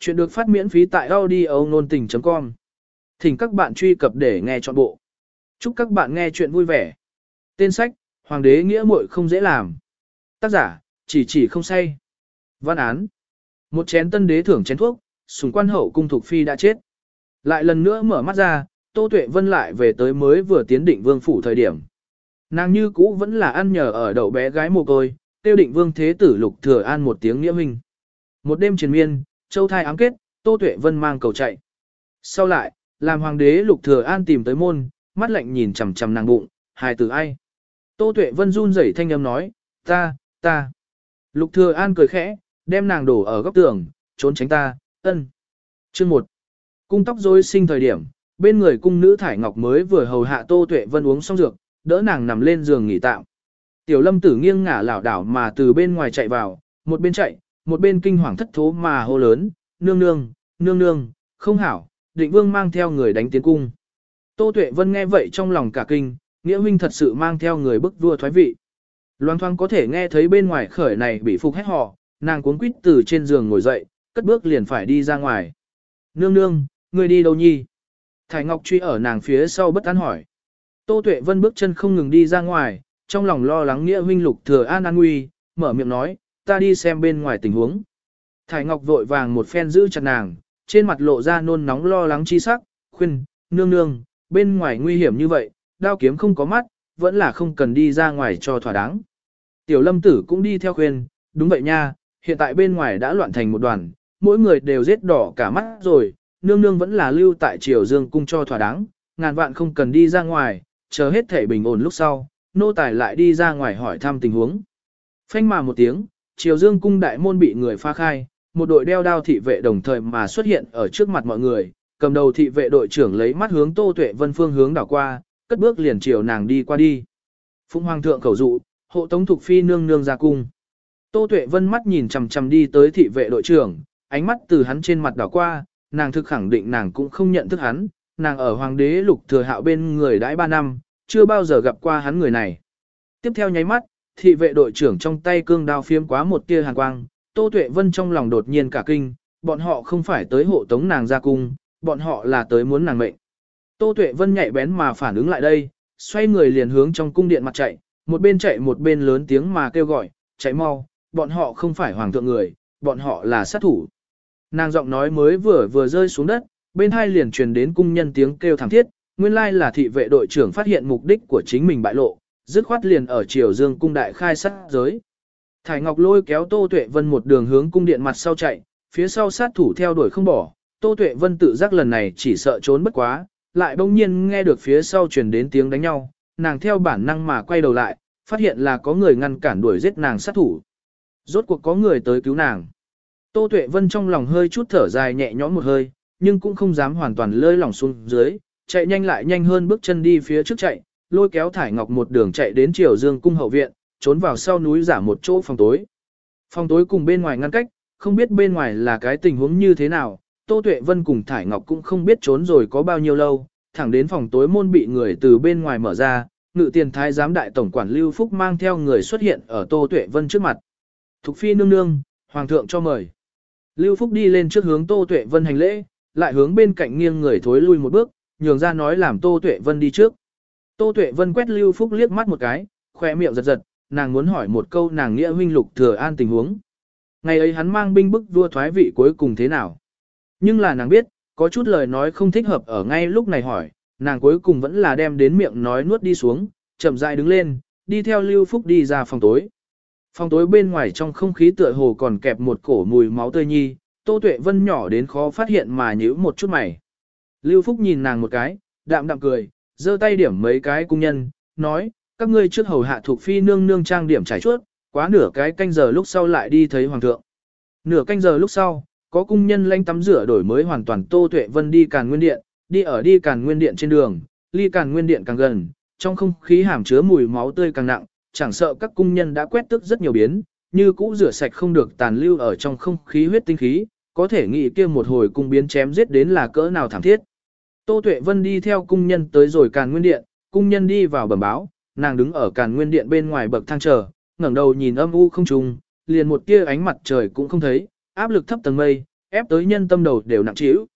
Chuyện được phát miễn phí tại audio nôn tình.com. Thỉnh các bạn truy cập để nghe trọn bộ. Chúc các bạn nghe chuyện vui vẻ. Tên sách, Hoàng đế nghĩa muội không dễ làm. Tác giả, chỉ chỉ không say. Văn án. Một chén tân đế thưởng chén thuốc, sùng quan hậu cung thuộc phi đã chết. Lại lần nữa mở mắt ra, Tô Tuệ Vân lại về tới mới vừa tiến định vương phủ thời điểm. Nàng như cũ vẫn là ăn nhờ ở đậu bé gái mồ côi, tiêu định vương thế tử lục thừa an một tiếng nghĩa minh. Một đêm triền miên, châu thai ám kết, Tô Tuệ Vân mang cầu chạy. Sau lại, làm hoàng đế lục thừa an tìm tới môn, mắt lạnh nhìn chằm chằm nàng bụng, hài tử ai. Tô Tuệ Vân run rẩy thanh âm nói, ta, ta. Lục thừa an cười khẽ, đem nàng đổ ở góc tường, trốn tránh ta, ân. Chương 1. Cung tóc rối sinh thời điểm, bên người cung nữ thải ngọc mới vừa hầu hạ Tô Tuệ Vân uống xong dược, đỡ nàng nằm lên giường nghỉ tạm. Tiểu lâm tử nghiêng ngả lảo đảo mà từ bên ngoài chạy vào, một bên chạy, một bên kinh hoàng thất thố mà hô lớn, nương nương, nương nương, không hảo, định vương mang theo người đánh tiến cung. Tô Tuệ Vân nghe vậy trong lòng cả kinh, nghĩa huynh thật sự mang theo người bức vua thoái vị. Loan thoang có thể nghe thấy bên ngoài khởi này bị phục hết họ, nàng cuốn quýt từ trên giường ngồi dậy, cất bước liền phải đi ra ngoài. Nương nương, người đi đâu nhi? Thải Ngọc truy ở nàng phía sau bất an hỏi. Tô Tuệ Vân bước chân không ngừng đi ra ngoài, trong lòng lo lắng nghĩa huynh lục thừa an an nguy, mở miệng nói, ta đi xem bên ngoài tình huống. Thải Ngọc vội vàng một phen giữ chặt nàng, trên mặt lộ ra nôn nóng lo lắng chi sắc, khuyên, nương nương, bên ngoài nguy hiểm như vậy, đao kiếm không có mắt, vẫn là không cần đi ra ngoài cho thỏa đáng. Tiểu lâm tử cũng đi theo khuyên, đúng vậy nha, hiện tại bên ngoài đã loạn thành một đoàn, mỗi người đều giết đỏ cả mắt rồi, nương nương vẫn là lưu tại triều dương cung cho thỏa đáng, ngàn vạn không cần đi ra ngoài, chờ hết thể bình ổn lúc sau, nô tài lại đi ra ngoài hỏi thăm tình huống. Phanh mà một tiếng, triều dương cung đại môn bị người phá khai, một đội đeo đao thị vệ đồng thời mà xuất hiện ở trước mặt mọi người, cầm đầu thị vệ đội trưởng lấy mắt hướng Tô Tuệ Vân phương hướng đảo qua, cất bước liền chiều nàng đi qua đi. Phụng hoàng thượng khẩu dụ, hộ tống thuộc phi nương nương ra cung. Tô Tuệ Vân mắt nhìn chằm chằm đi tới thị vệ đội trưởng, ánh mắt từ hắn trên mặt đảo qua, nàng thực khẳng định nàng cũng không nhận thức hắn, nàng ở hoàng đế lục thừa hạo bên người đãi 3 năm, chưa bao giờ gặp qua hắn người này. Tiếp theo nháy mắt, thị vệ đội trưởng trong tay cương đao phiếm quá một tia hàn quang, Tô Tuệ Vân trong lòng đột nhiên cả kinh, bọn họ không phải tới hộ tống nàng ra cung, bọn họ là tới muốn nàng mệnh. Tô Tuệ Vân nhạy bén mà phản ứng lại đây, xoay người liền hướng trong cung điện mặt chạy, một bên chạy một bên lớn tiếng mà kêu gọi, chạy mau, bọn họ không phải hoàng thượng người, bọn họ là sát thủ. Nàng giọng nói mới vừa vừa rơi xuống đất, bên hai liền truyền đến cung nhân tiếng kêu thảm thiết, nguyên lai là thị vệ đội trưởng phát hiện mục đích của chính mình bại lộ, dứt khoát liền ở triều dương cung đại khai sát giới. Thải Ngọc lôi kéo Tô Tuệ Vân một đường hướng cung điện mặt sau chạy, phía sau sát thủ theo đuổi không bỏ, Tô Tuệ Vân tự giác lần này chỉ sợ trốn bất quá, lại bỗng nhiên nghe được phía sau truyền đến tiếng đánh nhau, nàng theo bản năng mà quay đầu lại, phát hiện là có người ngăn cản đuổi giết nàng sát thủ. Rốt cuộc có người tới cứu nàng. Tô Tuệ Vân trong lòng hơi chút thở dài nhẹ nhõm một hơi, nhưng cũng không dám hoàn toàn lơi lỏng xuống dưới, chạy nhanh lại nhanh hơn bước chân đi phía trước chạy, lôi kéo Thải Ngọc một đường chạy đến Triều Dương cung hậu viện, trốn vào sau núi giả một chỗ phòng tối. Phòng tối cùng bên ngoài ngăn cách, không biết bên ngoài là cái tình huống như thế nào, Tô Tuệ Vân cùng Thải Ngọc cũng không biết trốn rồi có bao nhiêu lâu, thẳng đến phòng tối môn bị người từ bên ngoài mở ra, ngự tiền thái giám đại tổng quản Lưu Phúc mang theo người xuất hiện ở Tô Tuệ Vân trước mặt. Thục phi nương nương, hoàng thượng cho mời. Lưu Phúc đi lên trước hướng Tô Tuệ Vân hành lễ, lại hướng bên cạnh nghiêng người thối lui một bước, nhường ra nói làm Tô Tuệ Vân đi trước. Tô Tuệ Vân quét Lưu Phúc liếc mắt một cái, khóe miệng giật giật, nàng muốn hỏi một câu nàng nghĩa huynh lục thừa an tình huống. Ngày ấy hắn mang binh bức vua thoái vị cuối cùng thế nào? Nhưng là nàng biết, có chút lời nói không thích hợp ở ngay lúc này hỏi, nàng cuối cùng vẫn là đem đến miệng nói nuốt đi xuống, chậm rãi đứng lên, đi theo Lưu Phúc đi ra phòng tối. Phòng tối bên ngoài trong không khí tựa hồ còn kẹp một cổ mùi máu tươi nhi, Tô Tuệ Vân nhỏ đến khó phát hiện mà nhíu một chút mày. Lưu Phúc nhìn nàng một cái, đạm đạm cười, giơ tay điểm mấy cái cung nhân, nói, các ngươi trước hầu hạ thuộc phi nương nương trang điểm trải chuốt, quá nửa cái canh giờ lúc sau lại đi thấy hoàng thượng. Nửa canh giờ lúc sau, có cung nhân lanh tắm rửa đổi mới hoàn toàn Tô Tuệ Vân đi Càn Nguyên Điện, đi ở đi Càn Nguyên Điện trên đường, ly Càn Nguyên Điện càng gần, trong không khí hàm chứa mùi máu tươi càng nặng, chẳng sợ các cung nhân đã quét tức rất nhiều biến, như cũ rửa sạch không được tàn lưu ở trong không khí huyết tinh khí, có thể nghĩ kia một hồi cung biến chém giết đến là cỡ nào thảm thiết. Tô Tuệ Vân đi theo cung nhân tới rồi Càn Nguyên Điện, cung nhân đi vào bẩm báo, nàng đứng ở Càn Nguyên Điện bên ngoài bậc thang chờ, ngẩng đầu nhìn âm u không trùng, liền một tia ánh mặt trời cũng không thấy, áp lực thấp tầng mây, ép tới nhân tâm đầu đều nặng trĩu.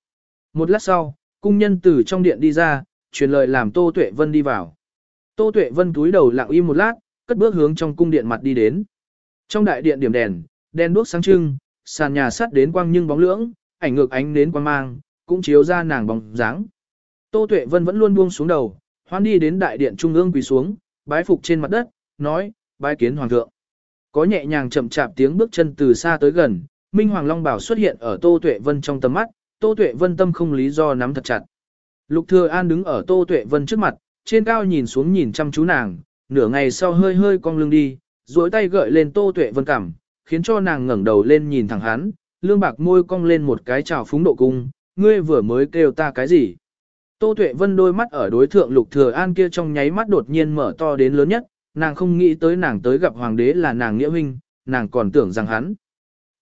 Một lát sau, cung nhân từ trong điện đi ra, truyền lời làm Tô Tuệ Vân đi vào. Tô Tuệ Vân cúi đầu lặng im một lát, cất bước hướng trong cung điện mặt đi đến. Trong đại điện điểm đèn, đèn đuốc sáng trưng, sàn nhà sắt đến quang nhưng bóng lưỡng, ảnh ngược ánh đến quang mang, cũng chiếu ra nàng bóng dáng. Tô Tuệ Vân vẫn luôn buông xuống đầu, hoan đi đến đại điện trung ương quỳ xuống, bái phục trên mặt đất, nói, bái kiến hoàng thượng. Có nhẹ nhàng chậm chạp tiếng bước chân từ xa tới gần, Minh Hoàng Long Bảo xuất hiện ở Tô Tuệ Vân trong tầm mắt, Tô Tuệ Vân tâm không lý do nắm thật chặt. Lục Thừa An đứng ở Tô Tuệ Vân trước mặt, trên cao nhìn xuống nhìn chăm chú nàng, nửa ngày sau hơi hơi cong lưng đi, duỗi tay gợi lên Tô Tuệ Vân cằm, khiến cho nàng ngẩng đầu lên nhìn thẳng hắn, lương bạc môi cong lên một cái trào phúng độ cung, ngươi vừa mới kêu ta cái gì? Tô Tuệ Vân đôi mắt ở đối thượng Lục Thừa An kia trong nháy mắt đột nhiên mở to đến lớn nhất, nàng không nghĩ tới nàng tới gặp hoàng đế là nàng nghĩa huynh, nàng còn tưởng rằng hắn.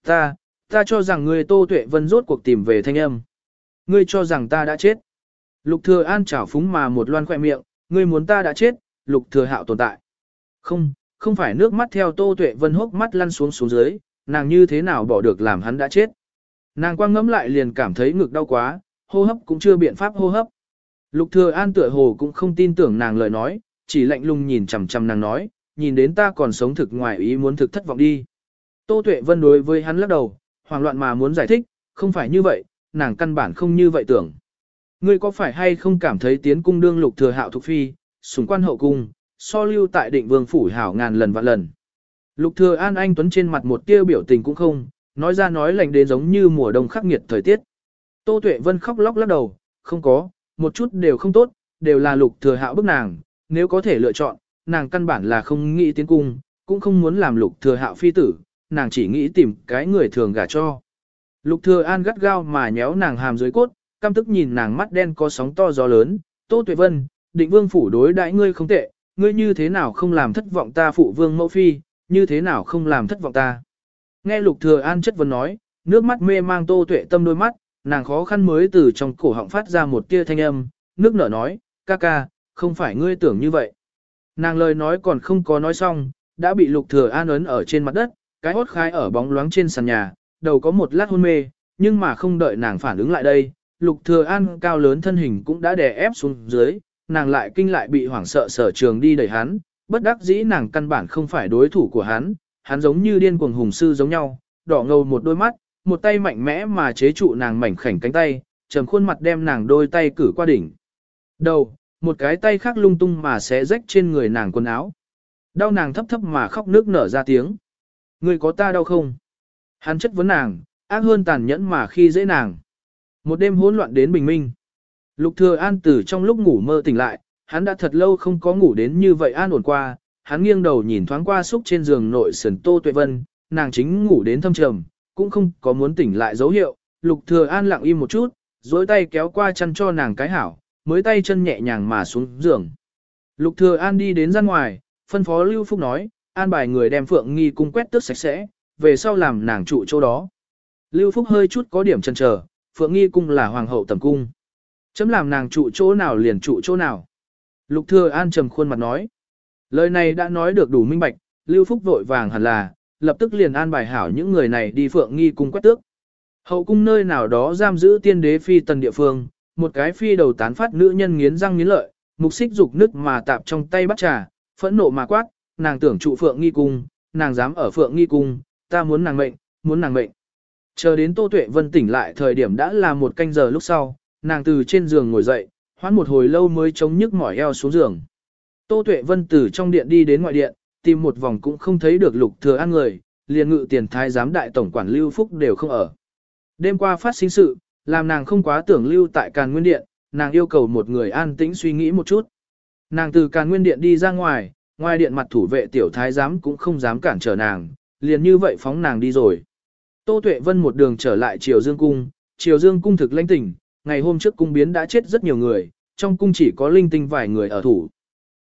Ta, ta cho rằng ngươi Tô Tuệ Vân rốt cuộc tìm về thanh âm. Ngươi cho rằng ta đã chết. Lục Thừa An chảo phúng mà một loan khỏe miệng, ngươi muốn ta đã chết, Lục Thừa Hạo tồn tại. Không, không phải nước mắt theo Tô Tuệ Vân hốc mắt lăn xuống xuống dưới, nàng như thế nào bỏ được làm hắn đã chết. Nàng quang ngẫm lại liền cảm thấy ngực đau quá, hô hấp cũng chưa biện pháp hô hấp. Lục Thừa An tựa hồ cũng không tin tưởng nàng lời nói, chỉ lạnh lùng nhìn chằm chằm nàng nói, nhìn đến ta còn sống thực ngoài ý muốn thực thất vọng đi. Tô Tuệ Vân đối với hắn lắc đầu, hoảng loạn mà muốn giải thích, không phải như vậy, nàng căn bản không như vậy tưởng. Ngươi có phải hay không cảm thấy tiến cung đương lục thừa hạo thuộc phi, sủng quan hậu cung, so lưu tại định vương phủ hảo ngàn lần vạn lần. Lục thừa an anh tuấn trên mặt một tia biểu tình cũng không, nói ra nói lạnh đến giống như mùa đông khắc nghiệt thời tiết. Tô Tuệ Vân khóc lóc lắc đầu, không có, một chút đều không tốt, đều là lục thừa hạo bức nàng, nếu có thể lựa chọn, nàng căn bản là không nghĩ tiến cung, cũng không muốn làm lục thừa hạo phi tử, nàng chỉ nghĩ tìm cái người thường gả cho. Lục thừa an gắt gao mà nhéo nàng hàm dưới cốt, căm tức nhìn nàng mắt đen có sóng to gió lớn, Tô Tuệ Vân, định vương phủ đối đãi ngươi không tệ, ngươi như thế nào không làm thất vọng ta phụ vương mẫu phi, như thế nào không làm thất vọng ta. Nghe Lục Thừa An chất vấn nói, nước mắt mê mang Tô Tuệ tâm đôi mắt, nàng khó khăn mới từ trong cổ họng phát ra một tia thanh âm, nước nở nói, ca ca, không phải ngươi tưởng như vậy. Nàng lời nói còn không có nói xong, đã bị Lục Thừa An ấn ở trên mặt đất, cái hốt khai ở bóng loáng trên sàn nhà, đầu có một lát hôn mê, nhưng mà không đợi nàng phản ứng lại đây, Lục Thừa An cao lớn thân hình cũng đã đè ép xuống dưới, nàng lại kinh lại bị hoảng sợ sở trường đi đẩy hắn, bất đắc dĩ nàng căn bản không phải đối thủ của hắn, hắn giống như điên cuồng hùng sư giống nhau, đỏ ngầu một đôi mắt, một tay mạnh mẽ mà chế trụ nàng mảnh khảnh cánh tay, trầm khuôn mặt đem nàng đôi tay cử qua đỉnh. Đầu, một cái tay khác lung tung mà xé rách trên người nàng quần áo. Đau nàng thấp thấp mà khóc nước nở ra tiếng. Người có ta đau không? Hắn chất vấn nàng, ác hơn tàn nhẫn mà khi dễ nàng. Một đêm hỗn loạn đến bình minh. Lục thừa an tử trong lúc ngủ mơ tỉnh lại, hắn đã thật lâu không có ngủ đến như vậy an ổn qua, hắn nghiêng đầu nhìn thoáng qua xúc trên giường nội sườn tô tuệ vân, nàng chính ngủ đến thâm trầm, cũng không có muốn tỉnh lại dấu hiệu, lục thừa an lặng im một chút, duỗi tay kéo qua chân cho nàng cái hảo, mới tay chân nhẹ nhàng mà xuống giường. Lục thừa an đi đến ra ngoài, phân phó Lưu Phúc nói, an bài người đem phượng nghi cung quét tước sạch sẽ, về sau làm nàng trụ chỗ đó. Lưu Phúc hơi chút có điểm chần chờ, Phượng Nghi cung là hoàng hậu tầm cung. Chấm làm nàng trụ chỗ nào liền trụ chỗ nào. Lục Thừa An trầm khuôn mặt nói. Lời này đã nói được đủ minh bạch, Lưu Phúc vội vàng hẳn là, lập tức liền an bài hảo những người này đi Phượng Nghi cung quét tước. Hậu cung nơi nào đó giam giữ tiên đế phi tần địa phương, một cái phi đầu tán phát nữ nhân nghiến răng nghiến lợi, mục xích dục nứt mà tạp trong tay bắt trà, phẫn nộ mà quát, nàng tưởng trụ Phượng Nghi cung, nàng dám ở Phượng Nghi cung, ta muốn nàng mệnh, muốn nàng mệnh. Chờ đến Tô Tuệ Vân tỉnh lại thời điểm đã là một canh giờ lúc sau, nàng từ trên giường ngồi dậy, hoãn một hồi lâu mới chống nhức mỏi eo xuống giường. Tô Tuệ Vân từ trong điện đi đến ngoại điện, tìm một vòng cũng không thấy được Lục Thừa An người, liền ngự tiền thái giám đại tổng quản Lưu Phúc đều không ở. Đêm qua phát sinh sự, làm nàng không quá tưởng lưu tại Càn Nguyên Điện, nàng yêu cầu một người an tĩnh suy nghĩ một chút. Nàng từ Càn Nguyên Điện đi ra ngoài, ngoài điện mặt thủ vệ tiểu thái giám cũng không dám cản trở nàng, liền như vậy phóng nàng đi rồi. Tô Tuệ Vân một đường trở lại Triều Dương Cung, Triều Dương Cung thực lãnh tỉnh, ngày hôm trước cung biến đã chết rất nhiều người, trong cung chỉ có linh tinh vài người ở thủ.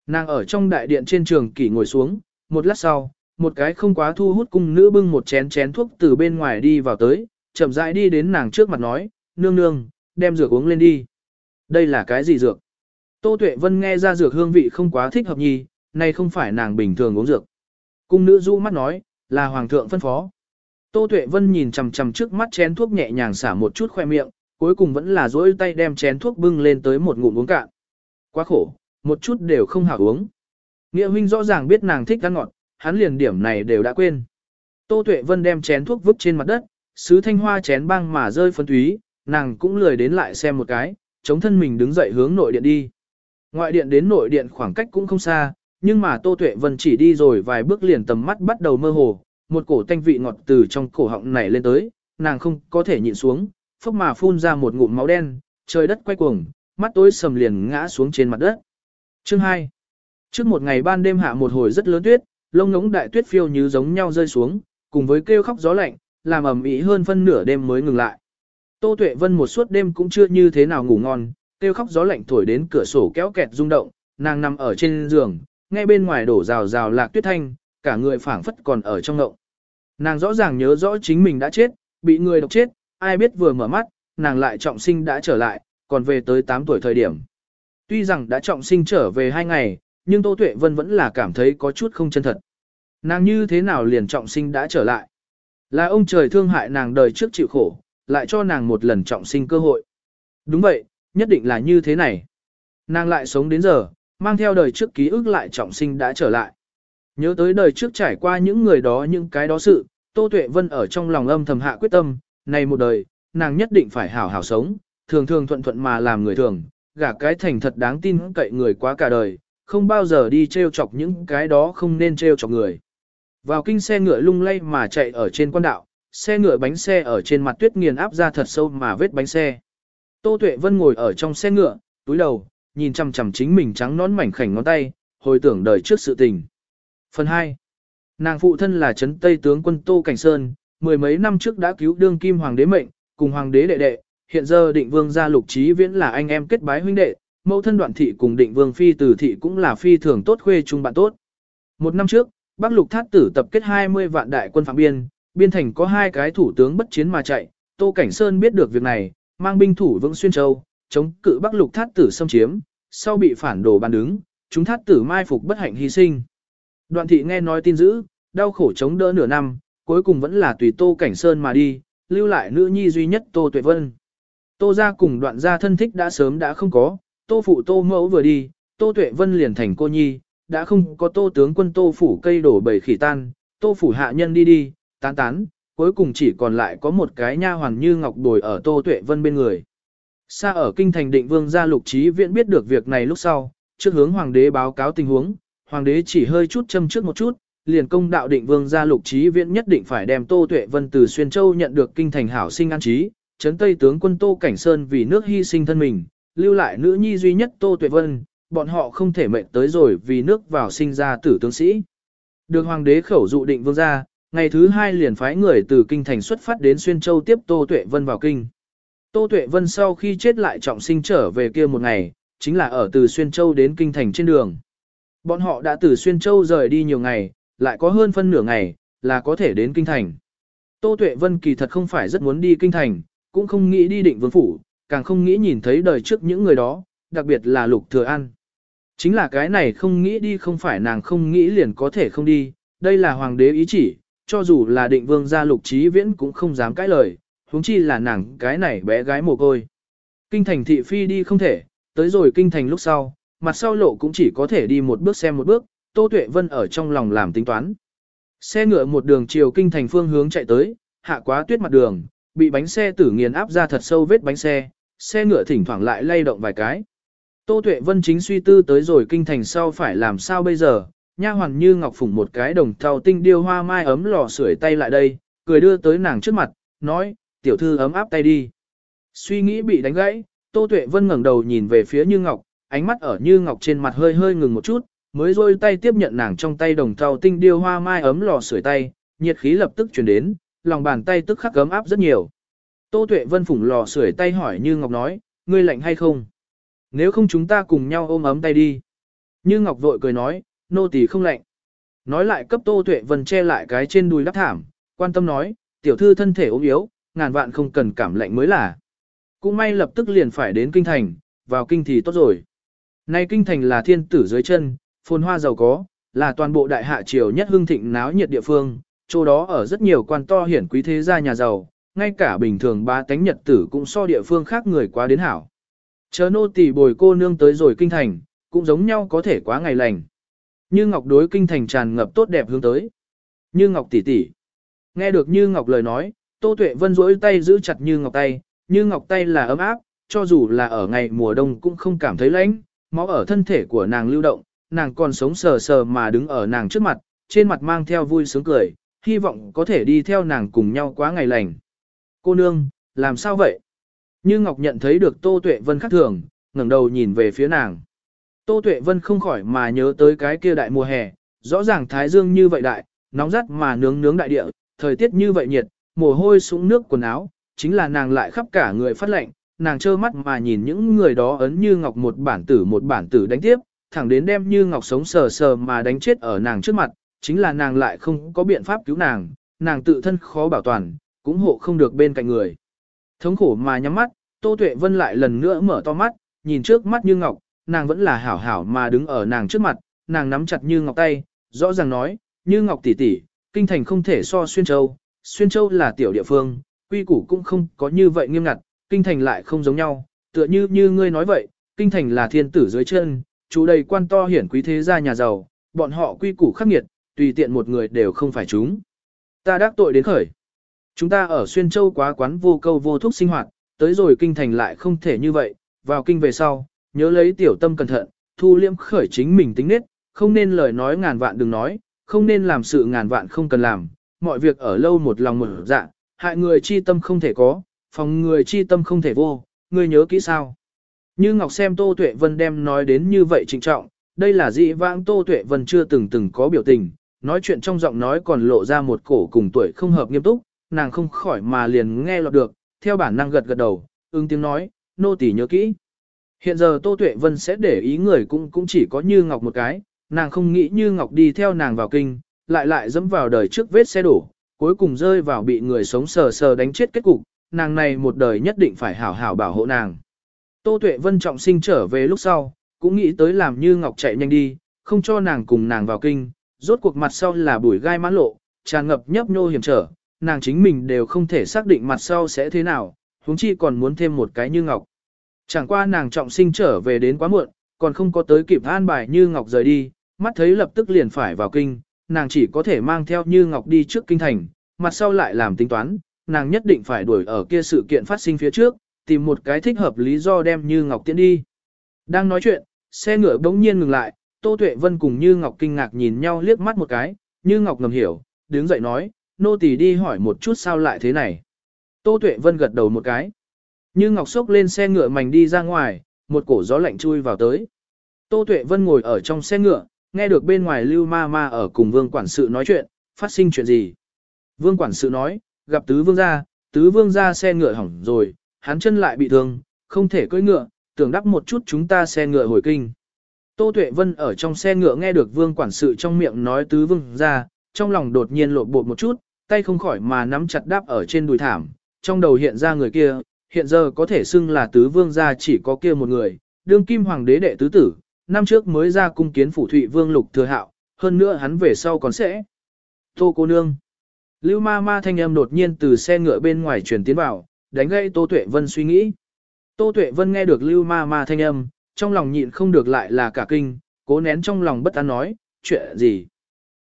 Nàng ở trong đại điện trên trường kỷ ngồi xuống, một lát sau, một cái không quá thu hút cung nữ bưng một chén chén thuốc từ bên ngoài đi vào tới, chậm rãi đi đến nàng trước mặt nói, nương nương, đem dược uống lên đi. Đây là cái gì dược? Tô Tuệ Vân nghe ra dược hương vị không quá thích hợp nhì, này không phải nàng bình thường uống dược. Cung nữ du mắt nói, là hoàng thượng phân phó. Tô Tuệ Vân nhìn chằm chằm trước mắt chén thuốc nhẹ nhàng xả một chút khoe miệng, cuối cùng vẫn là duỗi tay đem chén thuốc bưng lên tới một ngụm uống cạn. Quá khổ, một chút đều không hảo uống. Nghĩa huynh rõ ràng biết nàng thích ăn ngọt, hắn liền điểm này đều đã quên. Tô Tuệ Vân đem chén thuốc vứt trên mặt đất, sứ thanh hoa chén băng mà rơi phân túy, nàng cũng lười đến lại xem một cái, chống thân mình đứng dậy hướng nội điện đi. Ngoại điện đến nội điện khoảng cách cũng không xa, nhưng mà Tô Tuệ Vân chỉ đi rồi vài bước liền tầm mắt bắt đầu mơ hồ, một cổ tanh vị ngọt từ trong cổ họng nảy lên tới, nàng không có thể nhịn xuống, phốc mà phun ra một ngụm máu đen, trời đất quay cuồng, mắt tối sầm liền ngã xuống trên mặt đất. Chương 2. Trước một ngày ban đêm hạ một hồi rất lớn tuyết, lông ngống đại tuyết phiêu như giống nhau rơi xuống, cùng với kêu khóc gió lạnh, làm ẩm ý hơn phân nửa đêm mới ngừng lại. Tô Tuệ Vân một suốt đêm cũng chưa như thế nào ngủ ngon, kêu khóc gió lạnh thổi đến cửa sổ kéo kẹt rung động, nàng nằm ở trên giường, nghe bên ngoài đổ rào rào lạc tuyết thanh, cả người phảng phất còn ở trong ngộng. Nàng rõ ràng nhớ rõ chính mình đã chết, bị người độc chết, ai biết vừa mở mắt, nàng lại trọng sinh đã trở lại, còn về tới 8 tuổi thời điểm. Tuy rằng đã trọng sinh trở về hai ngày, nhưng Tô Tuệ Vân vẫn là cảm thấy có chút không chân thật. Nàng như thế nào liền trọng sinh đã trở lại? Là ông trời thương hại nàng đời trước chịu khổ, lại cho nàng một lần trọng sinh cơ hội. Đúng vậy, nhất định là như thế này. Nàng lại sống đến giờ, mang theo đời trước ký ức lại trọng sinh đã trở lại. Nhớ tới đời trước trải qua những người đó những cái đó sự, Tô Tuệ Vân ở trong lòng âm thầm hạ quyết tâm, này một đời, nàng nhất định phải hảo hảo sống, thường thường thuận thuận mà làm người thường, gả cái thành thật đáng tin cậy người quá cả đời, không bao giờ đi treo chọc những cái đó không nên treo chọc người. Vào kinh xe ngựa lung lay mà chạy ở trên quan đạo, xe ngựa bánh xe ở trên mặt tuyết nghiền áp ra thật sâu mà vết bánh xe. Tô Tuệ Vân ngồi ở trong xe ngựa, túi đầu, nhìn chằm chằm chính mình trắng nón mảnh khảnh ngón tay, hồi tưởng đời trước sự tình. Phần 2. Nàng phụ thân là trấn Tây tướng quân Tô Cảnh Sơn, mười mấy năm trước đã cứu đương kim hoàng đế mệnh, cùng hoàng đế đệ đệ, hiện giờ định vương gia lục trí viễn là anh em kết bái huynh đệ, mẫu thân đoạn thị cùng định vương phi Từ thị cũng là phi thường tốt khuê chung bạn tốt. Một năm trước, Bắc lục thát tử tập kết 20 vạn đại quân phạm biên, biên thành có hai cái thủ tướng bất chiến mà chạy, Tô Cảnh Sơn biết được việc này, mang binh thủ vững xuyên châu, chống cự Bắc lục thát tử xâm chiếm, sau bị phản đồ bàn đứng, chúng thát tử mai phục bất hạnh hy sinh. Đoạn thị nghe nói tin dữ, đau khổ chống đỡ nửa năm, cuối cùng vẫn là tùy Tô Cảnh Sơn mà đi, lưu lại nữ nhi duy nhất Tô Tuệ Vân. Tô gia cùng đoạn gia thân thích đã sớm đã không có, Tô phụ Tô mẫu vừa đi, Tô Tuệ Vân liền thành cô nhi, đã không có Tô tướng quân Tô phủ cây đổ bầy khỉ tan, Tô phủ hạ nhân đi đi, tán tán, cuối cùng chỉ còn lại có một cái nha hoàn như ngọc đồi ở Tô Tuệ Vân bên người. Xa ở kinh thành định vương gia lục trí viễn biết được việc này lúc sau, trước hướng hoàng đế báo cáo tình huống, hoàng đế chỉ hơi chút châm trước một chút, liền công đạo định vương gia lục trí viễn nhất định phải đem Tô Tuệ Vân từ Xuyên Châu nhận được kinh thành hảo sinh an trí, chấn Tây tướng quân Tô Cảnh Sơn vì nước hy sinh thân mình, lưu lại nữ nhi duy nhất Tô Tuệ Vân, bọn họ không thể mệnh tới rồi vì nước vào sinh ra tử tướng sĩ. Được hoàng đế khẩu dụ định vương gia, ngày thứ hai liền phái người từ kinh thành xuất phát đến Xuyên Châu tiếp Tô Tuệ Vân vào kinh. Tô Tuệ Vân sau khi chết lại trọng sinh trở về kia một ngày, chính là ở từ Xuyên Châu đến kinh thành trên đường. Bọn họ đã từ Xuyên Châu rời đi nhiều ngày, lại có hơn phân nửa ngày, là có thể đến kinh thành. Tô Tuệ Vân kỳ thật không phải rất muốn đi kinh thành, cũng không nghĩ đi định vương phủ, càng không nghĩ nhìn thấy đời trước những người đó, đặc biệt là Lục Thừa An. Chính là cái này không nghĩ đi không phải nàng không nghĩ liền có thể không đi, đây là hoàng đế ý chỉ, cho dù là định vương gia Lục Trí Viễn cũng không dám cãi lời, huống chi là nàng cái này bé gái mồ côi. Kinh thành thị phi đi không thể, tới rồi kinh thành lúc sau, mặt sau lộ cũng chỉ có thể đi một bước xem một bước, Tô Tuệ Vân ở trong lòng làm tính toán. Xe ngựa một đường chiều kinh thành phương hướng chạy tới, hạ quá tuyết mặt đường, bị bánh xe tử nghiền áp ra thật sâu vết bánh xe, xe ngựa thỉnh thoảng lại lay động vài cái. Tô Tuệ Vân chính suy tư tới rồi kinh thành sau phải làm sao bây giờ, nha hoàn như ngọc phụng một cái đồng thau tinh điêu hoa mai ấm lò sưởi tay lại đây, cười đưa tới nàng trước mặt, nói, tiểu thư ấm áp tay đi. Suy nghĩ bị đánh gãy, Tô Tuệ Vân ngẩng đầu nhìn về phía Như Ngọc, ánh mắt ở Như Ngọc trên mặt hơi hơi ngừng một chút, mới rôi tay tiếp nhận nàng trong tay đồng thau tinh điêu hoa mai ấm lò sưởi tay, nhiệt khí lập tức truyền đến, lòng bàn tay tức khắc cấm áp rất nhiều. Tô Tuệ Vân phủng lò sưởi tay hỏi Như Ngọc nói, ngươi lạnh hay không? Nếu không chúng ta cùng nhau ôm ấm tay đi. Như Ngọc vội cười nói, nô tỳ không lạnh. Nói lại cấp Tô Tuệ Vân che lại cái trên đùi đắp thảm, quan tâm nói, tiểu thư thân thể ốm yếu, ngàn vạn không cần cảm lạnh mới là. Cũng may lập tức liền phải đến kinh thành, vào kinh thì tốt rồi. Nay kinh thành là thiên tử dưới chân, phồn hoa giàu có, là toàn bộ đại hạ triều nhất hưng thịnh náo nhiệt địa phương, chỗ đó ở rất nhiều quan to hiển quý thế gia nhà giàu, ngay cả bình thường ba tánh nhật tử cũng so địa phương khác người quá đến hảo. Chờ nô tỳ bồi cô nương tới rồi kinh thành, cũng giống nhau có thể quá ngày lành. Như Ngọc đối kinh thành tràn ngập tốt đẹp hướng tới. Như Ngọc tỷ tỷ. Nghe được Như Ngọc lời nói, Tô Tuệ Vân duỗi tay giữ chặt Như Ngọc tay, Như Ngọc tay là ấm áp, cho dù là ở ngày mùa đông cũng không cảm thấy lạnh, máu ở thân thể của nàng lưu động, nàng còn sống sờ sờ mà đứng ở nàng trước mặt, trên mặt mang theo vui sướng cười, hy vọng có thể đi theo nàng cùng nhau quá ngày lành. Cô nương, làm sao vậy? Như Ngọc nhận thấy được Tô Tuệ Vân khác thường, ngẩng đầu nhìn về phía nàng. Tô Tuệ Vân không khỏi mà nhớ tới cái kia đại mùa hè, rõ ràng thái dương như vậy đại, nóng rát mà nướng nướng đại địa, thời tiết như vậy nhiệt, mồ hôi sũng nước quần áo, chính là nàng lại khắp cả người phát lạnh, nàng trơ mắt mà nhìn những người đó ấn như ngọc một bản tử một bản tử đánh tiếp, thẳng đến đem như ngọc sống sờ sờ mà đánh chết ở nàng trước mặt, chính là nàng lại không có biện pháp cứu nàng, nàng tự thân khó bảo toàn, cũng hộ không được bên cạnh người. Thống khổ mà nhắm mắt, Tô Tuệ Vân lại lần nữa mở to mắt, nhìn trước mắt như ngọc, nàng vẫn là hảo hảo mà đứng ở nàng trước mặt, nàng nắm chặt như ngọc tay, rõ ràng nói, như ngọc tỷ tỷ, kinh thành không thể so xuyên châu, xuyên châu là tiểu địa phương, quy củ cũng không có như vậy nghiêm ngặt, kinh thành lại không giống nhau, tựa như như ngươi nói vậy, kinh thành là thiên tử dưới chân, chủ đầy quan to hiển quý thế gia nhà giàu, bọn họ quy củ khắc nghiệt, tùy tiện một người đều không phải chúng. Ta đắc tội đến khởi. Chúng ta ở xuyên châu quá quán vô câu vô thuốc sinh hoạt, tới rồi kinh thành lại không thể như vậy, vào kinh về sau, nhớ lấy tiểu tâm cẩn thận, thu liêm khởi chính mình tính nết, không nên lời nói ngàn vạn đừng nói, không nên làm sự ngàn vạn không cần làm, mọi việc ở lâu một lòng một dạ, hại người chi tâm không thể có, phòng người chi tâm không thể vô, ngươi nhớ kỹ sao. Như Ngọc xem Tô Tuệ Vân đem nói đến như vậy trịnh trọng, đây là dị vãng Tô Tuệ Vân chưa từng từng có biểu tình, nói chuyện trong giọng nói còn lộ ra một cổ cùng tuổi không hợp nghiêm túc, nàng không khỏi mà liền nghe lọt được, theo bản năng gật gật đầu, ứng tiếng nói, nô tỳ nhớ kỹ. Hiện giờ Tô Tuệ Vân sẽ để ý người cũng cũng chỉ có Như Ngọc một cái, nàng không nghĩ Như Ngọc đi theo nàng vào kinh, lại lại dẫm vào đời trước vết xe đổ, cuối cùng rơi vào bị người sống sờ sờ đánh chết kết cục, nàng này một đời nhất định phải hảo hảo bảo hộ nàng. Tô Tuệ Vân trọng sinh trở về lúc sau, cũng nghĩ tới làm Như Ngọc chạy nhanh đi, không cho nàng cùng nàng vào kinh, rốt cuộc mặt sau là bụi gai mãn lộ, tràn ngập nhấp nhô hiểm trở, nàng chính mình đều không thể xác định mặt sau sẽ thế nào, huống chi còn muốn thêm một cái Như Ngọc. Chẳng qua nàng trọng sinh trở về đến quá muộn, còn không có tới kịp an bài Như Ngọc rời đi, mắt thấy lập tức liền phải vào kinh, nàng chỉ có thể mang theo Như Ngọc đi trước kinh thành, mặt sau lại làm tính toán, nàng nhất định phải đuổi ở kia sự kiện phát sinh phía trước, tìm một cái thích hợp lý do đem Như Ngọc tiễn đi. Đang nói chuyện, xe ngựa bỗng nhiên ngừng lại, Tô Tuệ Vân cùng Như Ngọc kinh ngạc nhìn nhau liếc mắt một cái, Như Ngọc ngầm hiểu, đứng dậy nói, nô tỳ đi hỏi một chút sao lại thế này. Tô Tuệ Vân gật đầu một cái. Như Ngọc sốc lên xe ngựa mảnh đi ra ngoài, một cổ gió lạnh chui vào tới. Tô Tuệ Vân ngồi ở trong xe ngựa, nghe được bên ngoài Lưu Ma Ma ở cùng Vương quản sự nói chuyện, phát sinh chuyện gì. Vương quản sự nói, gặp tứ vương gia, tứ vương gia xe ngựa hỏng rồi, hắn chân lại bị thương, không thể cưỡi ngựa, tưởng đắp một chút chúng ta xe ngựa hồi kinh. Tô Tuệ Vân ở trong xe ngựa nghe được vương quản sự trong miệng nói tứ vương gia, trong lòng đột nhiên lộn bột một chút, tay không khỏi mà nắm chặt đáp ở trên đùi thảm, trong đầu hiện ra người kia, hiện giờ có thể xưng là tứ vương gia chỉ có kia một người, đương kim hoàng đế đệ tứ tử, năm trước mới ra cung kiến phủ thụy vương lục thừa hạo, hơn nữa hắn về sau còn sẽ. Tô cô nương. Lưu ma ma thanh âm đột nhiên từ xe ngựa bên ngoài truyền tiến vào, đánh gây Tô Tuệ Vân suy nghĩ. Tô Tuệ Vân nghe được Lưu ma ma thanh âm, trong lòng nhịn không được lại là cả kinh, cố nén trong lòng bất an nói, chuyện gì.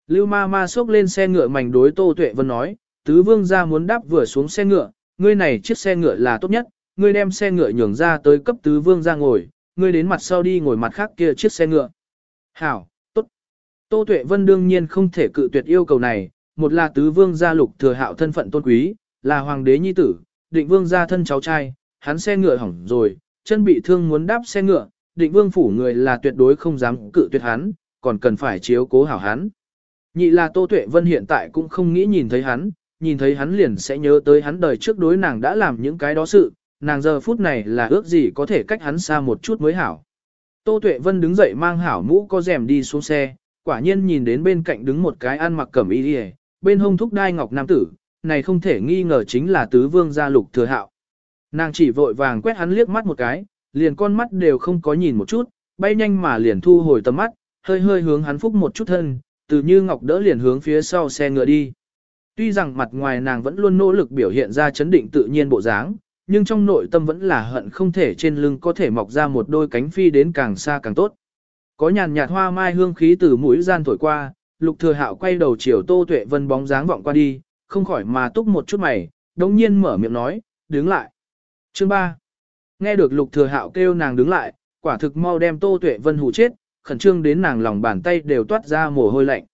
Lưu ma ma xốc lên xe ngựa mảnh đối Tô Tuệ Vân nói, tứ vương gia muốn đáp vừa xuống xe ngựa, ngươi này chiếc xe ngựa là tốt nhất, ngươi đem xe ngựa nhường ra tới cấp tứ vương gia ngồi, ngươi đến mặt sau đi ngồi mặt khác kia chiếc xe ngựa. Hảo, tốt. Tô Tuệ Vân đương nhiên không thể cự tuyệt yêu cầu này, một là tứ vương gia lục thừa hạo thân phận tôn quý, là hoàng đế nhi tử, định vương gia thân cháu trai, hắn xe ngựa hỏng rồi, chân bị thương muốn đáp xe ngựa, định vương phủ người là tuyệt đối không dám cự tuyệt hắn, còn cần phải chiếu cố hảo hắn. Nhị là Tô Tuệ Vân hiện tại cũng không nghĩ nhìn thấy hắn, nhìn thấy hắn liền sẽ nhớ tới hắn đời trước đối nàng đã làm những cái đó sự, nàng giờ phút này là ước gì có thể cách hắn xa một chút mới hảo. Tô Tuệ Vân đứng dậy mang hảo mũ có rèm đi xuống xe, quả nhiên nhìn đến bên cạnh đứng một cái ăn mặc cẩm y đi bên hông thúc đai ngọc nam tử, này không thể nghi ngờ chính là tứ vương gia lục thừa hạo. Nàng chỉ vội vàng quét hắn liếc mắt một cái, liền con mắt đều không có nhìn một chút, bay nhanh mà liền thu hồi tầm mắt, hơi hơi hướng hắn phúc một chút thân, từ như ngọc đỡ liền hướng phía sau xe ngựa đi. Tuy rằng mặt ngoài nàng vẫn luôn nỗ lực biểu hiện ra chấn định tự nhiên bộ dáng, nhưng trong nội tâm vẫn là hận không thể trên lưng có thể mọc ra một đôi cánh phi đến càng xa càng tốt. Có nhàn nhạt hoa mai hương khí từ mũi gian thổi qua, Lục Thừa Hạo quay đầu chiều Tô Tuệ Vân bóng dáng vọng qua đi, không khỏi mà túc một chút mày, đống nhiên mở miệng nói, đứng lại. Chương 3. Nghe được Lục Thừa Hạo kêu nàng đứng lại, quả thực mau đem Tô Tuệ Vân hù chết, khẩn trương đến nàng lòng bàn tay đều toát ra mồ hôi lạnh.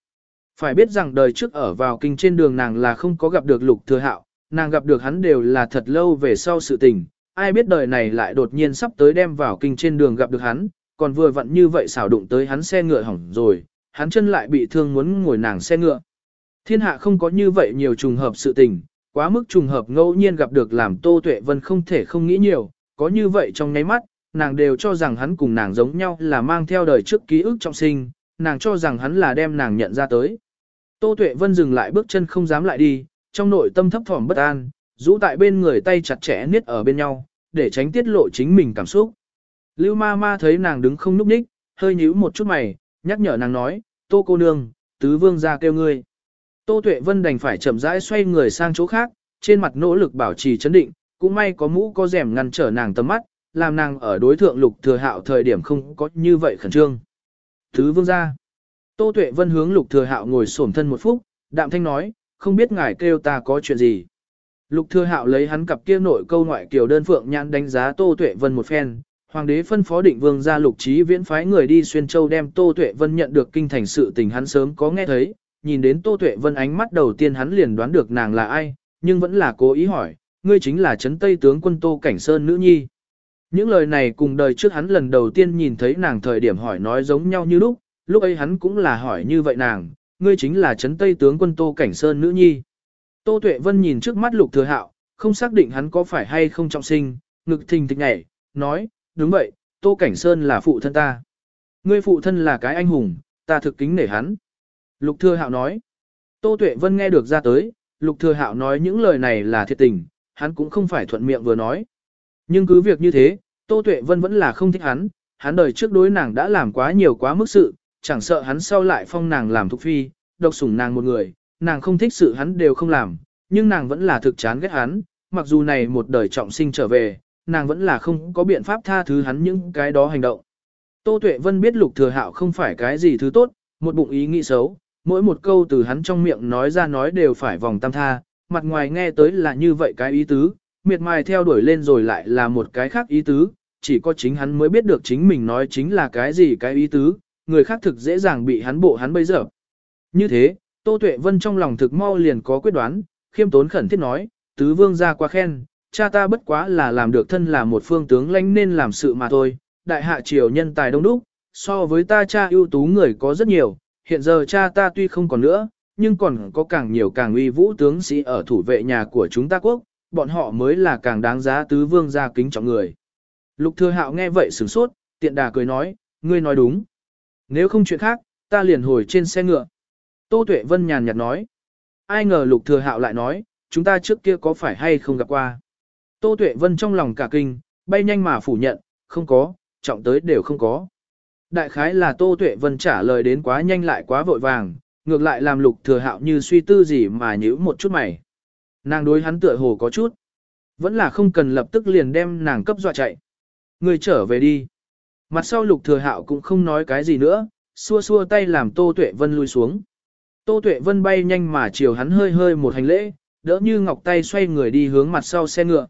Phải biết rằng đời trước ở vào kinh trên đường nàng là không có gặp được Lục Thừa Hạo, nàng gặp được hắn đều là thật lâu về sau sự tình, ai biết đời này lại đột nhiên sắp tới đem vào kinh trên đường gặp được hắn, còn vừa vặn như vậy xảo đụng tới hắn xe ngựa hỏng rồi, hắn chân lại bị thương muốn ngồi nàng xe ngựa. Thiên hạ không có như vậy nhiều trùng hợp sự tình, quá mức trùng hợp ngẫu nhiên gặp được làm Tô Tuệ Vân không thể không nghĩ nhiều, có như vậy trong nháy mắt, nàng đều cho rằng hắn cùng nàng giống nhau là mang theo đời trước ký ức trọng sinh, nàng cho rằng hắn là đem nàng nhận ra tới. Tô Tuệ Vân dừng lại bước chân không dám lại đi, trong nội tâm thấp thỏm bất an, rũ tại bên người tay chặt chẽ niết ở bên nhau, để tránh tiết lộ chính mình cảm xúc. Lưu ma ma thấy nàng đứng không núp ních, hơi nhíu một chút mày, nhắc nhở nàng nói, tô cô nương, tứ vương ra kêu ngươi. Tô Tuệ Vân đành phải chậm rãi xoay người sang chỗ khác, trên mặt nỗ lực bảo trì chấn định, cũng may có mũ có rèm ngăn trở nàng tầm mắt, làm nàng ở đối thượng lục thừa hạo thời điểm không có như vậy khẩn trương. thứ vương gia Tô Tuệ Vân hướng lục thừa hạo ngồi xổm thân một phút, đạm thanh nói, không biết ngài kêu ta có chuyện gì. Lục thừa hạo lấy hắn cặp kia nội câu ngoại kiều đơn phượng nhãn đánh giá Tô Tuệ Vân một phen, hoàng đế phân phó định vương gia lục trí viễn phái người đi xuyên châu đem Tô Tuệ Vân nhận được kinh thành sự tình hắn sớm có nghe thấy, nhìn đến Tô Tuệ Vân ánh mắt đầu tiên hắn liền đoán được nàng là ai, nhưng vẫn là cố ý hỏi, ngươi chính là trấn Tây tướng quân Tô Cảnh Sơn nữ nhi. Những lời này cùng đời trước hắn lần đầu tiên nhìn thấy nàng thời điểm hỏi nói giống nhau như lúc, lúc ấy hắn cũng là hỏi như vậy nàng, ngươi chính là trấn Tây tướng quân Tô Cảnh Sơn nữ nhi. Tô Tuệ Vân nhìn trước mắt Lục Thừa Hạo, không xác định hắn có phải hay không trọng sinh, ngực thình thịch nhảy, nói, đúng vậy, Tô Cảnh Sơn là phụ thân ta. Ngươi phụ thân là cái anh hùng, ta thực kính nể hắn. Lục Thừa Hạo nói. Tô Tuệ Vân nghe được ra tới, Lục Thừa Hạo nói những lời này là thiệt tình, hắn cũng không phải thuận miệng vừa nói. Nhưng cứ việc như thế, Tô Tuệ Vân vẫn là không thích hắn, hắn đời trước đối nàng đã làm quá nhiều quá mức sự, chẳng sợ hắn sau lại phong nàng làm thuộc phi, độc sủng nàng một người, nàng không thích sự hắn đều không làm, nhưng nàng vẫn là thực chán ghét hắn, mặc dù này một đời trọng sinh trở về, nàng vẫn là không có biện pháp tha thứ hắn những cái đó hành động. Tô Tuệ Vân biết Lục Thừa Hạo không phải cái gì thứ tốt, một bụng ý nghĩ xấu, mỗi một câu từ hắn trong miệng nói ra nói đều phải vòng tam tha, mặt ngoài nghe tới là như vậy cái ý tứ, miệt mài theo đuổi lên rồi lại là một cái khác ý tứ, chỉ có chính hắn mới biết được chính mình nói chính là cái gì cái ý tứ, người khác thực dễ dàng bị hắn bộ hắn bây giờ. Như thế, Tô Tuệ Vân trong lòng thực mau liền có quyết đoán, khiêm tốn khẩn thiết nói, tứ vương gia quá khen, cha ta bất quá là làm được thân là một phương tướng lãnh nên làm sự mà thôi, đại hạ triều nhân tài đông đúc, so với ta cha ưu tú người có rất nhiều, hiện giờ cha ta tuy không còn nữa, nhưng còn có càng nhiều càng uy vũ tướng sĩ ở thủ vệ nhà của chúng ta quốc, bọn họ mới là càng đáng giá tứ vương gia kính trọng người. Lục thừa hạo nghe vậy sửng sốt, tiện đà cười nói, ngươi nói đúng. Nếu không chuyện khác, ta liền hồi trên xe ngựa. Tô Tuệ Vân nhàn nhạt nói. Ai ngờ lục thừa hạo lại nói, chúng ta trước kia có phải hay không gặp qua. Tô Tuệ Vân trong lòng cả kinh, bay nhanh mà phủ nhận, không có, trọng tới đều không có. Đại khái là Tô Tuệ Vân trả lời đến quá nhanh lại quá vội vàng, ngược lại làm lục thừa hạo như suy tư gì mà nhíu một chút mày. Nàng đối hắn tựa hồ có chút. Vẫn là không cần lập tức liền đem nàng cấp dọa chạy. Người trở về đi. Mặt sau lục thừa hạo cũng không nói cái gì nữa, xua xua tay làm Tô Tuệ Vân lui xuống. Tô Tuệ Vân bay nhanh mà chiều hắn hơi hơi một hành lễ, đỡ như ngọc tay xoay người đi hướng mặt sau xe ngựa.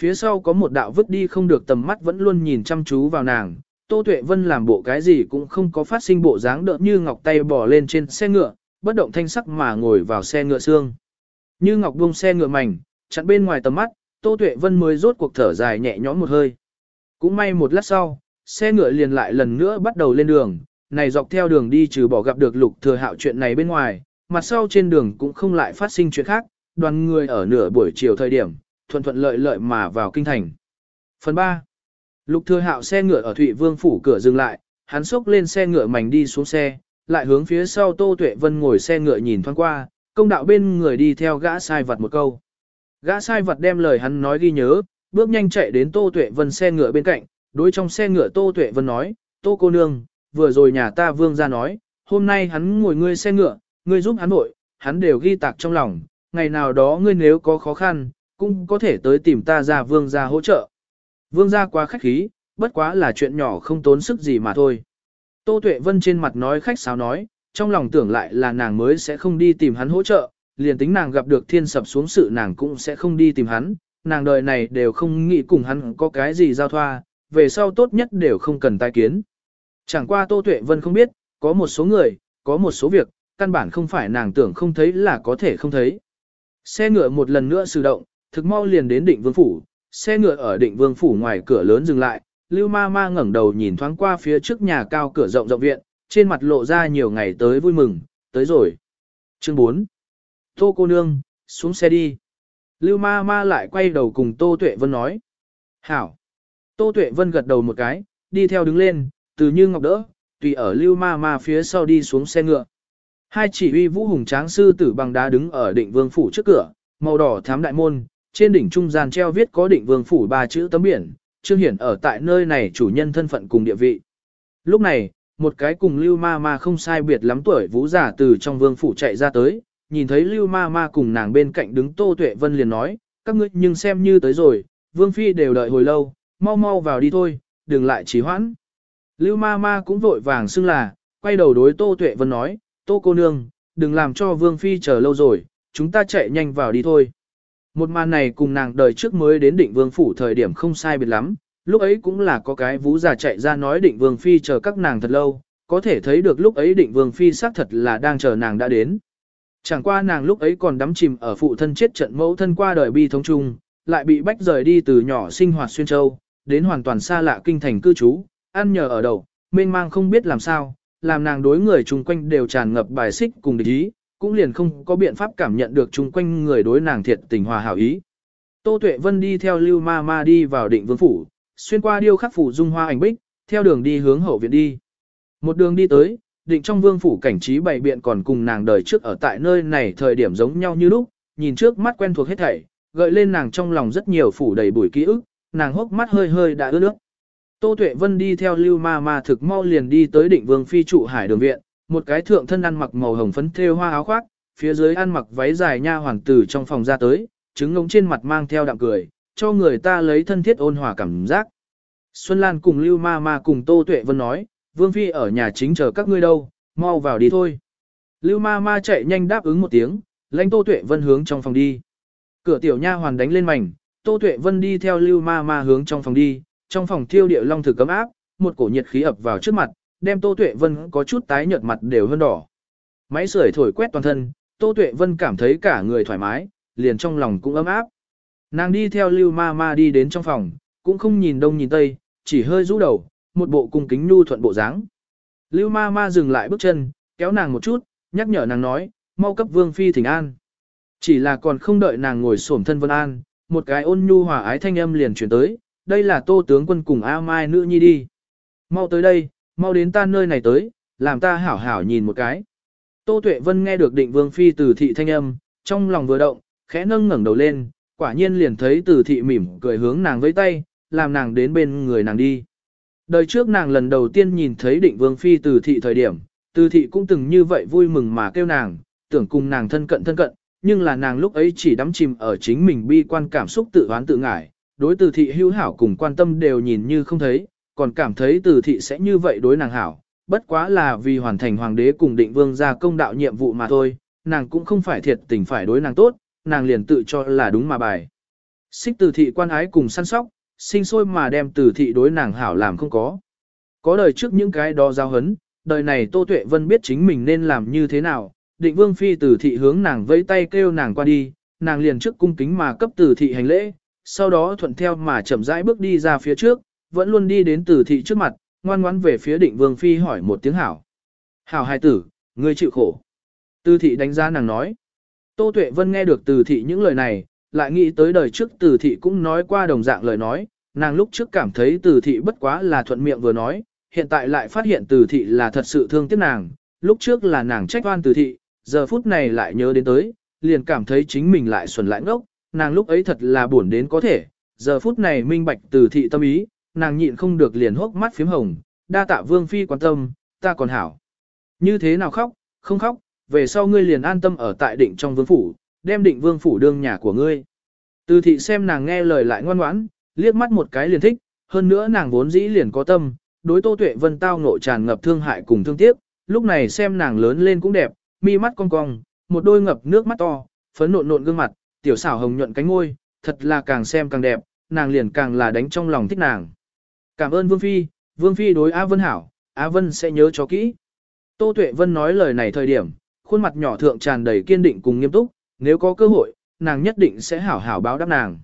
Phía sau có một đạo vứt đi không được tầm mắt vẫn luôn nhìn chăm chú vào nàng, Tô Tuệ Vân làm bộ cái gì cũng không có phát sinh bộ dáng đỡ như ngọc tay bỏ lên trên xe ngựa, bất động thanh sắc mà ngồi vào xe ngựa xương. Như ngọc buông xe ngựa mảnh, chặn bên ngoài tầm mắt, Tô Tuệ Vân mới rốt cuộc thở dài nhẹ nhõm một hơi. Cũng may một lát sau, xe ngựa liền lại lần nữa bắt đầu lên đường, này dọc theo đường đi trừ bỏ gặp được lục thừa hạo chuyện này bên ngoài, mặt sau trên đường cũng không lại phát sinh chuyện khác, đoàn người ở nửa buổi chiều thời điểm, thuận thuận lợi lợi mà vào kinh thành. Phần 3. Lục thừa hạo xe ngựa ở Thụy Vương phủ cửa dừng lại, hắn xốc lên xe ngựa mảnh đi xuống xe, lại hướng phía sau Tô Tuệ Vân ngồi xe ngựa nhìn thoáng qua, công đạo bên người đi theo gã sai vật một câu. Gã sai vật đem lời hắn nói ghi nhớ, bước nhanh chạy đến Tô Tuệ Vân xe ngựa bên cạnh, đối trong xe ngựa Tô Tuệ Vân nói, Tô cô nương, vừa rồi nhà ta vương ra nói, hôm nay hắn ngồi ngươi xe ngựa, ngươi giúp hắn nội, hắn đều ghi tạc trong lòng, ngày nào đó ngươi nếu có khó khăn, cũng có thể tới tìm ta ra vương gia hỗ trợ. Vương gia quá khách khí, bất quá là chuyện nhỏ không tốn sức gì mà thôi. Tô Tuệ Vân trên mặt nói khách sáo nói, trong lòng tưởng lại là nàng mới sẽ không đi tìm hắn hỗ trợ, liền tính nàng gặp được thiên sập xuống sự nàng cũng sẽ không đi tìm hắn, nàng đời này đều không nghĩ cùng hắn có cái gì giao thoa, về sau tốt nhất đều không cần tai kiến. Chẳng qua Tô Tuệ Vân không biết, có một số người, có một số việc, căn bản không phải nàng tưởng không thấy là có thể không thấy. Xe ngựa một lần nữa sử động, thực mau liền đến định vương phủ, xe ngựa ở định vương phủ ngoài cửa lớn dừng lại, Lưu Ma Ma ngẩng đầu nhìn thoáng qua phía trước nhà cao cửa rộng rộng viện, trên mặt lộ ra nhiều ngày tới vui mừng, tới rồi. Chương 4. Tô cô nương, xuống xe đi. Lưu Ma Ma lại quay đầu cùng Tô Tuệ Vân nói. Hảo. Tô Tuệ Vân gật đầu một cái, đi theo đứng lên, từ như ngọc đỡ, tùy ở Lưu Ma Ma phía sau đi xuống xe ngựa. Hai chỉ uy vũ hùng tráng sư tử bằng đá đứng ở định vương phủ trước cửa, màu đỏ thám đại môn, trên đỉnh trung gian treo viết có định vương phủ ba chữ tấm biển, trương hiển ở tại nơi này chủ nhân thân phận cùng địa vị. Lúc này, một cái cùng lưu ma ma không sai biệt lắm tuổi vũ giả từ trong vương phủ chạy ra tới, nhìn thấy lưu ma ma cùng nàng bên cạnh đứng tô tuệ vân liền nói, các ngươi nhưng xem như tới rồi, vương phi đều đợi hồi lâu, mau mau vào đi thôi, đừng lại trì hoãn. Lưu ma ma cũng vội vàng xưng là, quay đầu đối tô tuệ vân nói, tô cô nương, đừng làm cho vương phi chờ lâu rồi, chúng ta chạy nhanh vào đi thôi. Một màn này cùng nàng đời trước mới đến định vương phủ thời điểm không sai biệt lắm, lúc ấy cũng là có cái vũ già chạy ra nói định vương phi chờ các nàng thật lâu, có thể thấy được lúc ấy định vương phi xác thật là đang chờ nàng đã đến. Chẳng qua nàng lúc ấy còn đắm chìm ở phụ thân chết trận mẫu thân qua đời bi thống chung, lại bị bách rời đi từ nhỏ sinh hoạt xuyên châu, đến hoàn toàn xa lạ kinh thành cư trú, ăn nhờ ở đầu, mênh mang không biết làm sao, làm nàng đối người chung quanh đều tràn ngập bài xích cùng địch ý, cũng liền không có biện pháp cảm nhận được chung quanh người đối nàng thiệt tình hòa hảo ý. Tô Tuệ Vân đi theo Lưu Ma Ma đi vào định vương phủ, xuyên qua điêu khắc phủ dung hoa ảnh bích, theo đường đi hướng hậu viện đi. Một đường đi tới, định trong vương phủ cảnh trí bày biện còn cùng nàng đời trước ở tại nơi này thời điểm giống nhau như lúc, nhìn trước mắt quen thuộc hết thảy, gợi lên nàng trong lòng rất nhiều phủ đầy bụi ký ức, nàng hốc mắt hơi hơi đã ướt nước. Tô Tuệ Vân đi theo Lưu Ma Ma thực mau liền đi tới định vương phi trụ hải đường viện, một cái thượng thân ăn mặc màu hồng phấn thêu hoa áo khoác, phía dưới ăn mặc váy dài nha hoàng tử trong phòng ra tới, trứng ngống trên mặt mang theo đạm cười, cho người ta lấy thân thiết ôn hòa cảm giác. Xuân Lan cùng Lưu Ma Ma cùng Tô Tuệ Vân nói, Vương Phi ở nhà chính chờ các ngươi đâu, mau vào đi thôi. Lưu Ma Ma chạy nhanh đáp ứng một tiếng, lãnh Tô Tuệ Vân hướng trong phòng đi. Cửa tiểu nha hoàn đánh lên mảnh, Tô Tuệ Vân đi theo Lưu Ma Ma hướng trong phòng đi, trong phòng thiêu địa long thực cấm áp, một cổ nhiệt khí ập vào trước mặt, đem Tô Tuệ Vân có chút tái nhợt mặt đều hơn đỏ. Máy sưởi thổi quét toàn thân, Tô Tuệ Vân cảm thấy cả người thoải mái, liền trong lòng cũng ấm áp. Nàng đi theo Lưu Ma Ma đi đến trong phòng, cũng không nhìn đông nhìn tây, chỉ hơi rũ đầu, một bộ cung kính nhu thuận bộ dáng. Lưu Ma Ma dừng lại bước chân, kéo nàng một chút, nhắc nhở nàng nói, mau cấp Vương phi thỉnh an. Chỉ là còn không đợi nàng ngồi xổm thân Vân An, một cái ôn nhu hòa ái thanh âm liền truyền tới, đây là Tô tướng quân cùng A Mai nữ nhi đi. Mau tới đây, mau đến ta nơi này tới, làm ta hảo hảo nhìn một cái. Tô Tuệ Vân nghe được định vương phi từ thị thanh âm, trong lòng vừa động, khẽ nâng ngẩng đầu lên, quả nhiên liền thấy từ thị mỉm cười hướng nàng với tay, làm nàng đến bên người nàng đi. Đời trước nàng lần đầu tiên nhìn thấy định vương phi từ thị thời điểm, từ thị cũng từng như vậy vui mừng mà kêu nàng, tưởng cùng nàng thân cận thân cận, nhưng là nàng lúc ấy chỉ đắm chìm ở chính mình bi quan cảm xúc tự oán tự ngại, đối từ thị hữu hảo cùng quan tâm đều nhìn như không thấy, còn cảm thấy từ thị sẽ như vậy đối nàng hảo, bất quá là vì hoàn thành hoàng đế cùng định vương ra công đạo nhiệm vụ mà thôi, nàng cũng không phải thiệt tình phải đối nàng tốt, nàng liền tự cho là đúng mà bài. Xích từ thị quan ái cùng săn sóc, sinh sôi mà đem từ thị đối nàng hảo làm không có. Có đời trước những cái đó giao hấn, đời này Tô Tuệ Vân biết chính mình nên làm như thế nào, định vương phi từ thị hướng nàng vẫy tay kêu nàng qua đi, nàng liền trước cung kính mà cấp từ thị hành lễ, sau đó thuận theo mà chậm rãi bước đi ra phía trước, vẫn luôn đi đến từ thị trước mặt, ngoan ngoãn về phía định vương phi hỏi một tiếng hảo. Hảo hài tử, ngươi chịu khổ. Từ thị đánh giá nàng nói. Tô Tuệ Vân nghe được từ thị những lời này, lại nghĩ tới đời trước từ thị cũng nói qua đồng dạng lời nói, nàng lúc trước cảm thấy từ thị bất quá là thuận miệng vừa nói, hiện tại lại phát hiện từ thị là thật sự thương tiếc nàng, lúc trước là nàng trách oan từ thị, giờ phút này lại nhớ đến tới, liền cảm thấy chính mình lại xuẩn lại ngốc, nàng lúc ấy thật là buồn đến có thể, giờ phút này minh bạch từ thị tâm ý, nàng nhịn không được liền hốc mắt phím hồng, đa tạ vương phi quan tâm, ta còn hảo. Như thế nào khóc, không khóc, về sau ngươi liền an tâm ở tại định trong vương phủ, đem định vương phủ đương nhà của ngươi. Từ thị xem nàng nghe lời lại ngoan ngoãn, liếc mắt một cái liền thích, hơn nữa nàng vốn dĩ liền có tâm, đối Tô Tuệ Vân tao ngộ tràn ngập thương hại cùng thương tiếc, lúc này xem nàng lớn lên cũng đẹp, mi mắt cong cong, một đôi ngập nước mắt to, phấn nộn nộn gương mặt, tiểu xảo hồng nhuận cánh môi, thật là càng xem càng đẹp, nàng liền càng là đánh trong lòng thích nàng. Cảm ơn Vương Phi, Vương Phi đối Á Vân hảo, Á Vân sẽ nhớ cho kỹ. Tô Tuệ Vân nói lời này thời điểm, khuôn mặt nhỏ thượng tràn đầy kiên định cùng nghiêm túc, nếu có cơ hội, nàng nhất định sẽ hảo hảo báo đáp nàng.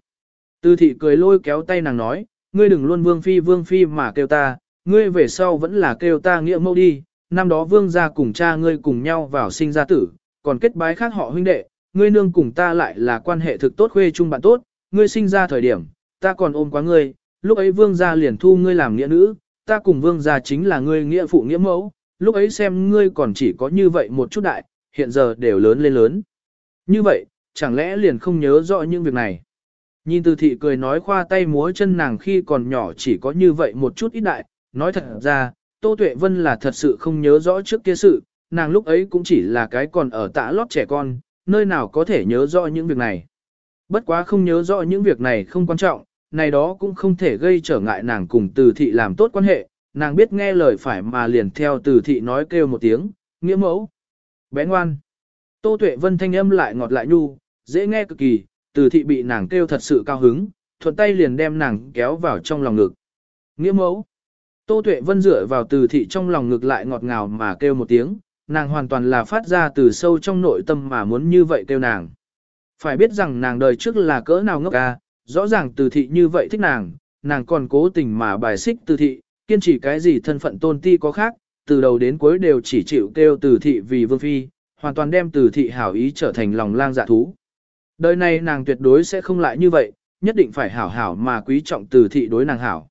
Tư thị cười lôi kéo tay nàng nói, ngươi đừng luôn Vương Phi Vương Phi mà kêu ta, ngươi về sau vẫn là kêu ta nghĩa mẫu đi, năm đó Vương gia cùng cha ngươi cùng nhau vào sinh ra tử, còn kết bái khác họ huynh đệ, ngươi nương cùng ta lại là quan hệ thực tốt khuê chung bạn tốt, ngươi sinh ra thời điểm, ta còn ôm quá ngươi, lúc ấy vương gia liền thu ngươi làm nghĩa nữ, ta cùng vương gia chính là ngươi nghĩa phụ nghĩa mẫu, lúc ấy xem ngươi còn chỉ có như vậy một chút đại, hiện giờ đều lớn lên lớn. Như vậy, chẳng lẽ liền không nhớ rõ những việc này. Nhìn từ thị cười nói khoa tay múa chân nàng khi còn nhỏ chỉ có như vậy một chút ít đại, nói thật ra, Tô Tuệ Vân là thật sự không nhớ rõ trước kia sự, nàng lúc ấy cũng chỉ là cái còn ở tạ lót trẻ con, nơi nào có thể nhớ rõ những việc này. Bất quá không nhớ rõ những việc này không quan trọng, này đó cũng không thể gây trở ngại nàng cùng từ thị làm tốt quan hệ, nàng biết nghe lời phải mà liền theo từ thị nói kêu một tiếng, nghĩa mẫu. Bé ngoan. Tô Tuệ Vân thanh âm lại ngọt lại nhu, dễ nghe cực kỳ, từ thị bị nàng kêu thật sự cao hứng, thuận tay liền đem nàng kéo vào trong lòng ngực. Nghĩa mẫu. Tô Tuệ Vân dựa vào từ thị trong lòng ngực lại ngọt ngào mà kêu một tiếng, nàng hoàn toàn là phát ra từ sâu trong nội tâm mà muốn như vậy kêu nàng. Phải biết rằng nàng đời trước là cỡ nào ngốc à, rõ ràng từ thị như vậy thích nàng, nàng còn cố tình mà bài xích từ thị, kiên trì cái gì thân phận tôn ti có khác, từ đầu đến cuối đều chỉ chịu kêu từ thị vì vương phi, hoàn toàn đem từ thị hảo ý trở thành lòng lang dạ thú. Đời này nàng tuyệt đối sẽ không lại như vậy, nhất định phải hảo hảo mà quý trọng từ thị đối nàng hảo.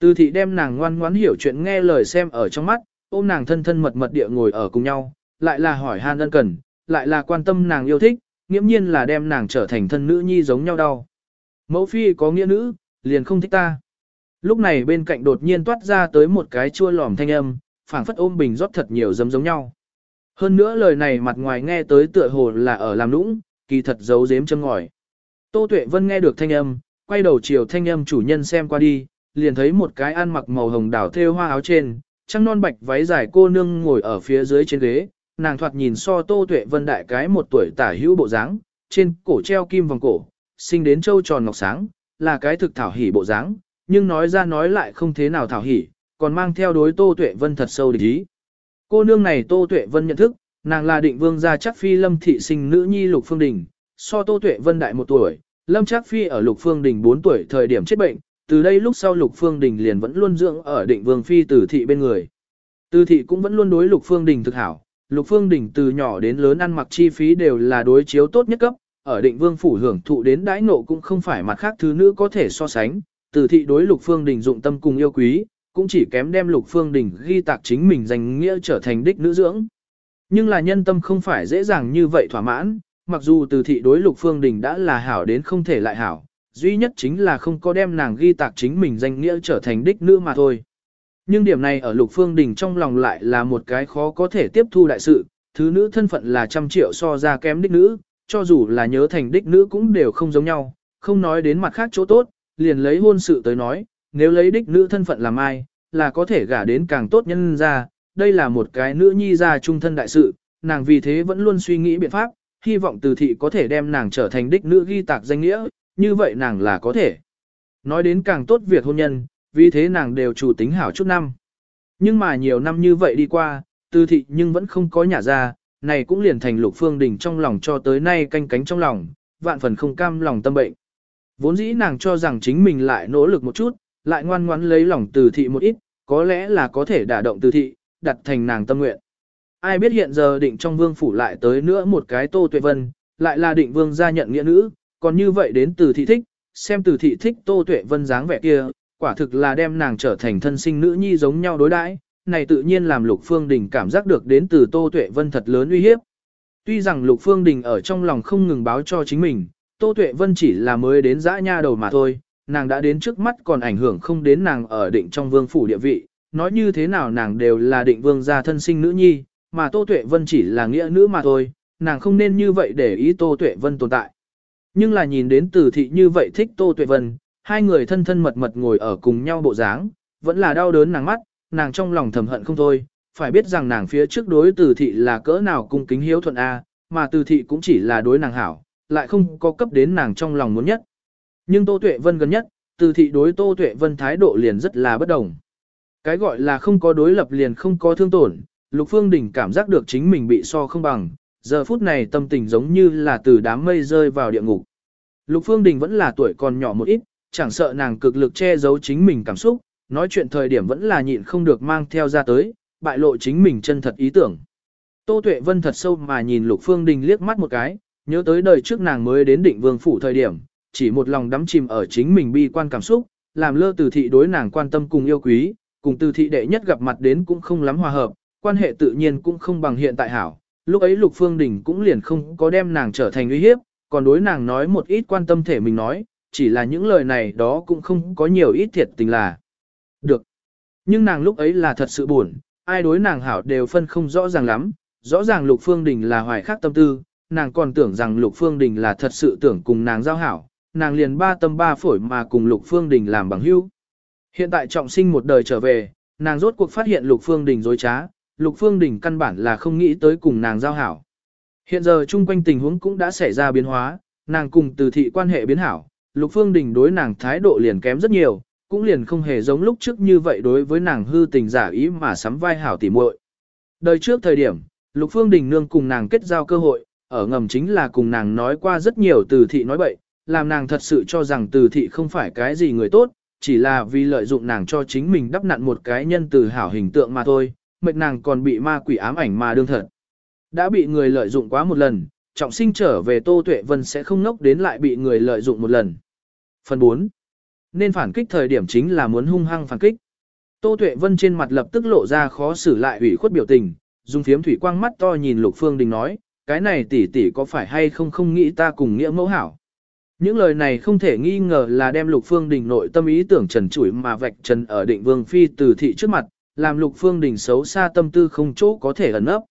Từ thị đem nàng ngoan ngoãn hiểu chuyện nghe lời xem ở trong mắt, ôm nàng thân thân mật mật địa ngồi ở cùng nhau, lại là hỏi han ân cần, lại là quan tâm nàng yêu thích, nghiễm nhiên là đem nàng trở thành thân nữ nhi giống nhau đau. Mẫu phi có nghĩa nữ, liền không thích ta. Lúc này bên cạnh đột nhiên toát ra tới một cái chua lòm thanh âm, phảng phất ôm bình rót thật nhiều dấm giống nhau. Hơn nữa lời này mặt ngoài nghe tới tựa hồ là ở làm nũng, kỳ thật giấu giếm châm ngòi. Tô Tuệ Vân nghe được thanh âm, quay đầu chiều thanh âm chủ nhân xem qua đi, liền thấy một cái ăn mặc màu hồng đảo thêu hoa áo trên, trăng non bạch váy dài cô nương ngồi ở phía dưới trên ghế, nàng thoạt nhìn so Tô Tuệ Vân đại cái một tuổi tả hữu bộ dáng, trên cổ treo kim vòng cổ, sinh đến châu tròn ngọc sáng, là cái thực thảo hỉ bộ dáng, nhưng nói ra nói lại không thế nào thảo hỉ, còn mang theo đối Tô Tuệ Vân thật sâu địch ý. Cô nương này Tô Tuệ Vân nhận thức, nàng là định vương gia chắc phi lâm thị sinh nữ nhi Lục Phương Đình, so Tô Tuệ Vân đại một tuổi, lâm chắc phi ở Lục Phương Đình 4 tuổi thời điểm chết bệnh, từ đây lúc sau Lục Phương Đình liền vẫn luôn dưỡng ở định vương phi tử thị bên người. Từ thị cũng vẫn luôn đối Lục Phương Đình thực hảo, Lục Phương Đình từ nhỏ đến lớn ăn mặc chi phí đều là đối chiếu tốt nhất cấp, ở định vương phủ hưởng thụ đến đãi nộ cũng không phải mặt khác thứ nữ có thể so sánh, từ thị đối Lục Phương Đình dụng tâm cùng yêu quý, cũng chỉ kém đem Lục Phương Đình ghi tạc chính mình danh nghĩa trở thành đích nữ dưỡng. Nhưng là nhân tâm không phải dễ dàng như vậy thỏa mãn, mặc dù từ thị đối Lục Phương Đình đã là hảo đến không thể lại hảo, duy nhất chính là không có đem nàng ghi tạc chính mình danh nghĩa trở thành đích nữ mà thôi. Nhưng điểm này ở Lục Phương Đình trong lòng lại là một cái khó có thể tiếp thu đại sự, thứ nữ thân phận là trăm triệu so ra kém đích nữ, cho dù là nhớ thành đích nữ cũng đều không giống nhau, không nói đến mặt khác chỗ tốt, liền lấy hôn sự tới nói, nếu lấy đích nữ thân phận làm ai, là có thể gả đến càng tốt nhân ra, đây là một cái nữ nhi ra trung thân đại sự, nàng vì thế vẫn luôn suy nghĩ biện pháp, hy vọng từ thị có thể đem nàng trở thành đích nữ ghi tạc danh nghĩa, như vậy nàng là có thể. Nói đến càng tốt việc hôn nhân, vì thế nàng đều chủ tính hảo chút năm. Nhưng mà nhiều năm như vậy đi qua, từ thị nhưng vẫn không có nhà ra, này cũng liền thành lục phương đình trong lòng cho tới nay canh cánh trong lòng, vạn phần không cam lòng tâm bệnh. Vốn dĩ nàng cho rằng chính mình lại nỗ lực một chút, lại ngoan ngoãn lấy lòng từ thị một ít, có lẽ là có thể đả động từ thị, đặt thành nàng tâm nguyện. Ai biết hiện giờ định trong vương phủ lại tới nữa một cái tô tuệ vân, lại là định vương gia nhận nghĩa nữ, còn như vậy đến từ thị thích, xem từ thị thích tô tuệ vân dáng vẻ kia, quả thực là đem nàng trở thành thân sinh nữ nhi giống nhau đối đãi, này tự nhiên làm Lục Phương Đình cảm giác được đến từ Tô Tuệ Vân thật lớn uy hiếp. Tuy rằng Lục Phương Đình ở trong lòng không ngừng báo cho chính mình, Tô Tuệ Vân chỉ là mới đến dã nha đầu mà thôi, nàng đã đến trước mắt còn ảnh hưởng không đến nàng ở định trong vương phủ địa vị, nói như thế nào nàng đều là định vương gia thân sinh nữ nhi, mà Tô Tuệ Vân chỉ là nghĩa nữ mà thôi, nàng không nên như vậy để ý Tô Tuệ Vân tồn tại. Nhưng là nhìn đến từ thị như vậy thích Tô Tuệ Vân, hai người thân thân mật mật ngồi ở cùng nhau bộ dáng, vẫn là đau đớn nàng mắt, nàng trong lòng thầm hận không thôi, phải biết rằng nàng phía trước đối từ thị là cỡ nào cung kính hiếu thuận A, mà từ thị cũng chỉ là đối nàng hảo, lại không có cấp đến nàng trong lòng muốn nhất. Nhưng Tô Tuệ Vân gần nhất, từ thị đối Tô Tuệ Vân thái độ liền rất là bất đồng. Cái gọi là không có đối lập liền không có thương tổn, Lục Phương Đình cảm giác được chính mình bị so không bằng, giờ phút này tâm tình giống như là từ đám mây rơi vào địa ngục. Lục Phương Đình vẫn là tuổi còn nhỏ một ít, chẳng sợ nàng cực lực che giấu chính mình cảm xúc, nói chuyện thời điểm vẫn là nhịn không được mang theo ra tới, bại lộ chính mình chân thật ý tưởng. Tô Tuệ Vân thật sâu mà nhìn Lục Phương Đình liếc mắt một cái, nhớ tới đời trước nàng mới đến định vương phủ thời điểm, chỉ một lòng đắm chìm ở chính mình bi quan cảm xúc, làm lơ từ thị đối nàng quan tâm cùng yêu quý, cùng từ thị đệ nhất gặp mặt đến cũng không lắm hòa hợp, quan hệ tự nhiên cũng không bằng hiện tại hảo. Lúc ấy Lục Phương Đình cũng liền không có đem nàng trở thành uy hiếp, còn đối nàng nói một ít quan tâm thể mình nói, chỉ là những lời này đó cũng không có nhiều ít thiệt tình là. Nhưng nàng lúc ấy là thật sự buồn, ai đối nàng hảo đều phân không rõ ràng lắm, rõ ràng Lục Phương Đình là hoài khác tâm tư, nàng còn tưởng rằng Lục Phương Đình là thật sự tưởng cùng nàng giao hảo, nàng liền ba tâm ba phổi mà cùng Lục Phương Đình làm bằng hữu. Hiện tại trọng sinh một đời trở về, nàng rốt cuộc phát hiện Lục Phương Đình dối trá, Lục Phương Đình căn bản là không nghĩ tới cùng nàng giao hảo. Hiện giờ chung quanh tình huống cũng đã xảy ra biến hóa, nàng cùng từ thị quan hệ biến hảo, Lục Phương Đình đối nàng thái độ liền kém rất nhiều, cũng liền không hề giống lúc trước như vậy đối với nàng hư tình giả ý mà sắm vai hảo tỉ muội. Đời trước thời điểm, Lục Phương Đình nương cùng nàng kết giao cơ hội, ở ngầm chính là cùng nàng nói qua rất nhiều từ thị nói bậy, làm nàng thật sự cho rằng từ thị không phải cái gì người tốt, chỉ là vì lợi dụng nàng cho chính mình đắp nặn một cái nhân từ hảo hình tượng mà thôi, mệt nàng còn bị ma quỷ ám ảnh mà đương thật. Đã bị người lợi dụng quá một lần, trọng sinh trở về Tô Tuệ Vân sẽ không nốc đến lại bị người lợi dụng một lần. Phần 4. Nên phản kích thời điểm chính là muốn hung hăng phản kích. Tô Tuệ Vân trên mặt lập tức lộ ra khó xử lại ủy khuất biểu tình, dùng phiếm thủy quang mắt to nhìn Lục Phương Đình nói, cái này tỷ tỷ có phải hay không không nghĩ ta cùng nghĩa mẫu hảo. Những lời này không thể nghi ngờ là đem Lục Phương Đình nội tâm ý tưởng trần trụi mà vạch trần ở định vương phi từ thị trước mặt, làm Lục Phương Đình xấu xa tâm tư không chỗ có thể ẩn nấp.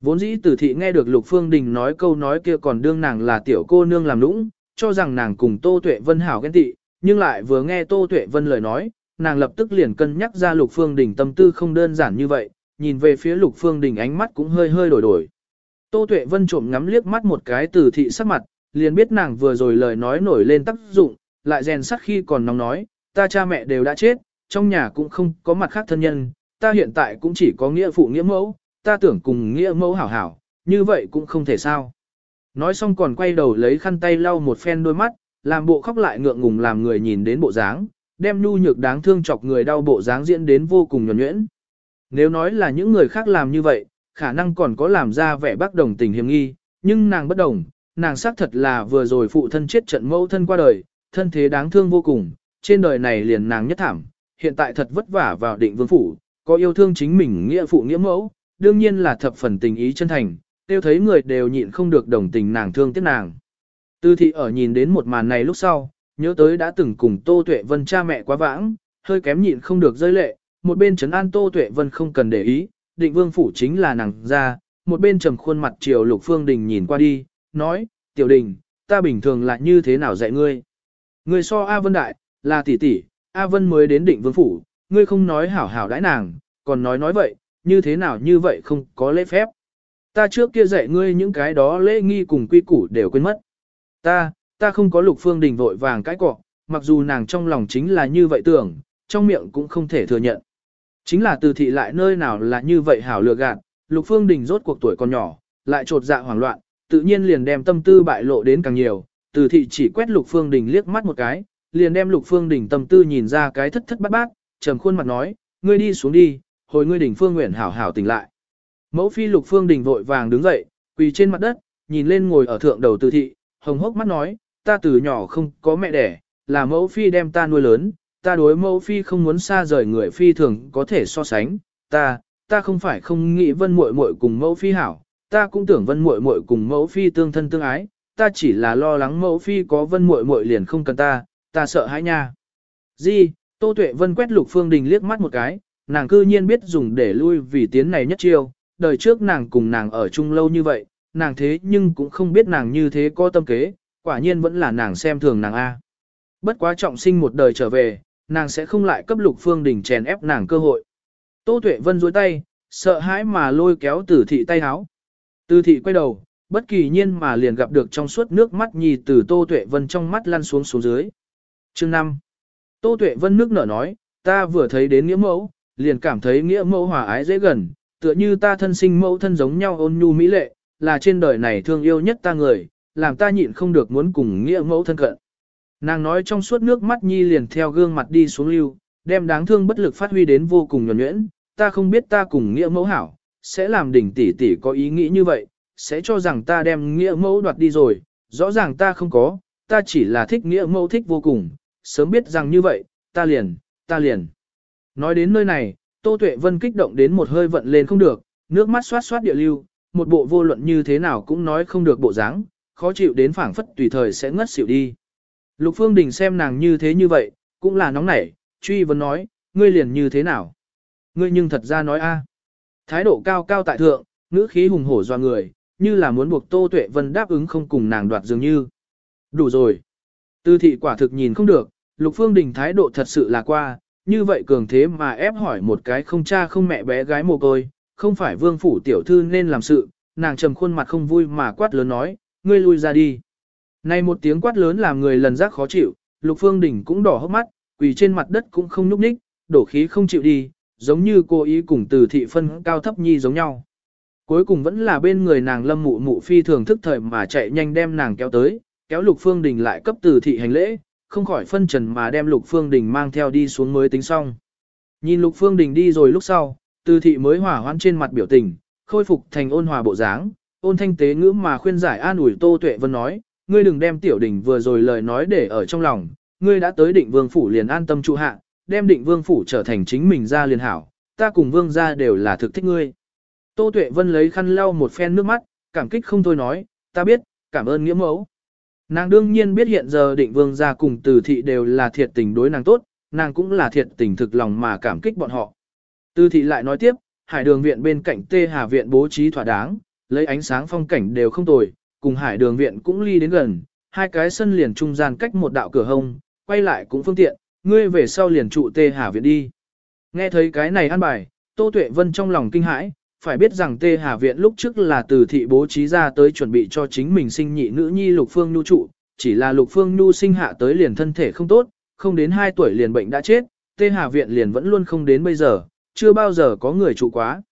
Vốn dĩ từ thị nghe được Lục Phương Đình nói câu nói kia còn đương nàng là tiểu cô nương làm nũng, cho rằng nàng cùng Tô Tuệ Vân hảo ghen tị, nhưng lại vừa nghe Tô Tuệ Vân lời nói, nàng lập tức liền cân nhắc ra Lục Phương Đình tâm tư không đơn giản như vậy, nhìn về phía Lục Phương Đình ánh mắt cũng hơi hơi đổi đổi. Tô Tuệ Vân trộm ngắm liếc mắt một cái từ thị sắc mặt, liền biết nàng vừa rồi lời nói nổi lên tác dụng, lại rèn sắt khi còn nóng nói, ta cha mẹ đều đã chết, trong nhà cũng không có mặt khác thân nhân, ta hiện tại cũng chỉ có nghĩa phụ nghĩa mẫu, ta tưởng cùng nghĩa mẫu hảo hảo, như vậy cũng không thể sao. Nói xong còn quay đầu lấy khăn tay lau một phen đôi mắt, làm bộ khóc lại ngượng ngùng làm người nhìn đến bộ dáng, đem nhu nhược đáng thương chọc người đau bộ dáng diễn đến vô cùng nhuẩn nhuyễn. Nếu nói là những người khác làm như vậy, khả năng còn có làm ra vẻ bác đồng tình hiểm nghi, nhưng nàng bất đồng, nàng xác thật là vừa rồi phụ thân chết trận mẫu thân qua đời, thân thế đáng thương vô cùng, trên đời này liền nàng nhất thảm, hiện tại thật vất vả vào định vương phủ, có yêu thương chính mình nghĩa phụ nghĩa mẫu, đương nhiên là thập phần tình ý chân thành, tiêu thấy người đều nhịn không được đồng tình nàng thương tiếc nàng. Tư thị ở nhìn đến một màn này lúc sau, nhớ tới đã từng cùng Tô Tuệ Vân cha mẹ quá vãng, hơi kém nhịn không được rơi lệ, một bên trấn an Tô Tuệ Vân không cần để ý, định vương phủ chính là nàng ra, một bên trầm khuôn mặt chiều Lục Phương Đình nhìn qua đi, nói, tiểu đình, ta bình thường là như thế nào dạy ngươi? Ngươi so A Vân Đại, là tỷ tỷ, A Vân mới đến định vương phủ, ngươi không nói hảo hảo đãi nàng, còn nói nói vậy, như thế nào như vậy không có lễ phép. Ta trước kia dạy ngươi những cái đó lễ nghi cùng quy củ đều quên mất. Ta, ta không có lục phương đình vội vàng cãi cọ, mặc dù nàng trong lòng chính là như vậy tưởng, trong miệng cũng không thể thừa nhận. Chính là từ thị lại nơi nào là như vậy hảo lừa gạt, lục phương đình rốt cuộc tuổi còn nhỏ, lại trột dạ hoảng loạn, tự nhiên liền đem tâm tư bại lộ đến càng nhiều, từ thị chỉ quét lục phương đình liếc mắt một cái, liền đem lục phương đình tâm tư nhìn ra cái thất thất bát bát, trầm khuôn mặt nói, ngươi đi xuống đi, hồi ngươi đỉnh phương nguyện hảo hảo tỉnh lại. Mẫu phi lục phương đình vội vàng đứng dậy, quỳ trên mặt đất, nhìn lên ngồi ở thượng đầu từ thị, hồng hốc mắt nói, ta từ nhỏ không có mẹ đẻ, là mẫu phi đem ta nuôi lớn, ta đối mẫu phi không muốn xa rời người phi thường có thể so sánh, ta, ta không phải không nghĩ vân muội muội cùng mẫu phi hảo, ta cũng tưởng vân muội muội cùng mẫu phi tương thân tương ái, ta chỉ là lo lắng mẫu phi có vân muội muội liền không cần ta, ta sợ hãi nha. Di, Tô Tuệ Vân quét Lục Phương Đình liếc mắt một cái, nàng cư nhiên biết dùng để lui vì tiến này nhất chiêu, đời trước nàng cùng nàng ở chung lâu như vậy, nàng thế nhưng cũng không biết nàng như thế có tâm kế, quả nhiên vẫn là nàng xem thường nàng A. Bất quá trọng sinh một đời trở về, nàng sẽ không lại cấp lục phương đình chèn ép nàng cơ hội. Tô Tuệ Vân dối tay, sợ hãi mà lôi kéo tử thị tay háo. Tử thị quay đầu, bất kỳ nhiên mà liền gặp được trong suốt nước mắt nhì từ Tô Tuệ Vân trong mắt lăn xuống xuống dưới. Chương 5 Tô Tuệ Vân nước nở nói, ta vừa thấy đến nghĩa mẫu, liền cảm thấy nghĩa mẫu hòa ái dễ gần, tựa như ta thân sinh mẫu thân giống nhau ôn nhu mỹ lệ, là trên đời này thương yêu nhất ta người, làm ta nhịn không được muốn cùng nghĩa mẫu thân cận. Nàng nói trong suốt nước mắt nhi liền theo gương mặt đi xuống lưu, đem đáng thương bất lực phát huy đến vô cùng nhuẩn nhuyễn, ta không biết ta cùng nghĩa mẫu hảo, sẽ làm đỉnh tỷ tỷ có ý nghĩ như vậy, sẽ cho rằng ta đem nghĩa mẫu đoạt đi rồi, rõ ràng ta không có, ta chỉ là thích nghĩa mẫu thích vô cùng, sớm biết rằng như vậy, ta liền, ta liền. Nói đến nơi này, Tô Tuệ Vân kích động đến một hơi vận lên không được, nước mắt xoát xoát địa lưu, một bộ vô luận như thế nào cũng nói không được bộ dáng, khó chịu đến phảng phất tùy thời sẽ ngất xỉu đi. Lục Phương Đình xem nàng như thế như vậy, cũng là nóng nảy, truy vấn nói, ngươi liền như thế nào? Ngươi nhưng thật ra nói a. Thái độ cao cao tại thượng, ngữ khí hùng hổ doa người, như là muốn buộc Tô Tuệ Vân đáp ứng không cùng nàng đoạt dường như. Đủ rồi. Tư thị quả thực nhìn không được, Lục Phương Đình thái độ thật sự là qua, như vậy cường thế mà ép hỏi một cái không cha không mẹ bé gái mồ côi, không phải vương phủ tiểu thư nên làm sự, nàng trầm khuôn mặt không vui mà quát lớn nói, ngươi lui ra đi. Này một tiếng quát lớn làm người lần giác khó chịu, Lục Phương đỉnh cũng đỏ hốc mắt, quỳ trên mặt đất cũng không nhúc nhích, đổ khí không chịu đi, giống như cô ý cùng từ thị phân cao thấp nhi giống nhau. Cuối cùng vẫn là bên người nàng lâm mụ mụ phi thường thức thời mà chạy nhanh đem nàng kéo tới, kéo Lục Phương Đình lại cấp từ thị hành lễ, không khỏi phân trần mà đem Lục Phương Đình mang theo đi xuống mới tính xong. Nhìn Lục Phương Đình đi rồi lúc sau, từ thị mới hỏa hoãn trên mặt biểu tình, khôi phục thành ôn hòa bộ dáng, ôn thanh tế ngữ mà khuyên giải an ủi Tô Tuệ Vân nói, ngươi đừng đem tiểu đỉnh vừa rồi lời nói để ở trong lòng, ngươi đã tới định vương phủ liền an tâm trụ hạ, đem định vương phủ trở thành chính mình gia liền hảo, ta cùng vương gia đều là thực thích ngươi. Tô Tuệ Vân lấy khăn lau một phen nước mắt, cảm kích không thôi nói, ta biết, cảm ơn nghĩa mẫu. Nàng đương nhiên biết hiện giờ định vương gia cùng từ thị đều là thiệt tình đối nàng tốt, nàng cũng là thiệt tình thực lòng mà cảm kích bọn họ. Từ thị lại nói tiếp, hải đường viện bên cạnh tê hà viện bố trí thỏa đáng, lấy ánh sáng phong cảnh đều không tồi, cùng hải đường viện cũng ly đến gần, hai cái sân liền trung gian cách một đạo cửa hông, quay lại cũng phương tiện, ngươi về sau liền trụ tê hà viện đi. Nghe thấy cái này ăn bài, Tô Tuệ Vân trong lòng kinh hãi, phải biết rằng Tê Hà Viện lúc trước là từ thị bố trí ra tới chuẩn bị cho chính mình sinh nhị nữ nhi Lục Phương Nhu trụ, chỉ là Lục Phương Nhu sinh hạ tới liền thân thể không tốt, không đến 2 tuổi liền bệnh đã chết, Tê Hà Viện liền vẫn luôn không đến bây giờ, chưa bao giờ có người trụ quá.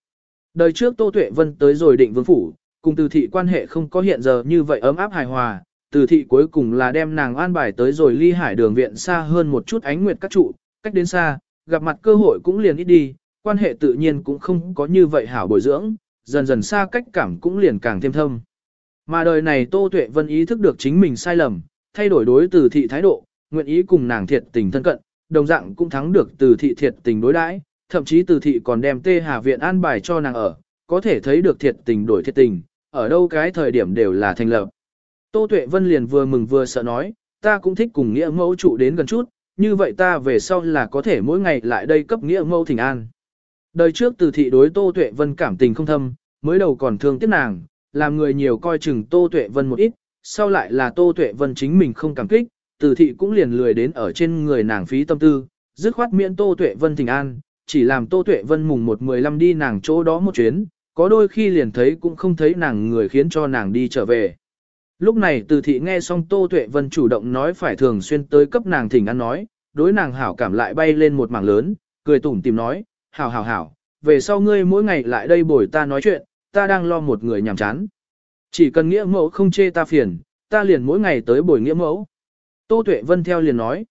Đời trước Tô Tuệ Vân tới rồi định vương phủ, cùng từ thị quan hệ không có hiện giờ như vậy ấm áp hài hòa, từ thị cuối cùng là đem nàng an bài tới rồi ly hải đường viện xa hơn một chút ánh nguyệt các trụ, cách đến xa, gặp mặt cơ hội cũng liền ít đi, quan hệ tự nhiên cũng không có như vậy hảo bồi dưỡng, dần dần xa cách cảm cũng liền càng thêm thâm. Mà đời này Tô Tuệ Vân ý thức được chính mình sai lầm, thay đổi đối từ thị thái độ, nguyện ý cùng nàng thiệt tình thân cận, đồng dạng cũng thắng được từ thị thiệt tình đối đãi, thậm chí từ thị còn đem Tê Hà viện an bài cho nàng ở, có thể thấy được thiệt tình đổi thiệt tình, ở đâu cái thời điểm đều là thành lập. Tô Tuệ Vân liền vừa mừng vừa sợ nói, ta cũng thích cùng nghĩa mẫu trụ đến gần chút, như vậy ta về sau là có thể mỗi ngày lại đây cấp nghĩa mẫu thỉnh an. Đời trước từ thị đối Tô Tuệ Vân cảm tình không thâm, mới đầu còn thương tiếc nàng, làm người nhiều coi chừng Tô Tuệ Vân một ít, sau lại là Tô Tuệ Vân chính mình không cảm kích, từ thị cũng liền lười đến ở trên người nàng phí tâm tư, dứt khoát miễn Tô Tuệ Vân thỉnh an, chỉ làm Tô Tuệ Vân mùng một mười lăm đi nàng chỗ đó một chuyến, có đôi khi liền thấy cũng không thấy nàng người khiến cho nàng đi trở về. Lúc này từ thị nghe xong Tô Tuệ Vân chủ động nói phải thường xuyên tới cấp nàng thỉnh ăn nói, đối nàng hảo cảm lại bay lên một mảng lớn, cười tủm tỉm nói, hảo hảo hảo, về sau ngươi mỗi ngày lại đây bồi ta nói chuyện, ta đang lo một người nhàm chán. Chỉ cần nghĩa mẫu không chê ta phiền, ta liền mỗi ngày tới bồi nghĩa mẫu. Tô Tuệ Vân theo liền nói,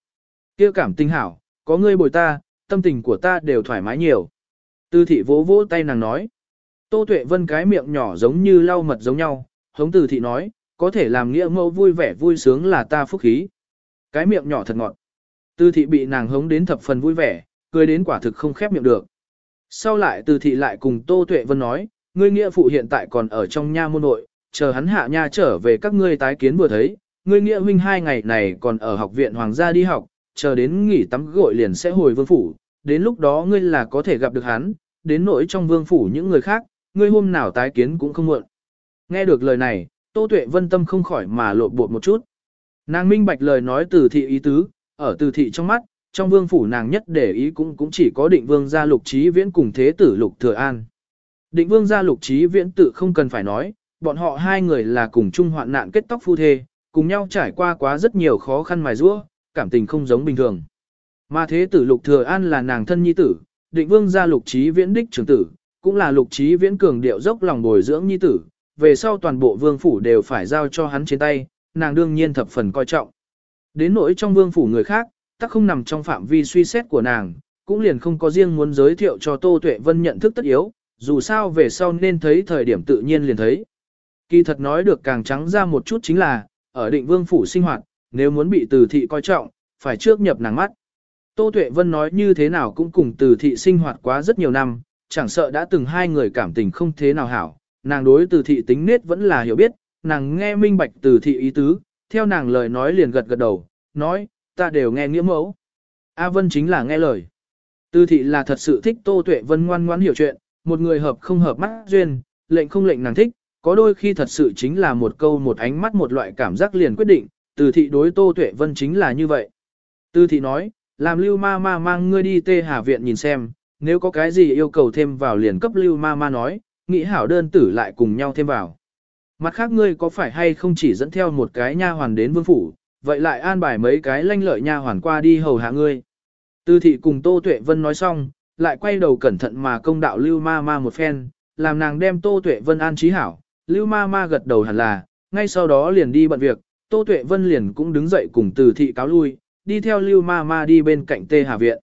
kia cảm tình hảo, có ngươi bồi ta, tâm tình của ta đều thoải mái nhiều. Tư thị vỗ vỗ tay nàng nói, Tô Tuệ Vân cái miệng nhỏ giống như lau mật giống nhau, hống từ thị nói, có thể làm nghĩa mẫu vui vẻ vui sướng là ta phúc khí. Cái miệng nhỏ thật ngọt. Tư thị bị nàng hống đến thập phần vui vẻ, cười đến quả thực không khép miệng được. Sau lại từ thị lại cùng Tô Tuệ Vân nói, ngươi nghĩa phụ hiện tại còn ở trong nha môn nội, chờ hắn hạ nha trở về các ngươi tái kiến vừa thấy, ngươi nghĩa huynh hai ngày này còn ở học viện hoàng gia đi học, chờ đến nghỉ tắm gội liền sẽ hồi vương phủ, đến lúc đó ngươi là có thể gặp được hắn, đến nỗi trong vương phủ những người khác, ngươi hôm nào tái kiến cũng không muộn. Nghe được lời này, Tô Tuệ Vân tâm không khỏi mà lộn bột một chút. Nàng minh bạch lời nói từ thị ý tứ, ở từ thị trong mắt, trong vương phủ nàng nhất để ý cũng cũng chỉ có định vương gia lục trí viễn cùng thế tử lục thừa an. Định vương gia lục trí viễn tự không cần phải nói, bọn họ hai người là cùng chung hoạn nạn kết tóc phu thê, cùng nhau trải qua quá rất nhiều khó khăn mài rũa, cảm tình không giống bình thường. Mà thế tử lục thừa an là nàng thân nhi tử, định vương gia lục trí viễn đích trưởng tử, cũng là lục trí viễn cường điệu dốc lòng bồi dưỡng nhi tử, về sau toàn bộ vương phủ đều phải giao cho hắn trên tay, nàng đương nhiên thập phần coi trọng. Đến nỗi trong vương phủ người khác, tắc không nằm trong phạm vi suy xét của nàng, cũng liền không có riêng muốn giới thiệu cho Tô Tuệ Vân nhận thức tất yếu, dù sao về sau nên thấy thời điểm tự nhiên liền thấy. Kỳ thật nói được càng trắng ra một chút chính là, ở định vương phủ sinh hoạt, nếu muốn bị từ thị coi trọng, phải trước nhập nàng mắt. Tô Tuệ Vân nói như thế nào cũng cùng từ thị sinh hoạt quá rất nhiều năm, chẳng sợ đã từng hai người cảm tình không thế nào hảo, nàng đối từ thị tính nết vẫn là hiểu biết, nàng nghe minh bạch từ thị ý tứ, theo nàng lời nói liền gật gật đầu, nói, ta đều nghe nghĩa mẫu. A Vân chính là nghe lời. Từ thị là thật sự thích Tô Tuệ Vân ngoan ngoãn hiểu chuyện, một người hợp không hợp mắt duyên, lệnh không lệnh nàng thích, có đôi khi thật sự chính là một câu một ánh mắt một loại cảm giác liền quyết định, từ thị đối Tô Tuệ Vân chính là như vậy. Từ thị nói, làm lưu ma ma mang ngươi đi tê hà viện nhìn xem, nếu có cái gì yêu cầu thêm vào liền cấp lưu ma ma nói, nghĩ hảo đơn tử lại cùng nhau thêm vào. Mặt khác ngươi có phải hay không chỉ dẫn theo một cái nha hoàn đến vương phủ, vậy lại an bài mấy cái lanh lợi nha hoàn qua đi hầu hạ ngươi. Tư thị cùng Tô Tuệ Vân nói xong, lại quay đầu cẩn thận mà công đạo Lưu Ma Ma một phen, làm nàng đem Tô Tuệ Vân an trí hảo. Lưu Ma Ma gật đầu hẳn là, ngay sau đó liền đi bận việc, Tô Tuệ Vân liền cũng đứng dậy cùng Từ thị cáo lui, đi theo Lưu Ma Ma đi bên cạnh Tê Hà viện.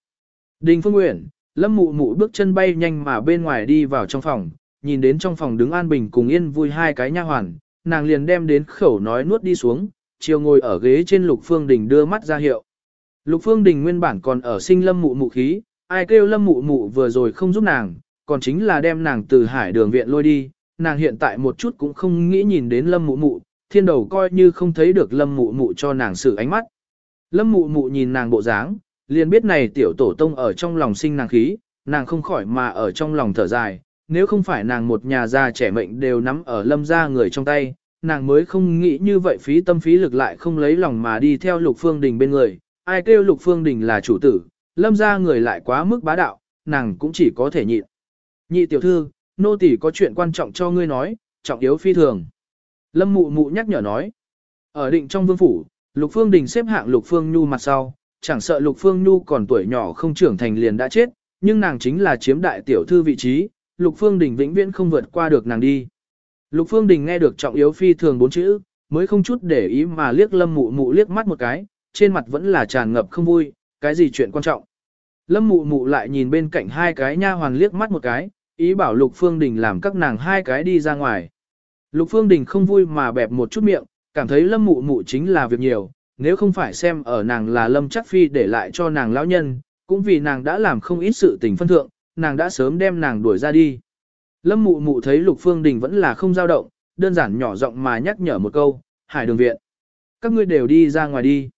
Đình Phương Uyển, Lâm Mụ Mụ bước chân bay nhanh mà bên ngoài đi vào trong phòng, nhìn đến trong phòng đứng An Bình cùng Yên Vui hai cái nha hoàn, nàng liền đem đến khẩu nói nuốt đi xuống, chiều ngồi ở ghế trên Lục Phương Đình đưa mắt ra hiệu. Lục Phương Đình nguyên bản còn ở sinh Lâm Mụ Mụ khí, ai kêu Lâm Mụ Mụ vừa rồi không giúp nàng, còn chính là đem nàng từ hải đường viện lôi đi, nàng hiện tại một chút cũng không nghĩ nhìn đến Lâm Mụ Mụ, thiên đầu coi như không thấy được Lâm Mụ Mụ cho nàng sự ánh mắt. Lâm Mụ Mụ nhìn nàng bộ dáng, liền biết này tiểu tổ tông ở trong lòng sinh nàng khí, nàng không khỏi mà ở trong lòng thở dài, nếu không phải nàng một nhà già trẻ mệnh đều nắm ở lâm gia người trong tay, nàng mới không nghĩ như vậy phí tâm phí lực lại không lấy lòng mà đi theo lục phương đình bên người, ai kêu lục phương đình là chủ tử, lâm gia người lại quá mức bá đạo, nàng cũng chỉ có thể nhịn. Nhị tiểu thư, nô tỳ có chuyện quan trọng cho ngươi nói, trọng yếu phi thường. Lâm mụ mụ nhắc nhở nói, ở định trong vương phủ, lục phương đình xếp hạng lục phương nhu mặt sau, chẳng sợ lục phương nhu còn tuổi nhỏ không trưởng thành liền đã chết, nhưng nàng chính là chiếm đại tiểu thư vị trí, Lục Phương Đình vĩnh viễn không vượt qua được nàng đi. Lục Phương Đình nghe được trọng yếu phi thường bốn chữ, mới không chút để ý mà liếc Lâm Mụ Mụ liếc mắt một cái, trên mặt vẫn là tràn ngập không vui, cái gì chuyện quan trọng. Lâm Mụ Mụ lại nhìn bên cạnh hai cái nha hoàn liếc mắt một cái, ý bảo Lục Phương Đình làm các nàng hai cái đi ra ngoài. Lục Phương Đình không vui mà bẹp một chút miệng, cảm thấy Lâm Mụ Mụ chính là việc nhiều, nếu không phải xem ở nàng là Lâm Chắc Phi để lại cho nàng lão nhân, cũng vì nàng đã làm không ít sự tình phân thượng, nàng đã sớm đem nàng đuổi ra đi. Lâm mụ mụ thấy Lục Phương Đình vẫn là không dao động, đơn giản nhỏ giọng mà nhắc nhở một câu, hải đường viện. Các ngươi đều đi ra ngoài đi.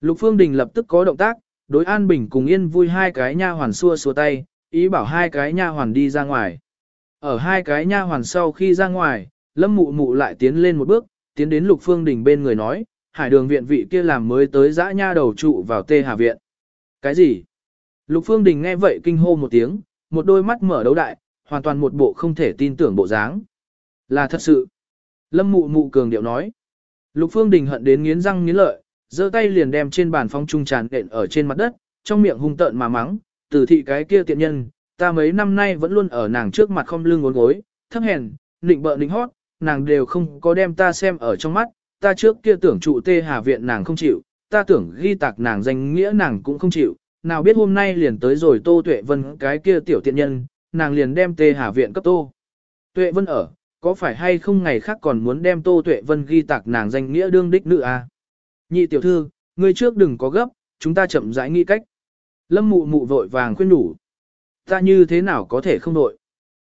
Lục Phương Đình lập tức có động tác, đối An Bình cùng Yên vui hai cái nha hoàn xua xua tay, ý bảo hai cái nha hoàn đi ra ngoài. Ở hai cái nha hoàn sau khi ra ngoài, Lâm mụ mụ lại tiến lên một bước, tiến đến Lục Phương Đình bên người nói, hải đường viện vị kia làm mới tới dã nha đầu trụ vào tê hà viện. Cái gì? Lục Phương Đình nghe vậy kinh hô một tiếng, một đôi mắt mở đấu đại, hoàn toàn một bộ không thể tin tưởng bộ dáng. Là thật sự. Lâm mụ mụ cường điệu nói. Lục Phương Đình hận đến nghiến răng nghiến lợi, giơ tay liền đem trên bàn phong trung tràn đện ở trên mặt đất, trong miệng hung tợn mà mắng, tử thị cái kia tiện nhân, ta mấy năm nay vẫn luôn ở nàng trước mặt không lưng ngốn gối, thấp hèn, nịnh bợ nịnh hót, nàng đều không có đem ta xem ở trong mắt, ta trước kia tưởng trụ tê hà viện nàng không chịu, ta tưởng ghi tạc nàng danh nghĩa nàng cũng không chịu, nào biết hôm nay liền tới rồi Tô Tuệ Vân cái kia tiểu tiện nhân, nàng liền đem Tê Hà viện cấp Tô. Tuệ Vân ở, có phải hay không ngày khác còn muốn đem Tô Tuệ Vân ghi tạc nàng danh nghĩa đương đích nữ à? Nhị tiểu thư, ngươi trước đừng có gấp, chúng ta chậm rãi nghĩ cách. Lâm mụ mụ vội vàng khuyên đủ. Ta như thế nào có thể không đội?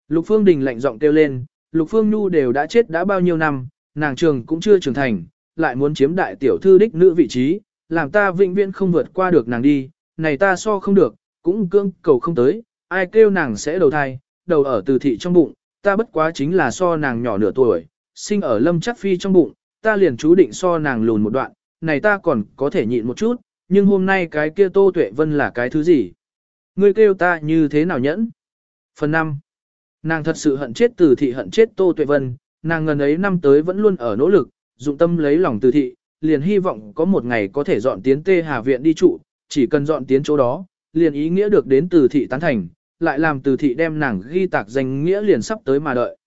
Lục Phương Đình lạnh giọng kêu lên, Lục Phương Nhu đều đã chết đã bao nhiêu năm, nàng trường cũng chưa trưởng thành, lại muốn chiếm đại tiểu thư đích nữ vị trí, làm ta vĩnh viễn không vượt qua được nàng đi, này ta so không được, cũng cương cầu không tới, ai kêu nàng sẽ đầu thai, đầu ở từ thị trong bụng, ta bất quá chính là so nàng nhỏ nửa tuổi, sinh ở lâm chắc phi trong bụng, ta liền chú định so nàng lùn một đoạn, này ta còn có thể nhịn một chút, nhưng hôm nay cái kia Tô Tuệ Vân là cái thứ gì? Ngươi kêu ta như thế nào nhẫn? Phần 5. Nàng thật sự hận chết từ thị hận chết Tô Tuệ Vân, nàng ngần ấy năm tới vẫn luôn ở nỗ lực, dụng tâm lấy lòng từ thị, liền hy vọng có một ngày có thể dọn tiến Tê Hà Viện đi trụ, chỉ cần dọn tiến chỗ đó, liền ý nghĩa được đến từ thị tán thành, lại làm từ thị đem nàng ghi tạc danh nghĩa liền sắp tới mà đợi.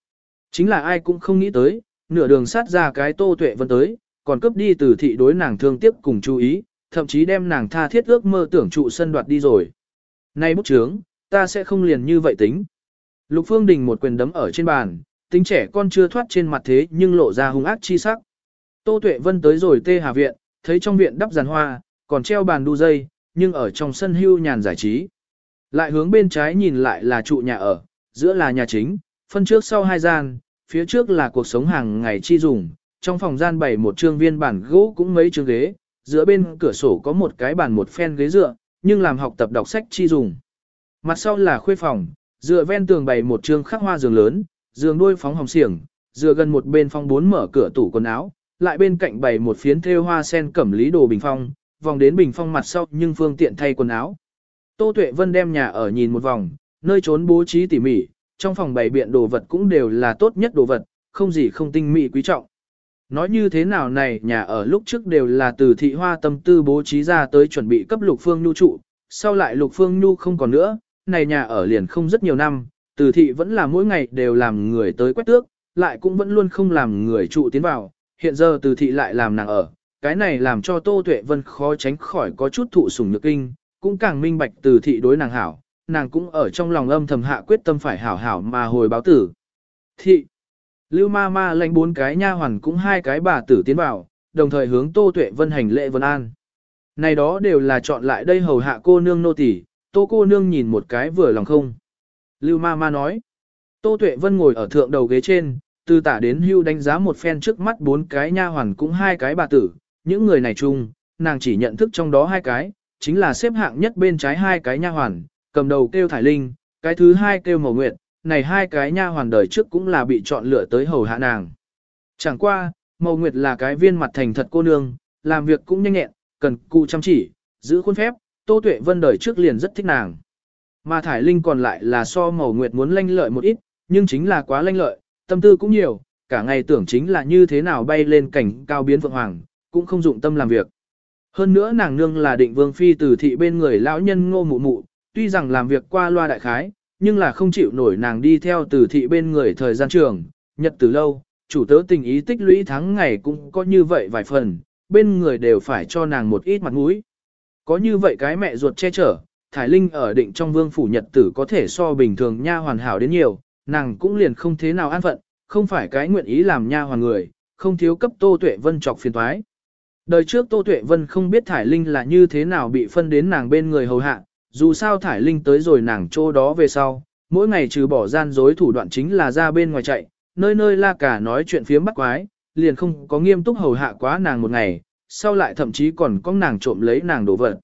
Chính là ai cũng không nghĩ tới, nửa đường sát ra cái Tô Tuệ Vân tới, còn cướp đi từ thị đối nàng thương tiếc cùng chú ý, thậm chí đem nàng tha thiết ước mơ tưởng trụ sân đoạt đi rồi. Nay bút chướng, ta sẽ không liền như vậy tính. Lục Phương Đình một quyền đấm ở trên bàn, tính trẻ con chưa thoát trên mặt thế nhưng lộ ra hung ác chi sắc. Tô Tuệ Vân tới rồi tê hà viện, thấy trong viện đắp giàn hoa, còn treo bàn đu dây, nhưng ở trong sân hưu nhàn giải trí. Lại hướng bên trái nhìn lại là trụ nhà ở, giữa là nhà chính, phân trước sau hai gian, phía trước là cuộc sống hàng ngày chi dùng, trong phòng gian bày một trương viên bản gỗ cũng mấy chiếc ghế, giữa bên cửa sổ có một cái bàn một phen ghế dựa, nhưng làm học tập đọc sách chi dùng. Mặt sau là khuê phòng, dựa ven tường bày một trương khắc hoa giường lớn, giường đuôi phóng hồng xiềng, dựa gần một bên phong bốn mở cửa tủ quần áo, lại bên cạnh bày một phiến thêu hoa sen cẩm lý đồ bình phong, vòng đến bình phong mặt sau nhưng phương tiện thay quần áo. Tô Tuệ Vân đem nhà ở nhìn một vòng, nơi trốn bố trí tỉ mỉ, trong phòng bày biện đồ vật cũng đều là tốt nhất đồ vật, không gì không tinh mỹ quý trọng. Nói như thế nào này nhà ở lúc trước đều là từ thị hoa tâm tư bố trí ra tới chuẩn bị cấp lục phương nhu trụ, sau lại lục phương nhu không còn nữa, này nhà ở liền không rất nhiều năm, từ thị vẫn là mỗi ngày đều làm người tới quét tước, lại cũng vẫn luôn không làm người trụ tiến vào, hiện giờ từ thị lại làm nàng ở, cái này làm cho Tô Tuệ Vân khó tránh khỏi có chút thụ sủng nhược kinh, cũng càng minh bạch từ thị đối nàng hảo, nàng cũng ở trong lòng âm thầm hạ quyết tâm phải hảo hảo mà hồi báo tử. Thị Lưu ma ma lãnh bốn cái nha hoàn cũng hai cái bà tử tiến vào, đồng thời hướng Tô Tuệ Vân hành lễ vân an. Này đó đều là chọn lại đây hầu hạ cô nương nô tỳ, Tô cô nương nhìn một cái vừa lòng không. Lưu ma ma nói. Tô Tuệ Vân ngồi ở thượng đầu ghế trên, từ tả đến hưu đánh giá một phen trước mắt bốn cái nha hoàn cũng hai cái bà tử, những người này chung, nàng chỉ nhận thức trong đó hai cái, chính là xếp hạng nhất bên trái hai cái nha hoàn, cầm đầu kêu Thải Linh, cái thứ hai kêu Mầu Nguyệt, này hai cái nha hoàn đời trước cũng là bị chọn lựa tới hầu hạ nàng. Chẳng qua, Mầu Nguyệt là cái viên mặt thành thật cô nương, làm việc cũng nhanh nhẹn, cần cụ chăm chỉ, giữ khuôn phép, Tô Tuệ Vân đời trước liền rất thích nàng. Mà Thải Linh còn lại là so Mầu Nguyệt muốn lanh lợi một ít, nhưng chính là quá lanh lợi, tâm tư cũng nhiều, cả ngày tưởng chính là như thế nào bay lên cảnh cao biến vượng hoàng, cũng không dụng tâm làm việc. Hơn nữa nàng nương là định vương phi từ thị bên người lão nhân ngô mụ mụ, tuy rằng làm việc qua loa đại khái, nhưng là không chịu nổi nàng đi theo từ thị bên người thời gian trường, nhật từ lâu, chủ tớ tình ý tích lũy tháng ngày cũng có như vậy vài phần, bên người đều phải cho nàng một ít mặt mũi. Có như vậy cái mẹ ruột che chở, Thải Linh ở định trong vương phủ nhật tử có thể so bình thường nha hoàn hảo đến nhiều, nàng cũng liền không thế nào an phận, không phải cái nguyện ý làm nha hoàn người, không thiếu cấp Tô Tuệ Vân chọc phiền toái. Đời trước Tô Tuệ Vân không biết Thải Linh là như thế nào bị phân đến nàng bên người hầu hạ, dù sao Thải Linh tới rồi nàng chỗ đó về sau, mỗi ngày trừ bỏ gian dối thủ đoạn chính là ra bên ngoài chạy, nơi nơi la cả nói chuyện phiếm bắt quái, liền không có nghiêm túc hầu hạ quá nàng một ngày, sau lại thậm chí còn có nàng trộm lấy nàng đồ vật.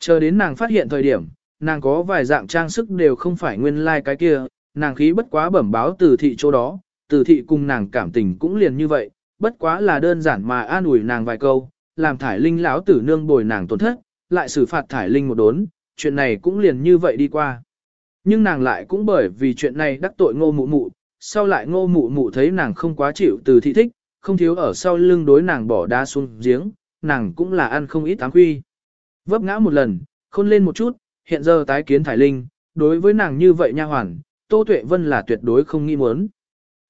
Chờ đến nàng phát hiện thời điểm, nàng có vài dạng trang sức đều không phải nguyên lai like cái kia, nàng khí bất quá bẩm báo từ thị chỗ đó, từ thị cùng nàng cảm tình cũng liền như vậy, bất quá là đơn giản mà an ủi nàng vài câu, làm thải linh lão tử nương bồi nàng tổn thất, lại xử phạt thải linh một đốn, chuyện này cũng liền như vậy đi qua. Nhưng nàng lại cũng bởi vì chuyện này đắc tội ngô mụ mụ, sau lại ngô mụ mụ thấy nàng không quá chịu từ thị thích, không thiếu ở sau lưng đối nàng bỏ đá xuống giếng, nàng cũng là ăn không ít áng quy. Vấp ngã một lần, khôn lên một chút, hiện giờ tái kiến thải linh, đối với nàng như vậy nha hoàn, Tô Tuệ Vân là tuyệt đối không nghi muốn.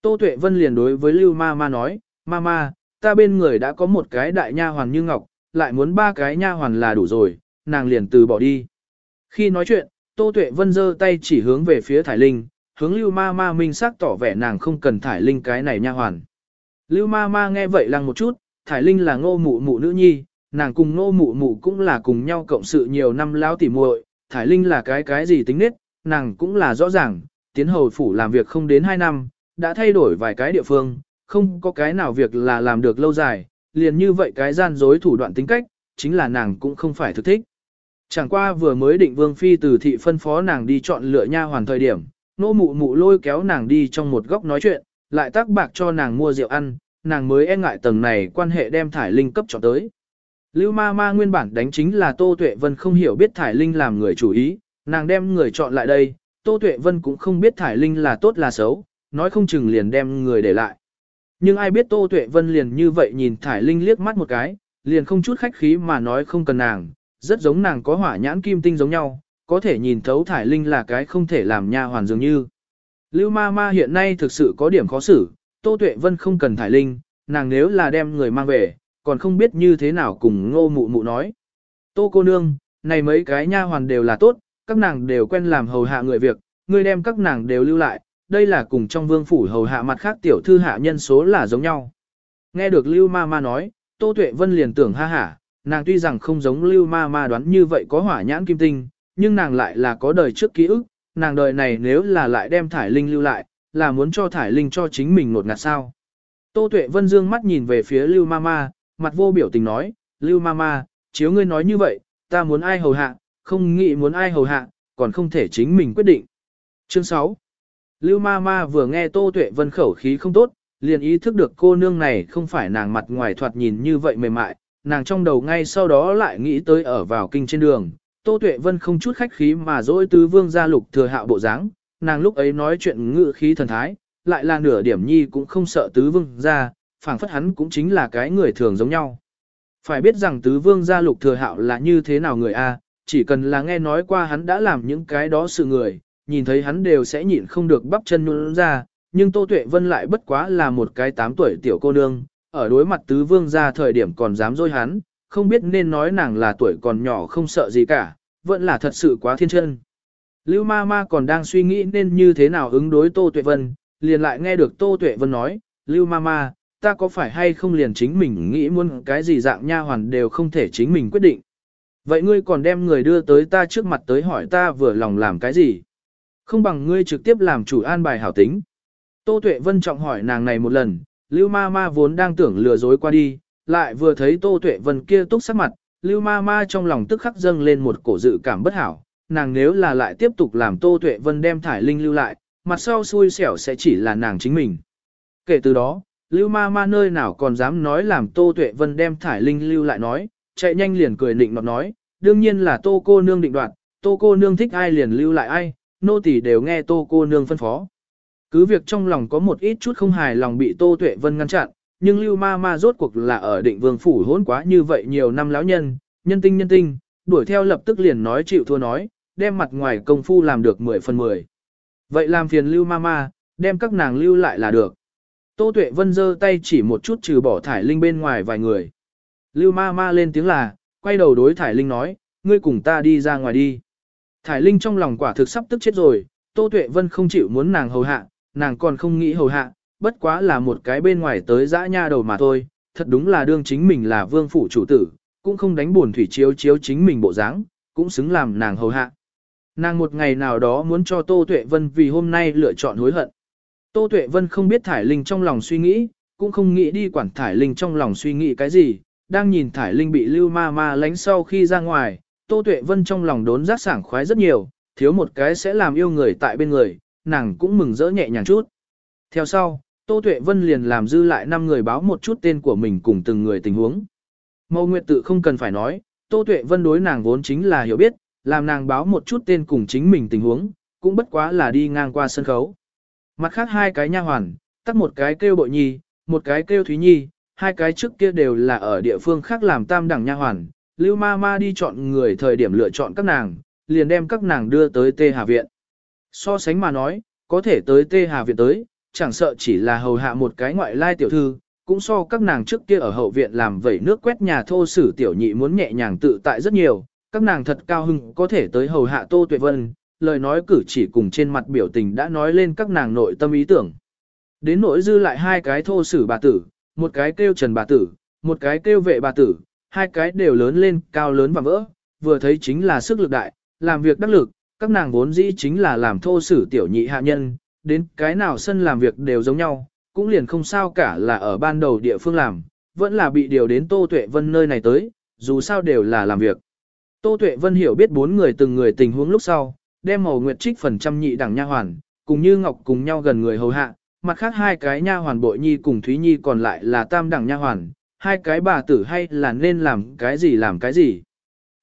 Tô Tuệ Vân liền đối với Lưu Ma Ma nói, Ma Ma, ta bên người đã có một cái đại nha hoàn như ngọc, lại muốn ba cái nha hoàn là đủ rồi, nàng liền từ bỏ đi. Khi nói chuyện, Tô Tuệ Vân giơ tay chỉ hướng về phía Thải Linh, hướng Lưu Ma Ma minh xác tỏ vẻ nàng không cần Thải Linh cái này nha hoàn. Lưu Ma Ma nghe vậy lăng một chút, Thải Linh là ngô mụ mụ nữ nhi, nàng cùng ngô mụ mụ cũng là cùng nhau cộng sự nhiều năm lão tỉ muội, Thải Linh là cái cái gì tính nết, nàng cũng là rõ ràng, tiến hầu phủ làm việc không đến 2 năm, đã thay đổi vài cái địa phương, không có cái nào việc là làm được lâu dài, liền như vậy cái gian dối thủ đoạn tính cách, chính là nàng cũng không phải thực thích. Chẳng qua vừa mới định vương phi từ thị phân phó nàng đi chọn lựa nha hoàn thời điểm, nô mụ mụ lôi kéo nàng đi trong một góc nói chuyện, lại tác bạc cho nàng mua rượu ăn, nàng mới e ngại tầng này quan hệ đem Thải Linh cấp cho tới. Lưu ma ma nguyên bản đánh chính là Tô Tuệ Vân không hiểu biết Thải Linh làm người chủ ý, nàng đem người chọn lại đây, Tô Tuệ Vân cũng không biết Thải Linh là tốt là xấu, nói không chừng liền đem người để lại. Nhưng ai biết Tô Tuệ Vân liền như vậy nhìn Thải Linh liếc mắt một cái, liền không chút khách khí mà nói không cần nàng, rất giống nàng có hỏa nhãn kim tinh giống nhau, có thể nhìn thấu Thải Linh là cái không thể làm nha hoàn dường như. Lưu ma ma hiện nay thực sự có điểm khó xử, Tô Tuệ Vân không cần Thải Linh, nàng nếu là đem người mang về, còn không biết như thế nào cùng ngô mụ mụ nói. Tô cô nương, này mấy cái nha hoàn đều là tốt, các nàng đều quen làm hầu hạ người việc, ngươi đem các nàng đều lưu lại, đây là cùng trong vương phủ hầu hạ mặt khác tiểu thư hạ nhân số là giống nhau. Nghe được Lưu Ma Ma nói, Tô Tuệ Vân liền tưởng ha hả, nàng tuy rằng không giống Lưu Ma Ma đoán như vậy có hỏa nhãn kim tinh, nhưng nàng lại là có đời trước ký ức, nàng đời này nếu là lại đem Thải Linh lưu lại, là muốn cho Thải Linh cho chính mình nột ngạt sao. Tô Tuệ Vân dương mắt nhìn về phía Lưu Mama, mặt vô biểu tình nói, Lưu Mama, chiếu ngươi nói như vậy, ta muốn ai hầu hạ, không nghĩ muốn ai hầu hạ, còn không thể chính mình quyết định. Chương 6 Lưu Mama vừa nghe Tô Tuệ Vân khẩu khí không tốt, liền ý thức được cô nương này không phải nàng mặt ngoài thoạt nhìn như vậy mềm mại, nàng trong đầu ngay sau đó lại nghĩ tới ở vào kinh trên đường. Tô Tuệ Vân không chút khách khí mà dỗi tứ vương gia lục thừa hạo bộ dáng, nàng lúc ấy nói chuyện ngự khí thần thái, lại là nửa điểm nhi cũng không sợ tứ vương gia, phảng phất hắn cũng chính là cái người thường giống nhau. Phải biết rằng tứ vương gia lục thừa hạo là như thế nào người a, chỉ cần là nghe nói qua hắn đã làm những cái đó sự người, nhìn thấy hắn đều sẽ nhịn không được bắp chân nhún ra, nhưng Tô Tuệ Vân lại bất quá là một cái 8 tuổi tiểu cô nương, ở đối mặt tứ vương gia thời điểm còn dám dối hắn, không biết nên nói nàng là tuổi còn nhỏ không sợ gì cả, vẫn là thật sự quá thiên chân. Lưu ma ma còn đang suy nghĩ nên như thế nào ứng đối Tô Tuệ Vân, liền lại nghe được Tô Tuệ Vân nói, Lưu ma ma, ta có phải hay không liền chính mình nghĩ muốn cái gì dạng nha hoàn đều không thể chính mình quyết định. Vậy ngươi còn đem người đưa tới ta trước mặt tới hỏi ta vừa lòng làm cái gì? Không bằng ngươi trực tiếp làm chủ an bài hảo tính. Tô Tuệ Vân trọng hỏi nàng này một lần, Lưu Ma Ma vốn đang tưởng lừa dối qua đi, lại vừa thấy Tô Tuệ Vân kia túc sắc mặt, Lưu Ma Ma trong lòng tức khắc dâng lên một cổ dự cảm bất hảo, nàng nếu là lại tiếp tục làm Tô Tuệ Vân đem thải linh lưu lại, mặt sau xui xẻo sẽ chỉ là nàng chính mình. Kể từ đó, Lưu Ma Ma nơi nào còn dám nói làm Tô Tuệ Vân đem thải linh lưu lại nói, chạy nhanh liền cười định nọt nói, đương nhiên là Tô cô nương định đoạt, Tô cô nương thích ai liền lưu lại ai, nô tỳ đều nghe tô cô nương phân phó. Cứ việc trong lòng có một ít chút không hài lòng bị tô tuệ vân ngăn chặn, nhưng lưu ma ma rốt cuộc là ở định vương phủ hỗn quá như vậy nhiều năm lão nhân, nhân tinh nhân tinh, đuổi theo lập tức liền nói chịu thua nói, đem mặt ngoài công phu làm được 10 phần 10. Vậy làm phiền lưu ma ma, đem các nàng lưu lại là được. Tô tuệ vân giơ tay chỉ một chút trừ bỏ thải linh bên ngoài vài người. Lưu ma ma lên tiếng là, quay đầu đối thải linh nói, ngươi cùng ta đi ra ngoài đi. Thải Linh trong lòng quả thực sắp tức chết rồi, Tô Tuệ Vân không chịu muốn nàng hầu hạ, nàng còn không nghĩ hầu hạ, bất quá là một cái bên ngoài tới dã nha đầu mà thôi, thật đúng là đương chính mình là vương phủ chủ tử, cũng không đánh buồn thủy chiếu chiếu chính mình bộ dáng, cũng xứng làm nàng hầu hạ. Nàng một ngày nào đó muốn cho Tô Tuệ Vân vì hôm nay lựa chọn hối hận. Tô Tuệ Vân không biết Thải Linh trong lòng suy nghĩ, cũng không nghĩ đi quản Thải Linh trong lòng suy nghĩ cái gì, đang nhìn Thải Linh bị Lưu Ma Ma lánh sau khi ra ngoài, Tô Tuệ Vân trong lòng đốn giác sảng khoái rất nhiều, thiếu một cái sẽ làm yêu người tại bên người, nàng cũng mừng rỡ nhẹ nhàng chút. Theo sau, Tô Tuệ Vân liền làm dư lại 5 người báo một chút tên của mình cùng từng người tình huống. Mâu Nguyệt tự không cần phải nói, Tô Tuệ Vân đối nàng vốn chính là hiểu biết, làm nàng báo một chút tên cùng chính mình tình huống, cũng bất quá là đi ngang qua sân khấu. Mặt khác hai cái nha hoàn, tắt một cái kêu bội nhi, một cái kêu thúy nhi, hai cái trước kia đều là ở địa phương khác làm tam đẳng nha hoàn, Lưu ma ma đi chọn người thời điểm lựa chọn các nàng, liền đem các nàng đưa tới Tê Hà Viện. So sánh mà nói, có thể tới Tê Hà Viện tới, chẳng sợ chỉ là hầu hạ một cái ngoại lai tiểu thư, cũng so các nàng trước kia ở hậu viện làm vẩy nước quét nhà thô sử tiểu nhị muốn nhẹ nhàng tự tại rất nhiều, các nàng thật cao hưng có thể tới hầu hạ Tô Tuệ Vân, lời nói cử chỉ cùng trên mặt biểu tình đã nói lên các nàng nội tâm ý tưởng. Đến nỗi dư lại hai cái thô sử bà tử, một cái kêu Trần bà tử, một cái kêu vệ bà tử, hai cái đều lớn lên, cao lớn và vỡ, vừa thấy chính là sức lực đại, làm việc đắc lực, các nàng vốn dĩ chính là làm thô sử tiểu nhị hạ nhân, đến cái nào sân làm việc đều giống nhau, cũng liền không sao cả là ở ban đầu địa phương làm, vẫn là bị điều đến Tô Tuệ Vân nơi này tới, dù sao đều là làm việc. Tô Tuệ Vân hiểu biết bốn người từng người tình huống lúc sau, đem màu nguyệt trích phần trăm nhị đẳng nha hoàn, cùng như ngọc cùng nhau gần người hầu hạ, mặt khác hai cái nha hoàn bội nhi cùng Thúy Nhi còn lại là tam đẳng nha hoàn, hai cái bà tử hay là nên làm cái gì làm cái gì.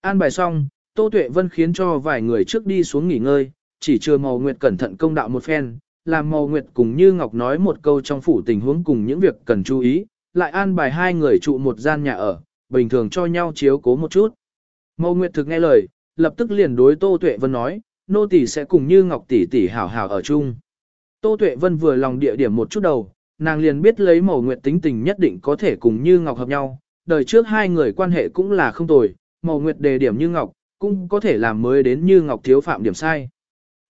An bài xong, Tô Tuệ Vân khiến cho vài người trước đi xuống nghỉ ngơi, chỉ chưa Màu Nguyệt cẩn thận công đạo một phen, làm Màu Nguyệt cùng Như Ngọc nói một câu trong phủ tình huống cùng những việc cần chú ý, lại an bài hai người trụ một gian nhà ở, bình thường cho nhau chiếu cố một chút. Màu Nguyệt thực nghe lời, lập tức liền đối Tô Tuệ Vân nói, nô tỷ sẽ cùng Như Ngọc tỷ tỷ hảo hảo ở chung. Tô Tuệ Vân vừa lòng địa điểm một chút đầu, nàng liền biết lấy Màu Nguyệt tính tình nhất định có thể cùng Như Ngọc hợp nhau, đời trước hai người quan hệ cũng là không tồi, Màu Nguyệt đề điểm Như Ngọc, cũng có thể làm mới đến Như Ngọc thiếu phạm điểm sai.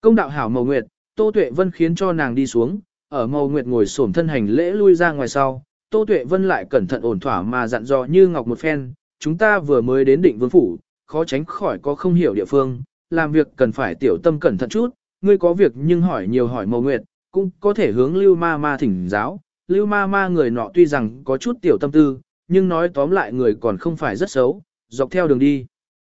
Công đạo hảo Màu Nguyệt, Tô Tuệ Vân khiến cho nàng đi xuống, ở Màu Nguyệt ngồi xổm thân hành lễ lui ra ngoài sau, Tô Tuệ Vân lại cẩn thận ổn thỏa mà dặn dò Như Ngọc một phen, chúng ta vừa mới đến định vương phủ, khó tránh khỏi có không hiểu địa phương, làm việc cần phải tiểu tâm cẩn thận chút, ngươi có việc nhưng hỏi nhiều hỏi Màu Nguyệt, cũng có thể hướng Lưu Ma Ma thỉnh giáo. Lưu Ma Ma người nọ tuy rằng có chút tiểu tâm tư, nhưng nói tóm lại người còn không phải rất xấu, dọc theo đường đi.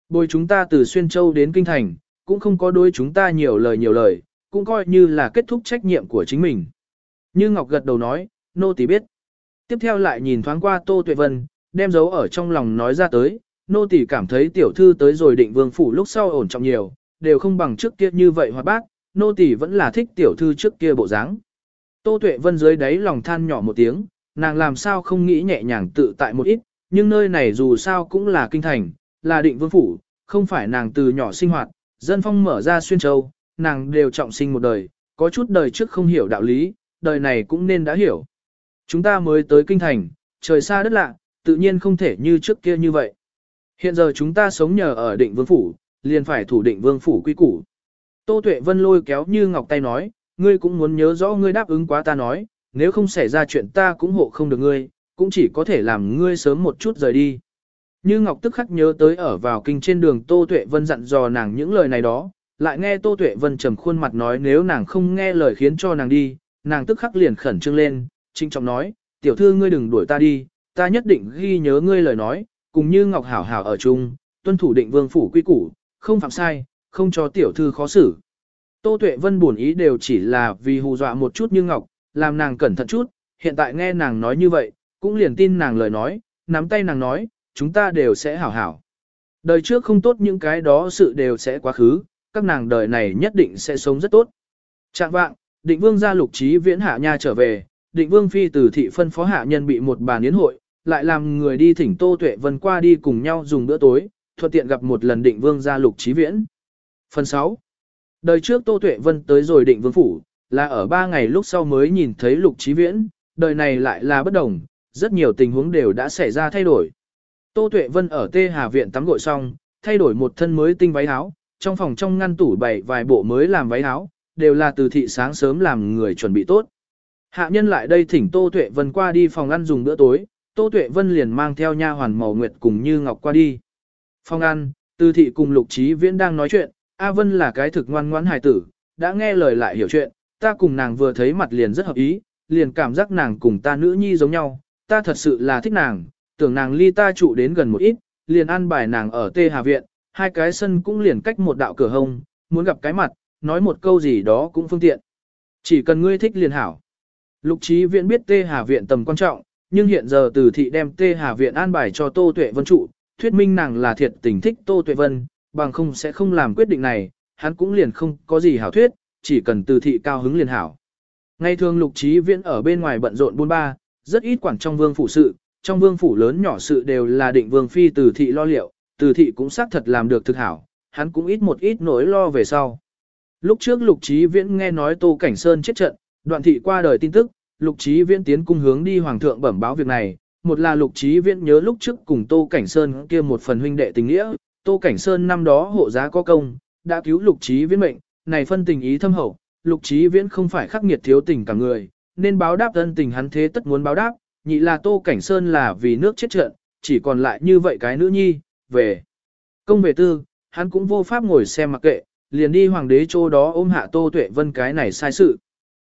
Bồi chúng ta từ Xuyên Châu đến Kinh Thành, cũng không có đối chúng ta nhiều lời nhiều lời, cũng coi như là kết thúc trách nhiệm của chính mình. Như Ngọc gật đầu nói, nô tỳ biết. Tiếp theo lại nhìn thoáng qua Tô Tuệ Vân, đem dấu ở trong lòng nói ra tới, nô tỳ cảm thấy tiểu thư tới rồi định vương phủ lúc sau ổn trọng nhiều, đều không bằng trước kia như vậy hoạt bác, nô tỳ vẫn là thích tiểu thư trước kia bộ dáng. Tô Tuệ Vân dưới đáy lòng than nhỏ một tiếng, nàng làm sao không nghĩ nhẹ nhàng tự tại một ít, nhưng nơi này dù sao cũng là kinh thành, là định vương phủ, không phải nàng từ nhỏ sinh hoạt, dân phong mở ra xuyên châu, nàng đều trọng sinh một đời, có chút đời trước không hiểu đạo lý, đời này cũng nên đã hiểu. Chúng ta mới tới kinh thành, trời xa đất lạ, tự nhiên không thể như trước kia như vậy. Hiện giờ chúng ta sống nhờ ở định vương phủ, liền phải thủ định vương phủ quy củ. Tô Tuệ Vân lôi kéo như ngọc tay nói, ngươi cũng muốn nhớ rõ ngươi đáp ứng quá ta nói, nếu không xảy ra chuyện ta cũng hộ không được ngươi, cũng chỉ có thể làm ngươi sớm một chút rời đi. Như Ngọc tức khắc nhớ tới ở vào kinh trên đường Tô Tuệ Vân dặn dò nàng những lời này đó, lại nghe Tô Tuệ Vân trầm khuôn mặt nói nếu nàng không nghe lời khiến cho nàng đi, nàng tức khắc liền khẩn trương lên, trinh trọng nói, tiểu thư ngươi đừng đuổi ta đi, ta nhất định ghi nhớ ngươi lời nói, cùng như Ngọc Hảo Hảo ở chung, tuân thủ định vương phủ quy củ, không phạm sai, không cho tiểu thư khó xử. Tô Tuệ Vân buồn ý đều chỉ là vì hù dọa một chút như Ngọc, làm nàng cẩn thận chút, hiện tại nghe nàng nói như vậy, cũng liền tin nàng lời nói, nắm tay nàng nói, chúng ta đều sẽ hảo hảo. Đời trước không tốt những cái đó sự đều sẽ quá khứ, các nàng đời này nhất định sẽ sống rất tốt. Trạng vạng, định vương gia lục trí viễn hạ nha trở về, định vương phi từ thị phân phó hạ nhân bị một bàn yến hội, lại làm người đi thỉnh Tô Tuệ Vân qua đi cùng nhau dùng bữa tối, thuận tiện gặp một lần định vương gia lục trí viễn. Phần 6. Đời trước Tô Tuệ Vân tới rồi định vương phủ, là ở ba ngày lúc sau mới nhìn thấy lục trí viễn, đời này lại là bất đồng, rất nhiều tình huống đều đã xảy ra thay đổi. Tô Tuệ Vân ở Tê Hà Viện tắm gội xong, thay đổi một thân mới tinh váy áo, trong phòng trong ngăn tủ bày vài bộ mới làm váy áo, đều là từ thị sáng sớm làm người chuẩn bị tốt. Hạ nhân lại đây thỉnh Tô Tuệ Vân qua đi phòng ăn dùng bữa tối, Tô Tuệ Vân liền mang theo nha hoàn màu nguyệt cùng Như Ngọc qua đi. Phòng ăn, Từ thị cùng Lục Chí Viễn đang nói chuyện, A Vân là cái thực ngoan ngoãn hài tử, đã nghe lời lại hiểu chuyện, ta cùng nàng vừa thấy mặt liền rất hợp ý, liền cảm giác nàng cùng ta nữ nhi giống nhau, ta thật sự là thích nàng, tưởng nàng ly ta trụ đến gần một ít, liền ăn bài nàng ở Tê Hà Viện, hai cái sân cũng liền cách một đạo cửa hông, muốn gặp cái mặt, nói một câu gì đó cũng phương tiện. Chỉ cần ngươi thích liền hảo. Lục trí viện biết Tê Hà Viện tầm quan trọng, nhưng hiện giờ từ thị đem Tê Hà Viện an bài cho Tô Tuệ Vân trụ, thuyết minh nàng là thiệt tình thích Tô Tuệ Vân, bằng không sẽ không làm quyết định này, hắn cũng liền không có gì hảo thuyết, chỉ cần từ thị cao hứng liền hảo. Ngày thường lục trí viện ở bên ngoài bận rộn buôn ba, rất ít quản trong vương phủ sự, trong vương phủ lớn nhỏ sự đều là định vương phi từ thị lo liệu, từ thị cũng xác thật làm được thực hảo, hắn cũng ít một ít nỗi lo về sau. Lúc trước lục trí viễn nghe nói Tô Cảnh Sơn chết trận, đoạn thị qua đời tin tức, lục trí viễn tiến cung hướng đi hoàng thượng bẩm báo việc này, một là lục trí viễn nhớ lúc trước cùng Tô Cảnh Sơn kia một phần huynh đệ tình nghĩa, Tô Cảnh Sơn năm đó hộ giá có công, đã cứu lục trí viễn mệnh, này phân tình ý thâm hậu, lục trí viễn không phải khắc nghiệt thiếu tình cả người, nên báo đáp ân tình hắn thế tất muốn báo đáp, nhị là Tô Cảnh Sơn là vì nước chết trận, chỉ còn lại như vậy cái nữ nhi, về. Công về tư, hắn cũng vô pháp ngồi xem mặc kệ, liền đi hoàng đế chỗ đó ôm hạ Tô Tuệ Vân cái này sai sự.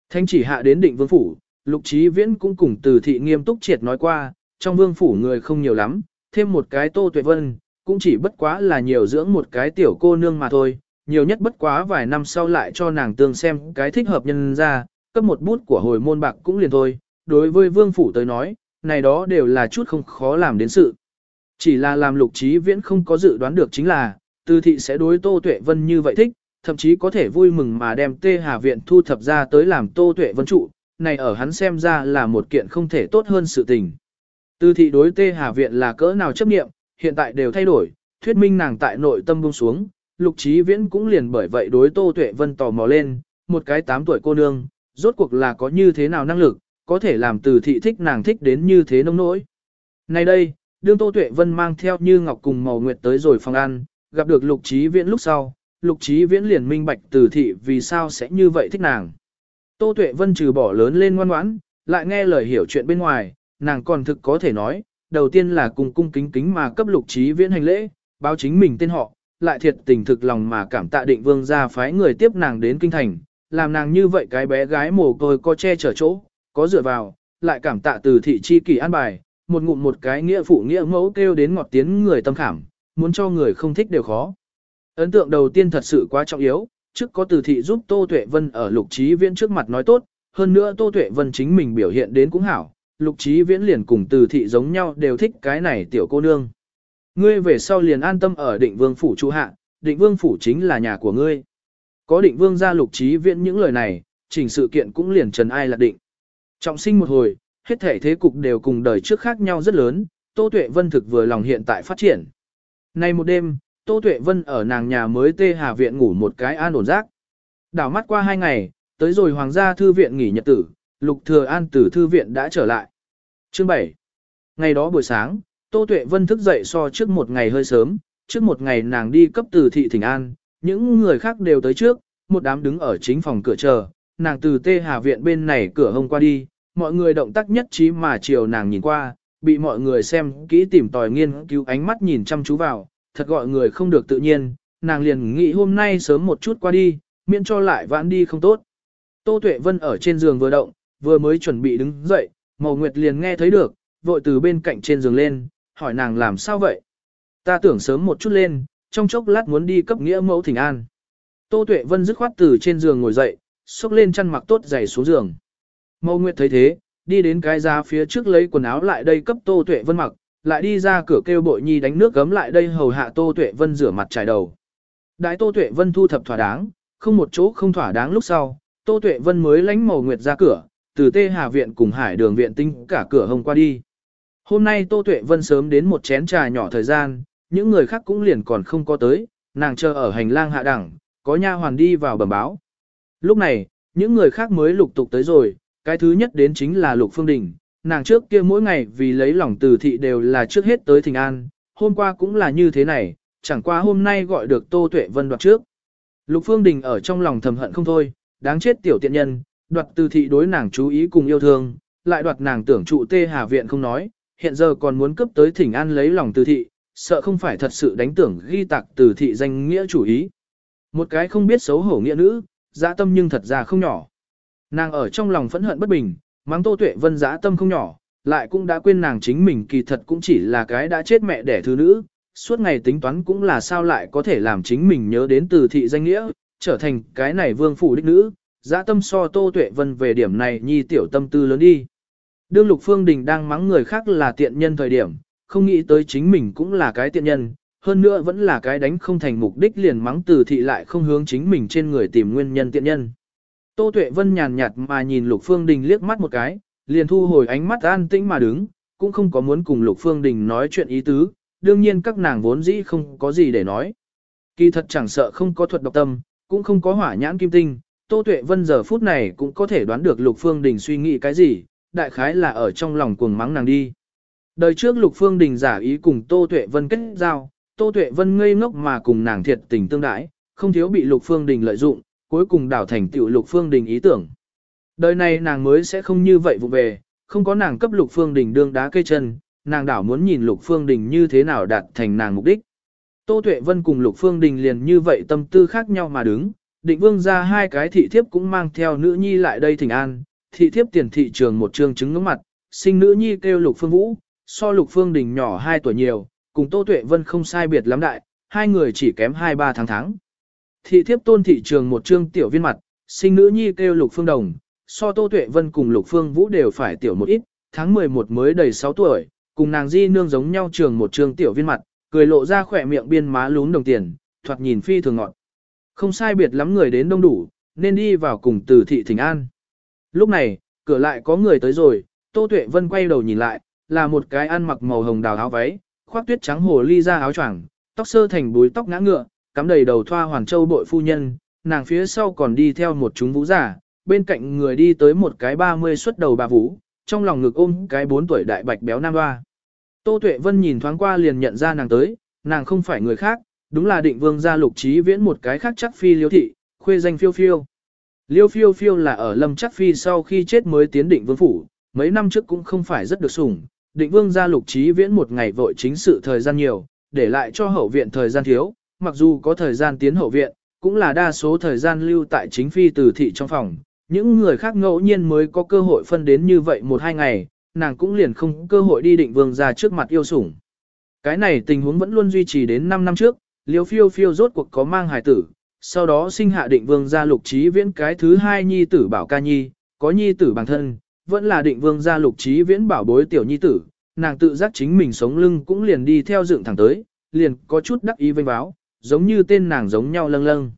Thanh chỉ hạ đến định vương phủ, lục trí viễn cũng cùng từ thị nghiêm túc triệt nói qua, trong vương phủ người không nhiều lắm, thêm một cái Tô Tuệ Vân, cũng chỉ bất quá là nhiều dưỡng một cái tiểu cô nương mà thôi, nhiều nhất bất quá vài năm sau lại cho nàng tương xem cái thích hợp nhân ra, cấp một bút của hồi môn bạc cũng liền thôi, đối với vương phủ tới nói, này đó đều là chút không khó làm đến sự. Chỉ là làm lục trí viễn không có dự đoán được chính là, từ thị sẽ đối Tô Tuệ Vân như vậy thích, thậm chí có thể vui mừng mà đem Tê Hà Viện thu thập ra tới làm Tô Tuệ Vân trụ, này ở hắn xem ra là một kiện không thể tốt hơn sự tình. Từ thị đối Tê Hà Viện là cỡ nào chấp nghiệm, hiện tại đều thay đổi, thuyết minh nàng tại nội tâm buông xuống, lục trí viễn cũng liền bởi vậy đối Tô Tuệ Vân tò mò lên, một cái 8 tuổi cô nương, rốt cuộc là có như thế nào năng lực, có thể làm từ thị thích nàng thích đến như thế nông nỗi. nay đây, đương Tô Tuệ Vân mang theo như ngọc cùng màu nguyệt tới rồi phòng ăn, gặp được lục trí viễn lúc sau, lục trí viễn liền minh bạch từ thị vì sao sẽ như vậy thích nàng. Tô Tuệ Vân trừ bỏ lớn lên ngoan ngoãn, lại nghe lời hiểu chuyện bên ngoài, nàng còn thực có thể nói, đầu tiên là cùng cung kính kính mà cấp lục trí viễn hành lễ, báo chính mình tên họ, lại thiệt tình thực lòng mà cảm tạ định vương ra phái người tiếp nàng đến kinh thành, làm nàng như vậy cái bé gái mồ côi có che chở chỗ, có dựa vào, lại cảm tạ từ thị chi kỳ an bài, một ngụm một cái nghĩa phụ nghĩa mẫu kêu đến ngọt tiếng người tâm khảm, muốn cho người không thích đều khó. Ấn tượng đầu tiên thật sự quá trọng yếu, trước có từ thị giúp Tô Tuệ Vân ở lục trí viễn trước mặt nói tốt, hơn nữa Tô Tuệ Vân chính mình biểu hiện đến cũng hảo, lục trí viễn liền cùng từ thị giống nhau đều thích cái này tiểu cô nương. Ngươi về sau liền an tâm ở định vương phủ trụ hạ, định vương phủ chính là nhà của ngươi. Có định vương ra lục trí viễn những lời này, chỉnh sự kiện cũng liền trần ai là định. Trọng sinh một hồi, hết thể thế cục đều cùng đời trước khác nhau rất lớn, Tô Tuệ Vân thực vừa lòng hiện tại phát triển. Nay một đêm, Tô Tuệ Vân ở nàng nhà mới tê hà viện ngủ một cái an ổn giấc. Đảo mắt qua hai ngày, tới rồi hoàng gia thư viện nghỉ nhật tử, lục thừa an tử thư viện đã trở lại. Chương 7 Ngày đó buổi sáng, Tô Tuệ Vân thức dậy so trước một ngày hơi sớm, trước một ngày nàng đi cấp từ thị thỉnh an, những người khác đều tới trước, một đám đứng ở chính phòng cửa chờ, nàng từ tê hà viện bên này cửa hông qua đi, mọi người động tác nhất trí mà chiều nàng nhìn qua, bị mọi người xem kỹ tìm tòi nghiên cứu ánh mắt nhìn chăm chú vào, thật gọi người không được tự nhiên, nàng liền nghĩ hôm nay sớm một chút qua đi, miễn cho lại vãn đi không tốt. Tô Tuệ Vân ở trên giường vừa động, vừa mới chuẩn bị đứng dậy, Mầu Nguyệt liền nghe thấy được, vội từ bên cạnh trên giường lên, hỏi nàng làm sao vậy. Ta tưởng sớm một chút lên, trong chốc lát muốn đi cấp nghĩa mẫu thỉnh an. Tô Tuệ Vân dứt khoát từ trên giường ngồi dậy, xốc lên chăn mặc tốt giày xuống giường. Mâu Nguyệt thấy thế, đi đến cái giá phía trước lấy quần áo lại đây cấp Tô Tuệ Vân mặc, lại đi ra cửa kêu bội nhi đánh nước gấm lại đây hầu hạ Tô Tuệ Vân rửa mặt trải đầu. Đại Tô Tuệ Vân thu thập thỏa đáng, không một chỗ không thỏa đáng lúc sau, Tô Tuệ Vân mới lánh Mâu nguyệt ra cửa, từ Tê Hà viện cùng Hải Đường viện tinh cả cửa hồng qua đi. Hôm nay Tô Tuệ Vân sớm đến một chén trà nhỏ thời gian, những người khác cũng liền còn không có tới, nàng chờ ở hành lang hạ đẳng, có nha hoàn đi vào bẩm báo. Lúc này, những người khác mới lục tục tới rồi, cái thứ nhất đến chính là Lục Phương Đình, nàng trước kia mỗi ngày vì lấy lòng từ thị đều là trước hết tới thình an, hôm qua cũng là như thế này, chẳng qua hôm nay gọi được Tô Tuệ Vân đoạt trước. Lục Phương Đình ở trong lòng thầm hận không thôi, đáng chết tiểu tiện nhân, đoạt từ thị đối nàng chú ý cùng yêu thương, lại đoạt nàng tưởng trụ tê hà viện không nói, hiện giờ còn muốn cấp tới Thịnh an lấy lòng từ thị, sợ không phải thật sự đánh tưởng ghi tạc từ thị danh nghĩa chủ ý. Một cái không biết xấu hổ nghĩa nữ, dạ tâm nhưng thật ra không nhỏ. Nàng ở trong lòng phẫn hận bất bình, Mắng Tô Tuệ Vân giá tâm không nhỏ, lại cũng đã quên nàng chính mình kỳ thật cũng chỉ là cái đã chết mẹ đẻ thứ nữ, suốt ngày tính toán cũng là sao lại có thể làm chính mình nhớ đến từ thị danh nghĩa, trở thành cái này vương phủ đích nữ, giá tâm so Tô Tuệ Vân về điểm này nhi tiểu tâm tư lớn đi. Đương Lục Phương Đình đang mắng người khác là tiện nhân thời điểm, không nghĩ tới chính mình cũng là cái tiện nhân, hơn nữa vẫn là cái đánh không thành mục đích liền mắng từ thị lại không hướng chính mình trên người tìm nguyên nhân tiện nhân. Tô Tuệ Vân nhàn nhạt mà nhìn Lục Phương Đình liếc mắt một cái, liền thu hồi ánh mắt an tĩnh mà đứng, cũng không có muốn cùng Lục Phương Đình nói chuyện ý tứ, đương nhiên các nàng vốn dĩ không có gì để nói. Kỳ thật chẳng sợ không có thuật độc tâm, cũng không có hỏa nhãn kim tinh, Tô Tuệ Vân giờ phút này cũng có thể đoán được Lục Phương Đình suy nghĩ cái gì, đại khái là ở trong lòng cuồng mắng nàng đi. Đời trước Lục Phương Đình giả ý cùng Tô Tuệ Vân kết giao, Tô Tuệ Vân ngây ngốc mà cùng nàng thiệt tình tương đãi, không thiếu bị Lục Phương Đình lợi dụng, cuối cùng đảo thành tiểu lục phương đình ý tưởng. Đời này nàng mới sẽ không như vậy vụ về, không có nàng cấp lục phương đình đương đá cây chân, nàng đảo muốn nhìn lục phương đình như thế nào đạt thành nàng mục đích. Tô Tuệ Vân cùng lục phương đình liền như vậy tâm tư khác nhau mà đứng, định vương ra hai cái thị thiếp cũng mang theo nữ nhi lại đây thỉnh an, thị thiếp tiền thị trường một trương chứng ngưỡng mặt, sinh nữ nhi kêu lục phương vũ, so lục phương đình nhỏ 2 tuổi nhiều, cùng Tô Tuệ Vân không sai biệt lắm đại, hai người chỉ kém 2-3 tháng tháng. Thị thiếp tôn thị trường một trương tiểu viên mặt, sinh nữ nhi kêu lục phương đồng, so Tô Tuệ Vân cùng Lục Phương Vũ đều phải tiểu một ít, tháng 11 mới đầy 6 tuổi, cùng nàng di nương giống nhau trường một trương tiểu viên mặt, cười lộ ra khỏe miệng biên má lún đồng tiền, thoạt nhìn phi thường ngọt. Không sai biệt lắm người đến đông đủ, nên đi vào cùng từ thị thỉnh an. Lúc này, cửa lại có người tới rồi, Tô Tuệ Vân quay đầu nhìn lại, là một cái ăn mặc màu hồng đào áo váy, khoác tuyết trắng hồ ly ra áo choàng, tóc sơ thành búi tóc ngã ngựa, cắm đầy đầu thoa hoàn châu bội phu nhân, nàng phía sau còn đi theo một chúng vũ giả, bên cạnh người đi tới một cái 30 xuất đầu bà vũ, trong lòng ngực ôm cái 4 tuổi đại bạch béo nam hoa. Tô Tuệ Vân nhìn thoáng qua liền nhận ra nàng tới, nàng không phải người khác, đúng là định vương gia lục trí viễn một cái khác chắc phi liêu thị, khuê danh phiêu phiêu. Liêu phiêu phiêu là ở lâm chắc phi sau khi chết mới tiến định vương phủ, mấy năm trước cũng không phải rất được sủng. Định vương gia lục trí viễn một ngày vội chính sự thời gian nhiều, để lại cho hậu viện thời gian thiếu, mặc dù có thời gian tiến hậu viện, cũng là đa số thời gian lưu tại chính phi từ thị trong phòng. Những người khác ngẫu nhiên mới có cơ hội phân đến như vậy một hai ngày, nàng cũng liền không cơ hội đi định vương ra trước mặt yêu sủng. Cái này tình huống vẫn luôn duy trì đến 5 năm trước, liêu phiêu phiêu rốt cuộc có mang hài tử, sau đó sinh hạ định vương gia lục trí viễn cái thứ hai nhi tử bảo ca nhi, có nhi tử bằng thân, vẫn là định vương gia lục trí viễn bảo bối tiểu nhi tử, nàng tự giác chính mình sống lưng cũng liền đi theo dựng thẳng tới, liền có chút đắc ý vênh báo, giống như tên nàng giống nhau lâng lâng.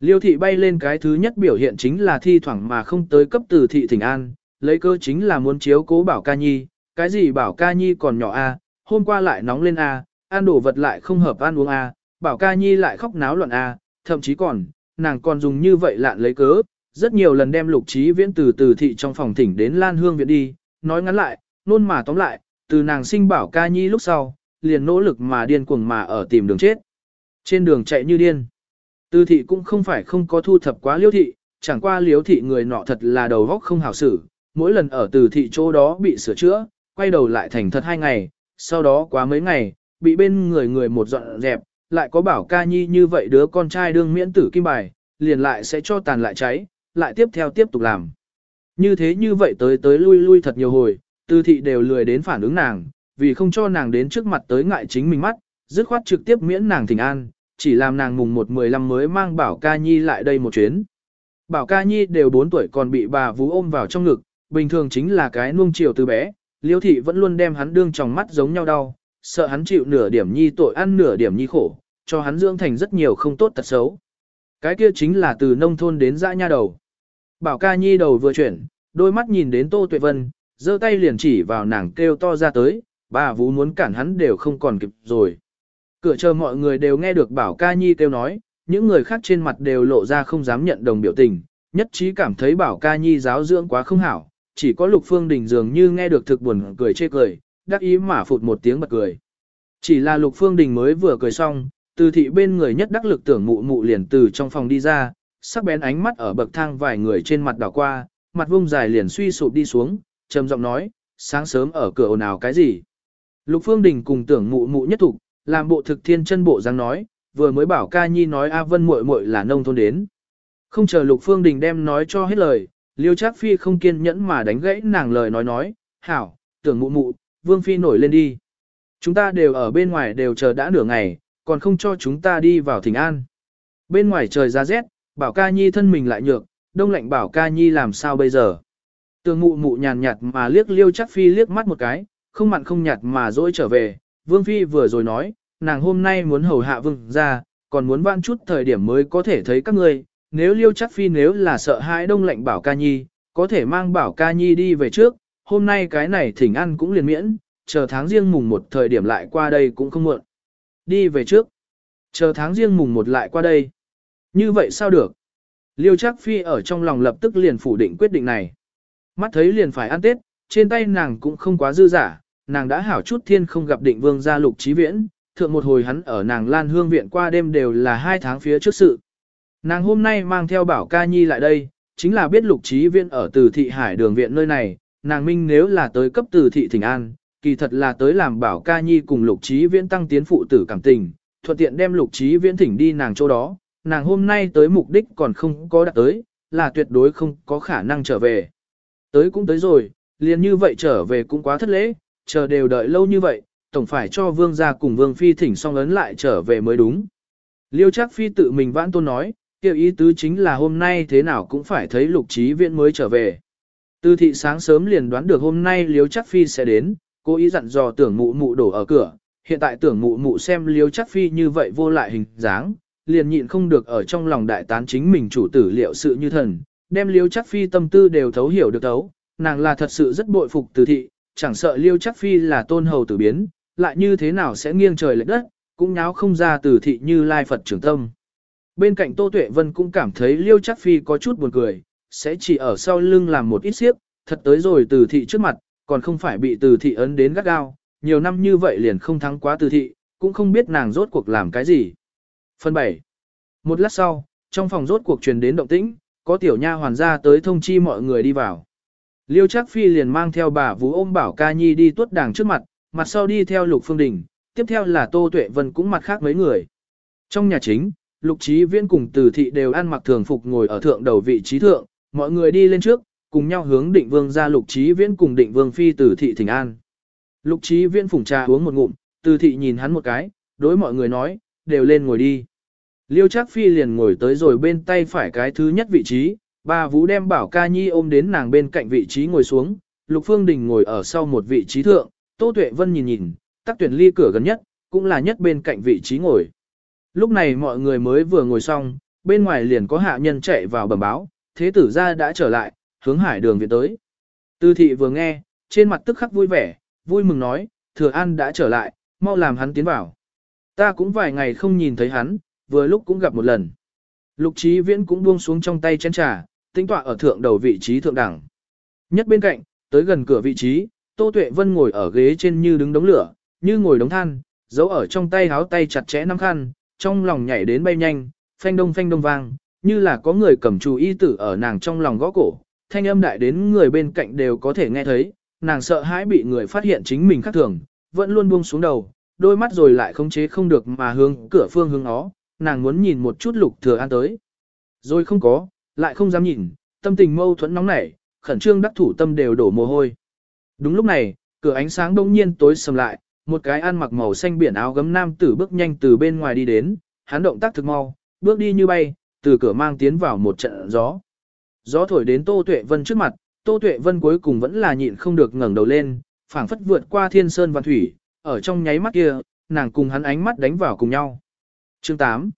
Liêu thị bay lên cái thứ nhất biểu hiện chính là thi thoảng mà không tới cấp từ thị thỉnh an, lấy cơ chính là muốn chiếu cố bảo ca nhi, cái gì bảo ca nhi còn nhỏ a, hôm qua lại nóng lên a, ăn đồ vật lại không hợp ăn uống a, bảo ca nhi lại khóc náo loạn a, thậm chí còn, nàng còn dùng như vậy lạn lấy cớ, rất nhiều lần đem lục trí viễn từ từ thị trong phòng thỉnh đến Lan Hương viện đi, nói ngắn lại, nôn mà tóm lại, từ nàng sinh bảo ca nhi lúc sau, liền nỗ lực mà điên cuồng mà ở tìm đường chết. Trên đường chạy như điên. Từ thị cũng không phải không có thu thập quá liêu thị, chẳng qua liêu thị người nọ thật là đầu góc không hảo xử, mỗi lần ở từ thị chỗ đó bị sửa chữa, quay đầu lại thành thật hai ngày, sau đó quá mấy ngày, bị bên người người một dọn dẹp, lại có bảo ca nhi như vậy đứa con trai đương miễn tử kim bài, liền lại sẽ cho tàn lại cháy, lại tiếp theo tiếp tục làm. Như thế như vậy tới tới lui lui thật nhiều hồi, từ thị đều lười đến phản ứng nàng, vì không cho nàng đến trước mặt tới ngại chính mình mắt, dứt khoát trực tiếp miễn nàng thỉnh an, chỉ làm nàng mùng một mười lăm mới mang Bảo Ca Nhi lại đây một chuyến. Bảo Ca Nhi đều 4 tuổi còn bị bà vú ôm vào trong ngực, bình thường chính là cái nuông chiều từ bé, Liêu thị vẫn luôn đem hắn đương trong mắt giống nhau đau, sợ hắn chịu nửa điểm nhi tội ăn nửa điểm nhi khổ, cho hắn dưỡng thành rất nhiều không tốt tật xấu. Cái kia chính là từ nông thôn đến dã nha đầu. Bảo Ca Nhi đầu vừa chuyển, đôi mắt nhìn đến Tô Tuệ Vân, giơ tay liền chỉ vào nàng kêu to ra tới, bà vú muốn cản hắn đều không còn kịp rồi. Cửa chờ mọi người đều nghe được Bảo Ca Nhi kêu nói, những người khác trên mặt đều lộ ra không dám nhận đồng biểu tình, nhất trí cảm thấy Bảo Ca Nhi giáo dưỡng quá không hảo, chỉ có Lục Phương Đình dường như nghe được thực buồn cười chê cười, đắc ý mà phụt một tiếng bật cười. Chỉ là Lục Phương Đình mới vừa cười xong, từ thị bên người nhất đắc lực tưởng mụ mụ liền từ trong phòng đi ra, sắc bén ánh mắt ở bậc thang vài người trên mặt đảo qua, mặt vung dài liền suy sụp đi xuống, trầm giọng nói, sáng sớm ở cửa ồn ào cái gì. Lục Phương Đình cùng tưởng mụ mụ nhất thục, làm bộ thực thiên chân bộ dáng nói, vừa mới bảo ca nhi nói A Vân muội muội là nông thôn đến. Không chờ Lục Phương Đình đem nói cho hết lời, Liêu Trác Phi không kiên nhẫn mà đánh gãy nàng lời nói nói, hảo, tưởng mụ mụ, Vương Phi nổi lên đi. Chúng ta đều ở bên ngoài đều chờ đã nửa ngày, còn không cho chúng ta đi vào thỉnh an. Bên ngoài trời ra rét, bảo ca nhi thân mình lại nhược, đông lạnh bảo ca nhi làm sao bây giờ. Tường mụ mụ nhàn nhạt mà liếc liêu trác phi liếc mắt một cái, không mặn không nhạt mà dỗi trở về, vương phi vừa rồi nói, nàng hôm nay muốn hầu hạ vương ra, còn muốn vãn chút thời điểm mới có thể thấy các ngươi, nếu liêu chắc phi nếu là sợ hãi đông lạnh bảo ca nhi, có thể mang bảo ca nhi đi về trước, hôm nay cái này thỉnh ăn cũng liền miễn, chờ tháng riêng mùng một thời điểm lại qua đây cũng không muộn. Đi về trước. Chờ tháng riêng mùng một lại qua đây. Như vậy sao được? Liêu Trác Phi ở trong lòng lập tức liền phủ định quyết định này. Mắt thấy liền phải ăn Tết, trên tay nàng cũng không quá dư giả, nàng đã hảo chút thiên không gặp định vương gia lục trí viễn, thượng một hồi hắn ở nàng Lan Hương viện qua đêm đều là hai tháng phía trước sự. Nàng hôm nay mang theo bảo ca nhi lại đây, chính là biết lục trí viễn ở từ thị hải đường viện nơi này, nàng minh nếu là tới cấp từ thị thỉnh an, kỳ thật là tới làm bảo ca nhi cùng lục trí viễn tăng tiến phụ tử cảm tình, thuận tiện đem lục trí viễn thỉnh đi nàng chỗ đó, nàng hôm nay tới mục đích còn không có đạt tới, là tuyệt đối không có khả năng trở về. Tới cũng tới rồi, liền như vậy trở về cũng quá thất lễ, chờ đều đợi lâu như vậy, tổng phải cho vương gia cùng vương phi thỉnh xong ấn lại trở về mới đúng. Liêu chắc phi tự mình vãn tôn nói, Kêu ý tứ chính là hôm nay thế nào cũng phải thấy lục trí viện mới trở về. Từ thị sáng sớm liền đoán được hôm nay liêu chắc phi sẽ đến, cố ý dặn dò tưởng mụ mụ đổ ở cửa, hiện tại tưởng mụ mụ xem liêu chắc phi như vậy vô lại hình dáng, liền nhịn không được ở trong lòng đại tán chính mình chủ tử liệu sự như thần, đem liêu chắc phi tâm tư đều thấu hiểu được thấu, nàng là thật sự rất bội phục từ thị, chẳng sợ liêu chắc phi là tôn hầu tử biến, lại như thế nào sẽ nghiêng trời lệch đất, cũng nháo không ra từ thị như lai Phật trưởng tâm. Bên cạnh Tô Tuệ Vân cũng cảm thấy liêu chắc phi có chút buồn cười, sẽ chỉ ở sau lưng làm một ít xiếc, thật tới rồi từ thị trước mặt, còn không phải bị từ thị ấn đến gắt gao, nhiều năm như vậy liền không thắng quá từ thị, cũng không biết nàng rốt cuộc làm cái gì. Phần 7. Một lát sau, trong phòng rốt cuộc truyền đến động tĩnh, có tiểu nha hoàn ra tới thông chi mọi người đi vào. Liêu Trác Phi liền mang theo bà Vũ ôm Bảo Ca Nhi đi tuốt đàng trước mặt, mặt sau đi theo Lục Phương Đình, tiếp theo là Tô Tuệ Vân cũng mặt khác mấy người. Trong nhà chính, Lục Chí Viễn cùng Từ Thị đều ăn mặc thường phục ngồi ở thượng đầu vị trí thượng, mọi người đi lên trước, cùng nhau hướng Định Vương ra Lục Chí Viễn cùng Định Vương phi Từ Thị thỉnh an. Lục Chí Viễn phụng trà uống một ngụm, Từ Thị nhìn hắn một cái, đối mọi người nói, đều lên ngồi đi. Liêu Trác Phi liền ngồi tới rồi bên tay phải cái thứ nhất vị trí, bà Vũ đem Bảo Ca Nhi ôm đến nàng bên cạnh vị trí ngồi xuống, Lục Phương Đình ngồi ở sau một vị trí thượng, Tô Tuệ Vân nhìn nhìn, tắc tuyển ly cửa gần nhất, cũng là nhất bên cạnh vị trí ngồi. Lúc này mọi người mới vừa ngồi xong, bên ngoài liền có hạ nhân chạy vào bẩm báo, thế tử gia đã trở lại, hướng hải đường viện tới. Tư thị vừa nghe, trên mặt tức khắc vui vẻ, vui mừng nói, thừa an đã trở lại, mau làm hắn tiến vào. Ta cũng vài ngày không nhìn thấy hắn, vừa lúc cũng gặp một lần. Lục trí viễn cũng buông xuống trong tay chén trà, tính tọa ở thượng đầu vị trí thượng đẳng. Nhất bên cạnh, tới gần cửa vị trí, Tô Tuệ Vân ngồi ở ghế trên như đứng đống lửa, như ngồi đống than, giấu ở trong tay háo tay chặt chẽ nắm khăn, trong lòng nhảy đến bay nhanh, phanh đông phanh đông vang, như là có người cầm chú y tử ở nàng trong lòng gõ cổ, thanh âm đại đến người bên cạnh đều có thể nghe thấy, nàng sợ hãi bị người phát hiện chính mình khác thường, vẫn luôn buông xuống đầu, đôi mắt rồi lại khống chế không được mà hướng cửa phương hướng nó, nàng muốn nhìn một chút lục thừa an tới. Rồi không có, lại không dám nhìn, tâm tình mâu thuẫn nóng nảy, khẩn trương đắc thủ tâm đều đổ mồ hôi. Đúng lúc này, cửa ánh sáng đông nhiên tối sầm lại, một cái ăn mặc màu xanh biển áo gấm nam tử bước nhanh từ bên ngoài đi đến, hắn động tác thực mau, bước đi như bay, từ cửa mang tiến vào một trận gió. Gió thổi đến Tô Tuệ Vân trước mặt, Tô Tuệ Vân cuối cùng vẫn là nhịn không được ngẩng đầu lên, phảng phất vượt qua thiên sơn và thủy, ở trong nháy mắt kia, nàng cùng hắn ánh mắt đánh vào cùng nhau. Chương 8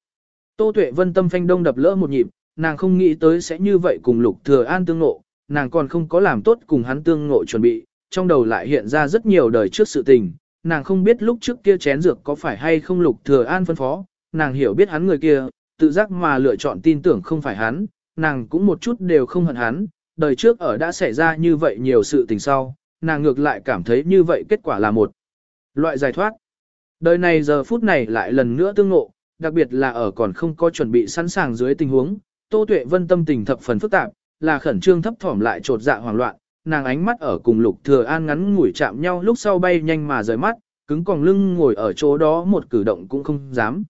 Tô Tuệ Vân tâm phanh đông đập lỡ một nhịp, nàng không nghĩ tới sẽ như vậy cùng Lục Thừa An tương ngộ, nàng còn không có làm tốt cùng hắn tương ngộ chuẩn bị, trong đầu lại hiện ra rất nhiều đời trước sự tình, nàng không biết lúc trước kia chén dược có phải hay không Lục Thừa An phân phó, nàng hiểu biết hắn người kia, tự giác mà lựa chọn tin tưởng không phải hắn, nàng cũng một chút đều không hận hắn, đời trước ở đã xảy ra như vậy nhiều sự tình sau, nàng ngược lại cảm thấy như vậy kết quả là một loại giải thoát. Đời này giờ phút này lại lần nữa tương ngộ, đặc biệt là ở còn không có chuẩn bị sẵn sàng dưới tình huống, Tô Tuệ Vân tâm tình thập phần phức tạp, là khẩn trương thấp thỏm lại trột dạ hoảng loạn, nàng ánh mắt ở cùng Lục Thừa An ngắn ngủi chạm nhau lúc sau bay nhanh mà rời mắt, cứng còng lưng ngồi ở chỗ đó một cử động cũng không dám.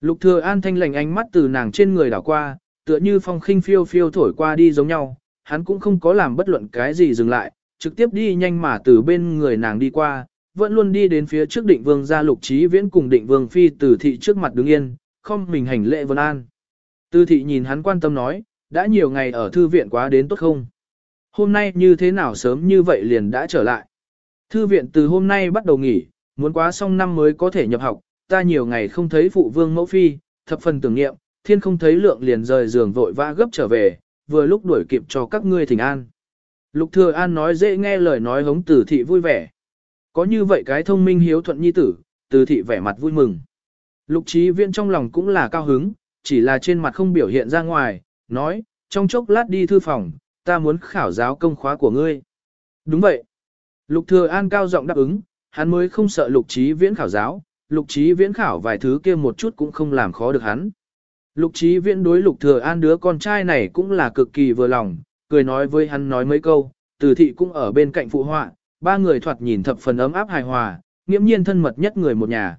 Lục Thừa An thanh lành ánh mắt từ nàng trên người đảo qua, tựa như phong khinh phiêu phiêu thổi qua đi giống nhau, hắn cũng không có làm bất luận cái gì dừng lại, trực tiếp đi nhanh mà từ bên người nàng đi qua, vẫn luôn đi đến phía trước định vương gia lục Chí viễn cùng định vương phi từ thị trước mặt đứng yên, không mình hành lễ vân an. Tư thị nhìn hắn quan tâm nói, đã nhiều ngày ở thư viện quá đến tốt không? Hôm nay như thế nào sớm như vậy liền đã trở lại? Thư viện từ hôm nay bắt đầu nghỉ, muốn quá xong năm mới có thể nhập học, ta nhiều ngày không thấy phụ vương mẫu phi, thập phần tưởng niệm, thiên không thấy lượng liền rời giường vội vã gấp trở về, vừa lúc đuổi kịp cho các ngươi thỉnh an. Lục thừa an nói dễ nghe lời nói hống tử thị vui vẻ. Có như vậy cái thông minh hiếu thuận nhi tử, tử thị vẻ mặt vui mừng. Lục trí viễn trong lòng cũng là cao hứng, chỉ là trên mặt không biểu hiện ra ngoài, nói, trong chốc lát đi thư phòng, ta muốn khảo giáo công khóa của ngươi. Đúng vậy. Lục thừa an cao giọng đáp ứng, hắn mới không sợ lục trí viễn khảo giáo, lục trí viễn khảo vài thứ kia một chút cũng không làm khó được hắn. Lục trí viễn đối lục thừa an đứa con trai này cũng là cực kỳ vừa lòng, cười nói với hắn nói mấy câu, từ thị cũng ở bên cạnh phụ họa, ba người thoạt nhìn thập phần ấm áp hài hòa, nghiễm nhiên thân mật nhất người một nhà.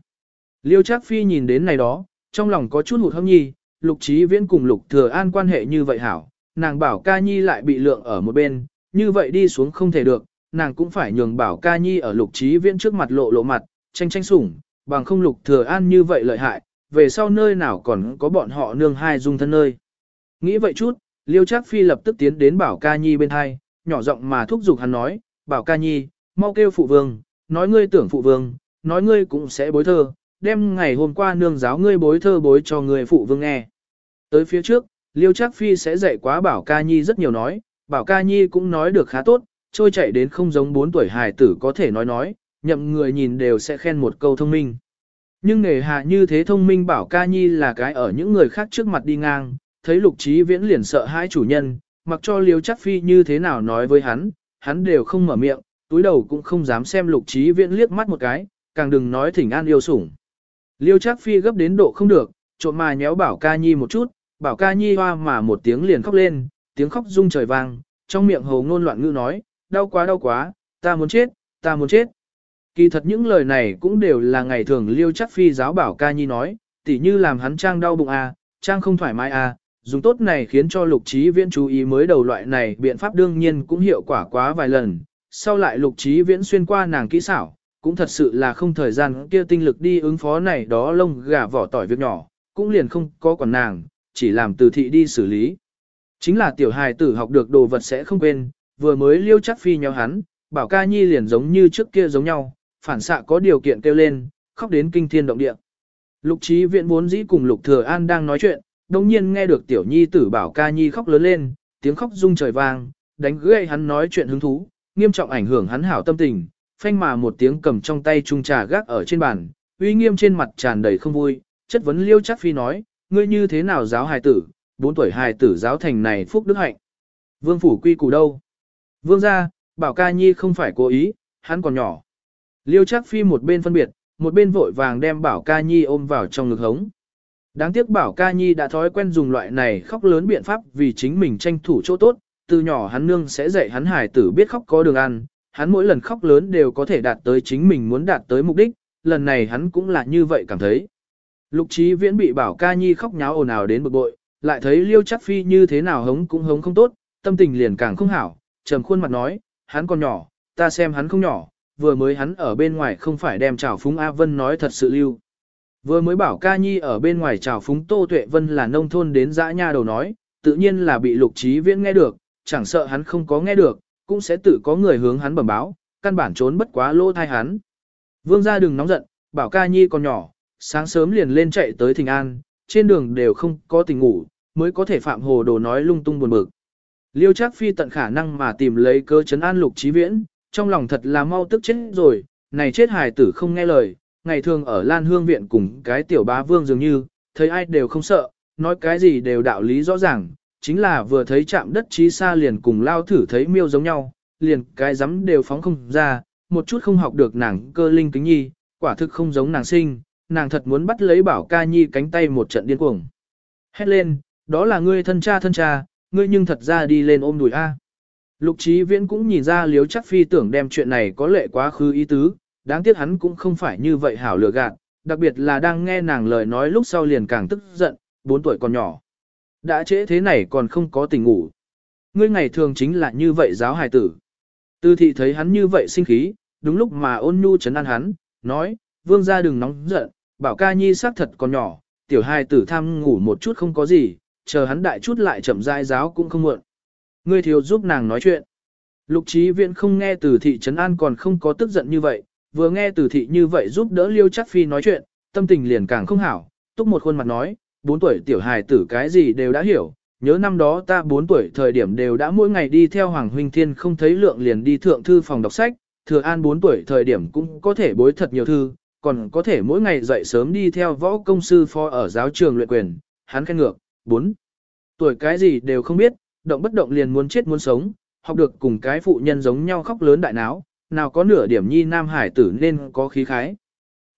Liêu Trác Phi nhìn đến này đó, trong lòng có chút hụt hẫng nhi, Lục trí Viễn cùng Lục Thừa An quan hệ như vậy hảo, nàng bảo ca nhi lại bị lượng ở một bên, như vậy đi xuống không thể được, nàng cũng phải nhường bảo ca nhi ở Lục trí Viễn trước mặt lộ lộ mặt, tranh tranh sủng, bằng không Lục Thừa An như vậy lợi hại, về sau nơi nào còn có bọn họ nương hai dung thân nơi. Nghĩ vậy chút, Liêu Trác Phi lập tức tiến đến Bảo Ca Nhi bên hai, nhỏ giọng mà thúc giục hắn nói, Bảo Ca Nhi, mau kêu phụ vương, nói ngươi tưởng phụ vương, nói ngươi cũng sẽ bối thơ, đem ngày hôm qua nương giáo ngươi bối thơ bối cho người phụ vương nghe. Tới phía trước, Liêu Trác Phi sẽ dạy quá Bảo Ca Nhi rất nhiều nói, Bảo Ca Nhi cũng nói được khá tốt, trôi chạy đến không giống 4 tuổi hài tử có thể nói nói, nhậm người nhìn đều sẽ khen một câu thông minh. Nhưng nghề hạ như thế thông minh Bảo Ca Nhi là cái ở những người khác trước mặt đi ngang, thấy Lục Trí Viễn liền sợ hai chủ nhân, mặc cho Liêu Trác Phi như thế nào nói với hắn, hắn đều không mở miệng, túi đầu cũng không dám xem Lục Trí Viễn liếc mắt một cái, càng đừng nói thỉnh an yêu sủng. Liêu Trác Phi gấp đến độ không được, trộm mà nhéo Bảo Ca Nhi một chút, Bảo Ca Nhi hoa mà một tiếng liền khóc lên, tiếng khóc rung trời vang, trong miệng hồ ngôn loạn ngữ nói, đau quá đau quá, ta muốn chết, ta muốn chết. Kỳ thật những lời này cũng đều là ngày thường Liêu Trác Phi giáo Bảo Ca Nhi nói, tỉ như làm hắn trang đau bụng à, trang không thoải mái à, dùng tốt này khiến cho lục trí viễn chú ý mới đầu loại này biện pháp đương nhiên cũng hiệu quả quá vài lần, sau lại lục trí viễn xuyên qua nàng kỹ xảo, cũng thật sự là không thời gian kia tinh lực đi ứng phó này đó lông gà vỏ tỏi việc nhỏ, cũng liền không có quản nàng, chỉ làm từ thị đi xử lý. Chính là tiểu hài tử học được đồ vật sẽ không quên, vừa mới liêu chắc phi nhau hắn, bảo ca nhi liền giống như trước kia giống nhau, phản xạ có điều kiện kêu lên, khóc đến kinh thiên động địa. Lục trí viện vốn dĩ cùng lục thừa an đang nói chuyện, đồng nhiên nghe được tiểu nhi tử bảo ca nhi khóc lớn lên, tiếng khóc rung trời vang, đánh gãy hắn nói chuyện hứng thú, nghiêm trọng ảnh hưởng hắn hảo tâm tình, phanh mà một tiếng cầm trong tay chung trà gác ở trên bàn, uy nghiêm trên mặt tràn đầy không vui, chất vấn liêu chắc phi nói, ngươi như thế nào giáo hài tử, bốn tuổi hài tử giáo thành này phúc đức hạnh. Vương phủ quy củ đâu? Vương gia, bảo ca nhi không phải cố ý, hắn còn nhỏ. Liêu chắc phi một bên phân biệt, một bên vội vàng đem bảo ca nhi ôm vào trong ngực hống. Đáng tiếc bảo ca nhi đã thói quen dùng loại này khóc lớn biện pháp vì chính mình tranh thủ chỗ tốt, từ nhỏ hắn nương sẽ dạy hắn hài tử biết khóc có đường ăn, hắn mỗi lần khóc lớn đều có thể đạt tới chính mình muốn đạt tới mục đích, lần này hắn cũng là như vậy cảm thấy. Lục trí viễn bị bảo ca nhi khóc nháo ồn ào đến bực bội, lại thấy liêu chắc phi như thế nào hống cũng hống không tốt, tâm tình liền càng không hảo, trầm khuôn mặt nói, hắn còn nhỏ, ta xem hắn không nhỏ, vừa mới hắn ở bên ngoài không phải đem chào phúng A Vân nói thật sự lưu. Vừa mới bảo ca nhi ở bên ngoài chào phúng Tô Tuệ Vân là nông thôn đến dã nha đầu nói, tự nhiên là bị lục trí viễn nghe được, chẳng sợ hắn không có nghe được, cũng sẽ tự có người hướng hắn bẩm báo, căn bản trốn bất quá lỗ thai hắn. Vương gia đừng nóng giận, bảo ca nhi còn nhỏ, sáng sớm liền lên chạy tới Thịnh An, trên đường đều không có tình ngủ, mới có thể phạm hồ đồ nói lung tung buồn bực. Liêu Trác Phi tận khả năng mà tìm lấy cơ chấn an Lục Chí Viễn, trong lòng thật là mau tức chết rồi, này chết hài tử không nghe lời, ngày thường ở Lan Hương viện cùng cái tiểu bá vương dường như, thấy ai đều không sợ, nói cái gì đều đạo lý rõ ràng, chính là vừa thấy chạm đất trí xa liền cùng lao thử thấy miêu giống nhau, liền cái rắm đều phóng không ra, một chút không học được nàng cơ linh kính nhi, quả thực không giống nàng sinh, nàng thật muốn bắt lấy bảo ca nhi cánh tay một trận điên cuồng. Hét lên, đó là ngươi thân cha thân cha, ngươi nhưng thật ra đi lên ôm đùi A. Lục trí viễn cũng nhìn ra liếu chắc phi tưởng đem chuyện này có lệ quá khứ ý tứ, đáng tiếc hắn cũng không phải như vậy hảo lừa gạt, đặc biệt là đang nghe nàng lời nói lúc sau liền càng tức giận, 4 tuổi còn nhỏ. Đã trễ thế này còn không có tình ngủ. Ngươi ngày thường chính là như vậy giáo hài tử. Tư thị thấy hắn như vậy sinh khí, đúng lúc mà ôn nhu chấn an hắn, nói, vương gia đừng nóng giận, bảo ca nhi xác thật còn nhỏ, tiểu hài tử tham ngủ một chút không có gì, chờ hắn đại chút lại chậm rãi giáo cũng không muộn. Ngươi thiếu giúp nàng nói chuyện. Lục trí viện không nghe từ thị trấn an còn không có tức giận như vậy, vừa nghe từ thị như vậy giúp đỡ liêu chắc phi nói chuyện, tâm tình liền càng không hảo, túc một khuôn mặt nói, bốn tuổi tiểu hài tử cái gì đều đã hiểu, nhớ năm đó ta 4 tuổi thời điểm đều đã mỗi ngày đi theo Hoàng Huynh Thiên không thấy lượng liền đi thượng thư phòng đọc sách, thừa an 4 tuổi thời điểm cũng có thể bối thật nhiều thư, còn có thể mỗi ngày dậy sớm đi theo võ công sư phó ở giáo trường luyện quyền, hắn khen ngược, 4 tuổi cái gì đều không biết, động bất động liền muốn chết muốn sống, học được cùng cái phụ nhân giống nhau khóc lớn đại náo, nào có nửa điểm nhi nam hải tử nên có khí khái.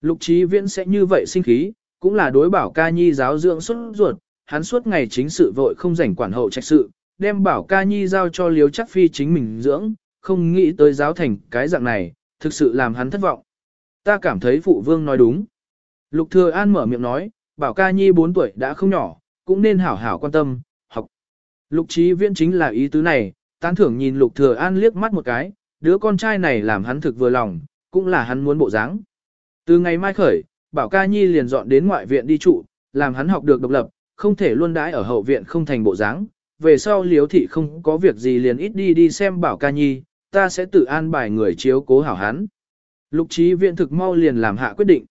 Lục trí viễn sẽ như vậy sinh khí, cũng là đối bảo ca nhi giáo dưỡng xuất ruột, hắn suốt ngày chính sự vội không rảnh quản hậu trách sự, đem bảo ca nhi giao cho liếu chắc phi chính mình dưỡng, không nghĩ tới giáo thành cái dạng này, thực sự làm hắn thất vọng. Ta cảm thấy phụ vương nói đúng. Lục thừa an mở miệng nói, bảo ca nhi 4 tuổi đã không nhỏ, cũng nên hảo hảo quan tâm, học. Lục trí viễn chính là ý tứ này, tán thưởng nhìn lục thừa an liếc mắt một cái, đứa con trai này làm hắn thực vừa lòng, cũng là hắn muốn bộ dáng. Từ ngày mai khởi, bảo ca nhi liền dọn đến ngoại viện đi trụ, làm hắn học được độc lập, không thể luôn đãi ở hậu viện không thành bộ dáng. Về sau liếu thị không có việc gì liền ít đi đi xem bảo ca nhi, ta sẽ tự an bài người chiếu cố hảo hắn. Lục trí viện thực mau liền làm hạ quyết định.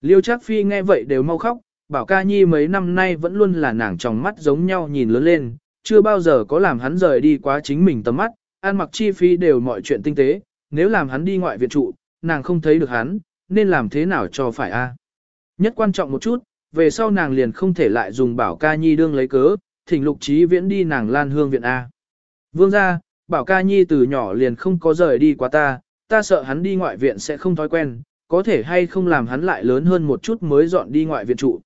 Liêu Trác Phi nghe vậy đều mau khóc, bảo ca nhi mấy năm nay vẫn luôn là nàng trong mắt giống nhau nhìn lớn lên, chưa bao giờ có làm hắn rời đi quá chính mình tầm mắt, ăn mặc chi phí đều mọi chuyện tinh tế, nếu làm hắn đi ngoại viện trụ, nàng không thấy được hắn, nên làm thế nào cho phải a? Nhất quan trọng một chút, về sau nàng liền không thể lại dùng bảo ca nhi đương lấy cớ, thỉnh lục trí viễn đi nàng lan hương viện A. Vương ra, bảo ca nhi từ nhỏ liền không có rời đi quá ta, ta sợ hắn đi ngoại viện sẽ không thói quen, có thể hay không làm hắn lại lớn hơn một chút mới dọn đi ngoại viện trụ.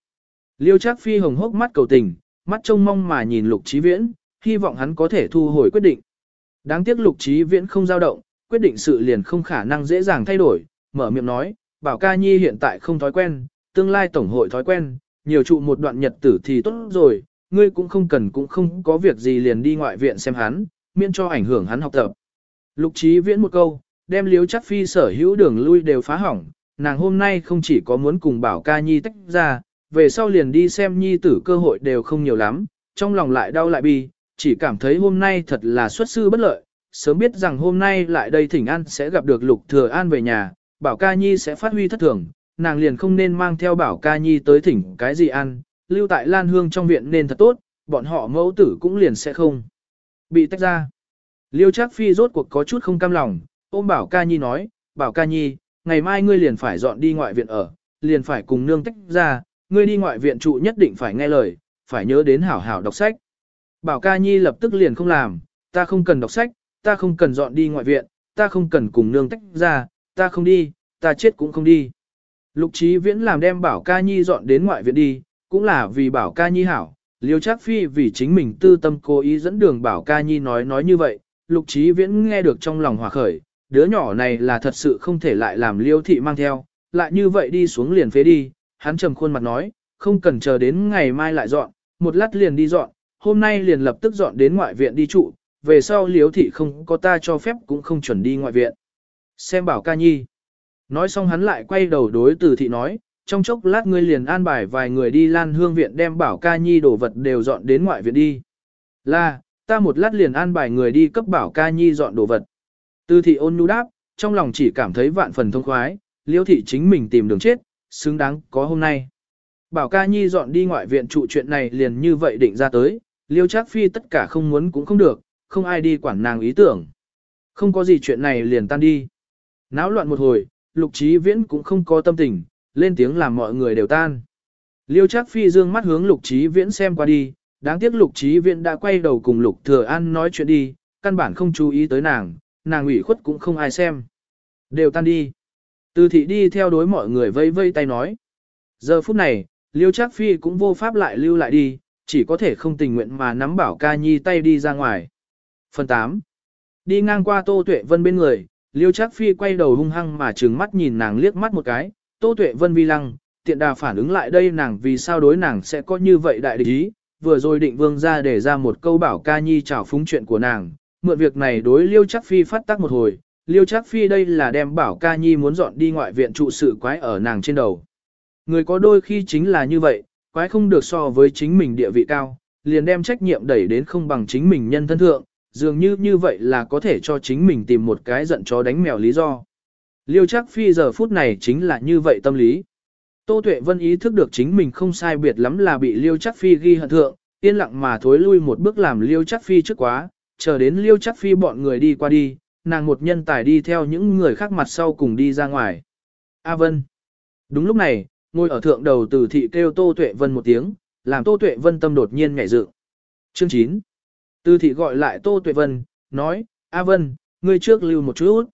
Liêu Trác Phi hồng hốc mắt cầu tình, mắt trông mong mà nhìn Lục trí Viễn, hy vọng hắn có thể thu hồi quyết định. Đáng tiếc Lục trí Viễn không dao động, quyết định sự liền không khả năng dễ dàng thay đổi, mở miệng nói, Bảo Ca Nhi hiện tại không thói quen, tương lai tổng hội thói quen, nhiều trụ một đoạn nhật tử thì tốt rồi, ngươi cũng không cần cũng không có việc gì liền đi ngoại viện xem hắn, miễn cho ảnh hưởng hắn học tập. Lục Chí Viễn một câu, đem liếu chắc phi sở hữu đường lui đều phá hỏng, nàng hôm nay không chỉ có muốn cùng bảo ca nhi tách ra, về sau liền đi xem nhi tử cơ hội đều không nhiều lắm, trong lòng lại đau lại bi, chỉ cảm thấy hôm nay thật là xuất sư bất lợi, sớm biết rằng hôm nay lại đây thỉnh an sẽ gặp được lục thừa an về nhà, bảo ca nhi sẽ phát huy thất thường, nàng liền không nên mang theo bảo ca nhi tới thỉnh cái gì ăn, lưu tại lan hương trong viện nên thật tốt, bọn họ mẫu tử cũng liền sẽ không bị tách ra. Liêu Trác Phi rốt cuộc có chút không cam lòng, ôm Bảo Ca Nhi nói, Bảo Ca Nhi, ngày mai ngươi liền phải dọn đi ngoại viện ở, liền phải cùng nương tách ra, ngươi đi ngoại viện trụ nhất định phải nghe lời, phải nhớ đến hảo hảo đọc sách. Bảo Ca Nhi lập tức liền không làm, ta không cần đọc sách, ta không cần dọn đi ngoại viện, ta không cần cùng nương tách ra, ta không đi, ta chết cũng không đi. Lục Chí Viễn làm đem Bảo Ca Nhi dọn đến ngoại viện đi, cũng là vì Bảo Ca Nhi hảo. Liêu Trác Phi vì chính mình tư tâm cố ý dẫn đường Bảo Ca Nhi nói nói như vậy, Lục Chí Viễn nghe được trong lòng hòa khởi, đứa nhỏ này là thật sự không thể lại làm liêu thị mang theo, lại như vậy đi xuống liền phế đi, hắn trầm khuôn mặt nói, không cần chờ đến ngày mai lại dọn, một lát liền đi dọn, hôm nay liền lập tức dọn đến ngoại viện đi trụ, về sau liêu thị không có ta cho phép cũng không chuẩn đi ngoại viện. Xem bảo ca nhi. Nói xong hắn lại quay đầu đối từ thị nói, trong chốc lát ngươi liền an bài vài người đi lan hương viện đem bảo ca nhi đồ vật đều dọn đến ngoại viện đi. Là, ta một lát liền an bài người đi cấp bảo ca nhi dọn đồ vật. Tư thị ôn nhu đáp, trong lòng chỉ cảm thấy vạn phần thông khoái, liêu thị chính mình tìm đường chết, xứng đáng có hôm nay. Bảo ca nhi dọn đi ngoại viện trụ chuyện này liền như vậy định ra tới, liêu trác phi tất cả không muốn cũng không được, không ai đi quản nàng ý tưởng. Không có gì chuyện này liền tan đi. Náo loạn một hồi, lục trí viễn cũng không có tâm tình, lên tiếng làm mọi người đều tan. Liêu trác phi dương mắt hướng lục trí viễn xem qua đi, đáng tiếc lục trí viễn đã quay đầu cùng lục thừa an nói chuyện đi, căn bản không chú ý tới nàng, nàng ủy khuất cũng không ai xem. Đều tan đi. Từ thị đi theo đối mọi người vây vây tay nói. Giờ phút này, Liêu Trác Phi cũng vô pháp lại lưu lại đi, chỉ có thể không tình nguyện mà nắm bảo ca nhi tay đi ra ngoài. Phần 8. Đi ngang qua Tô Tuệ Vân bên người, Liêu Trác Phi quay đầu hung hăng mà trừng mắt nhìn nàng liếc mắt một cái, Tô Tuệ Vân vi lăng, tiện đà phản ứng lại đây nàng vì sao đối nàng sẽ có như vậy đại địch ý, vừa rồi định vương ra để ra một câu bảo ca nhi chào phúng chuyện của nàng, mượn việc này đối Liêu Trác Phi phát tác một hồi, Liêu Trác Phi đây là đem bảo ca nhi muốn dọn đi ngoại viện trụ sự quái ở nàng trên đầu. Người có đôi khi chính là như vậy, quái không được so với chính mình địa vị cao, liền đem trách nhiệm đẩy đến không bằng chính mình nhân thân thượng, dường như như vậy là có thể cho chính mình tìm một cái giận chó đánh mèo lý do. Liêu Chắc Phi giờ phút này chính là như vậy tâm lý. Tô Tuệ Vân ý thức được chính mình không sai biệt lắm là bị Liêu Chắc Phi ghi hận thượng, yên lặng mà thối lui một bước làm Liêu Chắc Phi trước quá, chờ đến liêu chắc phi bọn người đi qua đi, nàng một nhân tài đi theo những người khác mặt sau cùng đi ra ngoài. A Vân. Đúng lúc này, ngồi ở thượng đầu từ thị kêu Tô Tuệ Vân một tiếng, làm Tô Tuệ Vân tâm đột nhiên nhảy dựng. Chương 9. Từ thị gọi lại Tô Tuệ Vân, nói, A Vân, ngươi trước lưu một chút.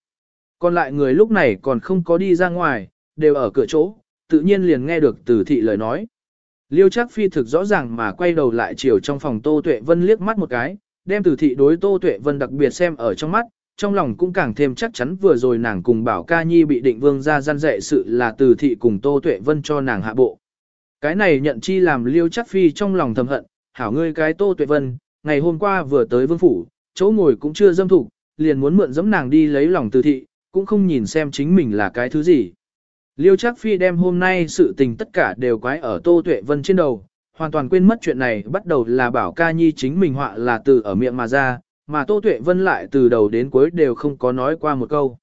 Còn lại người lúc này còn không có đi ra ngoài, đều ở cửa chỗ, tự nhiên liền nghe được từ thị lời nói. Liêu chắc phi thực rõ ràng mà quay đầu lại chiều trong phòng Tô Tuệ Vân liếc mắt một cái, đem từ thị đối Tô Tuệ Vân đặc biệt xem ở trong mắt, trong lòng cũng càng thêm chắc chắn vừa rồi nàng cùng bảo ca nhi bị định vương gia gian dạy sự là từ thị cùng Tô Tuệ Vân cho nàng hạ bộ. Cái này nhận chi làm liêu chắc phi trong lòng thầm hận, hảo ngươi cái Tô Tuệ Vân, ngày hôm qua vừa tới vương phủ, chỗ ngồi cũng chưa dâm thủ, liền muốn mượn dẫm nàng đi lấy lòng từ thị, cũng không nhìn xem chính mình là cái thứ gì. Liêu chắc phi đem hôm nay sự tình tất cả đều quái ở Tô Tuệ Vân trên đầu, hoàn toàn quên mất chuyện này bắt đầu là bảo ca nhi chính mình họa là từ ở miệng mà ra, mà Tô Tuệ Vân lại từ đầu đến cuối đều không có nói qua một câu.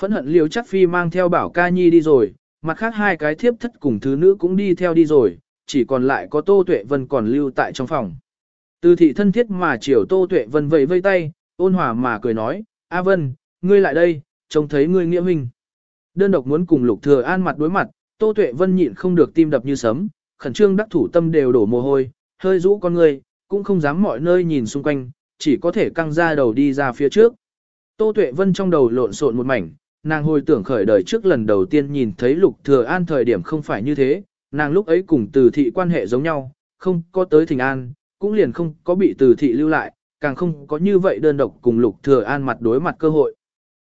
Phẫn hận Liêu chắc phi mang theo bảo ca nhi đi rồi, mặt khác hai cái thiếp thất cùng thứ nữ cũng đi theo đi rồi, chỉ còn lại có Tô Tuệ Vân còn lưu tại trong phòng. Từ thị thân thiết mà chiều Tô Tuệ Vân vẫy vây tay, ôn hòa mà cười nói, A Vân, ngươi lại đây, trông thấy ngươi nghĩa huynh. Đơn độc muốn cùng Lục Thừa An mặt đối mặt, Tô Tuệ Vân nhịn không được tim đập như sấm, khẩn trương đắc thủ tâm đều đổ mồ hôi, hơi rũ con người, cũng không dám mọi nơi nhìn xung quanh, chỉ có thể căng ra đầu đi ra phía trước. Tô Tuệ Vân trong đầu lộn xộn một mảnh, nàng hồi tưởng khởi đời trước lần đầu tiên nhìn thấy Lục Thừa An thời điểm không phải như thế, nàng lúc ấy cùng Từ thị quan hệ giống nhau, không có tới Thịnh An, cũng liền không có bị Từ thị lưu lại, càng không có như vậy đơn độc cùng Lục Thừa An mặt đối mặt cơ hội.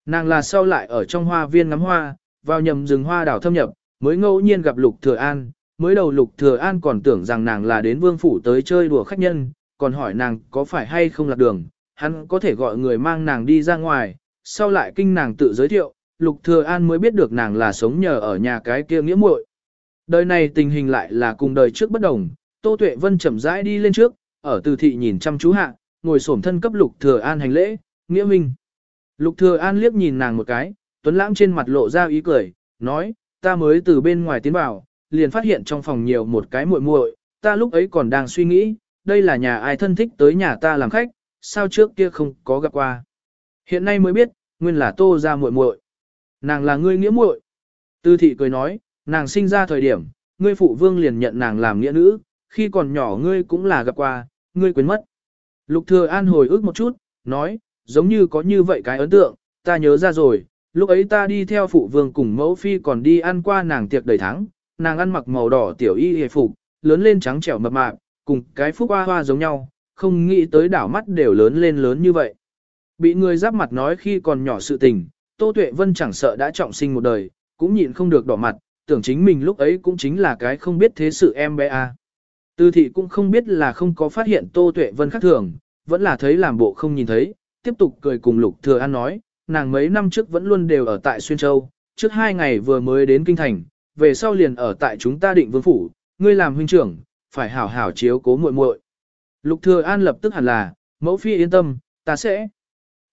Nàng là sau lại ở trong hoa viên ngắm hoa, vào nhầm rừng hoa đảo thâm nhập, mới ngẫu nhiên gặp Lục Thừa An, mới đầu Lục Thừa An còn tưởng rằng nàng là đến vương phủ tới chơi đùa khách nhân, còn hỏi nàng có phải hay không lạc đường, hắn có thể gọi người mang nàng đi ra ngoài, sau lại kinh nàng tự giới thiệu, Lục Thừa An mới biết được nàng là sống nhờ ở nhà cái kia nghĩa muội. Đời này tình hình lại là cùng đời trước bất đồng, Tô Tuệ Vân chậm rãi đi lên trước, ở từ thị nhìn chăm chú hạ, ngồi xổm thân cấp Lục Thừa An hành lễ, nghĩa minh. Lục Thừa An liếc nhìn nàng một cái, Tuấn Lãng trên mặt lộ ra ý cười, nói, ta mới từ bên ngoài tiến vào, liền phát hiện trong phòng nhiều một cái muội muội, ta lúc ấy còn đang suy nghĩ, đây là nhà ai thân thích tới nhà ta làm khách, sao trước kia không có gặp qua. Hiện nay mới biết, nguyên là tô ra muội muội. Nàng là ngươi nghĩa muội. Tư thị cười nói, nàng sinh ra thời điểm, ngươi phụ vương liền nhận nàng làm nghĩa nữ, khi còn nhỏ ngươi cũng là gặp qua, ngươi quên mất. Lục thừa an hồi ức một chút, nói, giống như có như vậy cái ấn tượng, ta nhớ ra rồi, lúc ấy ta đi theo phụ vương cùng mẫu phi còn đi ăn qua nàng tiệc đầy tháng, nàng ăn mặc màu đỏ tiểu y hề phục, lớn lên trắng trẻo mập mạp, cùng cái phúc hoa hoa giống nhau, không nghĩ tới đảo mắt đều lớn lên lớn như vậy. Bị người giáp mặt nói khi còn nhỏ sự tình, Tô Tuệ Vân chẳng sợ đã trọng sinh một đời, cũng nhịn không được đỏ mặt, tưởng chính mình lúc ấy cũng chính là cái không biết thế sự em bé à. Tư thị cũng không biết là không có phát hiện Tô Tuệ Vân khác thường, vẫn là thấy làm bộ không nhìn thấy, tiếp tục cười cùng Lục Thừa An nói, nàng mấy năm trước vẫn luôn đều ở tại Xuyên Châu, trước hai ngày vừa mới đến Kinh Thành, về sau liền ở tại chúng ta định vương phủ, ngươi làm huynh trưởng, phải hảo hảo chiếu cố muội muội. Lục Thừa An lập tức hẳn là, mẫu phi yên tâm, ta sẽ.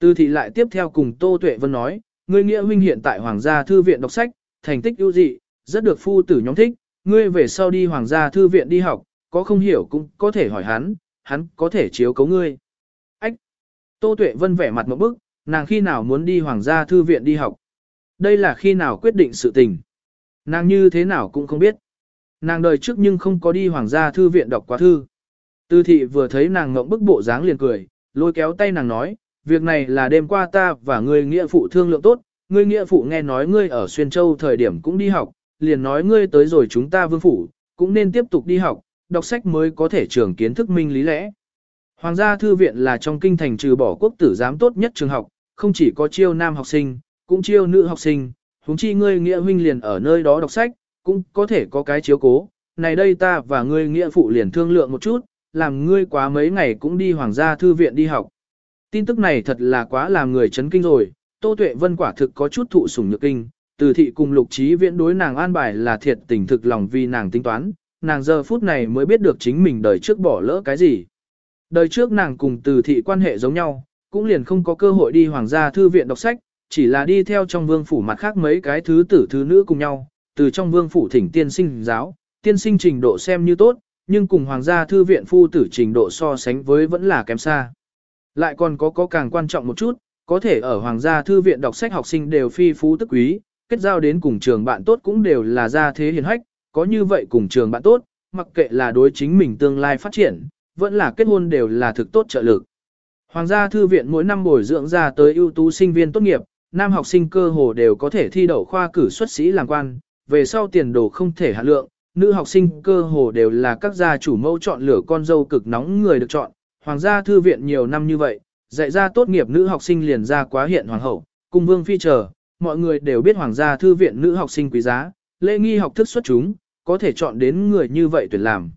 Tư thị lại tiếp theo cùng Tô Tuệ Vân nói, ngươi nghĩa huynh hiện tại Hoàng gia thư viện đọc sách, thành tích ưu dị, rất được phu tử nhóm thích, ngươi về sau đi Hoàng gia thư viện đi học, có không hiểu cũng có thể hỏi hắn, hắn có thể chiếu cấu ngươi. Ách! Tô Tuệ Vân vẻ mặt một bức, nàng khi nào muốn đi Hoàng gia thư viện đi học. Đây là khi nào quyết định sự tình. Nàng như thế nào cũng không biết. Nàng đời trước nhưng không có đi Hoàng gia thư viện đọc quá thư. Tư thị vừa thấy nàng ngậm bức bộ dáng liền cười, lôi kéo tay nàng nói, việc này là đêm qua ta và ngươi nghĩa phụ thương lượng tốt, ngươi nghĩa phụ nghe nói ngươi ở Xuyên Châu thời điểm cũng đi học, liền nói ngươi tới rồi chúng ta vương phủ, cũng nên tiếp tục đi học, đọc sách mới có thể trường kiến thức minh lý lẽ. Hoàng gia thư viện là trong kinh thành trừ bỏ quốc tử giám tốt nhất trường học, không chỉ có chiêu nam học sinh, cũng chiêu nữ học sinh, huống chi ngươi nghĩa huynh liền ở nơi đó đọc sách, cũng có thể có cái chiếu cố. Này đây ta và ngươi nghĩa phụ liền thương lượng một chút, làm ngươi quá mấy ngày cũng đi hoàng gia thư viện đi học. Tin tức này thật là quá làm người chấn kinh rồi, Tô Tuệ Vân quả thực có chút thụ sủng nhược kinh, từ thị cùng lục trí viễn đối nàng an bài là thiệt tình thực lòng vì nàng tính toán, nàng giờ phút này mới biết được chính mình đời trước bỏ lỡ cái gì. Đời trước nàng cùng từ thị quan hệ giống nhau, cũng liền không có cơ hội đi hoàng gia thư viện đọc sách, chỉ là đi theo trong vương phủ mặt khác mấy cái thứ tử thứ nữ cùng nhau, từ trong vương phủ thỉnh tiên sinh giáo, tiên sinh trình độ xem như tốt, nhưng cùng hoàng gia thư viện phu tử trình độ so sánh với vẫn là kém xa. Lại còn có có càng quan trọng một chút, có thể ở hoàng gia thư viện đọc sách học sinh đều phi phú tức quý, kết giao đến cùng trường bạn tốt cũng đều là gia thế hiền hách, có như vậy cùng trường bạn tốt, mặc kệ là đối chính mình tương lai phát triển, vẫn là kết hôn đều là thực tốt trợ lực. Hoàng gia thư viện mỗi năm bồi dưỡng ra tới ưu tú sinh viên tốt nghiệp, nam học sinh cơ hồ đều có thể thi đậu khoa cử xuất sĩ làm quan, về sau tiền đồ không thể hạ lượng, nữ học sinh cơ hồ đều là các gia chủ mẫu chọn lựa con dâu cực nóng người được chọn. Hoàng gia thư viện nhiều năm như vậy, dạy ra tốt nghiệp nữ học sinh liền ra quá hiện hoàng hậu, cung vương phi chờ, mọi người đều biết hoàng gia thư viện nữ học sinh quý giá, lễ nghi học thức xuất chúng, có thể chọn đến người như vậy tuyển làm.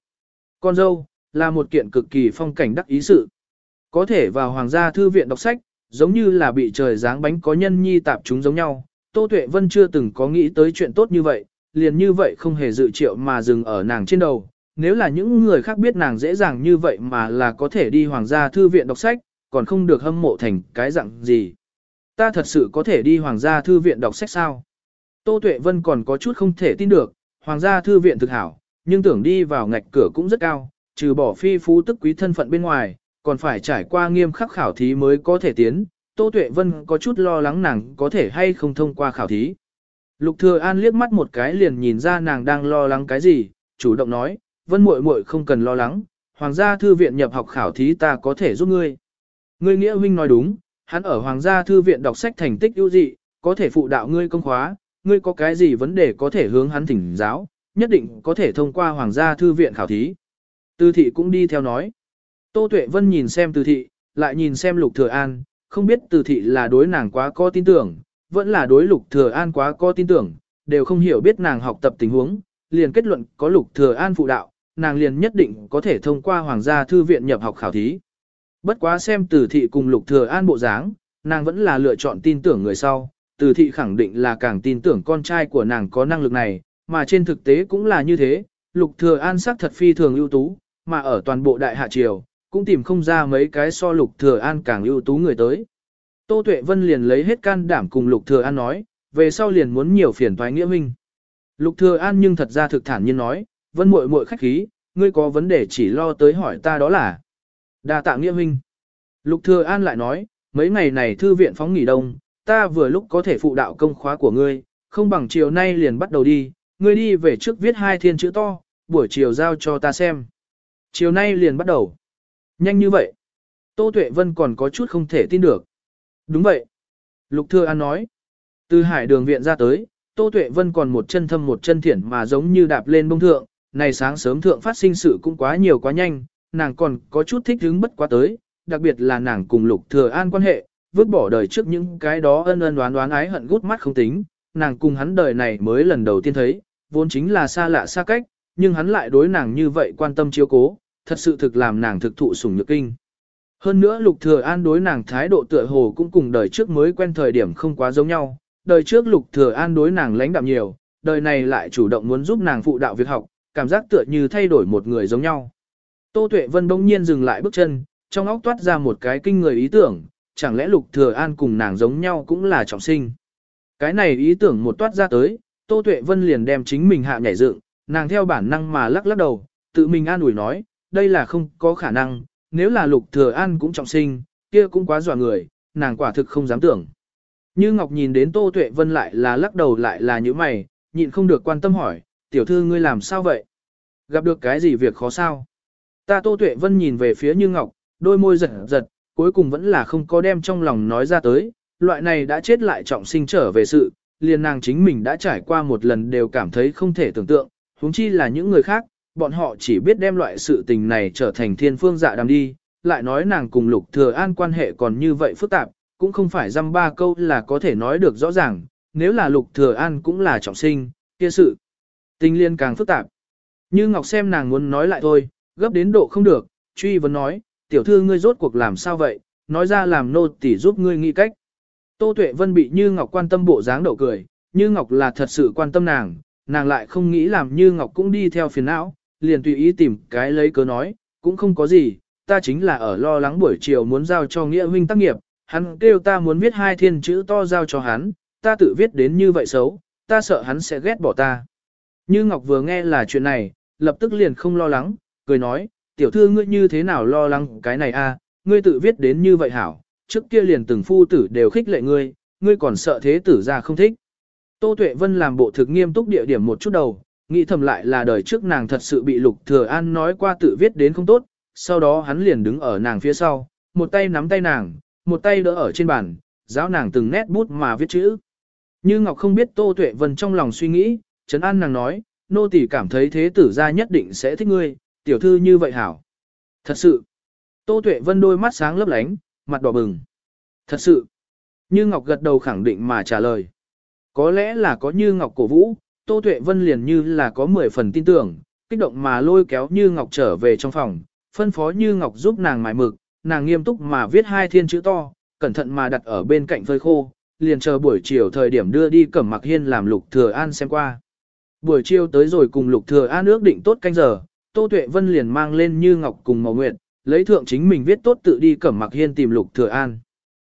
Con dâu, là một kiện cực kỳ phong cảnh đắc ý sự. Có thể vào hoàng gia thư viện đọc sách, giống như là bị trời giáng bánh có nhân nhi tạp chúng giống nhau. Tô Tuệ Vân chưa từng có nghĩ tới chuyện tốt như vậy, liền như vậy không hề dự triệu mà dừng ở nàng trên đầu. nếu là những người khác biết nàng dễ dàng như vậy mà là có thể đi hoàng gia thư viện đọc sách, còn không được hâm mộ thành cái dạng gì. Ta thật sự có thể đi hoàng gia thư viện đọc sách sao? Tô Tuệ Vân còn có chút không thể tin được, hoàng gia thư viện thực hảo, nhưng tưởng đi vào ngạch cửa cũng rất cao, trừ bỏ phi phú tức quý thân phận bên ngoài, còn phải trải qua nghiêm khắc khảo thí mới có thể tiến. Tô Tuệ Vân có chút lo lắng nàng có thể hay không thông qua khảo thí. Lục Thừa An liếc mắt một cái liền nhìn ra nàng đang lo lắng cái gì, chủ động nói, Vân muội muội không cần lo lắng, Hoàng gia thư viện nhập học khảo thí ta có thể giúp ngươi. Ngươi nghĩa huynh nói đúng, hắn ở Hoàng gia thư viện đọc sách thành tích ưu dị, có thể phụ đạo ngươi công khóa, ngươi có cái gì vấn đề có thể hướng hắn thỉnh giáo, nhất định có thể thông qua Hoàng gia thư viện khảo thí. Từ thị cũng đi theo nói. Tô Tuệ Vân nhìn xem từ thị, lại nhìn xem Lục Thừa An, không biết từ thị là đối nàng quá có tin tưởng, vẫn là đối Lục Thừa An quá có tin tưởng, đều không hiểu biết nàng học tập tình huống, liền kết luận có Lục Thừa An phụ đạo, nàng liền nhất định có thể thông qua Hoàng gia thư viện nhập học khảo thí. Bất quá xem từ thị cùng Lục Thừa An bộ dáng, nàng vẫn là lựa chọn tin tưởng người sau, từ thị khẳng định là càng tin tưởng con trai của nàng có năng lực này, mà trên thực tế cũng là như thế, Lục Thừa An sắc thật phi thường ưu tú, mà ở toàn bộ đại hạ triều, cũng tìm không ra mấy cái so Lục Thừa An càng ưu tú người tới. Tô Tuệ Vân liền lấy hết can đảm cùng Lục Thừa An nói, về sau liền muốn nhiều phiền toái nghĩa minh. Lục Thừa An nhưng thật ra thực thản nhiên nói, Vân muội muội khách khí, ngươi có vấn đề chỉ lo tới hỏi ta đó là. Đa tạ nghĩa minh. Lục Thừa An lại nói, mấy ngày này thư viện phóng nghỉ đông, ta vừa lúc có thể phụ đạo công khóa của ngươi, không bằng chiều nay liền bắt đầu đi, ngươi đi về trước viết hai thiên chữ to, buổi chiều giao cho ta xem. Chiều nay liền bắt đầu. Nhanh như vậy. Tô Tuệ Vân còn có chút không thể tin được. Đúng vậy. Lục Thừa An nói. Từ hải đường viện ra tới, Tô Tuệ Vân còn một chân thâm một chân thiển mà giống như đạp lên bông thượng. Này sáng sớm thượng phát sinh sự cũng quá nhiều quá nhanh, nàng còn có chút thích hứng bất quá tới, đặc biệt là nàng cùng Lục Thừa An quan hệ, vứt bỏ đời trước những cái đó ân ân đoán đoán ái hận gút mắt không tính, nàng cùng hắn đời này mới lần đầu tiên thấy, vốn chính là xa lạ xa cách, nhưng hắn lại đối nàng như vậy quan tâm chiếu cố, thật sự thực làm nàng thực thụ sủng nhược kinh. Hơn nữa Lục Thừa An đối nàng thái độ tựa hồ cũng cùng đời trước mới quen thời điểm không quá giống nhau, đời trước Lục Thừa An đối nàng lãnh đạm nhiều, đời này lại chủ động muốn giúp nàng phụ đạo việc học, cảm giác tựa như thay đổi một người giống nhau. Tô Tuệ Vân bỗng nhiên dừng lại bước chân, trong óc toát ra một cái kinh người ý tưởng, chẳng lẽ Lục Thừa An cùng nàng giống nhau cũng là trọng sinh. Cái này ý tưởng một toát ra tới, Tô Tuệ Vân liền đem chính mình hạ nhảy dựng, nàng theo bản năng mà lắc lắc đầu, tự mình an ủi nói, đây là không có khả năng, nếu là Lục Thừa An cũng trọng sinh, kia cũng quá dọa người, nàng quả thực không dám tưởng. Như Ngọc nhìn đến Tô Tuệ Vân lại là lắc đầu lại là như mày, nhịn không được quan tâm hỏi, tiểu thư ngươi làm sao vậy? Gặp được cái gì việc khó sao? Ta Tô Tuệ Vân nhìn về phía Như Ngọc, đôi môi giật giật, cuối cùng vẫn là không có đem trong lòng nói ra tới, loại này đã chết lại trọng sinh trở về sự, liền nàng chính mình đã trải qua một lần đều cảm thấy không thể tưởng tượng, huống chi là những người khác, bọn họ chỉ biết đem loại sự tình này trở thành thiên phương dạ đàm đi, lại nói nàng cùng Lục Thừa An quan hệ còn như vậy phức tạp, cũng không phải dăm ba câu là có thể nói được rõ ràng, nếu là Lục Thừa An cũng là trọng sinh, kia sự tình liên càng phức tạp. Như Ngọc xem nàng muốn nói lại thôi, gấp đến độ không được, truy vấn nói, tiểu thư ngươi rốt cuộc làm sao vậy, nói ra làm nô tỳ giúp ngươi nghĩ cách. Tô Tuệ Vân bị Như Ngọc quan tâm bộ dáng đậu cười, Như Ngọc là thật sự quan tâm nàng, nàng lại không nghĩ làm Như Ngọc cũng đi theo phiền não, liền tùy ý tìm cái lấy cớ nói, cũng không có gì, ta chính là ở lo lắng buổi chiều muốn giao cho Nghĩa huynh tác nghiệp, hắn kêu ta muốn viết hai thiên chữ to giao cho hắn, ta tự viết đến như vậy xấu, ta sợ hắn sẽ ghét bỏ ta. Như Ngọc vừa nghe là chuyện này, lập tức liền không lo lắng, cười nói, tiểu thư ngươi như thế nào lo lắng cái này a? ngươi tự viết đến như vậy hảo, trước kia liền từng phu tử đều khích lệ ngươi, ngươi còn sợ thế tử ra không thích. Tô Tuệ Vân làm bộ thực nghiêm túc địa điểm một chút đầu, nghĩ thầm lại là đời trước nàng thật sự bị Lục Thừa An nói qua tự viết đến không tốt, sau đó hắn liền đứng ở nàng phía sau, một tay nắm tay nàng, một tay đỡ ở trên bàn, giáo nàng từng nét bút mà viết chữ. Như Ngọc không biết Tô Tuệ Vân trong lòng suy nghĩ, Trấn An nàng nói, nô tỳ cảm thấy thế tử gia nhất định sẽ thích ngươi, tiểu thư như vậy hảo. Thật sự. Tô Tuệ Vân đôi mắt sáng lấp lánh, mặt đỏ bừng. Thật sự. Như Ngọc gật đầu khẳng định mà trả lời. Có lẽ là có Như Ngọc cổ vũ, Tô Tuệ Vân liền như là có 10 phần tin tưởng, kích động mà lôi kéo Như Ngọc trở về trong phòng, phân phó Như Ngọc giúp nàng mài mực, nàng nghiêm túc mà viết hai thiên chữ to, cẩn thận mà đặt ở bên cạnh phơi khô, liền chờ buổi chiều thời điểm đưa đi Cẩm Mặc Hiên làm Lục Thừa An xem qua. Buổi chiều tới rồi cùng Lục Thừa An ước định tốt canh giờ, Tô Tuệ Vân liền mang lên như ngọc cùng màu nguyệt, lấy thượng chính mình viết tốt tự đi Cẩm Mặc Hiên tìm Lục Thừa An.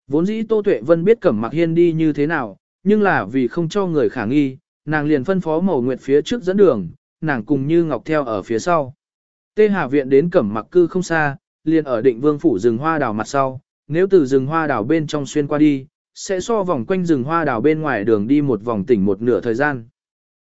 Vốn dĩ Tô Tuệ Vân biết Cẩm Mặc Hiên đi như thế nào, nhưng là vì không cho người khả nghi, nàng liền phân phó màu nguyệt phía trước dẫn đường, nàng cùng như ngọc theo ở phía sau. Tê Hà Viện đến Cẩm Mặc Cư không xa, liền ở định vương phủ rừng hoa đào mặt sau, nếu từ rừng hoa đào bên trong xuyên qua đi, sẽ so vòng quanh rừng hoa đào bên ngoài đường đi một vòng tỉnh một nửa thời gian.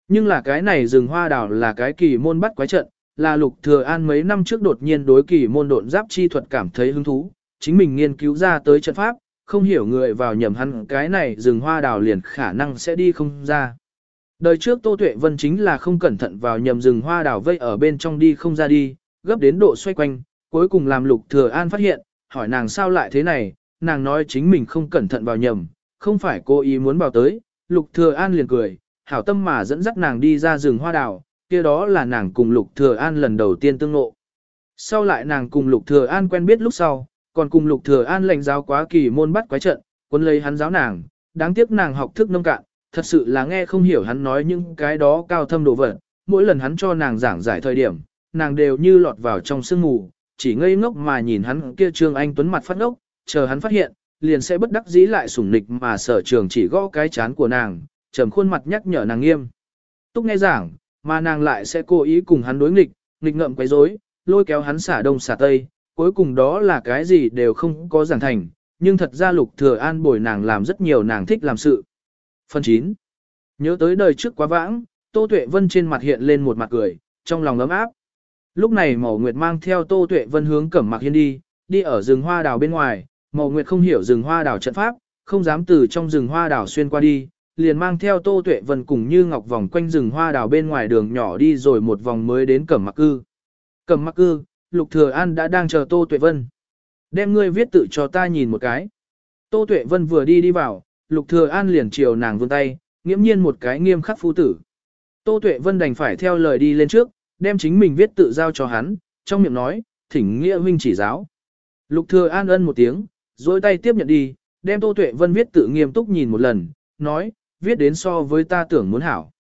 Nhưng là cái này rừng hoa đào là cái kỳ môn bắt quái trận, là lục thừa an mấy năm trước đột nhiên đối kỳ môn độn giáp chi thuật cảm thấy hứng thú, chính mình nghiên cứu ra tới trận pháp, không hiểu người vào nhầm hắn cái này rừng hoa đào liền khả năng sẽ đi không ra. Đời trước Tô Tuệ Vân chính là không cẩn thận vào nhầm rừng hoa đào vây ở bên trong đi không ra đi, gấp đến độ xoay quanh, cuối cùng làm lục thừa an phát hiện, hỏi nàng sao lại thế này, nàng nói chính mình không cẩn thận vào nhầm, không phải cô ý muốn vào tới, lục thừa an liền cười, hảo tâm mà dẫn dắt nàng đi ra rừng hoa đào, kia đó là nàng cùng lục thừa an lần đầu tiên tương ngộ. Sau lại nàng cùng lục thừa an quen biết lúc sau, còn cùng lục thừa an lệnh giáo quá kỳ môn bắt quái trận, quân lấy hắn giáo nàng, đáng tiếc nàng học thức nông cạn, thật sự là nghe không hiểu hắn nói những cái đó cao thâm độ vật, mỗi lần hắn cho nàng giảng giải thời điểm, nàng đều như lọt vào trong sương mù, chỉ ngây ngốc mà nhìn hắn kia trương anh tuấn mặt phát ngốc, chờ hắn phát hiện, liền sẽ bất đắc dĩ lại sủng nịch mà sở trường chỉ gõ cái chán của nàng, trầm khuôn mặt nhắc nhở nàng nghiêm. Túc nghe giảng, mà nàng lại sẽ cố ý cùng hắn đối nghịch, nghịch ngợm quấy rối, lôi kéo hắn xả đông xả tây, cuối cùng đó là cái gì đều không có giảng thành, nhưng thật ra lục thừa an bồi nàng làm rất nhiều nàng thích làm sự. Phần 9. Nhớ tới đời trước quá vãng, Tô Tuệ Vân trên mặt hiện lên một mặt cười, trong lòng ấm áp. Lúc này Mộ Nguyệt mang theo Tô Tuệ Vân hướng Cẩm Mạc Hiên đi, đi ở rừng hoa đào bên ngoài, Mộ Nguyệt không hiểu rừng hoa đào trận pháp, không dám từ trong rừng hoa đào xuyên qua đi, liền mang theo Tô Tuệ Vân cùng Như Ngọc vòng quanh rừng hoa đào bên ngoài đường nhỏ đi rồi một vòng mới đến Cẩm mặc Cư. Cẩm mặc Cư, Lục Thừa An đã đang chờ Tô Tuệ Vân. Đem ngươi viết tự cho ta nhìn một cái. Tô Tuệ Vân vừa đi đi vào, Lục Thừa An liền chiều nàng vươn tay, nghiễm nhiên một cái nghiêm khắc phu tử. Tô Tuệ Vân đành phải theo lời đi lên trước, đem chính mình viết tự giao cho hắn, trong miệng nói, thỉnh nghĩa huynh chỉ giáo. Lục Thừa An ân một tiếng, rồi tay tiếp nhận đi, đem Tô Tuệ Vân viết tự nghiêm túc nhìn một lần, nói, viết đến so với ta tưởng muốn hảo.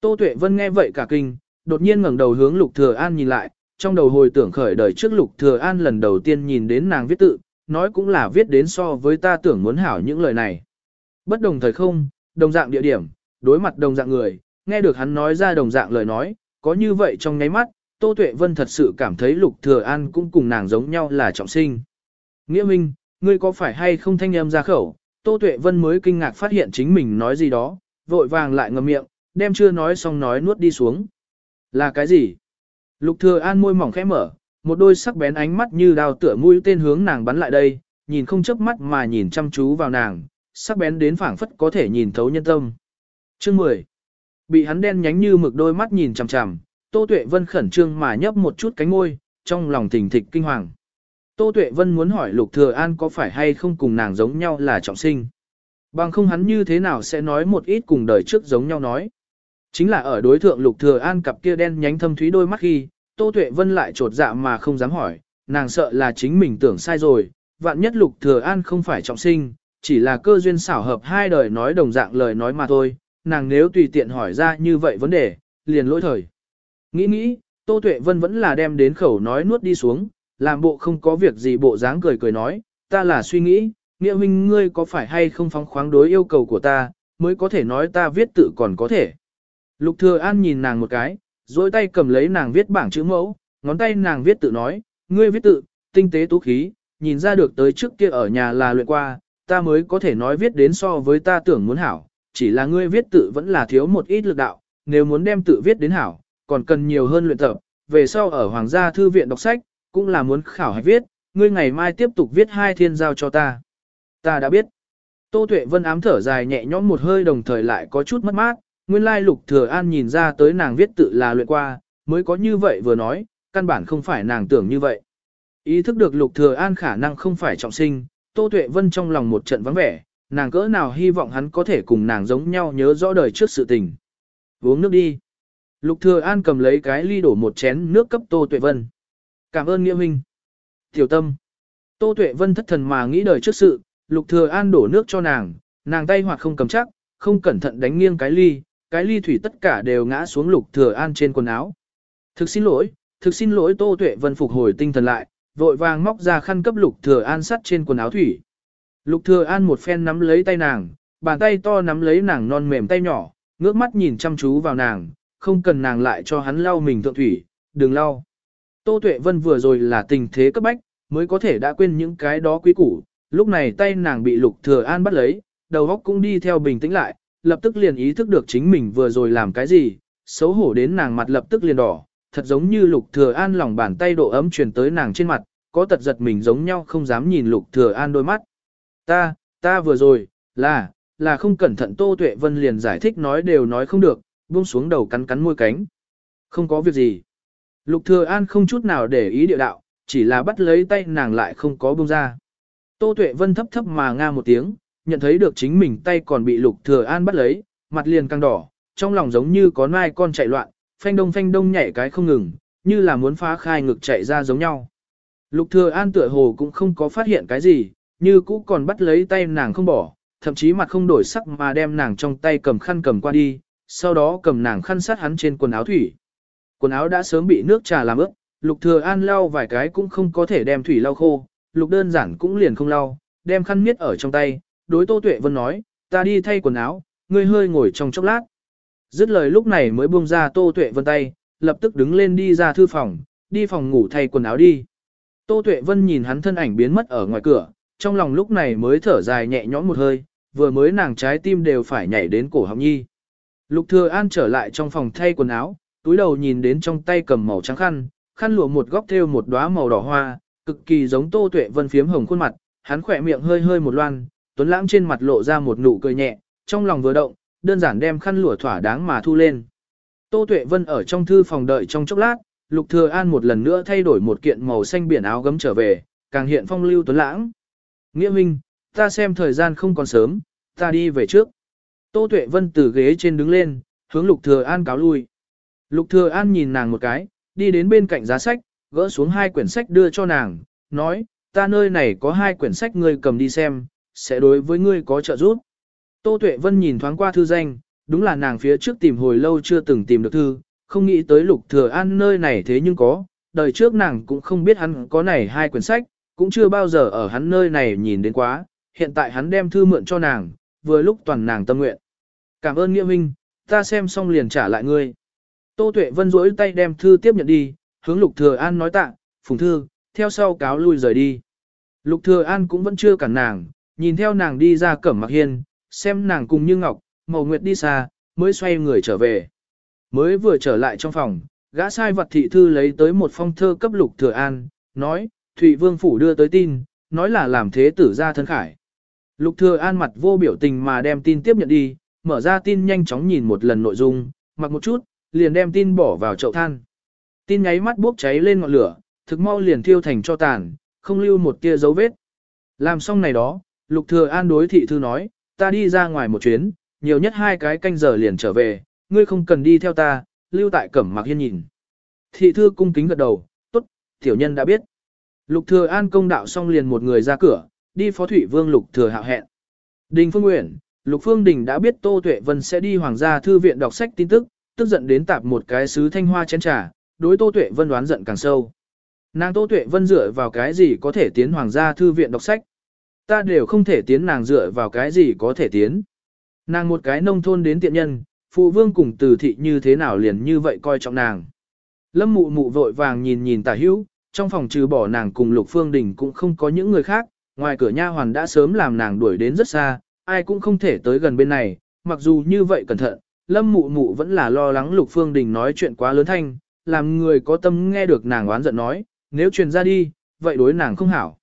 Tô Tuệ Vân nghe vậy cả kinh, đột nhiên ngẩng đầu hướng Lục Thừa An nhìn lại, trong đầu hồi tưởng khởi đời trước Lục Thừa An lần đầu tiên nhìn đến nàng viết tự, nói cũng là viết đến so với ta tưởng muốn hảo những lời này. Bất đồng thời không, đồng dạng địa điểm, đối mặt đồng dạng người, nghe được hắn nói ra đồng dạng lời nói, có như vậy trong ngáy mắt, Tô Tuệ Vân thật sự cảm thấy Lục Thừa An cũng cùng nàng giống nhau là trọng sinh. Nghĩa Minh, ngươi có phải hay không thanh âm ra khẩu? Tô Tuệ Vân mới kinh ngạc phát hiện chính mình nói gì đó, vội vàng lại ngậm miệng, đem chưa nói xong nói nuốt đi xuống. Là cái gì? Lục Thừa An môi mỏng khẽ mở, một đôi sắc bén ánh mắt như đao tựa mũi tên hướng nàng bắn lại đây, nhìn không chớp mắt mà nhìn chăm chú vào nàng, sắc bén đến phảng phất có thể nhìn thấu nhân tâm. Chương 10. Bị hắn đen nhánh như mực đôi mắt nhìn chằm chằm, Tô Tuệ Vân khẩn trương mà nhấp một chút cánh môi, trong lòng thình thịch kinh hoàng. Tô Tuệ Vân muốn hỏi Lục Thừa An có phải hay không cùng nàng giống nhau là trọng sinh. Bằng không hắn như thế nào sẽ nói một ít cùng đời trước giống nhau nói. Chính là ở đối thượng Lục Thừa An cặp kia đen nhánh thâm thúy đôi mắt khi, Tô Tuệ Vân lại trột dạ mà không dám hỏi, nàng sợ là chính mình tưởng sai rồi, vạn nhất Lục Thừa An không phải trọng sinh, chỉ là cơ duyên xảo hợp hai đời nói đồng dạng lời nói mà thôi, nàng nếu tùy tiện hỏi ra như vậy vấn đề, liền lỗi thời. Nghĩ nghĩ, Tô Tuệ Vân vẫn là đem đến khẩu nói nuốt đi xuống, làm bộ không có việc gì bộ dáng cười cười nói, ta là suy nghĩ, nghĩa huynh ngươi có phải hay không phóng khoáng đối yêu cầu của ta, mới có thể nói ta viết tự còn có thể. Lục Thừa An nhìn nàng một cái, dối tay cầm lấy nàng viết bảng chữ mẫu, ngón tay nàng viết tự nói, ngươi viết tự, tinh tế tú khí, nhìn ra được tới trước kia ở nhà là luyện qua, ta mới có thể nói viết đến so với ta tưởng muốn hảo, chỉ là ngươi viết tự vẫn là thiếu một ít lực đạo, nếu muốn đem tự viết đến hảo, còn cần nhiều hơn luyện tập, về sau ở Hoàng gia Thư viện đọc sách, cũng là muốn khảo hạch viết, ngươi ngày mai tiếp tục viết hai thiên giao cho ta. Ta đã biết. Tô Tuệ Vân ám thở dài nhẹ nhõm một hơi đồng thời lại có chút mất mát, nguyên lai lục thừa an nhìn ra tới nàng viết tự là luyện qua, mới có như vậy vừa nói, căn bản không phải nàng tưởng như vậy. Ý thức được lục thừa an khả năng không phải trọng sinh, Tô Tuệ Vân trong lòng một trận vắng vẻ, nàng cỡ nào hy vọng hắn có thể cùng nàng giống nhau nhớ rõ đời trước sự tình. Uống nước đi. Lục Thừa An cầm lấy cái ly đổ một chén nước cấp Tô Tuệ Vân. Cảm ơn nghĩa huynh. Tiểu tâm. Tô Tuệ Vân thất thần mà nghĩ đời trước sự, Lục Thừa An đổ nước cho nàng, nàng tay hoặc không cầm chắc, không cẩn thận đánh nghiêng cái ly, cái ly thủy tất cả đều ngã xuống Lục Thừa An trên quần áo. Thực xin lỗi, thực xin lỗi Tô Tuệ Vân phục hồi tinh thần lại, vội vàng móc ra khăn cấp Lục Thừa An sắt trên quần áo thủy. Lục Thừa An một phen nắm lấy tay nàng, bàn tay to nắm lấy nàng non mềm tay nhỏ, ngước mắt nhìn chăm chú vào nàng, không cần nàng lại cho hắn lau mình thượng thủy, đừng lau. Tô Tuệ Vân vừa rồi là tình thế cấp bách, mới có thể đã quên những cái đó quý củ, lúc này tay nàng bị Lục Thừa An bắt lấy, đầu óc cũng đi theo bình tĩnh lại, lập tức liền ý thức được chính mình vừa rồi làm cái gì, xấu hổ đến nàng mặt lập tức liền đỏ, thật giống như Lục Thừa An lòng bàn tay độ ấm truyền tới nàng trên mặt, có tật giật mình giống nhau không dám nhìn Lục Thừa An đôi mắt. Ta, ta vừa rồi, là, là không cẩn thận Tô Tuệ Vân liền giải thích nói đều nói không được, buông xuống đầu cắn cắn môi cánh. Không có việc gì. Lục Thừa An không chút nào để ý địa đạo, chỉ là bắt lấy tay nàng lại không có buông ra. Tô Tuệ Vân thấp thấp mà nga một tiếng, nhận thấy được chính mình tay còn bị Lục Thừa An bắt lấy, mặt liền căng đỏ, trong lòng giống như có nai con chạy loạn, phanh đông phanh đông nhảy cái không ngừng, như là muốn phá khai ngực chạy ra giống nhau. Lục Thừa An tựa hồ cũng không có phát hiện cái gì, như cũ còn bắt lấy tay nàng không bỏ, thậm chí mặt không đổi sắc mà đem nàng trong tay cầm khăn cầm qua đi, sau đó cầm nàng khăn sát hắn trên quần áo thủy. Quần áo đã sớm bị nước trà làm ướt, Lục Thừa An lau vài cái cũng không có thể đem thủy lau khô, Lục đơn giản cũng liền không lau, đem khăn miết ở trong tay, đối Tô Tuệ Vân nói, ta đi thay quần áo, ngươi hơi ngồi trong chốc lát. Dứt lời lúc này mới buông ra Tô Tuệ Vân tay, lập tức đứng lên đi ra thư phòng, đi phòng ngủ thay quần áo đi. Tô Tuệ Vân nhìn hắn thân ảnh biến mất ở ngoài cửa, trong lòng lúc này mới thở dài nhẹ nhõm một hơi, vừa mới nàng trái tim đều phải nhảy đến cổ họng nhi. Lục Thừa An trở lại trong phòng thay quần áo, túi đầu nhìn đến trong tay cầm màu trắng khăn, khăn lụa một góc thêu một đóa màu đỏ hoa, cực kỳ giống Tô Tuệ Vân phiếm hồng khuôn mặt, hắn khẽ miệng hơi hơi một loan, tuấn lãng trên mặt lộ ra một nụ cười nhẹ, trong lòng vừa động, đơn giản đem khăn lụa thỏa đáng mà thu lên. Tô Tuệ Vân ở trong thư phòng đợi trong chốc lát, Lục Thừa An một lần nữa thay đổi một kiện màu xanh biển áo gấm trở về, càng hiện phong lưu tuấn lãng. Nghĩa Minh, ta xem thời gian không còn sớm, ta đi về trước. Tô Tuệ Vân từ ghế trên đứng lên, hướng Lục Thừa An cáo lui. Lục Thừa An nhìn nàng một cái, đi đến bên cạnh giá sách, gỡ xuống hai quyển sách đưa cho nàng, nói, ta nơi này có hai quyển sách ngươi cầm đi xem, sẽ đối với ngươi có trợ giúp. Tô Tuệ Vân nhìn thoáng qua thư danh, đúng là nàng phía trước tìm hồi lâu chưa từng tìm được thư, không nghĩ tới Lục Thừa An nơi này thế nhưng có, đời trước nàng cũng không biết hắn có này hai quyển sách, cũng chưa bao giờ ở hắn nơi này nhìn đến quá, hiện tại hắn đem thư mượn cho nàng, vừa lúc toàn nàng tâm nguyện. Cảm ơn Nghĩa Minh, ta xem xong liền trả lại ngươi. Tô Tuệ Vân duỗi tay đem thư tiếp nhận đi, hướng Lục Thừa An nói tạ, phùng thư, theo sau cáo lui rời đi. Lục Thừa An cũng vẫn chưa cản nàng, nhìn theo nàng đi ra cẩm mặc hiên, xem nàng cùng như ngọc, màu nguyệt đi xa, mới xoay người trở về. Mới vừa trở lại trong phòng, gã sai vật thị thư lấy tới một phong thơ cấp Lục Thừa An, nói, Thụy Vương Phủ đưa tới tin, nói là làm thế tử ra thân khải. Lục Thừa An mặt vô biểu tình mà đem tin tiếp nhận đi, mở ra tin nhanh chóng nhìn một lần nội dung, mặc một chút, liền đem tin bỏ vào chậu than. Tin nháy mắt bốc cháy lên ngọn lửa, thực mau liền thiêu thành cho tàn, không lưu một tia dấu vết. Làm xong này đó, Lục Thừa An đối thị thư nói, ta đi ra ngoài một chuyến, nhiều nhất hai cái canh giờ liền trở về, ngươi không cần đi theo ta, lưu tại cẩm mặc hiên nhìn. Thị thư cung kính gật đầu, tốt, tiểu nhân đã biết. Lục Thừa An công đạo xong liền một người ra cửa, đi phó thủy vương Lục Thừa hạo hẹn. Đình Phương Nguyễn, Lục Phương Đình đã biết Tô Tuệ Vân sẽ đi Hoàng gia thư viện đọc sách tin tức, tức giận đến tạp một cái sứ thanh hoa chén trà, đối Tô Tuệ Vân đoán giận càng sâu. Nàng Tô Tuệ Vân dựa vào cái gì có thể tiến Hoàng gia thư viện đọc sách? Ta đều không thể tiến nàng dựa vào cái gì có thể tiến. Nàng một cái nông thôn đến tiện nhân, phụ vương cùng từ thị như thế nào liền như vậy coi trọng nàng. Lâm mụ mụ vội vàng nhìn nhìn tả hữu, trong phòng trừ bỏ nàng cùng Lục Phương Đình cũng không có những người khác, ngoài cửa nha hoàn đã sớm làm nàng đuổi đến rất xa, ai cũng không thể tới gần bên này, mặc dù như vậy cẩn thận, Lâm Mụ Mụ vẫn là lo lắng Lục Phương Đình nói chuyện quá lớn thanh, làm người có tâm nghe được nàng oán giận nói, nếu truyền ra đi, vậy đối nàng không hảo.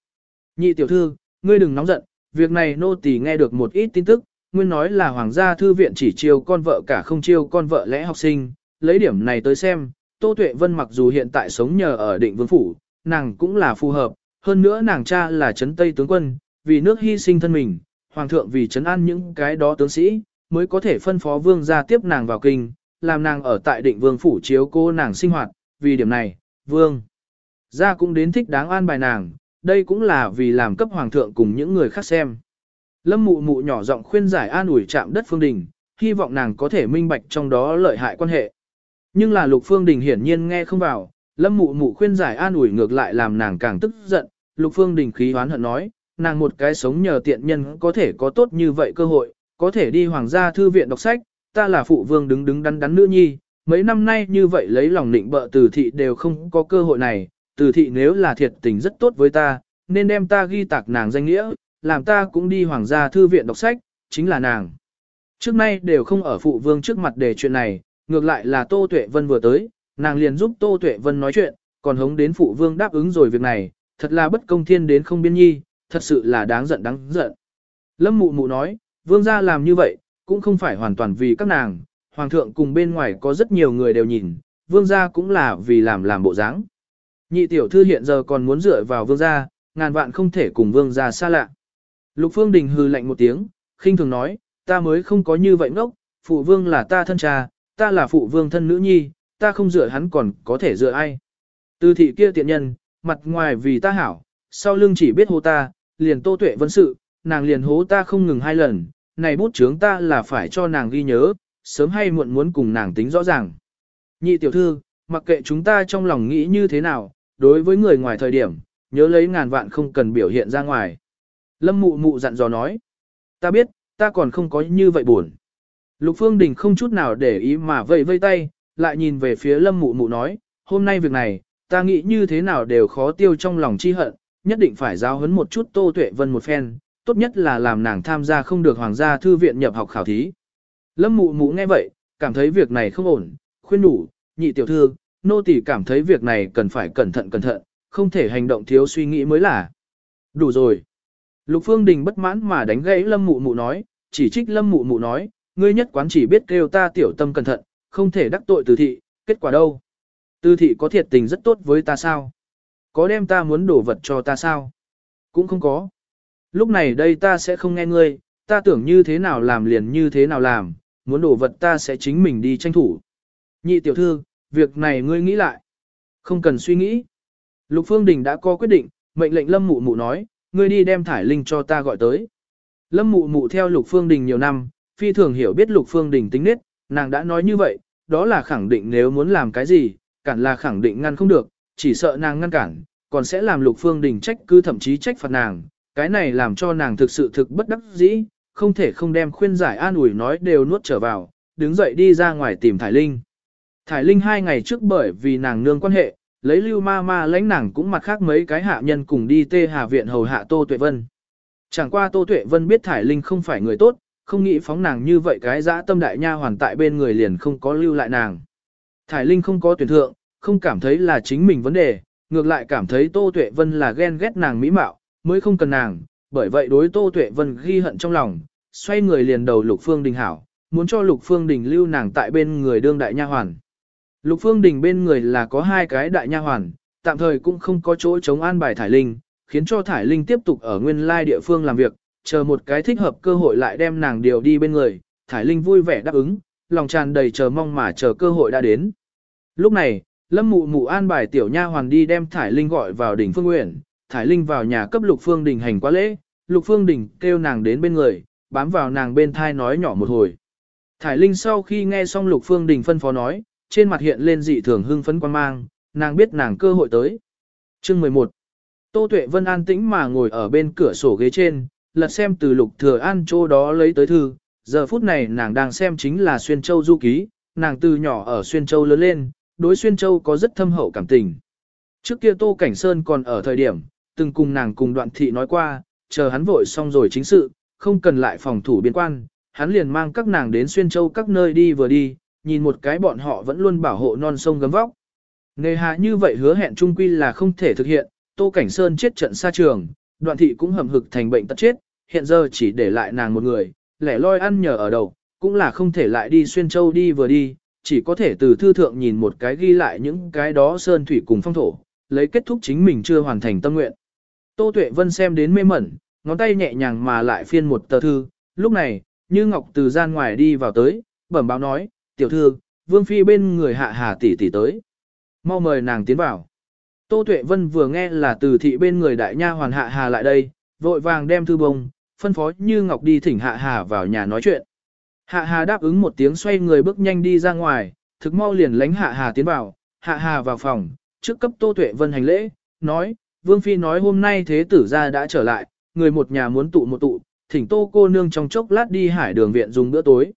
Nhị tiểu thư, ngươi đừng nóng giận, việc này nô tỳ nghe được một ít tin tức, nguyên nói là hoàng gia thư viện chỉ chiêu con vợ cả không chiêu con vợ lẽ học sinh, lấy điểm này tới xem, Tô Tuệ Vân mặc dù hiện tại sống nhờ ở định vương phủ, nàng cũng là phù hợp, hơn nữa nàng cha là trấn Tây tướng quân, vì nước hy sinh thân mình, hoàng thượng vì trấn an những cái đó tướng sĩ, mới có thể phân phó vương gia tiếp nàng vào kinh, làm nàng ở tại định vương phủ chiếu cô nàng sinh hoạt, vì điểm này, vương gia cũng đến thích đáng an bài nàng, đây cũng là vì làm cấp hoàng thượng cùng những người khác xem. Lâm mụ mụ nhỏ giọng khuyên giải an ủi chạm đất phương đình, hy vọng nàng có thể minh bạch trong đó lợi hại quan hệ. Nhưng là lục phương đình hiển nhiên nghe không vào, lâm mụ mụ khuyên giải an ủi ngược lại làm nàng càng tức giận, lục phương đình khí hoán hận nói, nàng một cái sống nhờ tiện nhân có thể có tốt như vậy cơ hội, có thể đi hoàng gia thư viện đọc sách, ta là phụ vương đứng đứng đắn đắn nữ nhi, mấy năm nay như vậy lấy lòng định bợ từ thị đều không có cơ hội này, từ thị nếu là thiệt tình rất tốt với ta, nên đem ta ghi tạc nàng danh nghĩa, làm ta cũng đi hoàng gia thư viện đọc sách, chính là nàng. Trước nay đều không ở phụ vương trước mặt để chuyện này, ngược lại là Tô Tuệ Vân vừa tới, nàng liền giúp Tô Tuệ Vân nói chuyện, còn hống đến phụ vương đáp ứng rồi việc này, thật là bất công thiên đến không biên nhi, thật sự là đáng giận đáng giận. Lâm mụ mụ nói, vương gia làm như vậy, cũng không phải hoàn toàn vì các nàng, hoàng thượng cùng bên ngoài có rất nhiều người đều nhìn, vương gia cũng là vì làm làm bộ dáng. Nhị tiểu thư hiện giờ còn muốn dựa vào vương gia, ngàn vạn không thể cùng vương gia xa lạ. Lục Phương Đình hừ lạnh một tiếng, khinh thường nói, ta mới không có như vậy ngốc, phụ vương là ta thân cha, ta là phụ vương thân nữ nhi, ta không dựa hắn còn có thể dựa ai. Từ thị kia tiện nhân, mặt ngoài vì ta hảo, sau lưng chỉ biết hô ta, liền tô tuệ vân sự, nàng liền hố ta không ngừng hai lần, này bút chướng ta là phải cho nàng ghi nhớ, sớm hay muộn muốn cùng nàng tính rõ ràng. Nhị tiểu thư, mặc kệ chúng ta trong lòng nghĩ như thế nào, đối với người ngoài thời điểm, nhớ lấy ngàn vạn không cần biểu hiện ra ngoài. Lâm mụ mụ dặn dò nói, ta biết, ta còn không có như vậy buồn. Lục Phương Đình không chút nào để ý mà vây vây tay, lại nhìn về phía lâm mụ mụ nói, hôm nay việc này, ta nghĩ như thế nào đều khó tiêu trong lòng chi hận, nhất định phải giáo huấn một chút Tô Tuệ Vân một phen, tốt nhất là làm nàng tham gia không được hoàng gia thư viện nhập học khảo thí. Lâm mụ mụ nghe vậy, cảm thấy việc này không ổn, khuyên đủ, nhị tiểu thư, nô tỳ cảm thấy việc này cần phải cẩn thận cẩn thận, không thể hành động thiếu suy nghĩ mới là. Đủ rồi. Lục Phương Đình bất mãn mà đánh gãy Lâm mụ mụ nói, chỉ trích Lâm mụ mụ nói, ngươi nhất quán chỉ biết kêu ta tiểu tâm cẩn thận, không thể đắc tội từ thị, kết quả đâu? Từ thị có thiệt tình rất tốt với ta sao? Có đem ta muốn đổ vật cho ta sao? Cũng không có. Lúc này đây ta sẽ không nghe ngươi, ta tưởng như thế nào làm liền như thế nào làm, muốn đổ vật ta sẽ chính mình đi tranh thủ. Nhị tiểu thư, việc này ngươi nghĩ lại. Không cần suy nghĩ. Lục Phương Đình đã có quyết định, mệnh lệnh Lâm Mụ Mụ nói, ngươi đi đem Thải Linh cho ta gọi tới. Lâm Mụ Mụ theo Lục Phương Đình nhiều năm, phi thường hiểu biết Lục Phương Đình tính nết, nàng đã nói như vậy, đó là khẳng định nếu muốn làm cái gì, cản là khẳng định ngăn không được, chỉ sợ nàng ngăn cản, còn sẽ làm Lục Phương Đình trách cứ thậm chí trách phạt nàng, cái này làm cho nàng thực sự thực bất đắc dĩ, không thể không đem khuyên giải an ủi nói đều nuốt trở vào, đứng dậy đi ra ngoài tìm Thải Linh. Thải Linh hai ngày trước bởi vì nàng nương quan hệ, lấy lưu ma ma lãnh nàng cũng mặt khác mấy cái hạ nhân cùng đi tê hà viện hầu hạ Tô Tuệ Vân. Chẳng qua Tô Tuệ Vân biết Thải Linh không phải người tốt, không nghĩ phóng nàng như vậy cái dã tâm đại nha hoàn tại bên người liền không có lưu lại nàng. Thải Linh không có tuyển thượng, không cảm thấy là chính mình vấn đề, ngược lại cảm thấy Tô Tuệ Vân là ghen ghét nàng mỹ mạo, mới không cần nàng, bởi vậy đối Tô Tuệ Vân ghi hận trong lòng, xoay người liền đầu Lục Phương Đình hảo, muốn cho Lục Phương Đình lưu nàng tại bên người đương đại nha hoàn. Lục Phương Đình bên người là có hai cái đại nha hoàn, tạm thời cũng không có chỗ chống an bài Thải Linh, khiến cho Thải Linh tiếp tục ở nguyên lai địa phương làm việc, chờ một cái thích hợp cơ hội lại đem nàng điều đi bên người, Thải Linh vui vẻ đáp ứng, lòng tràn đầy chờ mong mà chờ cơ hội đã đến. Lúc này, Lâm Mụ Mụ an bài tiểu nha hoàn đi đem Thải Linh gọi vào đỉnh Phương Uyển, Thải Linh vào nhà cấp Lục Phương Đình hành quá lễ, Lục Phương Đình kêu nàng đến bên người, bám vào nàng bên thai nói nhỏ một hồi. Thải Linh sau khi nghe xong Lục Phương Đình phân phó nói, trên mặt hiện lên dị thường hưng phấn quan mang, nàng biết nàng cơ hội tới. Chương 11 Tô Tuệ Vân an tĩnh mà ngồi ở bên cửa sổ ghế trên, lật xem từ Lục Thừa An chỗ đó lấy tới thư, giờ phút này nàng đang xem chính là Xuyên Châu Du Ký, nàng từ nhỏ ở Xuyên Châu lớn lên, đối Xuyên Châu có rất thâm hậu cảm tình. Trước kia Tô Cảnh Sơn còn ở thời điểm, từng cùng nàng cùng đoạn thị nói qua, chờ hắn vội xong rồi chính sự, không cần lại phòng thủ biên quan, hắn liền mang các nàng đến xuyên châu các nơi đi vừa đi, nhìn một cái bọn họ vẫn luôn bảo hộ non sông gấm vóc. Nghề hạ như vậy hứa hẹn trung quy là không thể thực hiện, Tô Cảnh Sơn chết trận xa trường, đoạn thị cũng hầm hực thành bệnh tật chết, hiện giờ chỉ để lại nàng một người, lẻ loi ăn nhờ ở đầu, cũng là không thể lại đi xuyên châu đi vừa đi, chỉ có thể từ thư thượng nhìn một cái ghi lại những cái đó sơn thủy cùng phong thổ, lấy kết thúc chính mình chưa hoàn thành tâm nguyện. Tô Tuệ Vân xem đến mê mẩn, ngón tay nhẹ nhàng mà lại phiên một tờ thư, lúc này, Như Ngọc từ gian ngoài đi vào tới, bẩm báo nói, tiểu thư, Vương Phi bên người hạ hà tỷ tỷ tới. Mau mời nàng tiến vào. Tô Tuệ Vân vừa nghe là từ thị bên người đại nha hoàn hạ hà lại đây, vội vàng đem thư bông, phân phó Như Ngọc đi thỉnh hạ hà vào nhà nói chuyện. Hạ hà đáp ứng một tiếng xoay người bước nhanh đi ra ngoài, thực mau liền lánh hạ hà tiến vào, hạ hà vào phòng, trước cấp Tô Tuệ Vân hành lễ, nói, Vương Phi nói hôm nay thế tử gia đã trở lại, người một nhà muốn tụ một tụ, thỉnh Tô cô nương trong chốc lát đi hải đường viện dùng bữa tối.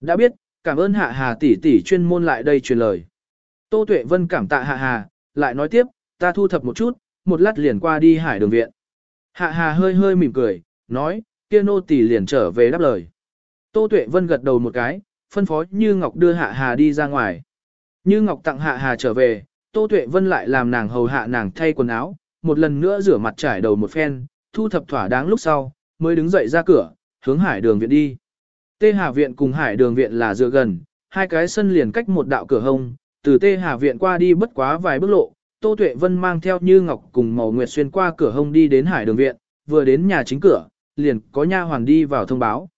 Đã biết, cảm ơn Hạ Hà tỷ tỷ chuyên môn lại đây truyền lời. Tô Tuệ Vân cảm tạ Hạ Hà, lại nói tiếp, ta thu thập một chút, một lát liền qua đi hải đường viện. Hạ Hà hơi hơi mỉm cười, nói, kia nô tỷ liền trở về đáp lời. Tô Tuệ Vân gật đầu một cái, phân phó Như Ngọc đưa Hạ Hà đi ra ngoài. Như Ngọc tặng Hạ Hà trở về, Tô Tuệ Vân lại làm nàng hầu hạ nàng thay quần áo, một lần nữa rửa mặt trải đầu một phen, thu thập thỏa đáng lúc sau, mới đứng dậy ra cửa, hướng hải đường viện đi. Tê Hà Viện cùng hải đường viện là dựa gần, hai cái sân liền cách một đạo cửa hông, từ Tê Hà Viện qua đi bất quá vài bước lộ, Tô Tuệ Vân mang theo Như Ngọc cùng Màu Nguyệt xuyên qua cửa hông đi đến hải đường viện, vừa đến nhà chính cửa, liền có nha hoàn đi vào thông báo.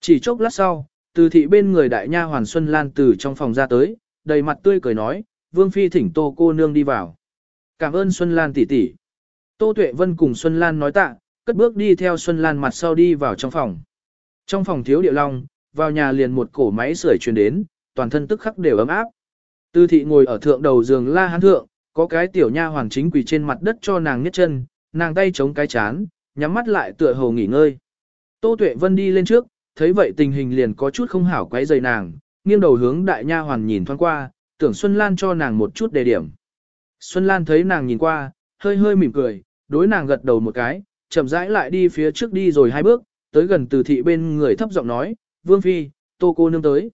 Chỉ chốc lát sau, từ thị bên người đại nha hoàn Xuân Lan từ trong phòng ra tới, đầy mặt tươi cười nói, Vương Phi thỉnh Tô cô nương đi vào. Cảm ơn Xuân Lan tỷ tỷ. Tô Tuệ Vân cùng Xuân Lan nói tạ, cất bước đi theo Xuân Lan mặt sau đi vào trong phòng. Trong phòng thiếu điệu long, vào nhà liền một cổ máy sưởi truyền đến, toàn thân tức khắc đều ấm áp. Tư thị ngồi ở thượng đầu giường la hán thượng, có cái tiểu nha hoàng chính quỳ trên mặt đất cho nàng nhấc chân, nàng tay chống cái chán, nhắm mắt lại tựa hồ nghỉ ngơi. Tô Tuệ Vân đi lên trước, thấy vậy tình hình liền có chút không hảo quấy rầy nàng, nghiêng đầu hướng đại nha hoàn nhìn thoáng qua, tưởng Xuân Lan cho nàng một chút đề điểm. Xuân Lan thấy nàng nhìn qua, hơi hơi mỉm cười, đối nàng gật đầu một cái, chậm rãi lại đi phía trước đi rồi hai bước, tới gần từ thị bên người thấp giọng nói, Vương Phi, tô cô nương tới.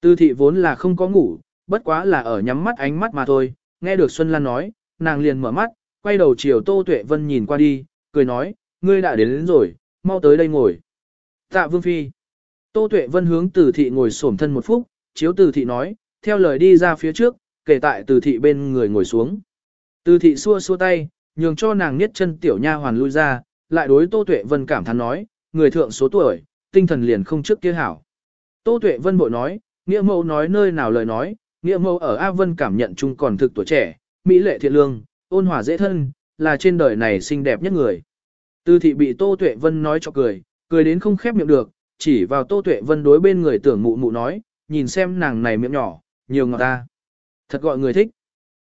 Từ thị vốn là không có ngủ, bất quá là ở nhắm mắt ánh mắt mà thôi, nghe được Xuân Lan nói, nàng liền mở mắt, quay đầu chiều Tô Tuệ Vân nhìn qua đi, cười nói, ngươi đã đến, đến rồi, mau tới đây ngồi. Tạ Vương Phi. Tô Tuệ Vân hướng từ thị ngồi xổm thân một phút, chiếu từ thị nói, theo lời đi ra phía trước, kể tại từ thị bên người ngồi xuống. Từ thị xua xua tay, nhường cho nàng niết chân tiểu nha hoàn lui ra, lại đối Tô Tuệ Vân cảm thán nói, người thượng số tuổi, tinh thần liền không trước kia hảo. Tô Tuệ Vân bội nói, nghĩa mẫu nói nơi nào lời nói, nghĩa mẫu ở A Vân cảm nhận chung còn thực tuổi trẻ, mỹ lệ thiện lương, ôn hòa dễ thân, là trên đời này xinh đẹp nhất người. tư thị bị Tô Tuệ Vân nói cho cười, cười đến không khép miệng được, chỉ vào Tô Tuệ Vân đối bên người tưởng mụ mụ nói, nhìn xem nàng này miệng nhỏ, nhiều ngọt ta. Thật gọi người thích.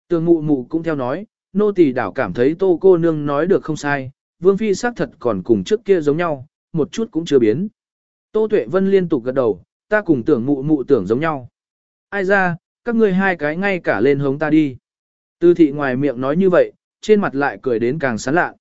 Tưởng mụ mụ cũng theo nói, nô tỳ đảo cảm thấy Tô cô nương nói được không sai, Vương Phi xác thật còn cùng trước kia giống nhau, một chút cũng chưa biến. Tô Tuệ Vân liên tục gật đầu, ta cùng tưởng mụ mụ tưởng giống nhau. Ai ra, các ngươi hai cái ngay cả lên hống ta đi. Tư thị ngoài miệng nói như vậy, trên mặt lại cười đến càng sán lạ.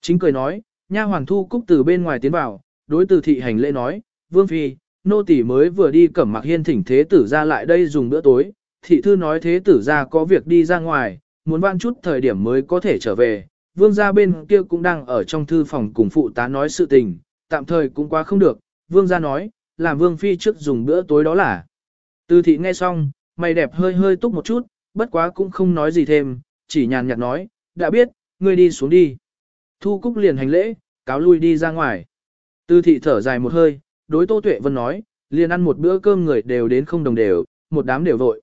Chính cười nói, nha hoàng thu cúc từ bên ngoài tiến vào, đối từ thị hành lễ nói, Vương Phi, nô tỳ mới vừa đi cẩm mặc hiên thỉnh thế tử ra lại đây dùng bữa tối, thị thư nói thế tử ra có việc đi ra ngoài, muốn ban chút thời điểm mới có thể trở về, vương gia bên kia cũng đang ở trong thư phòng cùng phụ tá nói sự tình, tạm thời cũng quá không được, vương gia nói, làm vương phi trước dùng bữa tối đó là. tư thị nghe xong, mày đẹp hơi hơi túc một chút, bất quá cũng không nói gì thêm, chỉ nhàn nhạt nói, đã biết, ngươi đi xuống đi. Thu Cúc liền hành lễ, cáo lui đi ra ngoài. Tư thị thở dài một hơi, đối Tô Tuệ Vân nói, liền ăn một bữa cơm người đều đến không đồng đều, một đám đều vội.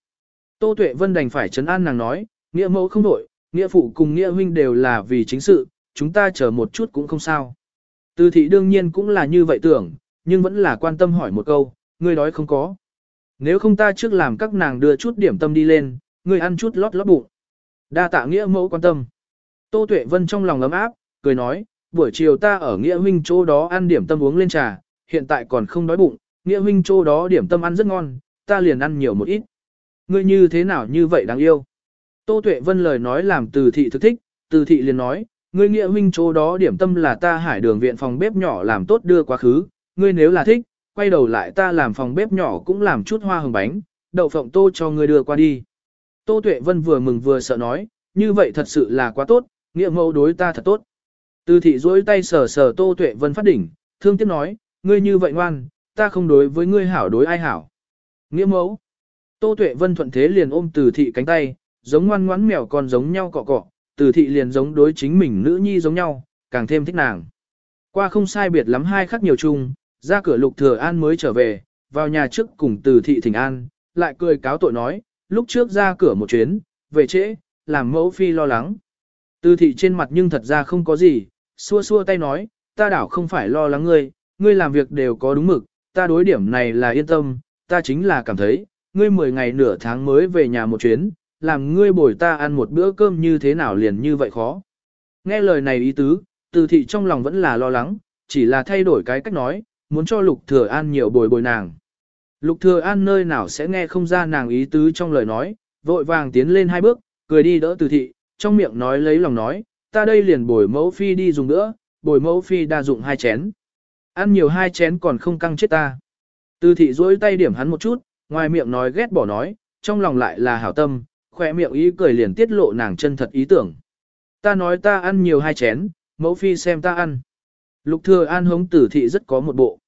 Tô Tuệ Vân đành phải chấn an nàng nói, nghĩa mẫu không đổi, nghĩa phụ cùng nghĩa huynh đều là vì chính sự, chúng ta chờ một chút cũng không sao. Từ thị đương nhiên cũng là như vậy tưởng, nhưng vẫn là quan tâm hỏi một câu, ngươi đói không có. Nếu không ta trước làm các nàng đưa chút điểm tâm đi lên, ngươi ăn chút lót lót bụng. Đa tạ nghĩa mẫu quan tâm. Tô Tuệ Vân trong lòng ấm áp, cười nói, buổi chiều ta ở nghĩa huynh chỗ đó ăn điểm tâm uống lên trà, hiện tại còn không đói bụng, nghĩa huynh chỗ đó điểm tâm ăn rất ngon, ta liền ăn nhiều một ít. Ngươi như thế nào như vậy đáng yêu. Tô Tuệ Vân lời nói làm từ thị thực thích, từ thị liền nói, ngươi nghĩa huynh chỗ đó điểm tâm là ta hải đường viện phòng bếp nhỏ làm tốt đưa quá khứ, ngươi nếu là thích, quay đầu lại ta làm phòng bếp nhỏ cũng làm chút hoa hồng bánh, đậu phộng tô cho ngươi đưa qua đi. Tô Tuệ Vân vừa mừng vừa sợ nói, như vậy thật sự là quá tốt, nghĩa mẫu đối ta thật tốt. Từ thị duỗi tay sờ sờ Tô Tuệ Vân phát đỉnh, thương tiếc nói, ngươi như vậy ngoan, ta không đối với ngươi hảo đối ai hảo. Nghĩa mẫu. Tô Tuệ Vân thuận thế liền ôm Từ thị cánh tay, giống ngoan ngoãn mèo con giống nhau cọ cọ, Từ thị liền giống đối chính mình nữ nhi giống nhau, càng thêm thích nàng. Qua không sai biệt lắm hai khắc nhiều chung, ra cửa Lục Thừa An mới trở về, vào nhà trước cùng Từ thị thỉnh an, lại cười cáo tội nói, lúc trước ra cửa một chuyến, về trễ, làm mẫu phi lo lắng. Từ thị trên mặt nhưng thật ra không có gì, xua xua tay nói, ta đảo không phải lo lắng ngươi, ngươi làm việc đều có đúng mực, ta đối điểm này là yên tâm, ta chính là cảm thấy, ngươi 10 ngày nửa tháng mới về nhà một chuyến, làm ngươi bồi ta ăn một bữa cơm như thế nào liền như vậy khó. Nghe lời này ý tứ, từ thị trong lòng vẫn là lo lắng, chỉ là thay đổi cái cách nói, muốn cho Lục Thừa An nhiều bồi bồi nàng. Lục Thừa An nơi nào sẽ nghe không ra nàng ý tứ trong lời nói, vội vàng tiến lên hai bước, cười đi đỡ từ thị, trong miệng nói lấy lòng nói, ta đây liền bồi mẫu phi đi dùng nữa, bồi mẫu phi đa dụng hai chén. Ăn nhiều hai chén còn không căng chết ta. Từ thị duỗi tay điểm hắn một chút, ngoài miệng nói ghét bỏ nói, trong lòng lại là hảo tâm, khỏe miệng ý cười liền tiết lộ nàng chân thật ý tưởng. Ta nói ta ăn nhiều hai chén, mẫu phi xem ta ăn. Lục thừa an hống tử thị rất có một bộ.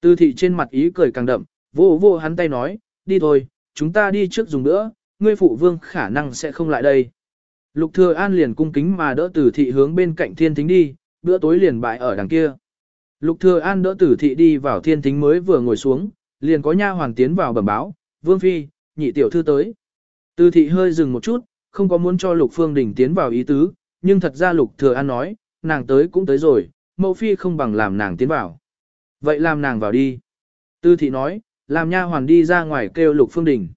Từ thị trên mặt ý cười càng đậm, vô vô hắn tay nói, đi thôi, chúng ta đi trước dùng nữa, ngươi phụ vương khả năng sẽ không lại đây. Lục thừa an liền cung kính mà đỡ tử thị hướng bên cạnh thiên thính đi, bữa tối liền bại ở đằng kia. Lục thừa an đỡ tử thị đi vào thiên thính mới vừa ngồi xuống, liền có nha hoàng tiến vào bẩm báo, vương phi, nhị tiểu thư tới. Từ thị hơi dừng một chút, không có muốn cho lục phương đình tiến vào ý tứ, nhưng thật ra lục thừa an nói, nàng tới cũng tới rồi, mẫu phi không bằng làm nàng tiến vào. Vậy làm nàng vào đi. Tư thị nói, làm nha hoàn đi ra ngoài kêu lục phương đình.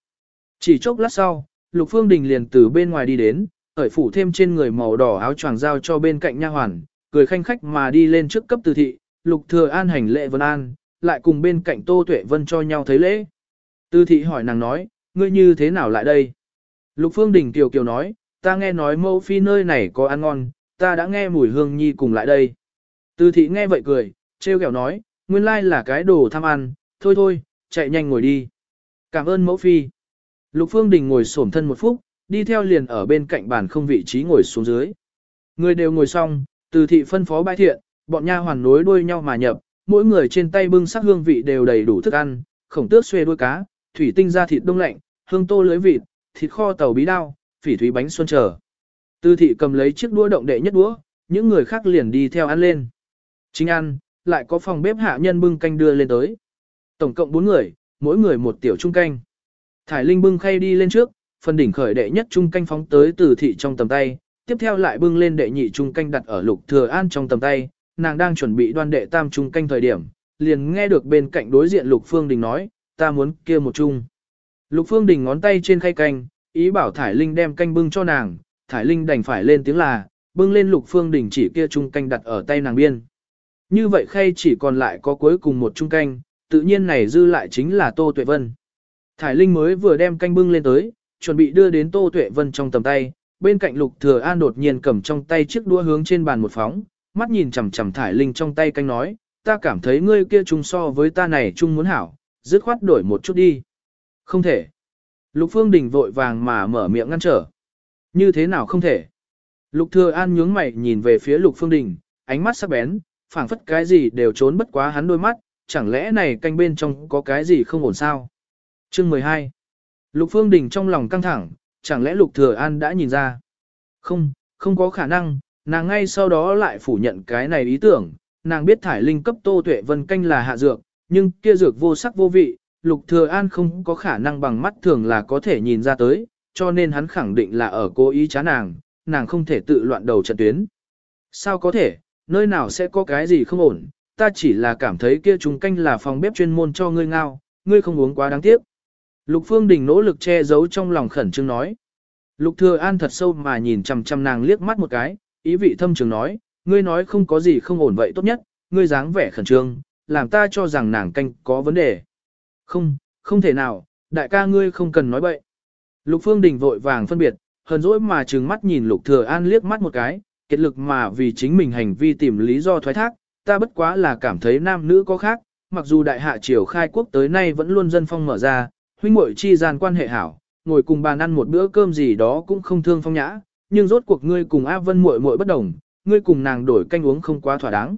Chỉ chốc lát sau, lục phương đình liền từ bên ngoài đi đến, ở phủ thêm trên người màu đỏ áo choàng giao cho bên cạnh nha hoàn, cười khanh khách mà đi lên trước cấp tư thị, lục thừa an hành lễ vân an, lại cùng bên cạnh tô tuệ vân cho nhau thấy lễ. Tư thị hỏi nàng nói, ngươi như thế nào lại đây? Lục phương đình kiều kiều nói, ta nghe nói mẫu phi nơi này có ăn ngon, ta đã nghe mùi hương nhi cùng lại đây. Từ thị nghe vậy cười, trêu ghẹo nói, nguyên lai là cái đồ tham ăn, thôi thôi, chạy nhanh ngồi đi. Cảm ơn mẫu phi. Lục Phương Đình ngồi xổm thân một phút, đi theo liền ở bên cạnh bàn không vị trí ngồi xuống dưới. Người đều ngồi xong, từ thị phân phó bãi thiện, bọn nha hoàn nối đuôi nhau mà nhập, mỗi người trên tay bưng sắc hương vị đều đầy đủ thức ăn, khổng tước xuê đuôi cá, thủy tinh ra thịt đông lạnh, hương tô lưới vịt, thịt kho tàu bí đao, phỉ thúy bánh xuân trở. Từ thị cầm lấy chiếc đũa động đệ nhất đũa, những người khác liền đi theo ăn lên. Chính ăn, lại có phòng bếp hạ nhân bưng canh đưa lên tới. Tổng cộng 4 người, mỗi người một tiểu trung canh. Thải Linh bưng khay đi lên trước, phần đỉnh khởi đệ nhất trung canh phóng tới từ thị trong tầm tay, tiếp theo lại bưng lên đệ nhị trung canh đặt ở lục thừa an trong tầm tay, nàng đang chuẩn bị đoan đệ tam trung canh thời điểm, liền nghe được bên cạnh đối diện lục phương đình nói, ta muốn kia một trung. Lục phương đình ngón tay trên khay canh, ý bảo Thải Linh đem canh bưng cho nàng, Thải Linh đành phải lên tiếng là, bưng lên lục phương đình chỉ kia chung canh đặt ở tay nàng biên. Như vậy khay chỉ còn lại có cuối cùng một chung canh, tự nhiên này dư lại chính là Tô Tuệ Vân. Thải Linh mới vừa đem canh bưng lên tới, chuẩn bị đưa đến Tô Tuệ Vân trong tầm tay, bên cạnh Lục Thừa An đột nhiên cầm trong tay chiếc đũa hướng trên bàn một phóng, mắt nhìn chằm chằm Thải Linh trong tay canh nói, ta cảm thấy ngươi kia chung so với ta này chung muốn hảo, dứt khoát đổi một chút đi. Không thể. Lục Phương Đình vội vàng mà mở miệng ngăn trở. Như thế nào không thể? Lục Thừa An nhướng mày nhìn về phía Lục Phương Đình, ánh mắt sắc bén, phảng phất cái gì đều trốn bất quá hắn đôi mắt, chẳng lẽ này canh bên trong có cái gì không ổn sao? Chương 12 Lục Phương Đình trong lòng căng thẳng, chẳng lẽ Lục Thừa An đã nhìn ra? Không, không có khả năng, nàng ngay sau đó lại phủ nhận cái này ý tưởng, nàng biết thải linh cấp Tô Tuệ Vân canh là hạ dược, nhưng kia dược vô sắc vô vị, Lục Thừa An không có khả năng bằng mắt thường là có thể nhìn ra tới, cho nên hắn khẳng định là ở cố ý chán nàng, nàng không thể tự loạn đầu trận tuyến. Sao có thể, nơi nào sẽ có cái gì không ổn, ta chỉ là cảm thấy kia chúng canh là phòng bếp chuyên môn cho ngươi ngao, ngươi không uống quá đáng tiếc. Lục Phương Đình nỗ lực che giấu trong lòng khẩn trương nói. Lục Thừa An thật sâu mà nhìn chằm chằm nàng liếc mắt một cái, ý vị thâm trường nói, ngươi nói không có gì không ổn vậy tốt nhất, ngươi dáng vẻ khẩn trương, làm ta cho rằng nàng canh có vấn đề. Không, không thể nào, đại ca ngươi không cần nói bậy. Lục Phương Đình vội vàng phân biệt, hờn dỗi mà trừng mắt nhìn Lục Thừa An liếc mắt một cái, kết lực mà vì chính mình hành vi tìm lý do thoái thác, ta bất quá là cảm thấy nam nữ có khác, mặc dù đại hạ triều khai quốc tới nay vẫn luôn dân phong mở ra, huynh muội chi gian quan hệ hảo, ngồi cùng bàn ăn một bữa cơm gì đó cũng không thương phong nhã, nhưng rốt cuộc ngươi cùng A Vân muội muội bất đồng, ngươi cùng nàng đổi canh uống không quá thỏa đáng.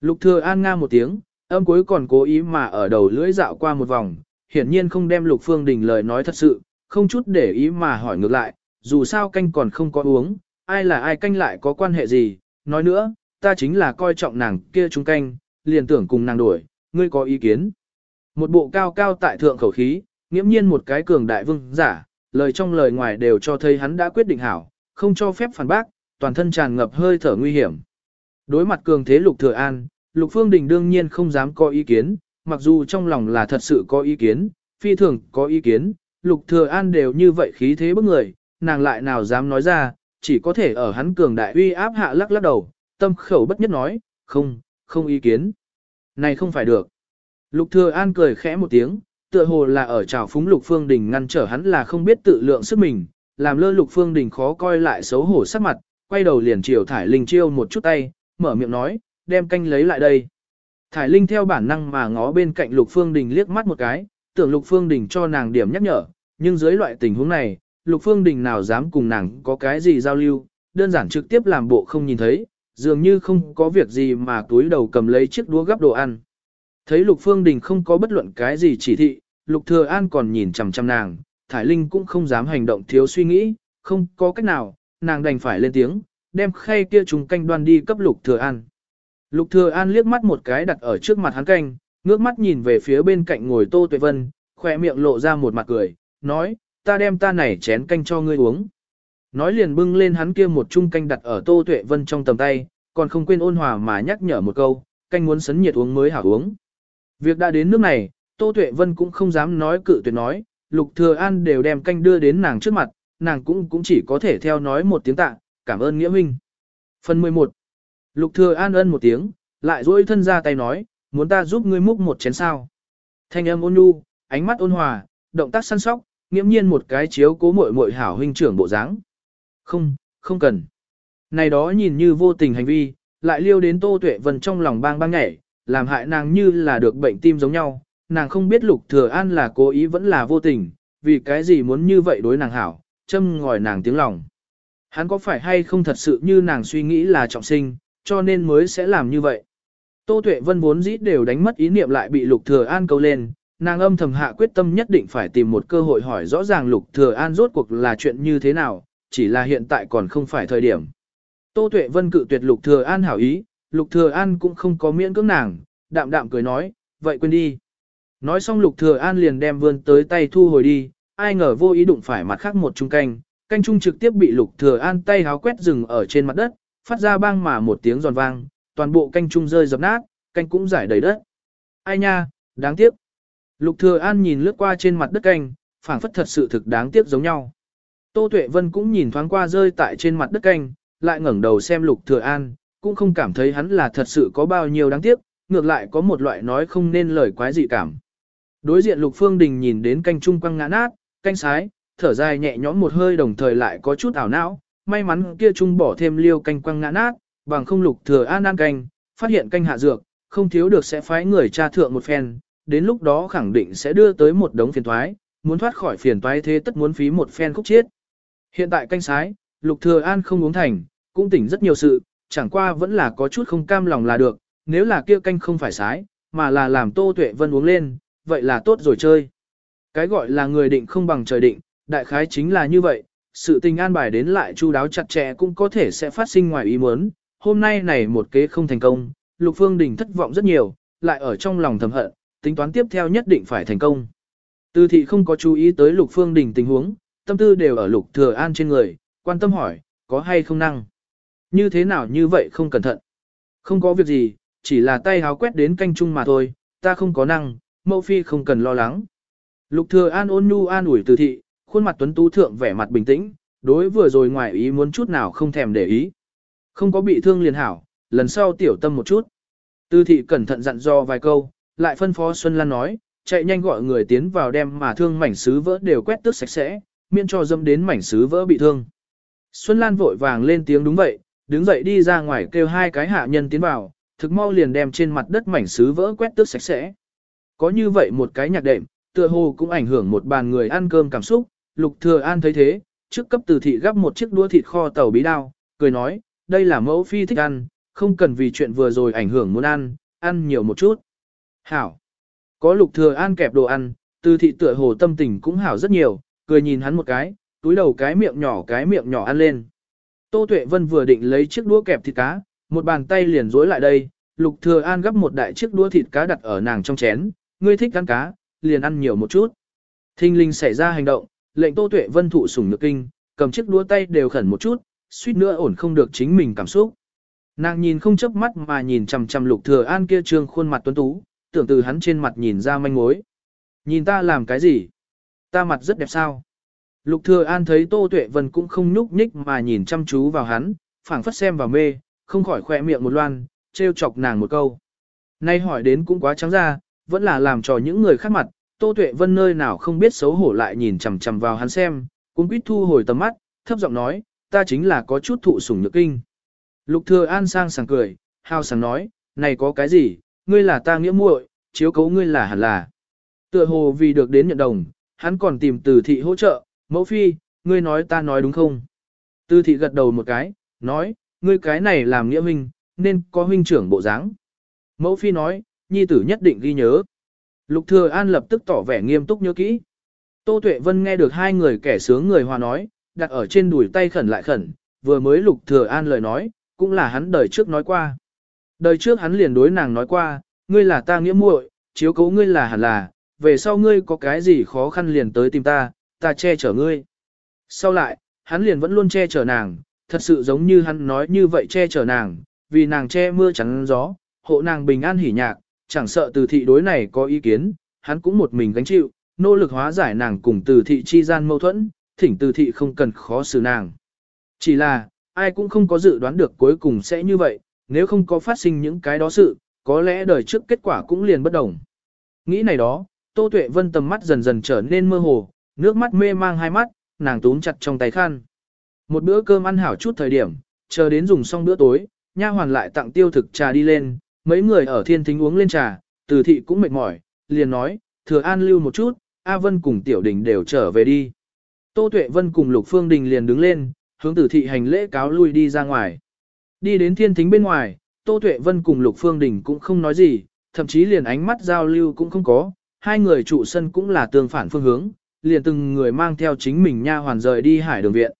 Lục Thừa An nga một tiếng, âm cuối còn cố ý mà ở đầu lưỡi dạo qua một vòng, hiển nhiên không đem Lục Phương Đình lời nói thật sự, không chút để ý mà hỏi ngược lại, dù sao canh còn không có uống, ai là ai canh lại có quan hệ gì, nói nữa, ta chính là coi trọng nàng kia chúng canh, liền tưởng cùng nàng đổi, ngươi có ý kiến. Một bộ cao cao tại thượng khẩu khí, nghiễm nhiên một cái cường đại vương giả, lời trong lời ngoài đều cho thấy hắn đã quyết định hảo, không cho phép phản bác, toàn thân tràn ngập hơi thở nguy hiểm. Đối mặt cường thế lục thừa an, lục phương đình đương nhiên không dám có ý kiến, mặc dù trong lòng là thật sự có ý kiến, phi thường có ý kiến, lục thừa an đều như vậy khí thế bức người, nàng lại nào dám nói ra, chỉ có thể ở hắn cường đại uy áp hạ lắc lắc đầu, tâm khẩu bất nhất nói, không, không ý kiến. Này không phải được. Lục Thừa An cười khẽ một tiếng, tựa hồ là ở trào phúng Lục Phương Đình ngăn trở hắn là không biết tự lượng sức mình, làm lơ Lục Phương Đình khó coi lại xấu hổ sắc mặt, quay đầu liền chiều Thải Linh chiêu một chút tay, mở miệng nói, đem canh lấy lại đây. Thải Linh theo bản năng mà ngó bên cạnh Lục Phương Đình liếc mắt một cái, tưởng Lục Phương Đình cho nàng điểm nhắc nhở, nhưng dưới loại tình huống này, Lục Phương Đình nào dám cùng nàng có cái gì giao lưu, đơn giản trực tiếp làm bộ không nhìn thấy, dường như không có việc gì mà túi đầu cầm lấy chiếc đũa gắp đồ ăn. Thấy Lục Phương Đình không có bất luận cái gì chỉ thị, Lục Thừa An còn nhìn chằm chằm nàng, Thải Linh cũng không dám hành động thiếu suy nghĩ, không có cách nào, nàng đành phải lên tiếng, đem khay kia trùng canh đoan đi cấp Lục Thừa An. Lục Thừa An liếc mắt một cái đặt ở trước mặt hắn canh, ngước mắt nhìn về phía bên cạnh ngồi Tô Tuệ Vân, khỏe miệng lộ ra một mặt cười, nói, ta đem ta này chén canh cho ngươi uống. Nói liền bưng lên hắn kia một chung canh đặt ở Tô Tuệ Vân trong tầm tay, còn không quên ôn hòa mà nhắc nhở một câu, canh muốn sấn nhiệt uống mới hảo uống. Việc đã đến nước này, Tô Tuệ Vân cũng không dám nói cự tuyệt nói, Lục Thừa An đều đem canh đưa đến nàng trước mặt, nàng cũng cũng chỉ có thể theo nói một tiếng tạ, cảm ơn nghĩa huynh. Phần 11 Lục Thừa An ân một tiếng, lại duỗi thân ra tay nói, muốn ta giúp ngươi múc một chén sao. Thanh âm ôn nhu, ánh mắt ôn hòa, động tác săn sóc, nghiễm nhiên một cái chiếu cố muội muội hảo huynh trưởng bộ dáng. Không, không cần. Này đó nhìn như vô tình hành vi, lại liêu đến Tô Tuệ Vân trong lòng bang bang nhảy, làm hại nàng như là được bệnh tim giống nhau. Nàng không biết Lục Thừa An là cố ý vẫn là vô tình, vì cái gì muốn như vậy đối nàng hảo, châm ngòi nàng tiếng lòng. Hắn có phải hay không thật sự như nàng suy nghĩ là trọng sinh, cho nên mới sẽ làm như vậy. Tô Tuệ Vân vốn dĩ đều đánh mất ý niệm lại bị Lục Thừa An câu lên, nàng âm thầm hạ quyết tâm nhất định phải tìm một cơ hội hỏi rõ ràng Lục Thừa An rốt cuộc là chuyện như thế nào, chỉ là hiện tại còn không phải thời điểm. Tô Tuệ Vân cự tuyệt Lục Thừa An hảo ý, Lục Thừa An cũng không có miễn cưỡng nàng, đạm đạm cười nói, vậy quên đi. Nói xong Lục Thừa An liền đem vươn tới tay thu hồi đi, ai ngờ vô ý đụng phải mặt khác một trung canh, canh trung trực tiếp bị Lục Thừa An tay háo quét dừng ở trên mặt đất, phát ra bang mà một tiếng giòn vang, toàn bộ canh chung rơi dập nát, canh cũng giải đầy đất. Ai nha, đáng tiếc. Lục Thừa An nhìn lướt qua trên mặt đất canh, phảng phất thật sự thực đáng tiếc giống nhau. Tô Tuệ Vân cũng nhìn thoáng qua rơi tại trên mặt đất canh, lại ngẩng đầu xem Lục Thừa An, cũng không cảm thấy hắn là thật sự có bao nhiêu đáng tiếc, ngược lại có một loại nói không nên lời quái dị cảm. Đối diện Lục Phương Đình nhìn đến canh trung quăng ngã nát, canh sái, thở dài nhẹ nhõm một hơi đồng thời lại có chút ảo não, may mắn kia chung bỏ thêm liêu canh quăng ngã nát, bằng không Lục Thừa An an canh, phát hiện canh hạ dược, không thiếu được sẽ phái người tra thượng một phen, đến lúc đó khẳng định sẽ đưa tới một đống phiền toái, muốn thoát khỏi phiền toái thế tất muốn phí một phen khúc chết. Hiện tại canh sái, Lục Thừa An không uống thành, cũng tỉnh rất nhiều sự, chẳng qua vẫn là có chút không cam lòng là được, nếu là kia canh không phải sái, mà là làm Tô Tuệ Vân uống lên, vậy là tốt rồi chơi. Cái gọi là người định không bằng trời định, đại khái chính là như vậy, sự tình an bài đến lại chu đáo chặt chẽ cũng có thể sẽ phát sinh ngoài ý muốn. Hôm nay này một kế không thành công, Lục Phương Đình thất vọng rất nhiều, lại ở trong lòng thầm hận, tính toán tiếp theo nhất định phải thành công. Tư thị không có chú ý tới Lục Phương Đình tình huống, tâm tư đều ở Lục Thừa An trên người, quan tâm hỏi, có hay không năng. Như thế nào như vậy không cẩn thận. Không có việc gì, chỉ là tay háo quét đến canh chung mà thôi, ta không có năng, mẫu phi không cần lo lắng. Lục Thừa An ôn nhu an ủi từ thị, khuôn mặt tuấn tú thượng vẻ mặt bình tĩnh, đối vừa rồi ngoài ý muốn chút nào không thèm để ý. Không có bị thương liền hảo, lần sau tiểu tâm một chút. Tư thị cẩn thận dặn dò vài câu, lại phân phó Xuân Lan nói, chạy nhanh gọi người tiến vào đem mà thương mảnh sứ vỡ đều quét tước sạch sẽ, miễn cho dâm đến mảnh sứ vỡ bị thương. Xuân Lan vội vàng lên tiếng đúng vậy, đứng dậy đi ra ngoài kêu hai cái hạ nhân tiến vào, thực mau liền đem trên mặt đất mảnh sứ vỡ quét tước sạch sẽ. Có như vậy một cái nhạc đệm, tựa hồ cũng ảnh hưởng một bàn người ăn cơm cảm xúc, Lục Thừa An thấy thế, trước cấp từ thị gấp một chiếc đũa thịt kho tàu bí đao, cười nói, đây là mẫu phi thích ăn, không cần vì chuyện vừa rồi ảnh hưởng muốn ăn, ăn nhiều một chút. Hảo. Có Lục Thừa An kẹp đồ ăn, từ thị tựa hồ tâm tình cũng hảo rất nhiều, cười nhìn hắn một cái, túi đầu cái miệng nhỏ cái miệng nhỏ ăn lên. Tô Tuệ Vân vừa định lấy chiếc đũa kẹp thịt cá, một bàn tay liền rối lại đây, Lục Thừa An gấp một đại chiếc đũa thịt cá đặt ở nàng trong chén, ngươi thích ăn cá, liền ăn nhiều một chút. Thinh linh xảy ra hành động, lệnh Tô Tuệ Vân thụ sủng nhược kinh, cầm chiếc đũa tay đều khẩn một chút, suýt nữa ổn không được chính mình cảm xúc. Nàng nhìn không chớp mắt mà nhìn chằm chằm Lục Thừa An kia trương khuôn mặt tuấn tú, tưởng từ hắn trên mặt nhìn ra manh mối. Nhìn ta làm cái gì? Ta mặt rất đẹp sao? Lục Thừa An thấy Tô Tuệ Vân cũng không nhúc nhích mà nhìn chăm chú vào hắn, phảng phất xem vào mê, không khỏi khẽ miệng một loan, trêu chọc nàng một câu. Nay hỏi đến cũng quá trắng ra, vẫn là làm trò những người khác mặt, Tô Tuệ Vân nơi nào không biết xấu hổ lại nhìn chằm chằm vào hắn xem, cũng quýt thu hồi tầm mắt, thấp giọng nói, ta chính là có chút thụ sủng nhược kinh. Lục Thừa An sang sảng cười, hào sảng nói, này có cái gì, ngươi là ta nghĩa muội, chiếu cố ngươi là hẳn là. Tựa hồ vì được đến nhận đồng, hắn còn tìm từ thị hỗ trợ, mẫu phi, ngươi nói ta nói đúng không? Từ thị gật đầu một cái, nói, ngươi cái này làm nghĩa huynh, nên có huynh trưởng bộ dáng. Mẫu phi nói, nhi tử nhất định ghi nhớ. Lục Thừa An lập tức tỏ vẻ nghiêm túc nhớ kỹ. Tô Tuệ Vân nghe được hai người kẻ sướng người hòa nói, đặt ở trên đùi tay khẩn lại khẩn, vừa mới Lục Thừa An lời nói, cũng là hắn đời trước nói qua. Đời trước hắn liền đối nàng nói qua, ngươi là ta nghĩa muội, chiếu cố ngươi là hẳn là, về sau ngươi có cái gì khó khăn liền tới tìm ta, ta che chở ngươi. Sau lại, hắn liền vẫn luôn che chở nàng, thật sự giống như hắn nói như vậy che chở nàng, vì nàng che mưa chắn gió, hộ nàng bình an hỉ nhạc, chẳng sợ từ thị đối này có ý kiến, hắn cũng một mình gánh chịu, nỗ lực hóa giải nàng cùng từ thị chi gian mâu thuẫn, thỉnh từ thị không cần khó xử nàng. Chỉ là, ai cũng không có dự đoán được cuối cùng sẽ như vậy, nếu không có phát sinh những cái đó sự, có lẽ đời trước kết quả cũng liền bất đồng. Nghĩ này đó, Tô Tuệ Vân tầm mắt dần dần trở nên mơ hồ, nước mắt mê mang hai mắt, nàng túm chặt trong tay khăn. Một bữa cơm ăn hảo chút thời điểm, chờ đến dùng xong bữa tối, nha hoàn lại tặng tiêu thực trà đi lên, mấy người ở thiên thính uống lên trà, từ thị cũng mệt mỏi, liền nói, thừa an lưu một chút, A Vân cùng Tiểu Đình đều trở về đi. Tô Tuệ Vân cùng Lục Phương Đình liền đứng lên, hướng từ thị hành lễ cáo lui đi ra ngoài. Đi đến thiên thính bên ngoài, Tô Tuệ Vân cùng Lục Phương Đình cũng không nói gì, thậm chí liền ánh mắt giao lưu cũng không có, hai người trụ sân cũng là tương phản phương hướng, liền từng người mang theo chính mình nha hoàn rời đi hải đường viện.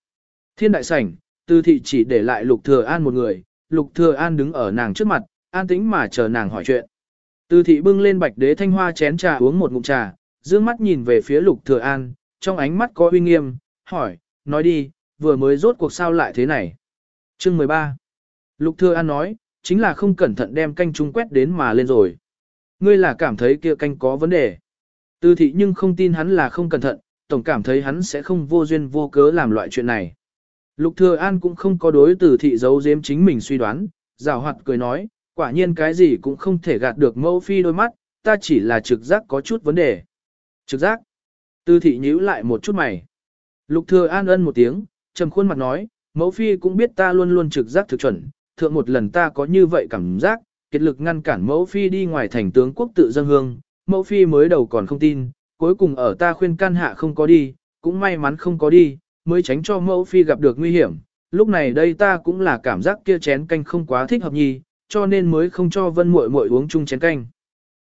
Thiên đại sảnh, Từ thị chỉ để lại Lục Thừa An một người, Lục Thừa An đứng ở nàng trước mặt, an tĩnh mà chờ nàng hỏi chuyện. Từ thị bưng lên bạch đế thanh hoa chén trà uống một ngụm trà, dương mắt nhìn về phía Lục Thừa An, trong ánh mắt có uy nghiêm, hỏi, nói đi, vừa mới rốt cuộc sao lại thế này. Chương 13 Lục Thừa An nói, chính là không cẩn thận đem canh trung quét đến mà lên rồi. Ngươi là cảm thấy kia canh có vấn đề. Từ thị nhưng không tin hắn là không cẩn thận, tổng cảm thấy hắn sẽ không vô duyên vô cớ làm loại chuyện này. Lục Thừa An cũng không có đối từ thị giấu giếm chính mình suy đoán, rào hoạt cười nói, quả nhiên cái gì cũng không thể gạt được mẫu phi đôi mắt, ta chỉ là trực giác có chút vấn đề. Trực giác. tư thị nhíu lại một chút mày. Lục Thừa An ân một tiếng, trầm khuôn mặt nói, mẫu phi cũng biết ta luôn luôn trực giác thực chuẩn, thượng một lần ta có như vậy cảm giác, kiệt lực ngăn cản mẫu phi đi ngoài thành tướng quốc tự dân hương, mẫu phi mới đầu còn không tin, cuối cùng ở ta khuyên can hạ không có đi, cũng may mắn không có đi, mới tránh cho mẫu phi gặp được nguy hiểm. Lúc này đây ta cũng là cảm giác kia chén canh không quá thích hợp nhì, cho nên mới không cho vân muội muội uống chung chén canh.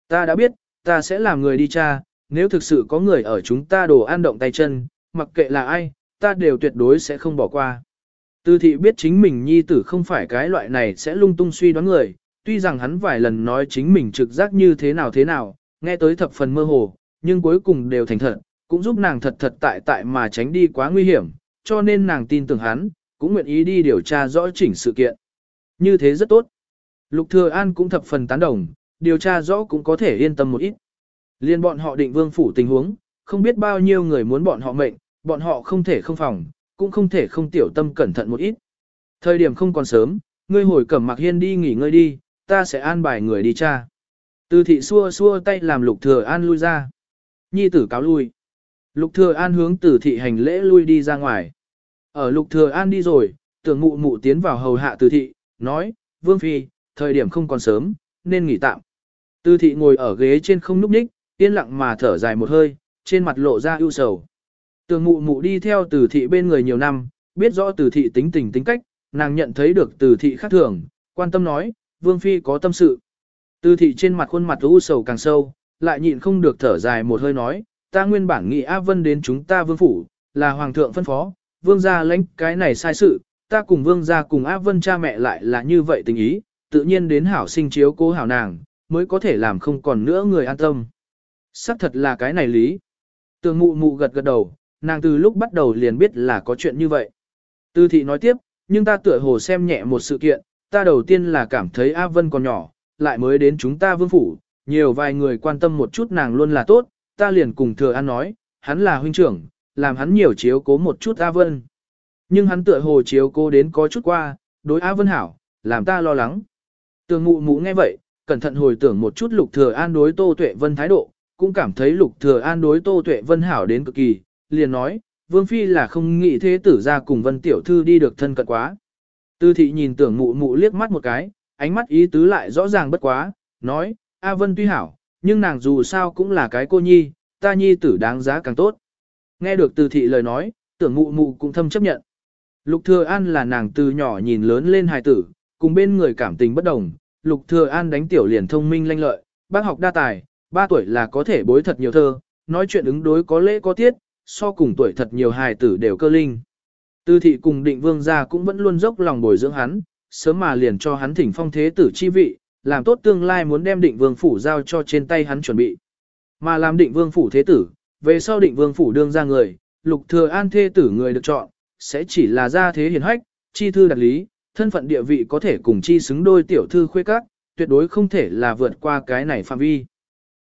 Ta đã biết, ta sẽ làm người đi tra, nếu thực sự có người ở chúng ta đồ an động tay chân, mặc kệ là ai, ta đều tuyệt đối sẽ không bỏ qua. Tư thị biết chính mình nhi tử không phải cái loại này sẽ lung tung suy đoán người, tuy rằng hắn vài lần nói chính mình trực giác như thế nào thế nào, nghe tới thập phần mơ hồ, nhưng cuối cùng đều thành thật, cũng giúp nàng thật thật tại tại mà tránh đi quá nguy hiểm, cho nên nàng tin tưởng hắn, cũng nguyện ý đi điều tra rõ chỉnh sự kiện. Như thế rất tốt. Lục Thừa An cũng thập phần tán đồng, điều tra rõ cũng có thể yên tâm một ít. Liên bọn họ định vương phủ tình huống, không biết bao nhiêu người muốn bọn họ mệnh, bọn họ không thể không phòng, cũng không thể không tiểu tâm cẩn thận một ít. Thời điểm không còn sớm, ngươi hồi cẩm mặc hiên đi nghỉ ngơi đi, ta sẽ an bài người đi tra. Từ thị xua xua tay làm lục thừa an lui ra. Nhi tử cáo lui. Lục thừa an hướng tử thị hành lễ lui đi ra ngoài. Ở lục thừa an đi rồi, tưởng mụ mụ tiến vào hầu hạ từ thị, nói, vương phi, thời điểm không còn sớm, nên nghỉ tạm. Từ thị ngồi ở ghế trên không núp ních, yên lặng mà thở dài một hơi, trên mặt lộ ra ưu sầu. Tường mụ mụ đi theo từ thị bên người nhiều năm, biết rõ từ thị tính tình tính cách, nàng nhận thấy được từ thị khác thường, quan tâm nói, vương phi có tâm sự. Từ thị trên mặt khuôn mặt u sầu càng sâu, lại nhịn không được thở dài một hơi nói, ta nguyên bản nghĩ A Vân đến chúng ta vương phủ, là hoàng thượng phân phó, vương gia lãnh cái này sai sự, ta cùng vương gia cùng A Vân cha mẹ lại là như vậy tình ý, tự nhiên đến hảo sinh chiếu cố hảo nàng, mới có thể làm không còn nữa người an tâm. Sắc thật là cái này lý. Tường mụ mụ gật gật đầu, nàng từ lúc bắt đầu liền biết là có chuyện như vậy. Tư thị nói tiếp, nhưng ta tựa hồ xem nhẹ một sự kiện, ta đầu tiên là cảm thấy A Vân còn nhỏ, lại mới đến chúng ta vương phủ, nhiều vài người quan tâm một chút nàng luôn là tốt, ta liền cùng thừa an nói, hắn là huynh trưởng, làm hắn nhiều chiếu cố một chút A Vân. Nhưng hắn tựa hồ chiếu cố đến có chút qua, đối A Vân hảo, làm ta lo lắng. Tường mụ mụ nghe vậy, cẩn thận hồi tưởng một chút lục thừa an đối Tô Tuệ Vân thái độ, cũng cảm thấy lục thừa an đối Tô Tuệ Vân hảo đến cực kỳ, liền nói, Vương Phi là không nghĩ thế tử ra cùng Vân Tiểu Thư đi được thân cận quá. Tư thị nhìn tưởng mụ mụ liếc mắt một cái, ánh mắt ý tứ lại rõ ràng bất quá, nói, A Vân tuy hảo, nhưng nàng dù sao cũng là cái cô nhi, ta nhi tử đáng giá càng tốt. Nghe được từ thị lời nói, tưởng mụ mụ cũng thâm chấp nhận. Lục Thừa An là nàng từ nhỏ nhìn lớn lên hài tử, cùng bên người cảm tình bất đồng. Lục Thừa An đánh tiểu liền thông minh lanh lợi, bác học đa tài, ba tuổi là có thể bối thật nhiều thơ, nói chuyện ứng đối có lễ có tiết, so cùng tuổi thật nhiều hài tử đều cơ linh. Tư thị cùng định vương gia cũng vẫn luôn dốc lòng bồi dưỡng hắn, sớm mà liền cho hắn thỉnh phong thế tử chi vị, làm tốt tương lai muốn đem định vương phủ giao cho trên tay hắn chuẩn bị. Mà làm định vương phủ thế tử, về sau định vương phủ đương ra người, lục thừa an thế tử người được chọn, sẽ chỉ là gia thế hiền hách, chi thư đặc lý, thân phận địa vị có thể cùng chi xứng đôi tiểu thư khuê các, tuyệt đối không thể là vượt qua cái này phạm vi.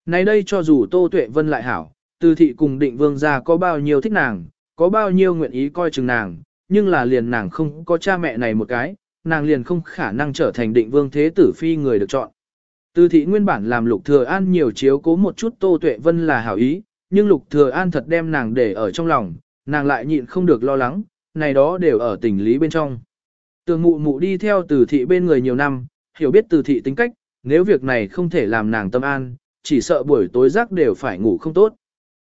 Nay đây cho dù Tô Tuệ Vân lại hảo, từ thị cùng định vương gia có bao nhiêu thích nàng, có bao nhiêu nguyện ý coi chừng nàng, nhưng là liền nàng không có cha mẹ này một cái, nàng liền không khả năng trở thành định vương thế tử phi người được chọn. Từ thị nguyên bản làm lục thừa an nhiều chiếu cố một chút Tô Tuệ Vân là hảo ý, nhưng lục thừa an thật đem nàng để ở trong lòng, nàng lại nhịn không được lo lắng, này đó đều ở tình lý bên trong. Tường mụ mụ đi theo từ thị bên người nhiều năm, hiểu biết từ thị tính cách, nếu việc này không thể làm nàng tâm an, chỉ sợ buổi tối giấc đều phải ngủ không tốt.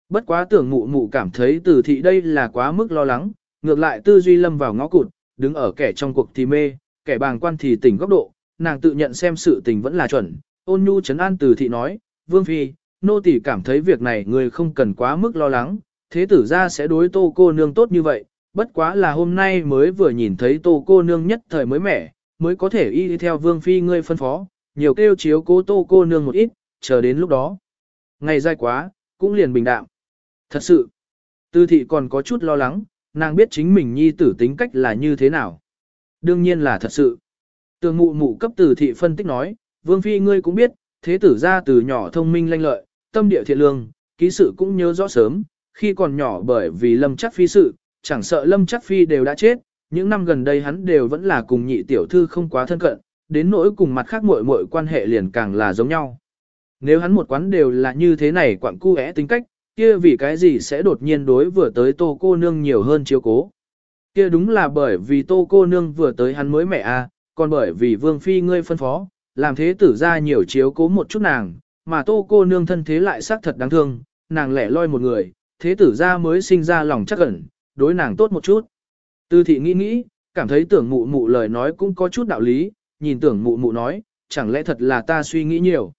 Bất quá tưởng mụ mụ cảm thấy từ thị đây là quá mức lo lắng, ngược lại tư duy lâm vào ngõ cụt, đứng ở kẻ trong cuộc thì mê, kẻ bàng quan thì tỉnh góc độ, nàng tự nhận xem sự tình vẫn là chuẩn. Ôn nhu chấn an từ thị nói, Vương Phi, nô tỳ cảm thấy việc này người không cần quá mức lo lắng, thế tử ra sẽ đối tô cô nương tốt như vậy, bất quá là hôm nay mới vừa nhìn thấy tô cô nương nhất thời mới mẻ, mới có thể y theo Vương Phi ngươi phân phó, nhiều kêu chiếu cố tô cô nương một ít, chờ đến lúc đó. Ngày dài quá, cũng liền bình đạm. Thật sự, tư thị còn có chút lo lắng, nàng biết chính mình nhi tử tính cách là như thế nào. Đương nhiên là thật sự. Tường mụ mụ cấp tử thị phân tích nói, Vương Phi ngươi cũng biết, thế tử ra từ nhỏ thông minh lanh lợi, tâm địa thiện lương, ký sự cũng nhớ rõ sớm, khi còn nhỏ bởi vì lâm chắc phi sự, chẳng sợ lâm chắc phi đều đã chết, những năm gần đây hắn đều vẫn là cùng nhị tiểu thư không quá thân cận, đến nỗi cùng mặt khác muội muội quan hệ liền càng là giống nhau. Nếu hắn một quán đều là như thế này quặng cu é tính cách, kia vì cái gì sẽ đột nhiên đối vừa tới tô cô nương nhiều hơn chiếu cố. Kia đúng là bởi vì tô cô nương vừa tới hắn mới mẹ a, à, còn bởi vì vương phi ngươi phân phó, làm thế tử ra nhiều chiếu cố một chút nàng, mà tô cô nương thân thế lại xác thật đáng thương, nàng lẻ loi một người, thế tử ra mới sinh ra lòng chắc ẩn, đối nàng tốt một chút. Tư thị nghĩ nghĩ, cảm thấy tưởng mụ mụ lời nói cũng có chút đạo lý, nhìn tưởng mụ mụ nói, chẳng lẽ thật là ta suy nghĩ nhiều.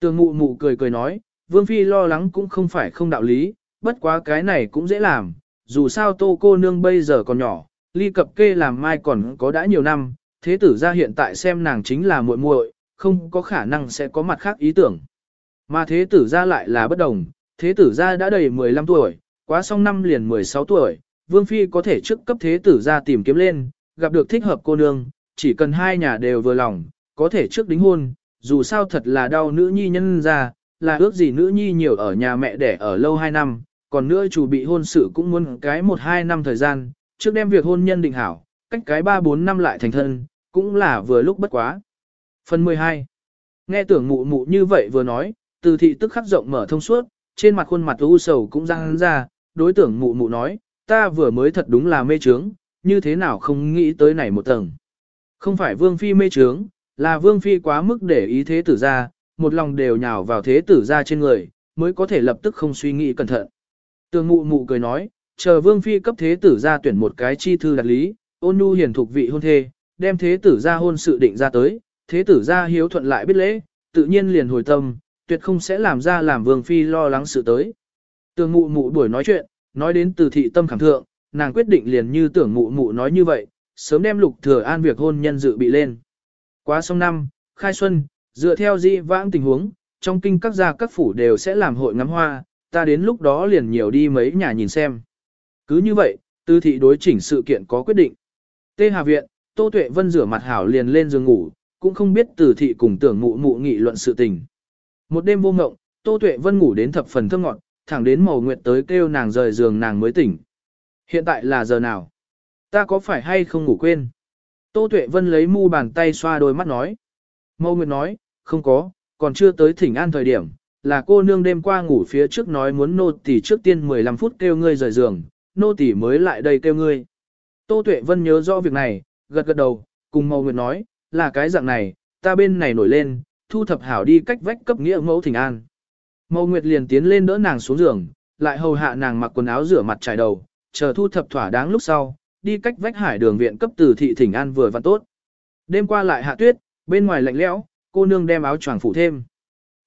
Tưởng mụ mụ cười cười nói, Vương Phi lo lắng cũng không phải không đạo lý, bất quá cái này cũng dễ làm, dù sao tô cô nương bây giờ còn nhỏ, ly cập kê làm mai còn có đã nhiều năm, thế tử ra hiện tại xem nàng chính là muội muội, không có khả năng sẽ có mặt khác ý tưởng. Mà thế tử ra lại là bất đồng, thế tử ra đã đầy 15 tuổi, quá xong năm liền 16 tuổi, Vương Phi có thể trước cấp thế tử ra tìm kiếm lên, gặp được thích hợp cô nương, chỉ cần hai nhà đều vừa lòng, có thể trước đính hôn, dù sao thật là đau nữ nhi nhân ra, là ước gì nữ nhi nhiều ở nhà mẹ đẻ ở lâu 2 năm, còn nữa chủ bị hôn sự cũng muốn cái 1-2 năm thời gian, trước đem việc hôn nhân định hảo, cách cái 3-4 năm lại thành thân, cũng là vừa lúc bất quá. Phần 12 Nghe tưởng mụ mụ như vậy vừa nói, từ thị tức khắc rộng mở thông suốt, trên mặt khuôn mặt u sầu cũng răng ra, đối tưởng mụ mụ nói, ta vừa mới thật đúng là mê trướng, như thế nào không nghĩ tới này một tầng. Không phải vương phi mê trướng, là vương phi quá mức để ý thế tử ra, một lòng đều nhào vào thế tử ra trên người, mới có thể lập tức không suy nghĩ cẩn thận. Tường mụ mụ cười nói, chờ vương phi cấp thế tử ra tuyển một cái chi thư đặt lý, ôn nhu hiền thuộc vị hôn thê, đem thế tử ra hôn sự định ra tới, thế tử ra hiếu thuận lại biết lễ, tự nhiên liền hồi tâm, tuyệt không sẽ làm ra làm vương phi lo lắng sự tới. Tường mụ mụ buổi nói chuyện, nói đến từ thị tâm khảm thượng, nàng quyết định liền như tưởng mụ mụ nói như vậy, sớm đem lục thừa an việc hôn nhân dự bị lên. Quá xong năm, khai xuân, dựa theo di vãng tình huống, trong kinh các gia các phủ đều sẽ làm hội ngắm hoa, ta đến lúc đó liền nhiều đi mấy nhà nhìn xem. Cứ như vậy, tư thị đối chỉnh sự kiện có quyết định. Tê Hà Viện, Tô Tuệ Vân rửa mặt hảo liền lên giường ngủ, cũng không biết từ thị cùng tưởng mụ mụ nghị luận sự tình. Một đêm vô mộng, Tô Tuệ Vân ngủ đến thập phần thơ ngọn, thẳng đến màu nguyệt tới kêu nàng rời giường nàng mới tỉnh. Hiện tại là giờ nào? Ta có phải hay không ngủ quên? Tô Tuệ Vân lấy mu bàn tay xoa đôi mắt nói. Mâu Nguyệt nói, không có, còn chưa tới thỉnh an thời điểm, là cô nương đêm qua ngủ phía trước nói muốn nô tỳ trước tiên 15 phút kêu ngươi rời giường, nô tỳ mới lại đây kêu ngươi. Tô Tuệ Vân nhớ rõ việc này, gật gật đầu, cùng Mâu Nguyệt nói, là cái dạng này, ta bên này nổi lên, thu thập hảo đi cách vách cấp nghĩa mẫu thỉnh an. Mâu Nguyệt liền tiến lên đỡ nàng xuống giường, lại hầu hạ nàng mặc quần áo rửa mặt trải đầu, chờ thu thập thỏa đáng lúc sau, đi cách vách hải đường viện cấp từ thị thỉnh an vừa văn tốt. Đêm qua lại hạ tuyết, bên ngoài lạnh lẽo, cô nương đem áo choàng phủ thêm.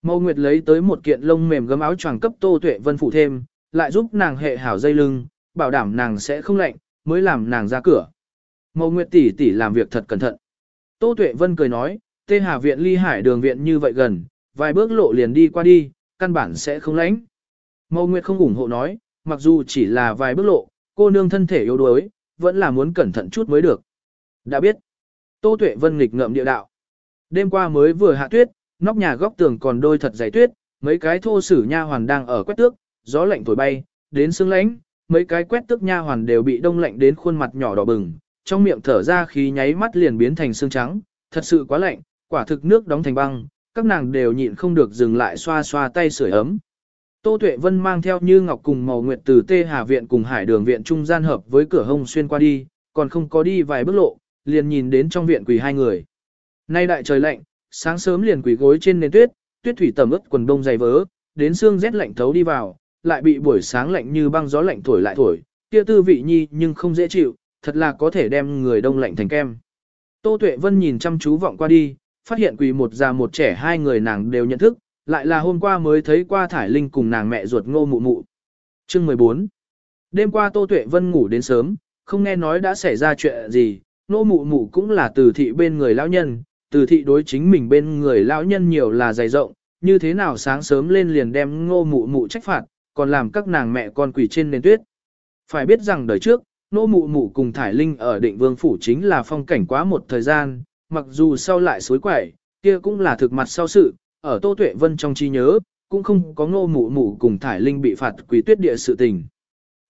Mâu Nguyệt lấy tới một kiện lông mềm gấm áo choàng cấp Tô Tuệ Vân phủ thêm, lại giúp nàng hệ hảo dây lưng, bảo đảm nàng sẽ không lạnh, mới làm nàng ra cửa. Mâu Nguyệt tỷ tỷ làm việc thật cẩn thận. Tô Tuệ Vân cười nói, Tê Hà viện ly hải đường viện như vậy gần, vài bước lộ liền đi qua đi, căn bản sẽ không lãnh. Mâu Nguyệt không ủng hộ nói, mặc dù chỉ là vài bước lộ, cô nương thân thể yếu đuối, vẫn là muốn cẩn thận chút mới được. Đã biết. Tô Tuệ Vân nghịch ngợm địa đạo. Đêm qua mới vừa hạ tuyết, nóc nhà góc tường còn đôi thật dày tuyết, mấy cái thô sử nha hoàn đang ở quét tước, gió lạnh thổi bay, đến sương lạnh, mấy cái quét tước nha hoàn đều bị đông lạnh đến khuôn mặt nhỏ đỏ bừng, trong miệng thở ra khí nháy mắt liền biến thành sương trắng, thật sự quá lạnh, quả thực nước đóng thành băng, các nàng đều nhịn không được dừng lại xoa xoa tay sưởi ấm. Tô Tuệ Vân mang theo Như Ngọc cùng Màu Nguyệt từ Tê Hà viện cùng Hải Đường viện trung gian hợp với cửa hông xuyên qua đi, còn không có đi vài bước lộ, liền nhìn đến trong viện quỳ hai người. Nay đại trời lạnh, sáng sớm liền quỳ gối trên nền tuyết, tuyết thủy tầm ướt quần đông dày vớ, đến xương rét lạnh thấu đi vào, lại bị buổi sáng lạnh như băng gió lạnh thổi lại thổi, kia tư vị nhi nhưng không dễ chịu, thật là có thể đem người đông lạnh thành kem. Tô Tuệ Vân nhìn chăm chú vọng qua đi, phát hiện quỳ một già một trẻ hai người nàng đều nhận thức, lại là hôm qua mới thấy qua Thải Linh cùng nàng mẹ ruột ngô mụ mụ. Chương 14 Đêm qua Tô Tuệ Vân ngủ đến sớm, không nghe nói đã xảy ra chuyện gì, ngô mụ mụ cũng là từ thị bên người lão nhân, từ thị đối chính mình bên người lão nhân nhiều là dày rộng, như thế nào sáng sớm lên liền đem ngô mụ mụ trách phạt, còn làm các nàng mẹ con quỷ trên nền tuyết. Phải biết rằng đời trước, ngô mụ mụ cùng Thải Linh ở định vương phủ chính là phong cảnh quá một thời gian, mặc dù sau lại suối quẩy, kia cũng là thực mặt sau sự, ở Tô Tuệ Vân trong trí nhớ, cũng không có ngô mụ mụ cùng Thải Linh bị phạt quỷ tuyết địa sự tình.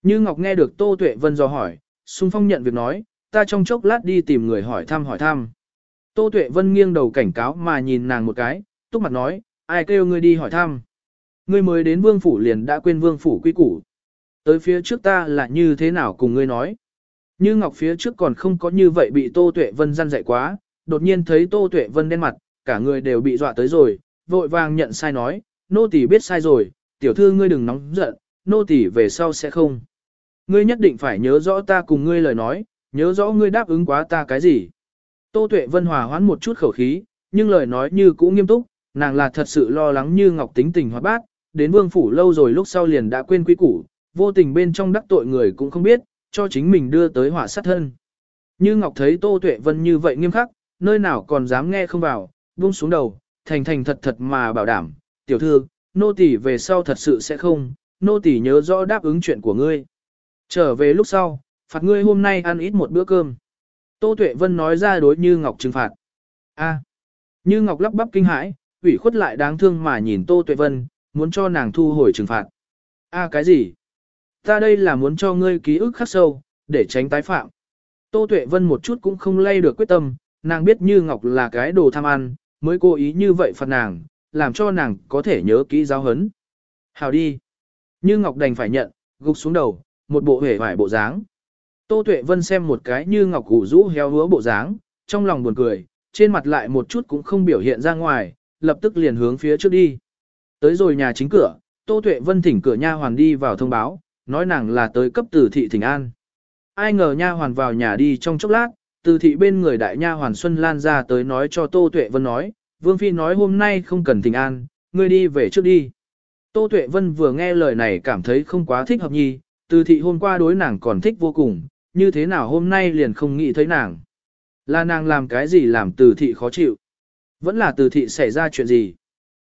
Như Ngọc nghe được Tô Tuệ Vân do hỏi, xung phong nhận việc nói, ta trong chốc lát đi tìm người hỏi thăm hỏi thăm. Tô Tuệ Vân nghiêng đầu cảnh cáo mà nhìn nàng một cái, túc mặt nói, ai kêu ngươi đi hỏi thăm. Ngươi mới đến vương phủ liền đã quên vương phủ quy củ. Tới phía trước ta là như thế nào cùng ngươi nói. Như Ngọc phía trước còn không có như vậy bị Tô Tuệ Vân răn dạy quá, đột nhiên thấy Tô Tuệ Vân đen mặt, cả người đều bị dọa tới rồi, vội vàng nhận sai nói, nô tỳ biết sai rồi, tiểu thư ngươi đừng nóng giận, nô tỳ về sau sẽ không. Ngươi nhất định phải nhớ rõ ta cùng ngươi lời nói, nhớ rõ ngươi đáp ứng quá ta cái gì. Tô Tuệ Vân hòa hoãn một chút khẩu khí, nhưng lời nói như cũ nghiêm túc, nàng là thật sự lo lắng như Ngọc tính tình hoạt bát, đến vương phủ lâu rồi lúc sau liền đã quên quy củ, vô tình bên trong đắc tội người cũng không biết, cho chính mình đưa tới họa sát thân. Như Ngọc thấy Tô Tuệ Vân như vậy nghiêm khắc, nơi nào còn dám nghe không vào, buông xuống đầu, thành thành thật thật mà bảo đảm, tiểu thư, nô tỳ về sau thật sự sẽ không, nô tỳ nhớ rõ đáp ứng chuyện của ngươi. Trở về lúc sau, phạt ngươi hôm nay ăn ít một bữa cơm. Tô Tuệ Vân nói ra đối Như Ngọc trừng phạt. A. Như Ngọc lắp bắp kinh hãi, ủy khuất lại đáng thương mà nhìn Tô Tuệ Vân, muốn cho nàng thu hồi trừng phạt. A cái gì? Ta đây là muốn cho ngươi ký ức khắc sâu, để tránh tái phạm. Tô Tuệ Vân một chút cũng không lay được quyết tâm, nàng biết Như Ngọc là cái đồ tham ăn, mới cố ý như vậy phạt nàng, làm cho nàng có thể nhớ kỹ giáo hấn. Hào đi. Như Ngọc đành phải nhận, gục xuống đầu, một bộ hể vải bộ dáng. Tô Tuệ Vân xem một cái như Ngọc củ rũ heo hứa bộ dáng, trong lòng buồn cười, trên mặt lại một chút cũng không biểu hiện ra ngoài, lập tức liền hướng phía trước đi. Tới rồi nhà chính cửa, Tô Tuệ Vân thỉnh cửa nha hoàn đi vào thông báo, nói nàng là tới cấp tử thị thỉnh an. Ai ngờ nha hoàn vào nhà đi trong chốc lát, từ thị bên người đại nha hoàn Xuân Lan ra tới nói cho Tô Tuệ Vân nói, Vương Phi nói hôm nay không cần tình an, ngươi đi về trước đi. Tô Tuệ Vân vừa nghe lời này cảm thấy không quá thích hợp nhi, từ thị hôm qua đối nàng còn thích vô cùng, như thế nào hôm nay liền không nghĩ thấy nàng. Là nàng làm cái gì làm từ thị khó chịu? Vẫn là từ thị xảy ra chuyện gì?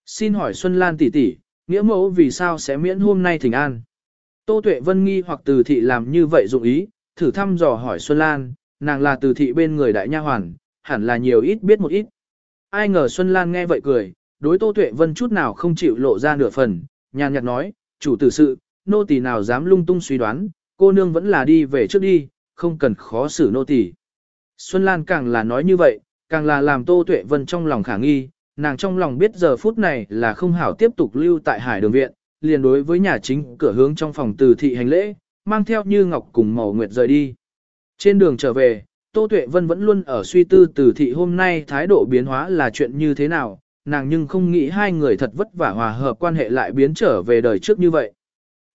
Xin hỏi Xuân Lan tỷ tỷ, nghĩa mẫu vì sao sẽ miễn hôm nay thỉnh an? Tô Tuệ Vân nghi hoặc từ thị làm như vậy dụng ý, thử thăm dò hỏi Xuân Lan, nàng là từ thị bên người đại nha hoàn, hẳn là nhiều ít biết một ít. Ai ngờ Xuân Lan nghe vậy cười, đối Tô Tuệ Vân chút nào không chịu lộ ra nửa phần, nhàn nhạt nói, chủ tử sự, nô tỳ nào dám lung tung suy đoán, cô nương vẫn là đi về trước đi, không cần khó xử nô tỳ. Xuân Lan càng là nói như vậy, càng là làm Tô Tuệ Vân trong lòng khả nghi, nàng trong lòng biết giờ phút này là không hảo tiếp tục lưu tại Hải Đường viện, liền đối với nhà chính cửa hướng trong phòng từ thị hành lễ, mang theo Như Ngọc cùng Màu Nguyệt rời đi. Trên đường trở về, Tô Tuệ Vân vẫn luôn ở suy tư từ thị hôm nay thái độ biến hóa là chuyện như thế nào, nàng nhưng không nghĩ hai người thật vất vả hòa hợp quan hệ lại biến trở về đời trước như vậy.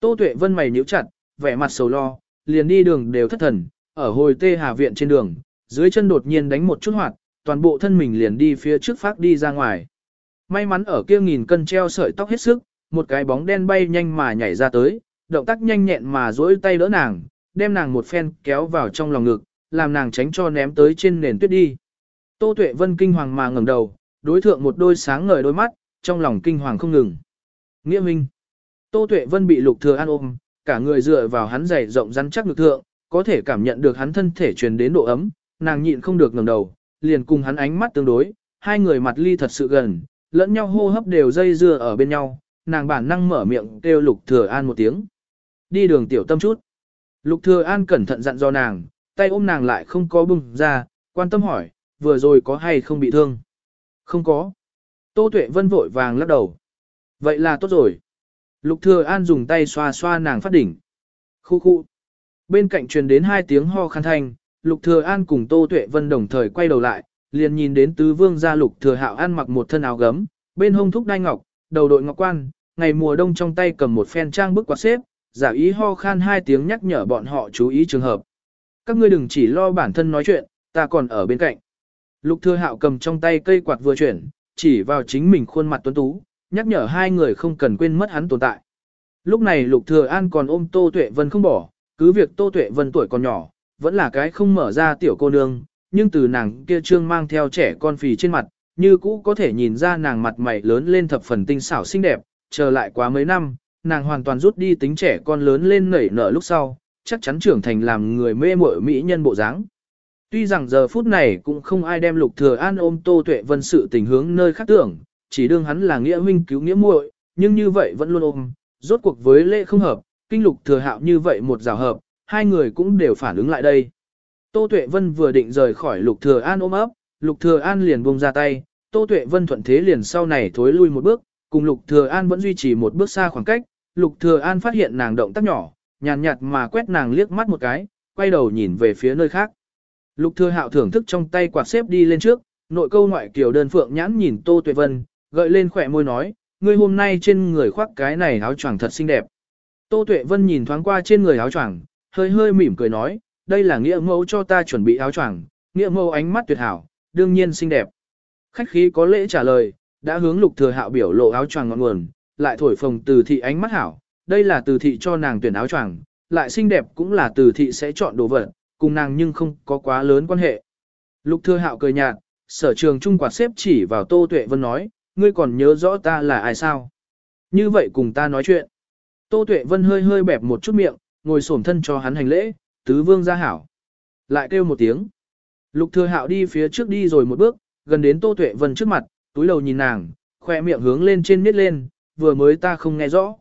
Tô Tuệ Vân mày nhíu chặt, vẻ mặt sầu lo, liền đi đường đều thất thần, ở hồi tê hà viện trên đường, dưới chân đột nhiên đánh một chút hoạt, toàn bộ thân mình liền đi phía trước phát đi ra ngoài. May mắn ở kia nghìn cân treo sợi tóc hết sức, một cái bóng đen bay nhanh mà nhảy ra tới, động tác nhanh nhẹn mà duỗi tay đỡ nàng, đem nàng một phen kéo vào trong lòng ngực, làm nàng tránh cho ném tới trên nền tuyết đi. Tô Tuệ Vân kinh hoàng mà ngẩng đầu, đối thượng một đôi sáng ngời đôi mắt, trong lòng kinh hoàng không ngừng. Nghĩa Minh. Tô Tuệ Vân bị Lục Thừa An ôm, cả người dựa vào hắn dày rộng rắn chắc ngực thượng, có thể cảm nhận được hắn thân thể truyền đến độ ấm, nàng nhịn không được ngẩng đầu, liền cùng hắn ánh mắt tương đối, hai người mặt ly thật sự gần, lẫn nhau hô hấp đều dây dưa ở bên nhau, nàng bản năng mở miệng kêu Lục Thừa An một tiếng. Đi đường tiểu tâm chút. Lục Thừa An cẩn thận dặn dò nàng, tay ôm nàng lại không có bùng ra, quan tâm hỏi, vừa rồi có hay không bị thương? Không có. Tô Tuệ Vân vội vàng lắc đầu. Vậy là tốt rồi. Lục Thừa An dùng tay xoa xoa nàng phát đỉnh. Khu khu. Bên cạnh truyền đến hai tiếng ho khăn thanh, Lục Thừa An cùng Tô Tuệ Vân đồng thời quay đầu lại, liền nhìn đến tứ vương gia Lục Thừa Hạo An mặc một thân áo gấm, bên hông thúc đai ngọc, đầu đội ngọc quan, ngày mùa đông trong tay cầm một phen trang bức quạt xếp, giả ý ho khan hai tiếng nhắc nhở bọn họ chú ý trường hợp. Các ngươi đừng chỉ lo bản thân nói chuyện, ta còn ở bên cạnh. Lục Thừa Hạo cầm trong tay cây quạt vừa chuyển, chỉ vào chính mình khuôn mặt tuấn tú, nhắc nhở hai người không cần quên mất hắn tồn tại. Lúc này Lục Thừa An còn ôm Tô Tuệ Vân không bỏ, cứ việc Tô Tuệ Vân tuổi còn nhỏ, vẫn là cái không mở ra tiểu cô nương, nhưng từ nàng kia trương mang theo trẻ con phì trên mặt, như cũ có thể nhìn ra nàng mặt mày lớn lên thập phần tinh xảo xinh đẹp, chờ lại quá mấy năm, nàng hoàn toàn rút đi tính trẻ con lớn lên nảy nở lúc sau, chắc chắn trưởng thành làm người mê muội mỹ nhân bộ dáng. Tuy rằng giờ phút này cũng không ai đem Lục Thừa An ôm Tô Tuệ Vân sự tình hướng nơi khác tưởng, chỉ đương hắn là nghĩa huynh cứu nghĩa muội, nhưng như vậy vẫn luôn ôm, rốt cuộc với lễ không hợp, kinh Lục Thừa Hạo như vậy một rào hợp, hai người cũng đều phản ứng lại đây. Tô Tuệ Vân vừa định rời khỏi Lục Thừa An ôm ấp, Lục Thừa An liền buông ra tay, Tô Tuệ Vân thuận thế liền sau này thối lui một bước, cùng Lục Thừa An vẫn duy trì một bước xa khoảng cách, Lục Thừa An phát hiện nàng động tác nhỏ, nhàn nhạt mà quét nàng liếc mắt một cái, quay đầu nhìn về phía nơi khác. Lục Thừa Hạo thưởng thức trong tay quạt xếp đi lên trước, nội câu ngoại kiều đơn phượng nhãn nhìn Tô Tuệ Vân, gợi lên khóe môi nói, ngươi hôm nay trên người khoác cái này áo choàng thật xinh đẹp. Tô Tuệ Vân nhìn thoáng qua trên người áo choàng, hơi hơi mỉm cười nói, đây là nghĩa mẫu cho ta chuẩn bị áo choàng, nghĩa mẫu ánh mắt tuyệt hảo, đương nhiên xinh đẹp. Khách khí có lễ trả lời, đã hướng Lục Thừa Hạo biểu lộ áo choàng ngọn nguồn, lại thổi phồng từ thị ánh mắt hảo, đây là từ thị cho nàng tuyển áo choàng, lại xinh đẹp cũng là từ thị sẽ chọn đồ vật, cùng nàng nhưng không có quá lớn quan hệ. Lục Thừa Hạo cười nhạt, sở trường trung quạt xếp chỉ vào Tô Tuệ Vân nói, ngươi còn nhớ rõ ta là ai sao? Như vậy cùng ta nói chuyện. Tô Tuệ Vân hơi hơi bẹp một chút miệng, ngồi xổm thân cho hắn hành lễ, tứ vương gia hảo. Lại kêu một tiếng. Lục Thừa Hạo đi phía trước đi rồi một bước, gần đến Tô Tuệ Vân trước mặt, túi đầu nhìn nàng, khoe miệng hướng lên trên miết lên, vừa mới ta không nghe rõ.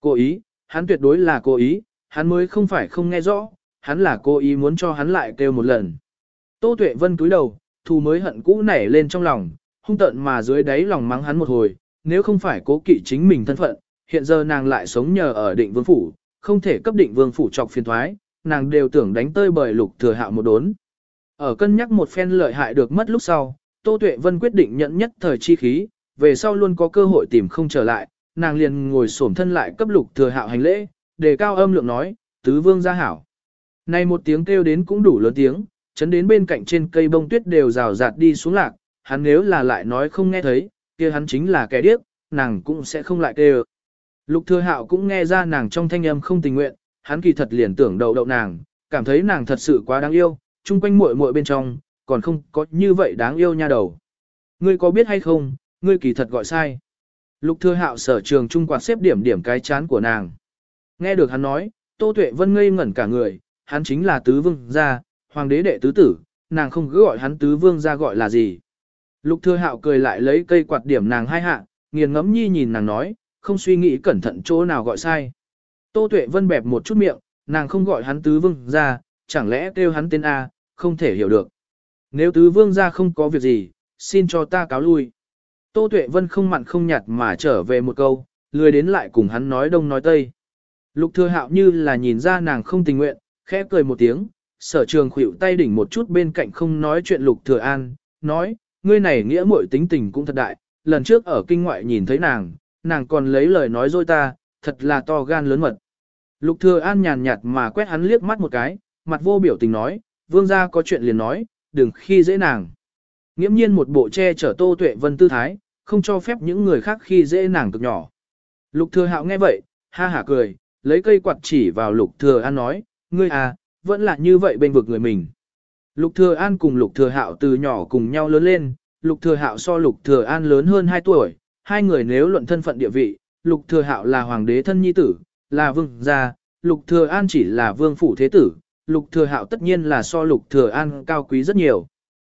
Cố ý, hắn tuyệt đối là cố ý, hắn mới không phải không nghe rõ, hắn là cố ý muốn cho hắn lại kêu một lần. Tô Tuệ Vân cúi đầu, thù mới hận cũ nảy lên trong lòng, hung tận mà dưới đáy lòng mắng hắn một hồi, nếu không phải cố kỵ chính mình thân phận, hiện giờ nàng lại sống nhờ ở định vương phủ, không thể cấp định vương phủ trọc phiền toái, nàng đều tưởng đánh tơi bời lục thừa hạo một đốn. Ở cân nhắc một phen lợi hại được mất lúc sau, Tô Tuệ Vân quyết định nhận nhất thời chi khí, về sau luôn có cơ hội tìm không trở lại, nàng liền ngồi xổm thân lại cấp lục thừa hạo hành lễ, đề cao âm lượng nói, tứ vương gia hảo. Này một tiếng kêu đến cũng đủ lớn tiếng, chấn đến bên cạnh trên cây bông tuyết đều rào rạt đi xuống lạc, hắn nếu là lại nói không nghe thấy, kia hắn chính là kẻ điếc, nàng cũng sẽ không lại kêu. Lục thừa hạo cũng nghe ra nàng trong thanh âm không tình nguyện, hắn kỳ thật liền tưởng đầu đậu nàng, cảm thấy nàng thật sự quá đáng yêu, chung quanh muội muội bên trong, còn không có như vậy đáng yêu nha đầu. Ngươi có biết hay không, ngươi kỳ thật gọi sai. Lục thừa hạo sở trường trung quạt xếp điểm điểm cái chán của nàng. Nghe được hắn nói, Tô Tuệ Vân ngây ngẩn cả người, hắn chính là tứ vương gia, hoàng đế đệ tứ tử, nàng không cứ gọi hắn tứ vương gia gọi là gì. Lục thừa hạo cười lại lấy cây quạt điểm nàng hai hạ, nghiền ngẫm nhi nhìn nàng nói, không suy nghĩ cẩn thận chỗ nào gọi sai. Tô Tuệ Vân bẹp một chút miệng, nàng không gọi hắn tứ vương gia, chẳng lẽ kêu hắn tên A, không thể hiểu được. Nếu tứ vương gia không có việc gì, xin cho ta cáo lui. Tô Tuệ Vân không mặn không nhạt mà trở về một câu, lười đến lại cùng hắn nói đông nói tây. Lục thừa hạo như là nhìn ra nàng không tình nguyện, khẽ cười một tiếng, sở trường khuỵu tay đỉnh một chút bên cạnh không nói chuyện lục thừa an, nói, ngươi này nghĩa muội tính tình cũng thật đại, lần trước ở kinh ngoại nhìn thấy nàng, nàng còn lấy lời nói dối ta, thật là to gan lớn mật. Lục thừa an nhàn nhạt mà quét hắn liếc mắt một cái, mặt vô biểu tình nói, vương gia có chuyện liền nói, đừng khi dễ nàng. Nghiễm nhiên một bộ che chở tô tuệ vân tư thái, không cho phép những người khác khi dễ nàng cực nhỏ. Lục thừa hạo nghe vậy, ha hả cười, lấy cây quạt chỉ vào lục thừa an nói, ngươi à, vẫn là như vậy bên vực người mình. Lục thừa an cùng lục thừa hạo từ nhỏ cùng nhau lớn lên, lục thừa hạo so lục thừa an lớn hơn 2 tuổi, hai người nếu luận thân phận địa vị, lục thừa hạo là hoàng đế thân nhi tử, là vương gia, lục thừa an chỉ là vương phủ thế tử, lục thừa hạo tất nhiên là so lục thừa an cao quý rất nhiều.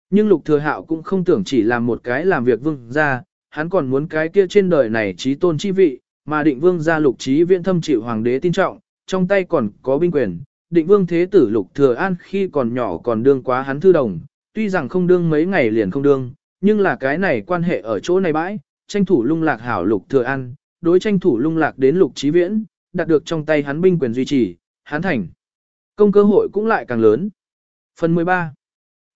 Nhưng lục thừa hạo cũng không tưởng chỉ làm một cái làm việc vương gia, hắn còn muốn cái kia trên đời này trí tôn chi vị, mà định vương gia lục trí viện thâm chịu hoàng đế tin trọng, trong tay còn có binh quyền. Định vương thế tử lục thừa an khi còn nhỏ còn đương quá hắn thư đồng, tuy rằng không đương mấy ngày liền không đương, nhưng là cái này quan hệ ở chỗ này bãi, tranh thủ lung lạc hảo lục thừa an, đối tranh thủ lung lạc đến lục trí viễn, đạt được trong tay hắn binh quyền duy trì, hắn thành. Công cơ hội cũng lại càng lớn. Phần 13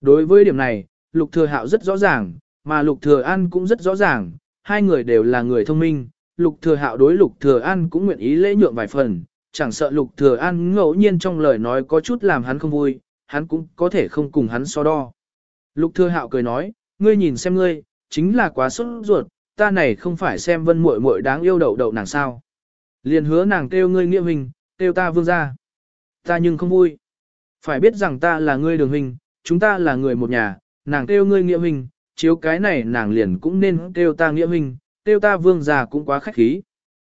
Đối với điểm này, lục thừa hạo rất rõ ràng, mà lục thừa an cũng rất rõ ràng, hai người đều là người thông minh, lục thừa hạo đối lục thừa an cũng nguyện ý lễ nhượng vài phần, chẳng sợ lục thừa an ngẫu nhiên trong lời nói có chút làm hắn không vui, hắn cũng có thể không cùng hắn so đo. Lục thừa hạo cười nói, ngươi nhìn xem ngươi, chính là quá sốt ruột, ta này không phải xem vân muội muội đáng yêu đậu đậu nàng sao. Liền hứa nàng kêu ngươi nghĩa hình, kêu ta vương gia. Ta nhưng không vui. Phải biết rằng ta là ngươi đường hình, chúng ta là người một nhà, nàng kêu ngươi nghĩa hình, chiếu cái này nàng liền cũng nên kêu ta nghĩa huynh kêu ta vương gia cũng quá khách khí.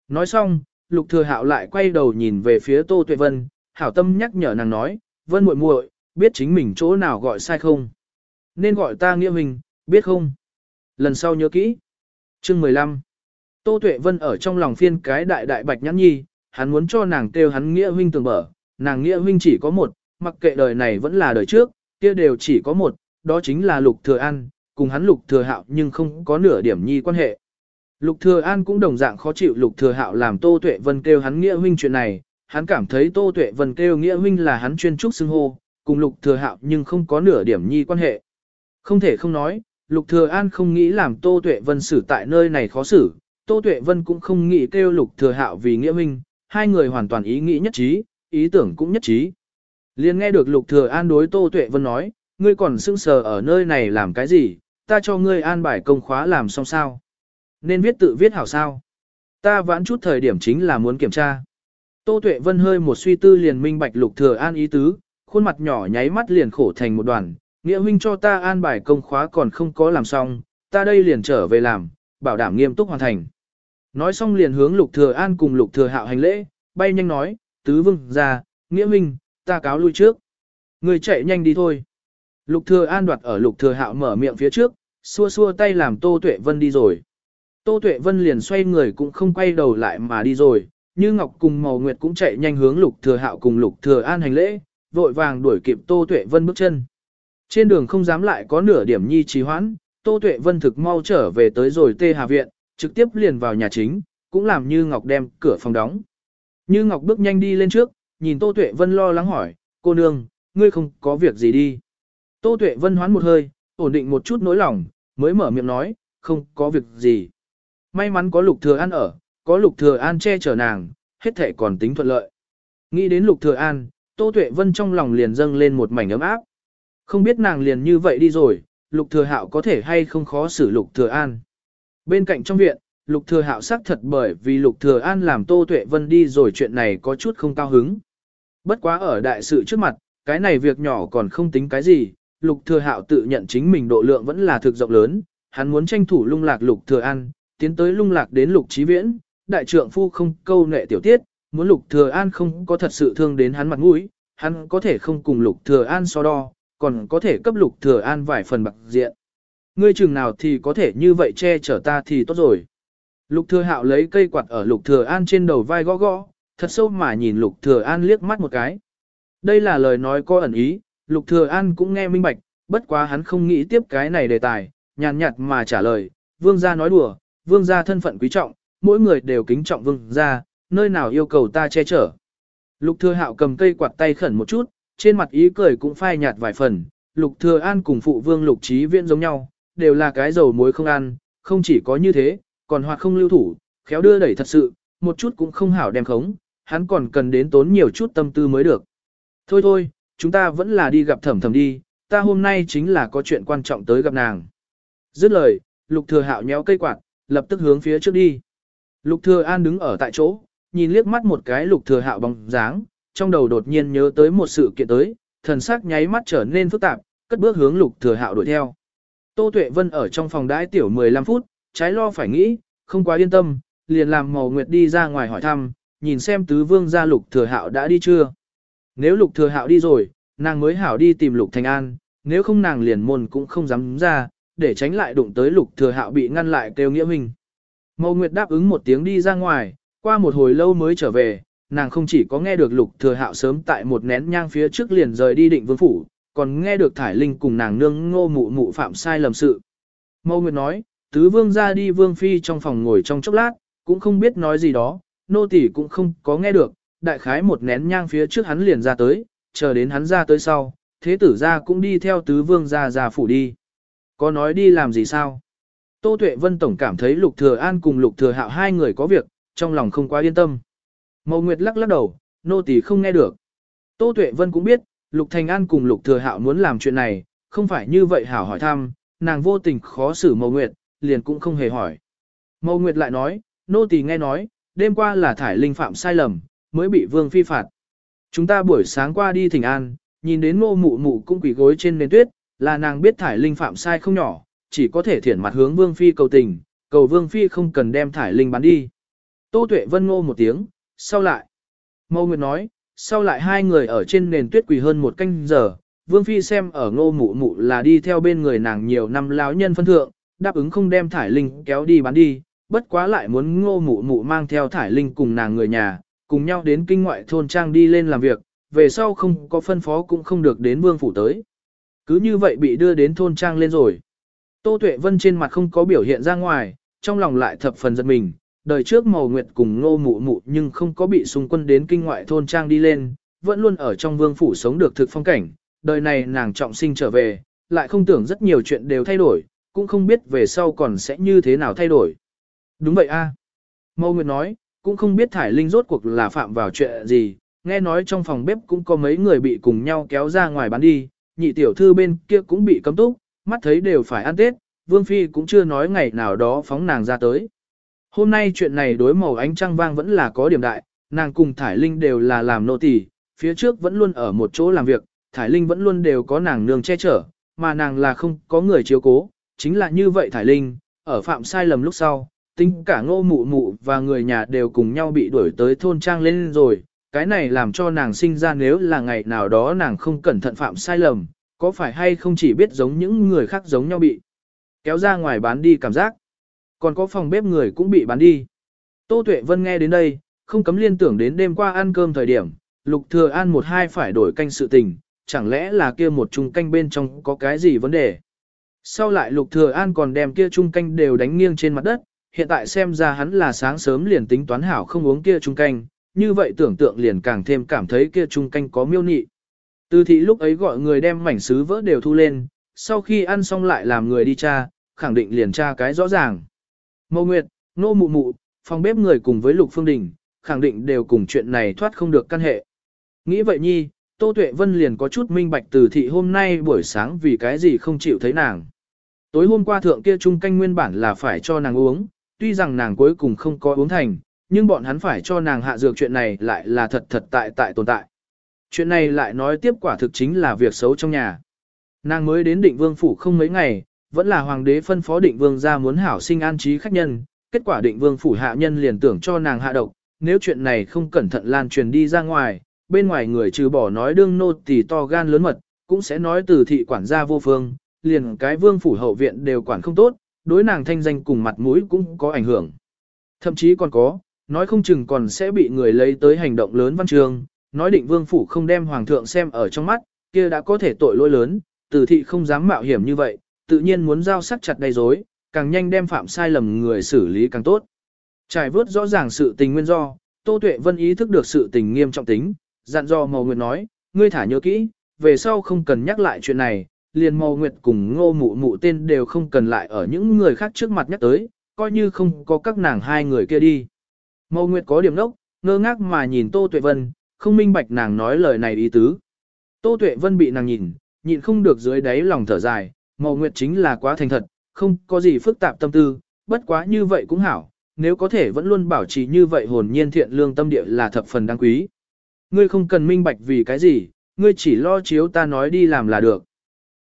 Nói xong, lục thừa hạo lại quay đầu nhìn về phía Tô Tuệ Vân, hảo tâm nhắc nhở nàng nói, Vân muội muội, biết chính mình chỗ nào gọi sai không? Nên gọi ta nghĩa huynh biết không? Lần sau nhớ kỹ. Chương 15 Tô Tuệ Vân ở trong lòng phiên cái đại đại bạch nhãn nhi, hắn muốn cho nàng kêu hắn nghĩa huynh tường mở, nàng nghĩa huynh chỉ có một, mặc kệ đời này vẫn là đời trước, kia đều chỉ có một, đó chính là Lục Thừa An, cùng hắn Lục Thừa Hạo nhưng không có nửa điểm nhi quan hệ. Lục Thừa An cũng đồng dạng khó chịu Lục Thừa Hạo làm Tô Tuệ Vân kêu hắn nghĩa huynh chuyện này, hắn cảm thấy Tô Tuệ Vân kêu nghĩa huynh là hắn chuyên trúc xưng hô, cùng Lục Thừa Hạo nhưng không có nửa điểm nhi quan hệ. Không thể không nói, Lục Thừa An không nghĩ làm Tô Tuệ Vân xử tại nơi này khó xử, Tô Tuệ Vân cũng không nghĩ kêu Lục Thừa Hạo vì nghĩa huynh, hai người hoàn toàn ý nghĩ nhất trí, ý tưởng cũng nhất trí. Liên nghe được Lục Thừa An đối Tô Tuệ Vân nói, ngươi còn sững sờ ở nơi này làm cái gì, ta cho ngươi an bài công khóa làm xong sao. Nên viết tự viết hảo sao. Ta vãn chút thời điểm chính là muốn kiểm tra. Tô Tuệ Vân hơi một suy tư liền minh bạch Lục Thừa An ý tứ, khuôn mặt nhỏ nháy mắt liền khổ thành một đoàn, nghĩa huynh cho ta an bài công khóa còn không có làm xong, ta đây liền trở về làm, bảo đảm nghiêm túc hoàn thành. Nói xong liền hướng Lục Thừa An cùng Lục Thừa Hạo hành lễ, bay nhanh nói, tứ vương ra, nghĩa huynh, ta cáo lui trước. Người chạy nhanh đi thôi. Lục Thừa An đoạt ở Lục Thừa Hạo mở miệng phía trước, xua xua tay làm Tô Tuệ Vân đi rồi. Tô Tuệ Vân liền xoay người cũng không quay đầu lại mà đi rồi, như Ngọc cùng Màu Nguyệt cũng chạy nhanh hướng Lục Thừa Hạo cùng Lục Thừa An hành lễ, vội vàng đuổi kịp Tô Tuệ Vân bước chân. Trên đường không dám lại có nửa điểm nhi trì hoãn, Tô Tuệ Vân thực mau trở về tới rồi Tê Hà Viện, trực tiếp liền vào nhà chính, cũng làm Như Ngọc đem cửa phòng đóng. Như Ngọc bước nhanh đi lên trước, nhìn Tô Tuệ Vân lo lắng hỏi, cô nương, ngươi không có việc gì đi. Tô Tuệ Vân hoán một hơi, ổn định một chút nỗi lòng, mới mở miệng nói, không có việc gì. May mắn có Lục Thừa An ở, có Lục Thừa An che chở nàng, hết thảy còn tính thuận lợi. Nghĩ đến Lục Thừa An, Tô Tuệ Vân trong lòng liền dâng lên một mảnh ấm áp. Không biết nàng liền như vậy đi rồi, Lục Thừa Hạo có thể hay không khó xử Lục Thừa An. Bên cạnh trong viện, Lục Thừa Hạo xác thật bởi vì Lục Thừa An làm Tô Tuệ Vân đi rồi chuyện này có chút không cao hứng. Bất quá ở đại sự trước mặt, cái này việc nhỏ còn không tính cái gì, Lục Thừa Hạo tự nhận chính mình độ lượng vẫn là thực rộng lớn, hắn muốn tranh thủ lung lạc Lục Thừa An, tiến tới lung lạc đến Lục Chí Viễn, đại trượng phu không câu nệ tiểu tiết, muốn Lục Thừa An không có thật sự thương đến hắn mặt mũi, hắn có thể không cùng Lục Thừa An so đo, còn có thể cấp Lục Thừa An vài phần bạc diện. Ngươi chừng nào thì có thể như vậy che chở ta thì tốt rồi. Lục thừa hạo lấy cây quạt ở lục thừa an trên đầu vai gõ gõ, thật sâu mà nhìn lục thừa an liếc mắt một cái. Đây là lời nói có ẩn ý, lục thừa an cũng nghe minh bạch, bất quá hắn không nghĩ tiếp cái này đề tài, nhàn nhạt mà trả lời, vương gia nói đùa, vương gia thân phận quý trọng, mỗi người đều kính trọng vương gia, nơi nào yêu cầu ta che chở. Lục thừa hạo cầm cây quạt tay khẩn một chút, trên mặt ý cười cũng phai nhạt vài phần, lục thừa an cùng phụ vương lục Chí viễn giống nhau, đều là cái dầu muối không ăn, không chỉ có như thế, còn hoạt không lưu thủ, khéo đưa đẩy thật sự, một chút cũng không hảo đem khống, hắn còn cần đến tốn nhiều chút tâm tư mới được. Thôi thôi, chúng ta vẫn là đi gặp thẩm thẩm đi, ta hôm nay chính là có chuyện quan trọng tới gặp nàng. Dứt lời, lục thừa hạo nhéo cây quạt, lập tức hướng phía trước đi. Lục thừa an đứng ở tại chỗ, nhìn liếc mắt một cái lục thừa hạo bóng dáng, trong đầu đột nhiên nhớ tới một sự kiện tới, thần sắc nháy mắt trở nên phức tạp, cất bước hướng lục thừa hạo đuổi theo. Tô Tuệ Vân ở trong phòng đãi tiểu 15 phút, trái lo phải nghĩ, không quá yên tâm, liền làm Màu Nguyệt đi ra ngoài hỏi thăm, nhìn xem tứ vương gia lục thừa hạo đã đi chưa. Nếu lục thừa hạo đi rồi, nàng mới hảo đi tìm lục thành an, nếu không nàng liền môn cũng không dám ra, để tránh lại đụng tới lục thừa hạo bị ngăn lại kêu nghĩa mình. Mâu Nguyệt đáp ứng một tiếng đi ra ngoài, qua một hồi lâu mới trở về, nàng không chỉ có nghe được lục thừa hạo sớm tại một nén nhang phía trước liền rời đi định vương phủ, còn nghe được thải linh cùng nàng nương ngô mụ mụ phạm sai lầm sự. Mâu Nguyệt nói, tứ vương ra đi vương phi trong phòng ngồi trong chốc lát, cũng không biết nói gì đó, nô tỳ cũng không có nghe được, đại khái một nén nhang phía trước hắn liền ra tới, chờ đến hắn ra tới sau, thế tử ra cũng đi theo tứ vương ra ra phủ đi. Có nói đi làm gì sao? Tô Tuệ Vân Tổng cảm thấy Lục Thừa An cùng Lục Thừa Hạo hai người có việc, trong lòng không quá yên tâm. Mậu Nguyệt lắc lắc đầu, nô tỳ không nghe được. Tô Tuệ Vân cũng biết, Lục Thành An cùng Lục Thừa Hạo muốn làm chuyện này, không phải như vậy hảo hỏi thăm, nàng vô tình khó xử Mậu Nguyệt, liền cũng không hề hỏi. Mậu Nguyệt lại nói, nô tỳ nghe nói, đêm qua là thải linh phạm sai lầm, mới bị vương phi phạt. Chúng ta buổi sáng qua đi thỉnh an, nhìn đến ngô mụ mụ cũng quỳ gối trên nền tuyết, là nàng biết thải linh phạm sai không nhỏ, chỉ có thể thiển mặt hướng vương phi cầu tình, cầu vương phi không cần đem thải linh bán đi. Tô Tuệ Vân ngô một tiếng, sau lại. Mâu Nguyệt nói, sau lại hai người ở trên nền tuyết quỳ hơn một canh giờ, vương phi xem ở ngô mụ mụ là đi theo bên người nàng nhiều năm láo nhân phân thượng, đáp ứng không đem thải linh kéo đi bán đi, bất quá lại muốn ngô mụ mụ mang theo thải linh cùng nàng người nhà, cùng nhau đến kinh ngoại thôn trang đi lên làm việc, về sau không có phân phó cũng không được đến vương phủ tới. Cứ như vậy bị đưa đến thôn trang lên rồi. Tô Tuệ Vân trên mặt không có biểu hiện ra ngoài, trong lòng lại thập phần giật mình, đời trước Mầu nguyệt cùng ngô mụ mụ nhưng không có bị xung quân đến kinh ngoại thôn trang đi lên, vẫn luôn ở trong vương phủ sống được thực phong cảnh, đời này nàng trọng sinh trở về, lại không tưởng rất nhiều chuyện đều thay đổi, cũng không biết về sau còn sẽ như thế nào thay đổi. Đúng vậy a. À. Mâu Nguyệt nói, cũng không biết Thải Linh rốt cuộc là phạm vào chuyện gì, nghe nói trong phòng bếp cũng có mấy người bị cùng nhau kéo ra ngoài bán đi, nhị tiểu thư bên kia cũng bị cấm túc, mắt thấy đều phải ăn Tết, Vương Phi cũng chưa nói ngày nào đó phóng nàng ra tới. Hôm nay chuyện này đối màu ánh trăng vang vẫn là có điểm đại, nàng cùng Thải Linh đều là làm nô tỳ, phía trước vẫn luôn ở một chỗ làm việc, Thải Linh vẫn luôn đều có nàng nương che chở, mà nàng là không có người chiếu cố, chính là như vậy Thải Linh, ở phạm sai lầm lúc sau, tính cả ngô mụ mụ và người nhà đều cùng nhau bị đuổi tới thôn trang lên rồi, cái này làm cho nàng sinh ra nếu là ngày nào đó nàng không cẩn thận phạm sai lầm, có phải hay không chỉ biết giống những người khác giống nhau bị kéo ra ngoài bán đi cảm giác, còn có phòng bếp người cũng bị bán đi. Tô Tuệ Vân nghe đến đây, không cấm liên tưởng đến đêm qua ăn cơm thời điểm, Lục Thừa An một hai phải đổi canh sự tình, chẳng lẽ là kia một chung canh bên trong có cái gì vấn đề. Sau lại Lục Thừa An còn đem kia chung canh đều đánh nghiêng trên mặt đất, hiện tại xem ra hắn là sáng sớm liền tính toán hảo không uống kia chung canh, như vậy tưởng tượng liền càng thêm cảm thấy kia chung canh có miêu nị. Từ thị lúc ấy gọi người đem mảnh sứ vỡ đều thu lên, sau khi ăn xong lại làm người đi tra, khẳng định liền tra cái rõ ràng. Mâu Nguyệt, Nô Mụ Mụ, phòng bếp người cùng với Lục Phương Đình, khẳng định đều cùng chuyện này thoát không được căn hệ. Nghĩ vậy nhi, Tô Tuệ Vân liền có chút minh bạch từ thị hôm nay buổi sáng vì cái gì không chịu thấy nàng. Tối hôm qua thượng kia trung canh nguyên bản là phải cho nàng uống, tuy rằng nàng cuối cùng không có uống thành, nhưng bọn hắn phải cho nàng hạ dược chuyện này lại là thật thật tại tại tồn tại. Chuyện này lại nói tiếp quả thực chính là việc xấu trong nhà. Nàng mới đến định vương phủ không mấy ngày, vẫn là hoàng đế phân phó định vương ra muốn hảo sinh an trí khách nhân, kết quả định vương phủ hạ nhân liền tưởng cho nàng hạ độc, nếu chuyện này không cẩn thận lan truyền đi ra ngoài, bên ngoài người trừ bỏ nói đương nô tỳ to gan lớn mật, cũng sẽ nói từ thị quản gia vô phương, liền cái vương phủ hậu viện đều quản không tốt, đối nàng thanh danh cùng mặt mũi cũng có ảnh hưởng. Thậm chí còn có, nói không chừng còn sẽ bị người lấy tới hành động lớn văn trường, nói định vương phủ không đem hoàng thượng xem ở trong mắt, kia đã có thể tội lỗi lớn, tử thị không dám mạo hiểm như vậy, tự nhiên muốn giao sắc chặt đầy dối, càng nhanh đem phạm sai lầm người xử lý càng tốt. Trải vớt rõ ràng sự tình nguyên do, Tô Tuệ Vân ý thức được sự tình nghiêm trọng tính, dặn dò Màu Nguyệt nói, ngươi thả nhớ kỹ, về sau không cần nhắc lại chuyện này, liền Màu Nguyệt cùng Ngô Mụ Mụ tên đều không cần lại ở những người khác trước mặt nhắc tới, coi như không có các nàng hai người kia đi. Màu Nguyệt có điểm đốc, ngơ ngác mà nhìn Tô Tuệ Vân, không minh bạch nàng nói lời này ý tứ. Tô Tuệ Vân bị nàng nhìn, nhịn không được dưới đáy lòng thở dài, Màu Nguyệt chính là quá thành thật, không có gì phức tạp tâm tư, bất quá như vậy cũng hảo, nếu có thể vẫn luôn bảo trì như vậy hồn nhiên thiện lương tâm địa là thập phần đáng quý. Ngươi không cần minh bạch vì cái gì, ngươi chỉ lo chiếu ta nói đi làm là được.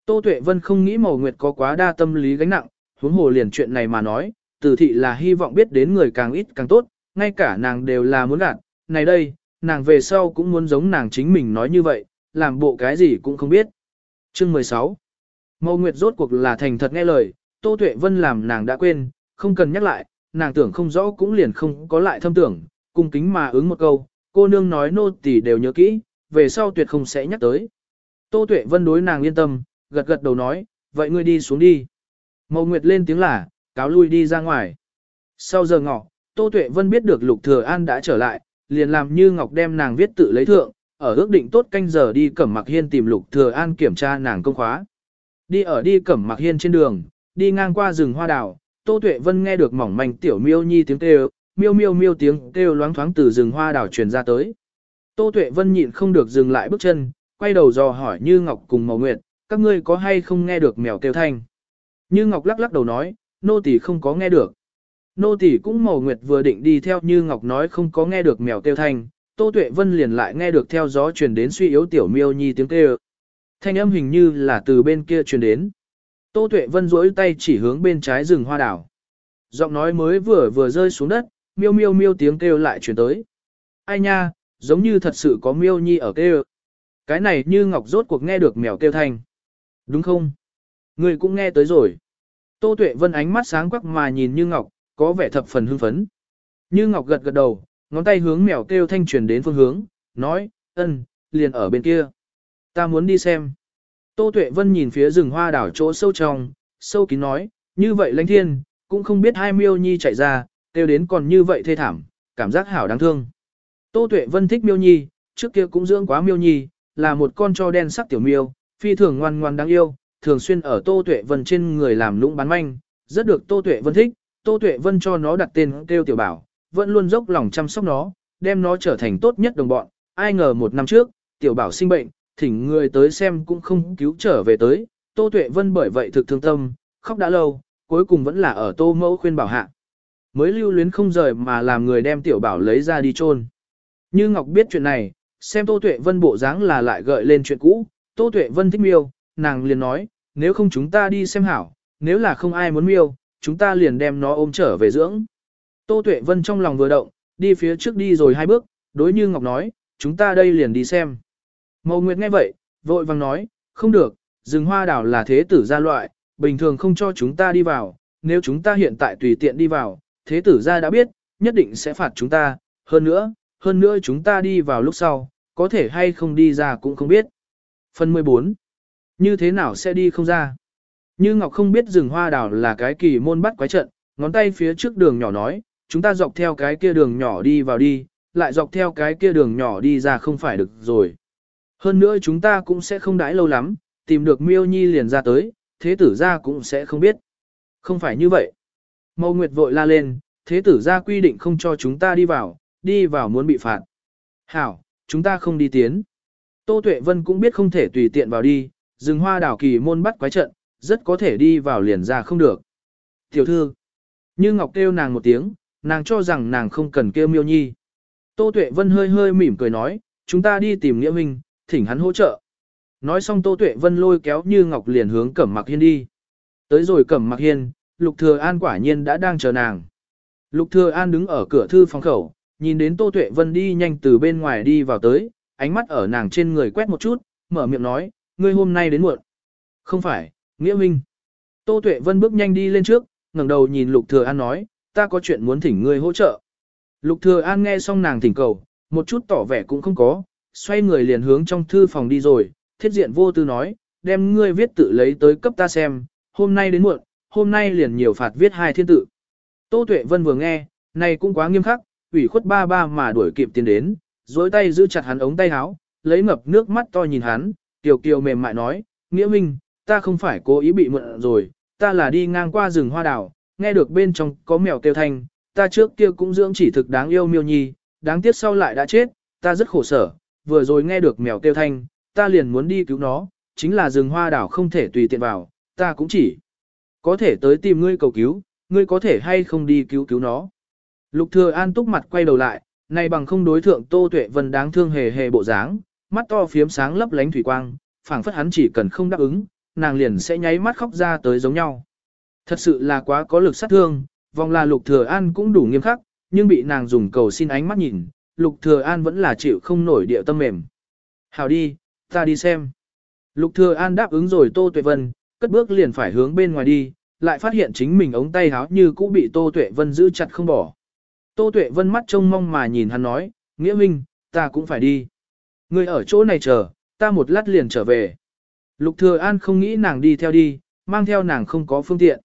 Tô Tuệ Vân không nghĩ Màu Nguyệt có quá đa tâm lý gánh nặng, huống hồ liền chuyện này mà nói, Từ thị là hy vọng biết đến người càng ít càng tốt, ngay cả nàng đều là muốn gạt, này đây, nàng về sau cũng muốn giống nàng chính mình nói như vậy, làm bộ cái gì cũng không biết. Chương 16 Mâu Nguyệt rốt cuộc là thành thật nghe lời, Tô Tuệ Vân làm nàng đã quên, không cần nhắc lại, nàng tưởng không rõ cũng liền không có lại thâm tưởng, cung kính mà ứng một câu, cô nương nói nô tỳ đều nhớ kỹ, về sau tuyệt không sẽ nhắc tới. Tô Tuệ Vân đối nàng yên tâm, gật gật đầu nói, vậy ngươi đi xuống đi. Mậu Nguyệt lên tiếng là, cáo lui đi ra ngoài. Sau giờ ngọ, Tô Tuệ Vân biết được Lục Thừa An đã trở lại, liền làm như Ngọc đem nàng viết tự lấy thượng, ở ước định tốt canh giờ đi Cẩm Mặc Hiên tìm Lục Thừa An kiểm tra nàng công khóa. Đi ở đi Cẩm Mặc Hiên trên đường, đi ngang qua rừng hoa đào, Tô Tuệ Vân nghe được mỏng manh tiểu miêu nhi tiếng kêu, miêu miêu miêu tiếng kêu loáng thoáng từ rừng hoa đào truyền ra tới. Tô Tuệ Vân nhịn không được dừng lại bước chân, quay đầu dò hỏi Như Ngọc cùng Mậu Nguyệt, các ngươi có hay không nghe được mèo kêu thanh? Như Ngọc lắc lắc đầu nói, nô tỳ không có nghe được. Nô tỳ cũng Mậu Nguyệt vừa định đi theo Như Ngọc nói không có nghe được mèo kêu thanh, Tô Tuệ Vân liền lại nghe được theo gió truyền đến suy yếu tiểu miêu nhi tiếng kêu. Thanh âm hình như là từ bên kia truyền đến. Tô Tuệ Vân duỗi tay chỉ hướng bên trái rừng hoa đảo. Giọng nói mới vừa vừa rơi xuống đất, miêu miêu miêu tiếng kêu lại truyền tới. Ai nha, giống như thật sự có miêu nhi ở kêu. Cái này như ngọc rốt cuộc nghe được mèo kêu thanh. Đúng không? Người cũng nghe tới rồi. Tô Tuệ Vân ánh mắt sáng quắc mà nhìn Như Ngọc, có vẻ thập phần hưng phấn. Như Ngọc gật gật đầu, ngón tay hướng mèo kêu thanh truyền đến phương hướng, nói, ân, liền ở bên kia. Ta muốn đi xem. Tô Tuệ Vân nhìn phía rừng hoa đảo chỗ sâu trong, sâu kín nói, như vậy lãnh thiên, cũng không biết hai miêu nhi chạy ra, kêu đến còn như vậy thê thảm, cảm giác hảo đáng thương. Tô Tuệ Vân thích miêu nhi, trước kia cũng dưỡng quá miêu nhi, là một con cho đen sắc tiểu miêu, phi thường ngoan ngoan đáng yêu, thường xuyên ở Tô Tuệ Vân trên người làm lũng bán manh, rất được Tô Tuệ Vân thích, Tô Tuệ Vân cho nó đặt tên kêu tiểu bảo, vẫn luôn dốc lòng chăm sóc nó, đem nó trở thành tốt nhất đồng bọn, ai ngờ một năm trước, tiểu bảo sinh bệnh, thỉnh người tới xem cũng không cứu trở về tới, Tô Tuệ Vân bởi vậy thực thương tâm, khóc đã lâu, cuối cùng vẫn là ở Tô Mẫu khuyên bảo hạ. Mới lưu luyến không rời mà làm người đem tiểu bảo lấy ra đi chôn. Như Ngọc biết chuyện này, xem Tô Tuệ Vân bộ dáng là lại gợi lên chuyện cũ, Tô Tuệ Vân thích miêu, nàng liền nói, nếu không chúng ta đi xem hảo, nếu là không ai muốn miêu, chúng ta liền đem nó ôm trở về dưỡng. Tô Tuệ Vân trong lòng vừa động, đi phía trước đi rồi hai bước, đối như Ngọc nói, chúng ta đây liền đi xem. Mậu Nguyệt nghe vậy, vội vàng nói, không được, rừng hoa đảo là thế tử gia loại, bình thường không cho chúng ta đi vào, nếu chúng ta hiện tại tùy tiện đi vào, thế tử gia đã biết, nhất định sẽ phạt chúng ta, hơn nữa, hơn nữa chúng ta đi vào lúc sau, có thể hay không đi ra cũng không biết. Phần 14. Như thế nào sẽ đi không ra? Như Ngọc không biết rừng hoa đảo là cái kỳ môn bắt quái trận, ngón tay phía trước đường nhỏ nói, chúng ta dọc theo cái kia đường nhỏ đi vào đi, lại dọc theo cái kia đường nhỏ đi ra không phải được rồi. Hơn nữa chúng ta cũng sẽ không đãi lâu lắm, tìm được miêu nhi liền ra tới, thế tử ra cũng sẽ không biết. Không phải như vậy. Mâu Nguyệt vội la lên, thế tử ra quy định không cho chúng ta đi vào, đi vào muốn bị phạt. Hảo, chúng ta không đi tiến. Tô Tuệ Vân cũng biết không thể tùy tiện vào đi, rừng hoa đảo kỳ môn bắt quái trận, rất có thể đi vào liền ra không được. Tiểu thư, như Ngọc kêu nàng một tiếng, nàng cho rằng nàng không cần kêu miêu nhi. Tô Tuệ Vân hơi hơi mỉm cười nói, chúng ta đi tìm nghĩa huynh, thỉnh hắn hỗ trợ. Nói xong Tô Tuệ Vân lôi kéo Như Ngọc liền hướng Cẩm Mặc Hiên đi. Tới rồi Cẩm Mặc Hiên, Lục Thừa An quả nhiên đã đang chờ nàng. Lục Thừa An đứng ở cửa thư phòng khẩu, nhìn đến Tô Tuệ Vân đi nhanh từ bên ngoài đi vào tới, ánh mắt ở nàng trên người quét một chút, mở miệng nói, ngươi hôm nay đến muộn. Không phải, Nghĩa Minh. Tô Tuệ Vân bước nhanh đi lên trước, ngẩng đầu nhìn Lục Thừa An nói, ta có chuyện muốn thỉnh ngươi hỗ trợ. Lục Thừa An nghe xong nàng thỉnh cầu, một chút tỏ vẻ cũng không có, xoay người liền hướng trong thư phòng đi rồi, thiết diện vô tư nói, đem ngươi viết tự lấy tới cấp ta xem, hôm nay đến muộn, hôm nay liền nhiều phạt viết hai thiên tự. Tô Tuệ Vân vừa nghe, này cũng quá nghiêm khắc, ủy khuất ba ba mà đuổi kịp tiến đến, dối tay giữ chặt hắn ống tay áo, lấy ngập nước mắt to nhìn hắn, kiều kiều mềm mại nói, nghĩa minh, ta không phải cố ý bị mượn rồi, ta là đi ngang qua rừng hoa đào, nghe được bên trong có mèo kêu thanh, ta trước kia cũng dưỡng chỉ thực đáng yêu miêu nhi, đáng tiếc sau lại đã chết, ta rất khổ sở, vừa rồi nghe được mèo kêu thanh, ta liền muốn đi cứu nó, chính là rừng hoa đảo không thể tùy tiện vào, ta cũng chỉ có thể tới tìm ngươi cầu cứu, ngươi có thể hay không đi cứu cứu nó. Lục thừa an túc mặt quay đầu lại, này bằng không đối thượng Tô Tuệ Vân đáng thương hề hề bộ dáng, mắt to phiếm sáng lấp lánh thủy quang, phảng phất hắn chỉ cần không đáp ứng, nàng liền sẽ nháy mắt khóc ra tới giống nhau. Thật sự là quá có lực sát thương, vòng là Lục Thừa An cũng đủ nghiêm khắc, nhưng bị nàng dùng cầu xin ánh mắt nhìn, Lục Thừa An vẫn là chịu không nổi điệu tâm mềm. Hảo đi, ta đi xem. Lục Thừa An đáp ứng rồi Tô Tuệ Vân, cất bước liền phải hướng bên ngoài đi, lại phát hiện chính mình ống tay háo như cũ bị Tô Tuệ Vân giữ chặt không bỏ. Tô Tuệ Vân mắt trông mong mà nhìn hắn nói, Nghĩa Minh, ta cũng phải đi. Ngươi ở chỗ này chờ, ta một lát liền trở về. Lục Thừa An không nghĩ nàng đi theo đi, mang theo nàng không có phương tiện.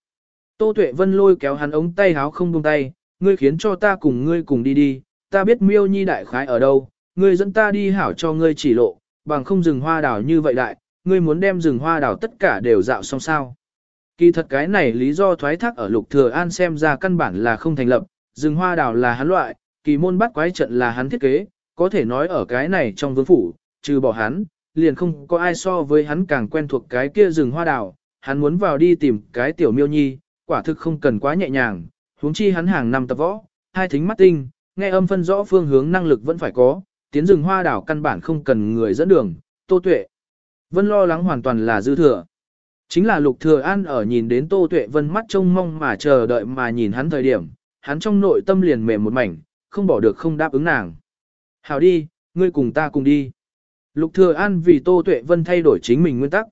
Tô Tuệ Vân lôi kéo hắn ống tay háo không buông tay, ngươi khiến cho ta cùng ngươi cùng đi đi, ta biết miêu nhi đại khái ở đâu, ngươi dẫn ta đi hảo cho ngươi chỉ lộ, bằng không rừng hoa đào như vậy đại, ngươi muốn đem rừng hoa đào tất cả đều dạo xong sao. Kỳ thật cái này lý do thoái thác ở Lục Thừa An xem ra căn bản là không thành lập, rừng hoa đào là hắn loại, kỳ môn bắt quái trận là hắn thiết kế, có thể nói ở cái này trong vương phủ, trừ bỏ hắn, liền không có ai so với hắn càng quen thuộc cái kia rừng hoa đào, hắn muốn vào đi tìm cái tiểu miêu nhi, quả thực không cần quá nhẹ nhàng, huống chi hắn hàng năm tập võ, hai thính mắt tinh, nghe âm phân rõ phương hướng năng lực vẫn phải có, tiến rừng hoa đảo căn bản không cần người dẫn đường, tô tuệ. Vân lo lắng hoàn toàn là dư thừa. Chính là lục thừa an ở nhìn đến tô tuệ vân mắt trông mong mà chờ đợi mà nhìn hắn thời điểm, hắn trong nội tâm liền mềm một mảnh, không bỏ được không đáp ứng nàng. Hảo đi, ngươi cùng ta cùng đi. Lục thừa an vì tô tuệ vân thay đổi chính mình nguyên tắc.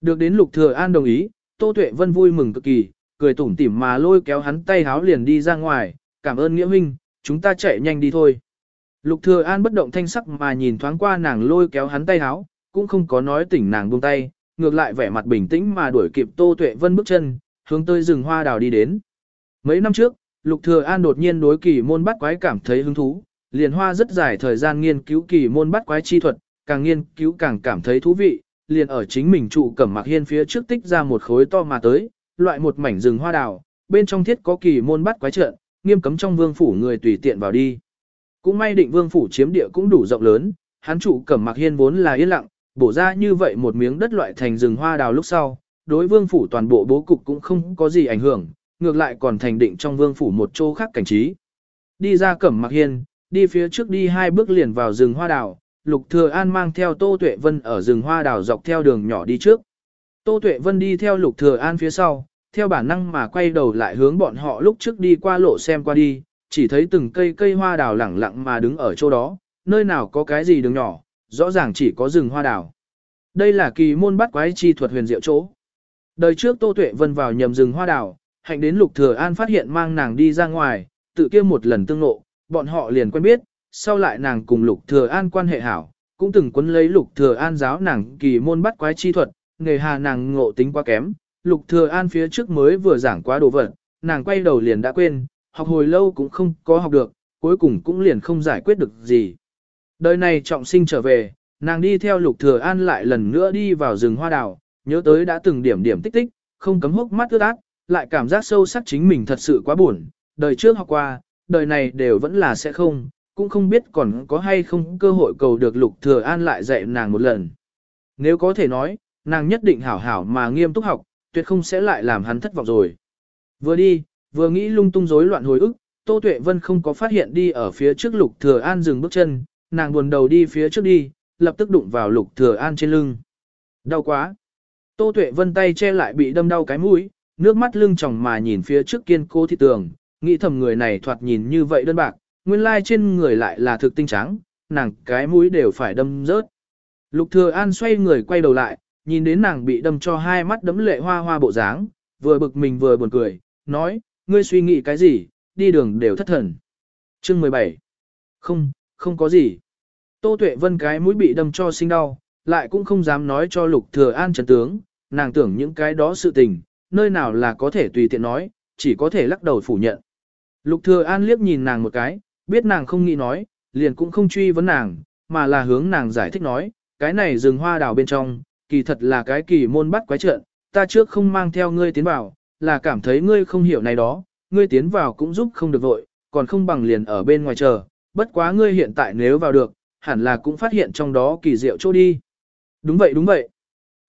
Được đến lục thừa an đồng ý, tô tuệ vân vui mừng cực kỳ, cười tủm tỉm mà lôi kéo hắn tay háo liền đi ra ngoài, cảm ơn nghĩa huynh, chúng ta chạy nhanh đi thôi. Lục thừa an bất động thanh sắc mà nhìn thoáng qua nàng lôi kéo hắn tay háo, cũng không có nói tỉnh nàng buông tay, ngược lại vẻ mặt bình tĩnh mà đuổi kịp Tô Tuệ Vân bước chân, hướng tới rừng hoa đào đi đến. Mấy năm trước, Lục Thừa An đột nhiên đối kỳ môn bắt quái cảm thấy hứng thú, liền hoa rất dài thời gian nghiên cứu kỳ môn bắt quái chi thuật, càng nghiên cứu càng cảm thấy thú vị, liền ở chính mình trụ cẩm mặc hiên phía trước tích ra một khối to mà tới, loại một mảnh rừng hoa đào, bên trong thiết có kỳ môn bắt quái trận, nghiêm cấm trong vương phủ người tùy tiện vào đi. Cũng may định vương phủ chiếm địa cũng đủ rộng lớn, hắn trụ cẩm mặc hiên vốn là yên lặng, bổ ra như vậy một miếng đất loại thành rừng hoa đào lúc sau, đối vương phủ toàn bộ bố cục cũng không có gì ảnh hưởng, ngược lại còn thành định trong vương phủ một chỗ khác cảnh trí. Đi ra cẩm mặc hiên, đi phía trước đi hai bước liền vào rừng hoa đào, Lục Thừa An mang theo Tô Tuệ Vân ở rừng hoa đào dọc theo đường nhỏ đi trước. Tô Tuệ Vân đi theo Lục Thừa An phía sau, theo bản năng mà quay đầu lại hướng bọn họ lúc trước đi qua lộ xem qua đi, chỉ thấy từng cây cây hoa đào lẳng lặng mà đứng ở chỗ đó, nơi nào có cái gì đường nhỏ, rõ ràng chỉ có rừng hoa đào. Đây là kỳ môn bắt quái chi thuật huyền diệu chỗ. Đời trước Tô Tuệ Vân vào nhầm rừng hoa đào, hạnh đến Lục Thừa An phát hiện mang nàng đi ra ngoài, tự kia một lần tương ngộ, bọn họ liền quen biết, sau lại nàng cùng Lục Thừa An quan hệ hảo, cũng từng quấn lấy Lục Thừa An giáo nàng kỳ môn bắt quái chi thuật, nghề hà nàng ngộ tính quá kém, Lục Thừa An phía trước mới vừa giảng quá đồ vật, nàng quay đầu liền đã quên, học hồi lâu cũng không có học được, cuối cùng cũng liền không giải quyết được gì. Đời này trọng sinh trở về, nàng đi theo Lục Thừa An lại lần nữa đi vào rừng hoa đào, nhớ tới đã từng điểm điểm tích tích, không cấm hốc mắt ướt át, lại cảm giác sâu sắc chính mình thật sự quá buồn, đời trước học qua, đời này đều vẫn là sẽ không, cũng không biết còn có hay không cơ hội cầu được Lục Thừa An lại dạy nàng một lần. Nếu có thể nói, nàng nhất định hảo hảo mà nghiêm túc học, tuyệt không sẽ lại làm hắn thất vọng rồi. Vừa đi, vừa nghĩ lung tung rối loạn hồi ức, Tô Tuệ Vân không có phát hiện đi ở phía trước Lục Thừa An dừng bước chân, nàng buồn đầu đi phía trước đi, lập tức đụng vào Lục Thừa An trên lưng. Đau quá. Tô Tuệ Vân tay che lại bị đâm đau cái mũi, nước mắt lưng tròng mà nhìn phía trước kiên cố thị tường, nghĩ thầm người này thoạt nhìn như vậy đơn bạc, nguyên lai trên người lại là thực tinh trắng, nàng cái mũi đều phải đâm rớt. Lục Thừa An xoay người quay đầu lại, nhìn đến nàng bị đâm cho hai mắt đấm lệ hoa hoa bộ dáng, vừa bực mình vừa buồn cười, nói, ngươi suy nghĩ cái gì, đi đường đều thất thần. Chương 17 Không, không có gì. Tô Tuệ Vân cái mũi bị đâm cho sinh đau, lại cũng không dám nói cho Lục Thừa An trấn tướng, nàng tưởng những cái đó sự tình, nơi nào là có thể tùy tiện nói, chỉ có thể lắc đầu phủ nhận. Lục Thừa An liếc nhìn nàng một cái, biết nàng không nghĩ nói, liền cũng không truy vấn nàng, mà là hướng nàng giải thích nói, cái này rừng hoa đào bên trong, kỳ thật là cái kỳ môn bắt quái trận, ta trước không mang theo ngươi tiến vào, là cảm thấy ngươi không hiểu này đó, ngươi tiến vào cũng giúp không được vội, còn không bằng liền ở bên ngoài chờ, bất quá ngươi hiện tại nếu vào được, hẳn là cũng phát hiện trong đó kỳ diệu chỗ đi. Đúng vậy đúng vậy.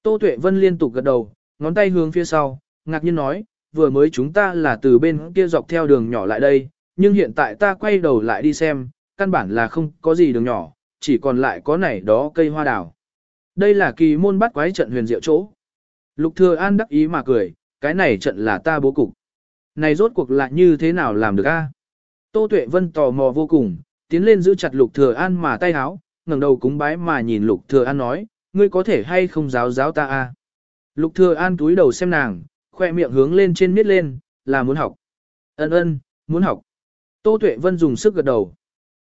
Tô Tuệ Vân liên tục gật đầu, ngón tay hướng phía sau, ngạc nhiên nói, vừa mới chúng ta là từ bên kia dọc theo đường nhỏ lại đây, nhưng hiện tại ta quay đầu lại đi xem, căn bản là không có gì đường nhỏ, chỉ còn lại có này đó cây hoa đào. Đây là kỳ môn bắt quái trận huyền diệu chỗ. Lục Thừa An đắc ý mà cười, cái này trận là ta bố cục. Này rốt cuộc là như thế nào làm được a? Tô Tuệ Vân tò mò vô cùng, tiến lên giữ chặt Lục Thừa An mà tay háo, ngẩng đầu cúng bái mà nhìn Lục Thừa An nói, ngươi có thể hay không giáo giáo ta a? Lục Thừa An cúi đầu xem nàng, khoe miệng hướng lên trên miết lên, là muốn học. Ân ân, muốn học. Tô Tuệ Vân dùng sức gật đầu.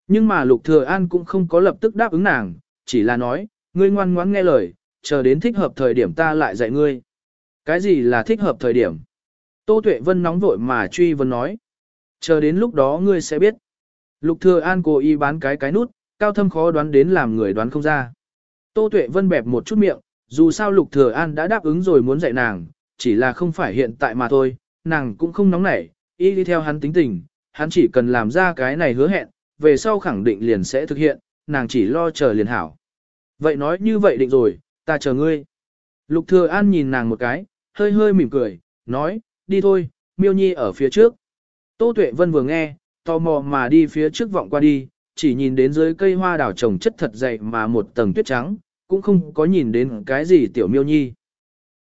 Nhưng mà Lục Thừa An cũng không có lập tức đáp ứng nàng, chỉ là nói, ngươi ngoan ngoãn nghe lời, chờ đến thích hợp thời điểm ta lại dạy ngươi. Cái gì là thích hợp thời điểm? Tô Tuệ Vân nóng vội mà truy vấn nói. Chờ đến lúc đó ngươi sẽ biết. Lục Thừa An cố ý bán cái cái nút, cao thâm khó đoán đến làm người đoán không ra. Tô Tuệ Vân bẹp một chút miệng, dù sao Lục Thừa An đã đáp ứng rồi muốn dạy nàng, chỉ là không phải hiện tại mà thôi, nàng cũng không nóng nảy, y đi theo hắn tính tình, hắn chỉ cần làm ra cái này hứa hẹn, về sau khẳng định liền sẽ thực hiện, nàng chỉ lo chờ liền hảo. Vậy nói như vậy định rồi, ta chờ ngươi. Lục Thừa An nhìn nàng một cái, hơi hơi mỉm cười, nói, đi thôi, miêu nhi ở phía trước. Tô Tuệ Vân vừa nghe, tò mò mà đi phía trước vọng qua đi, chỉ nhìn đến dưới cây hoa đào trồng chất thật dày mà một tầng tuyết trắng, cũng không có nhìn đến cái gì tiểu miêu nhi.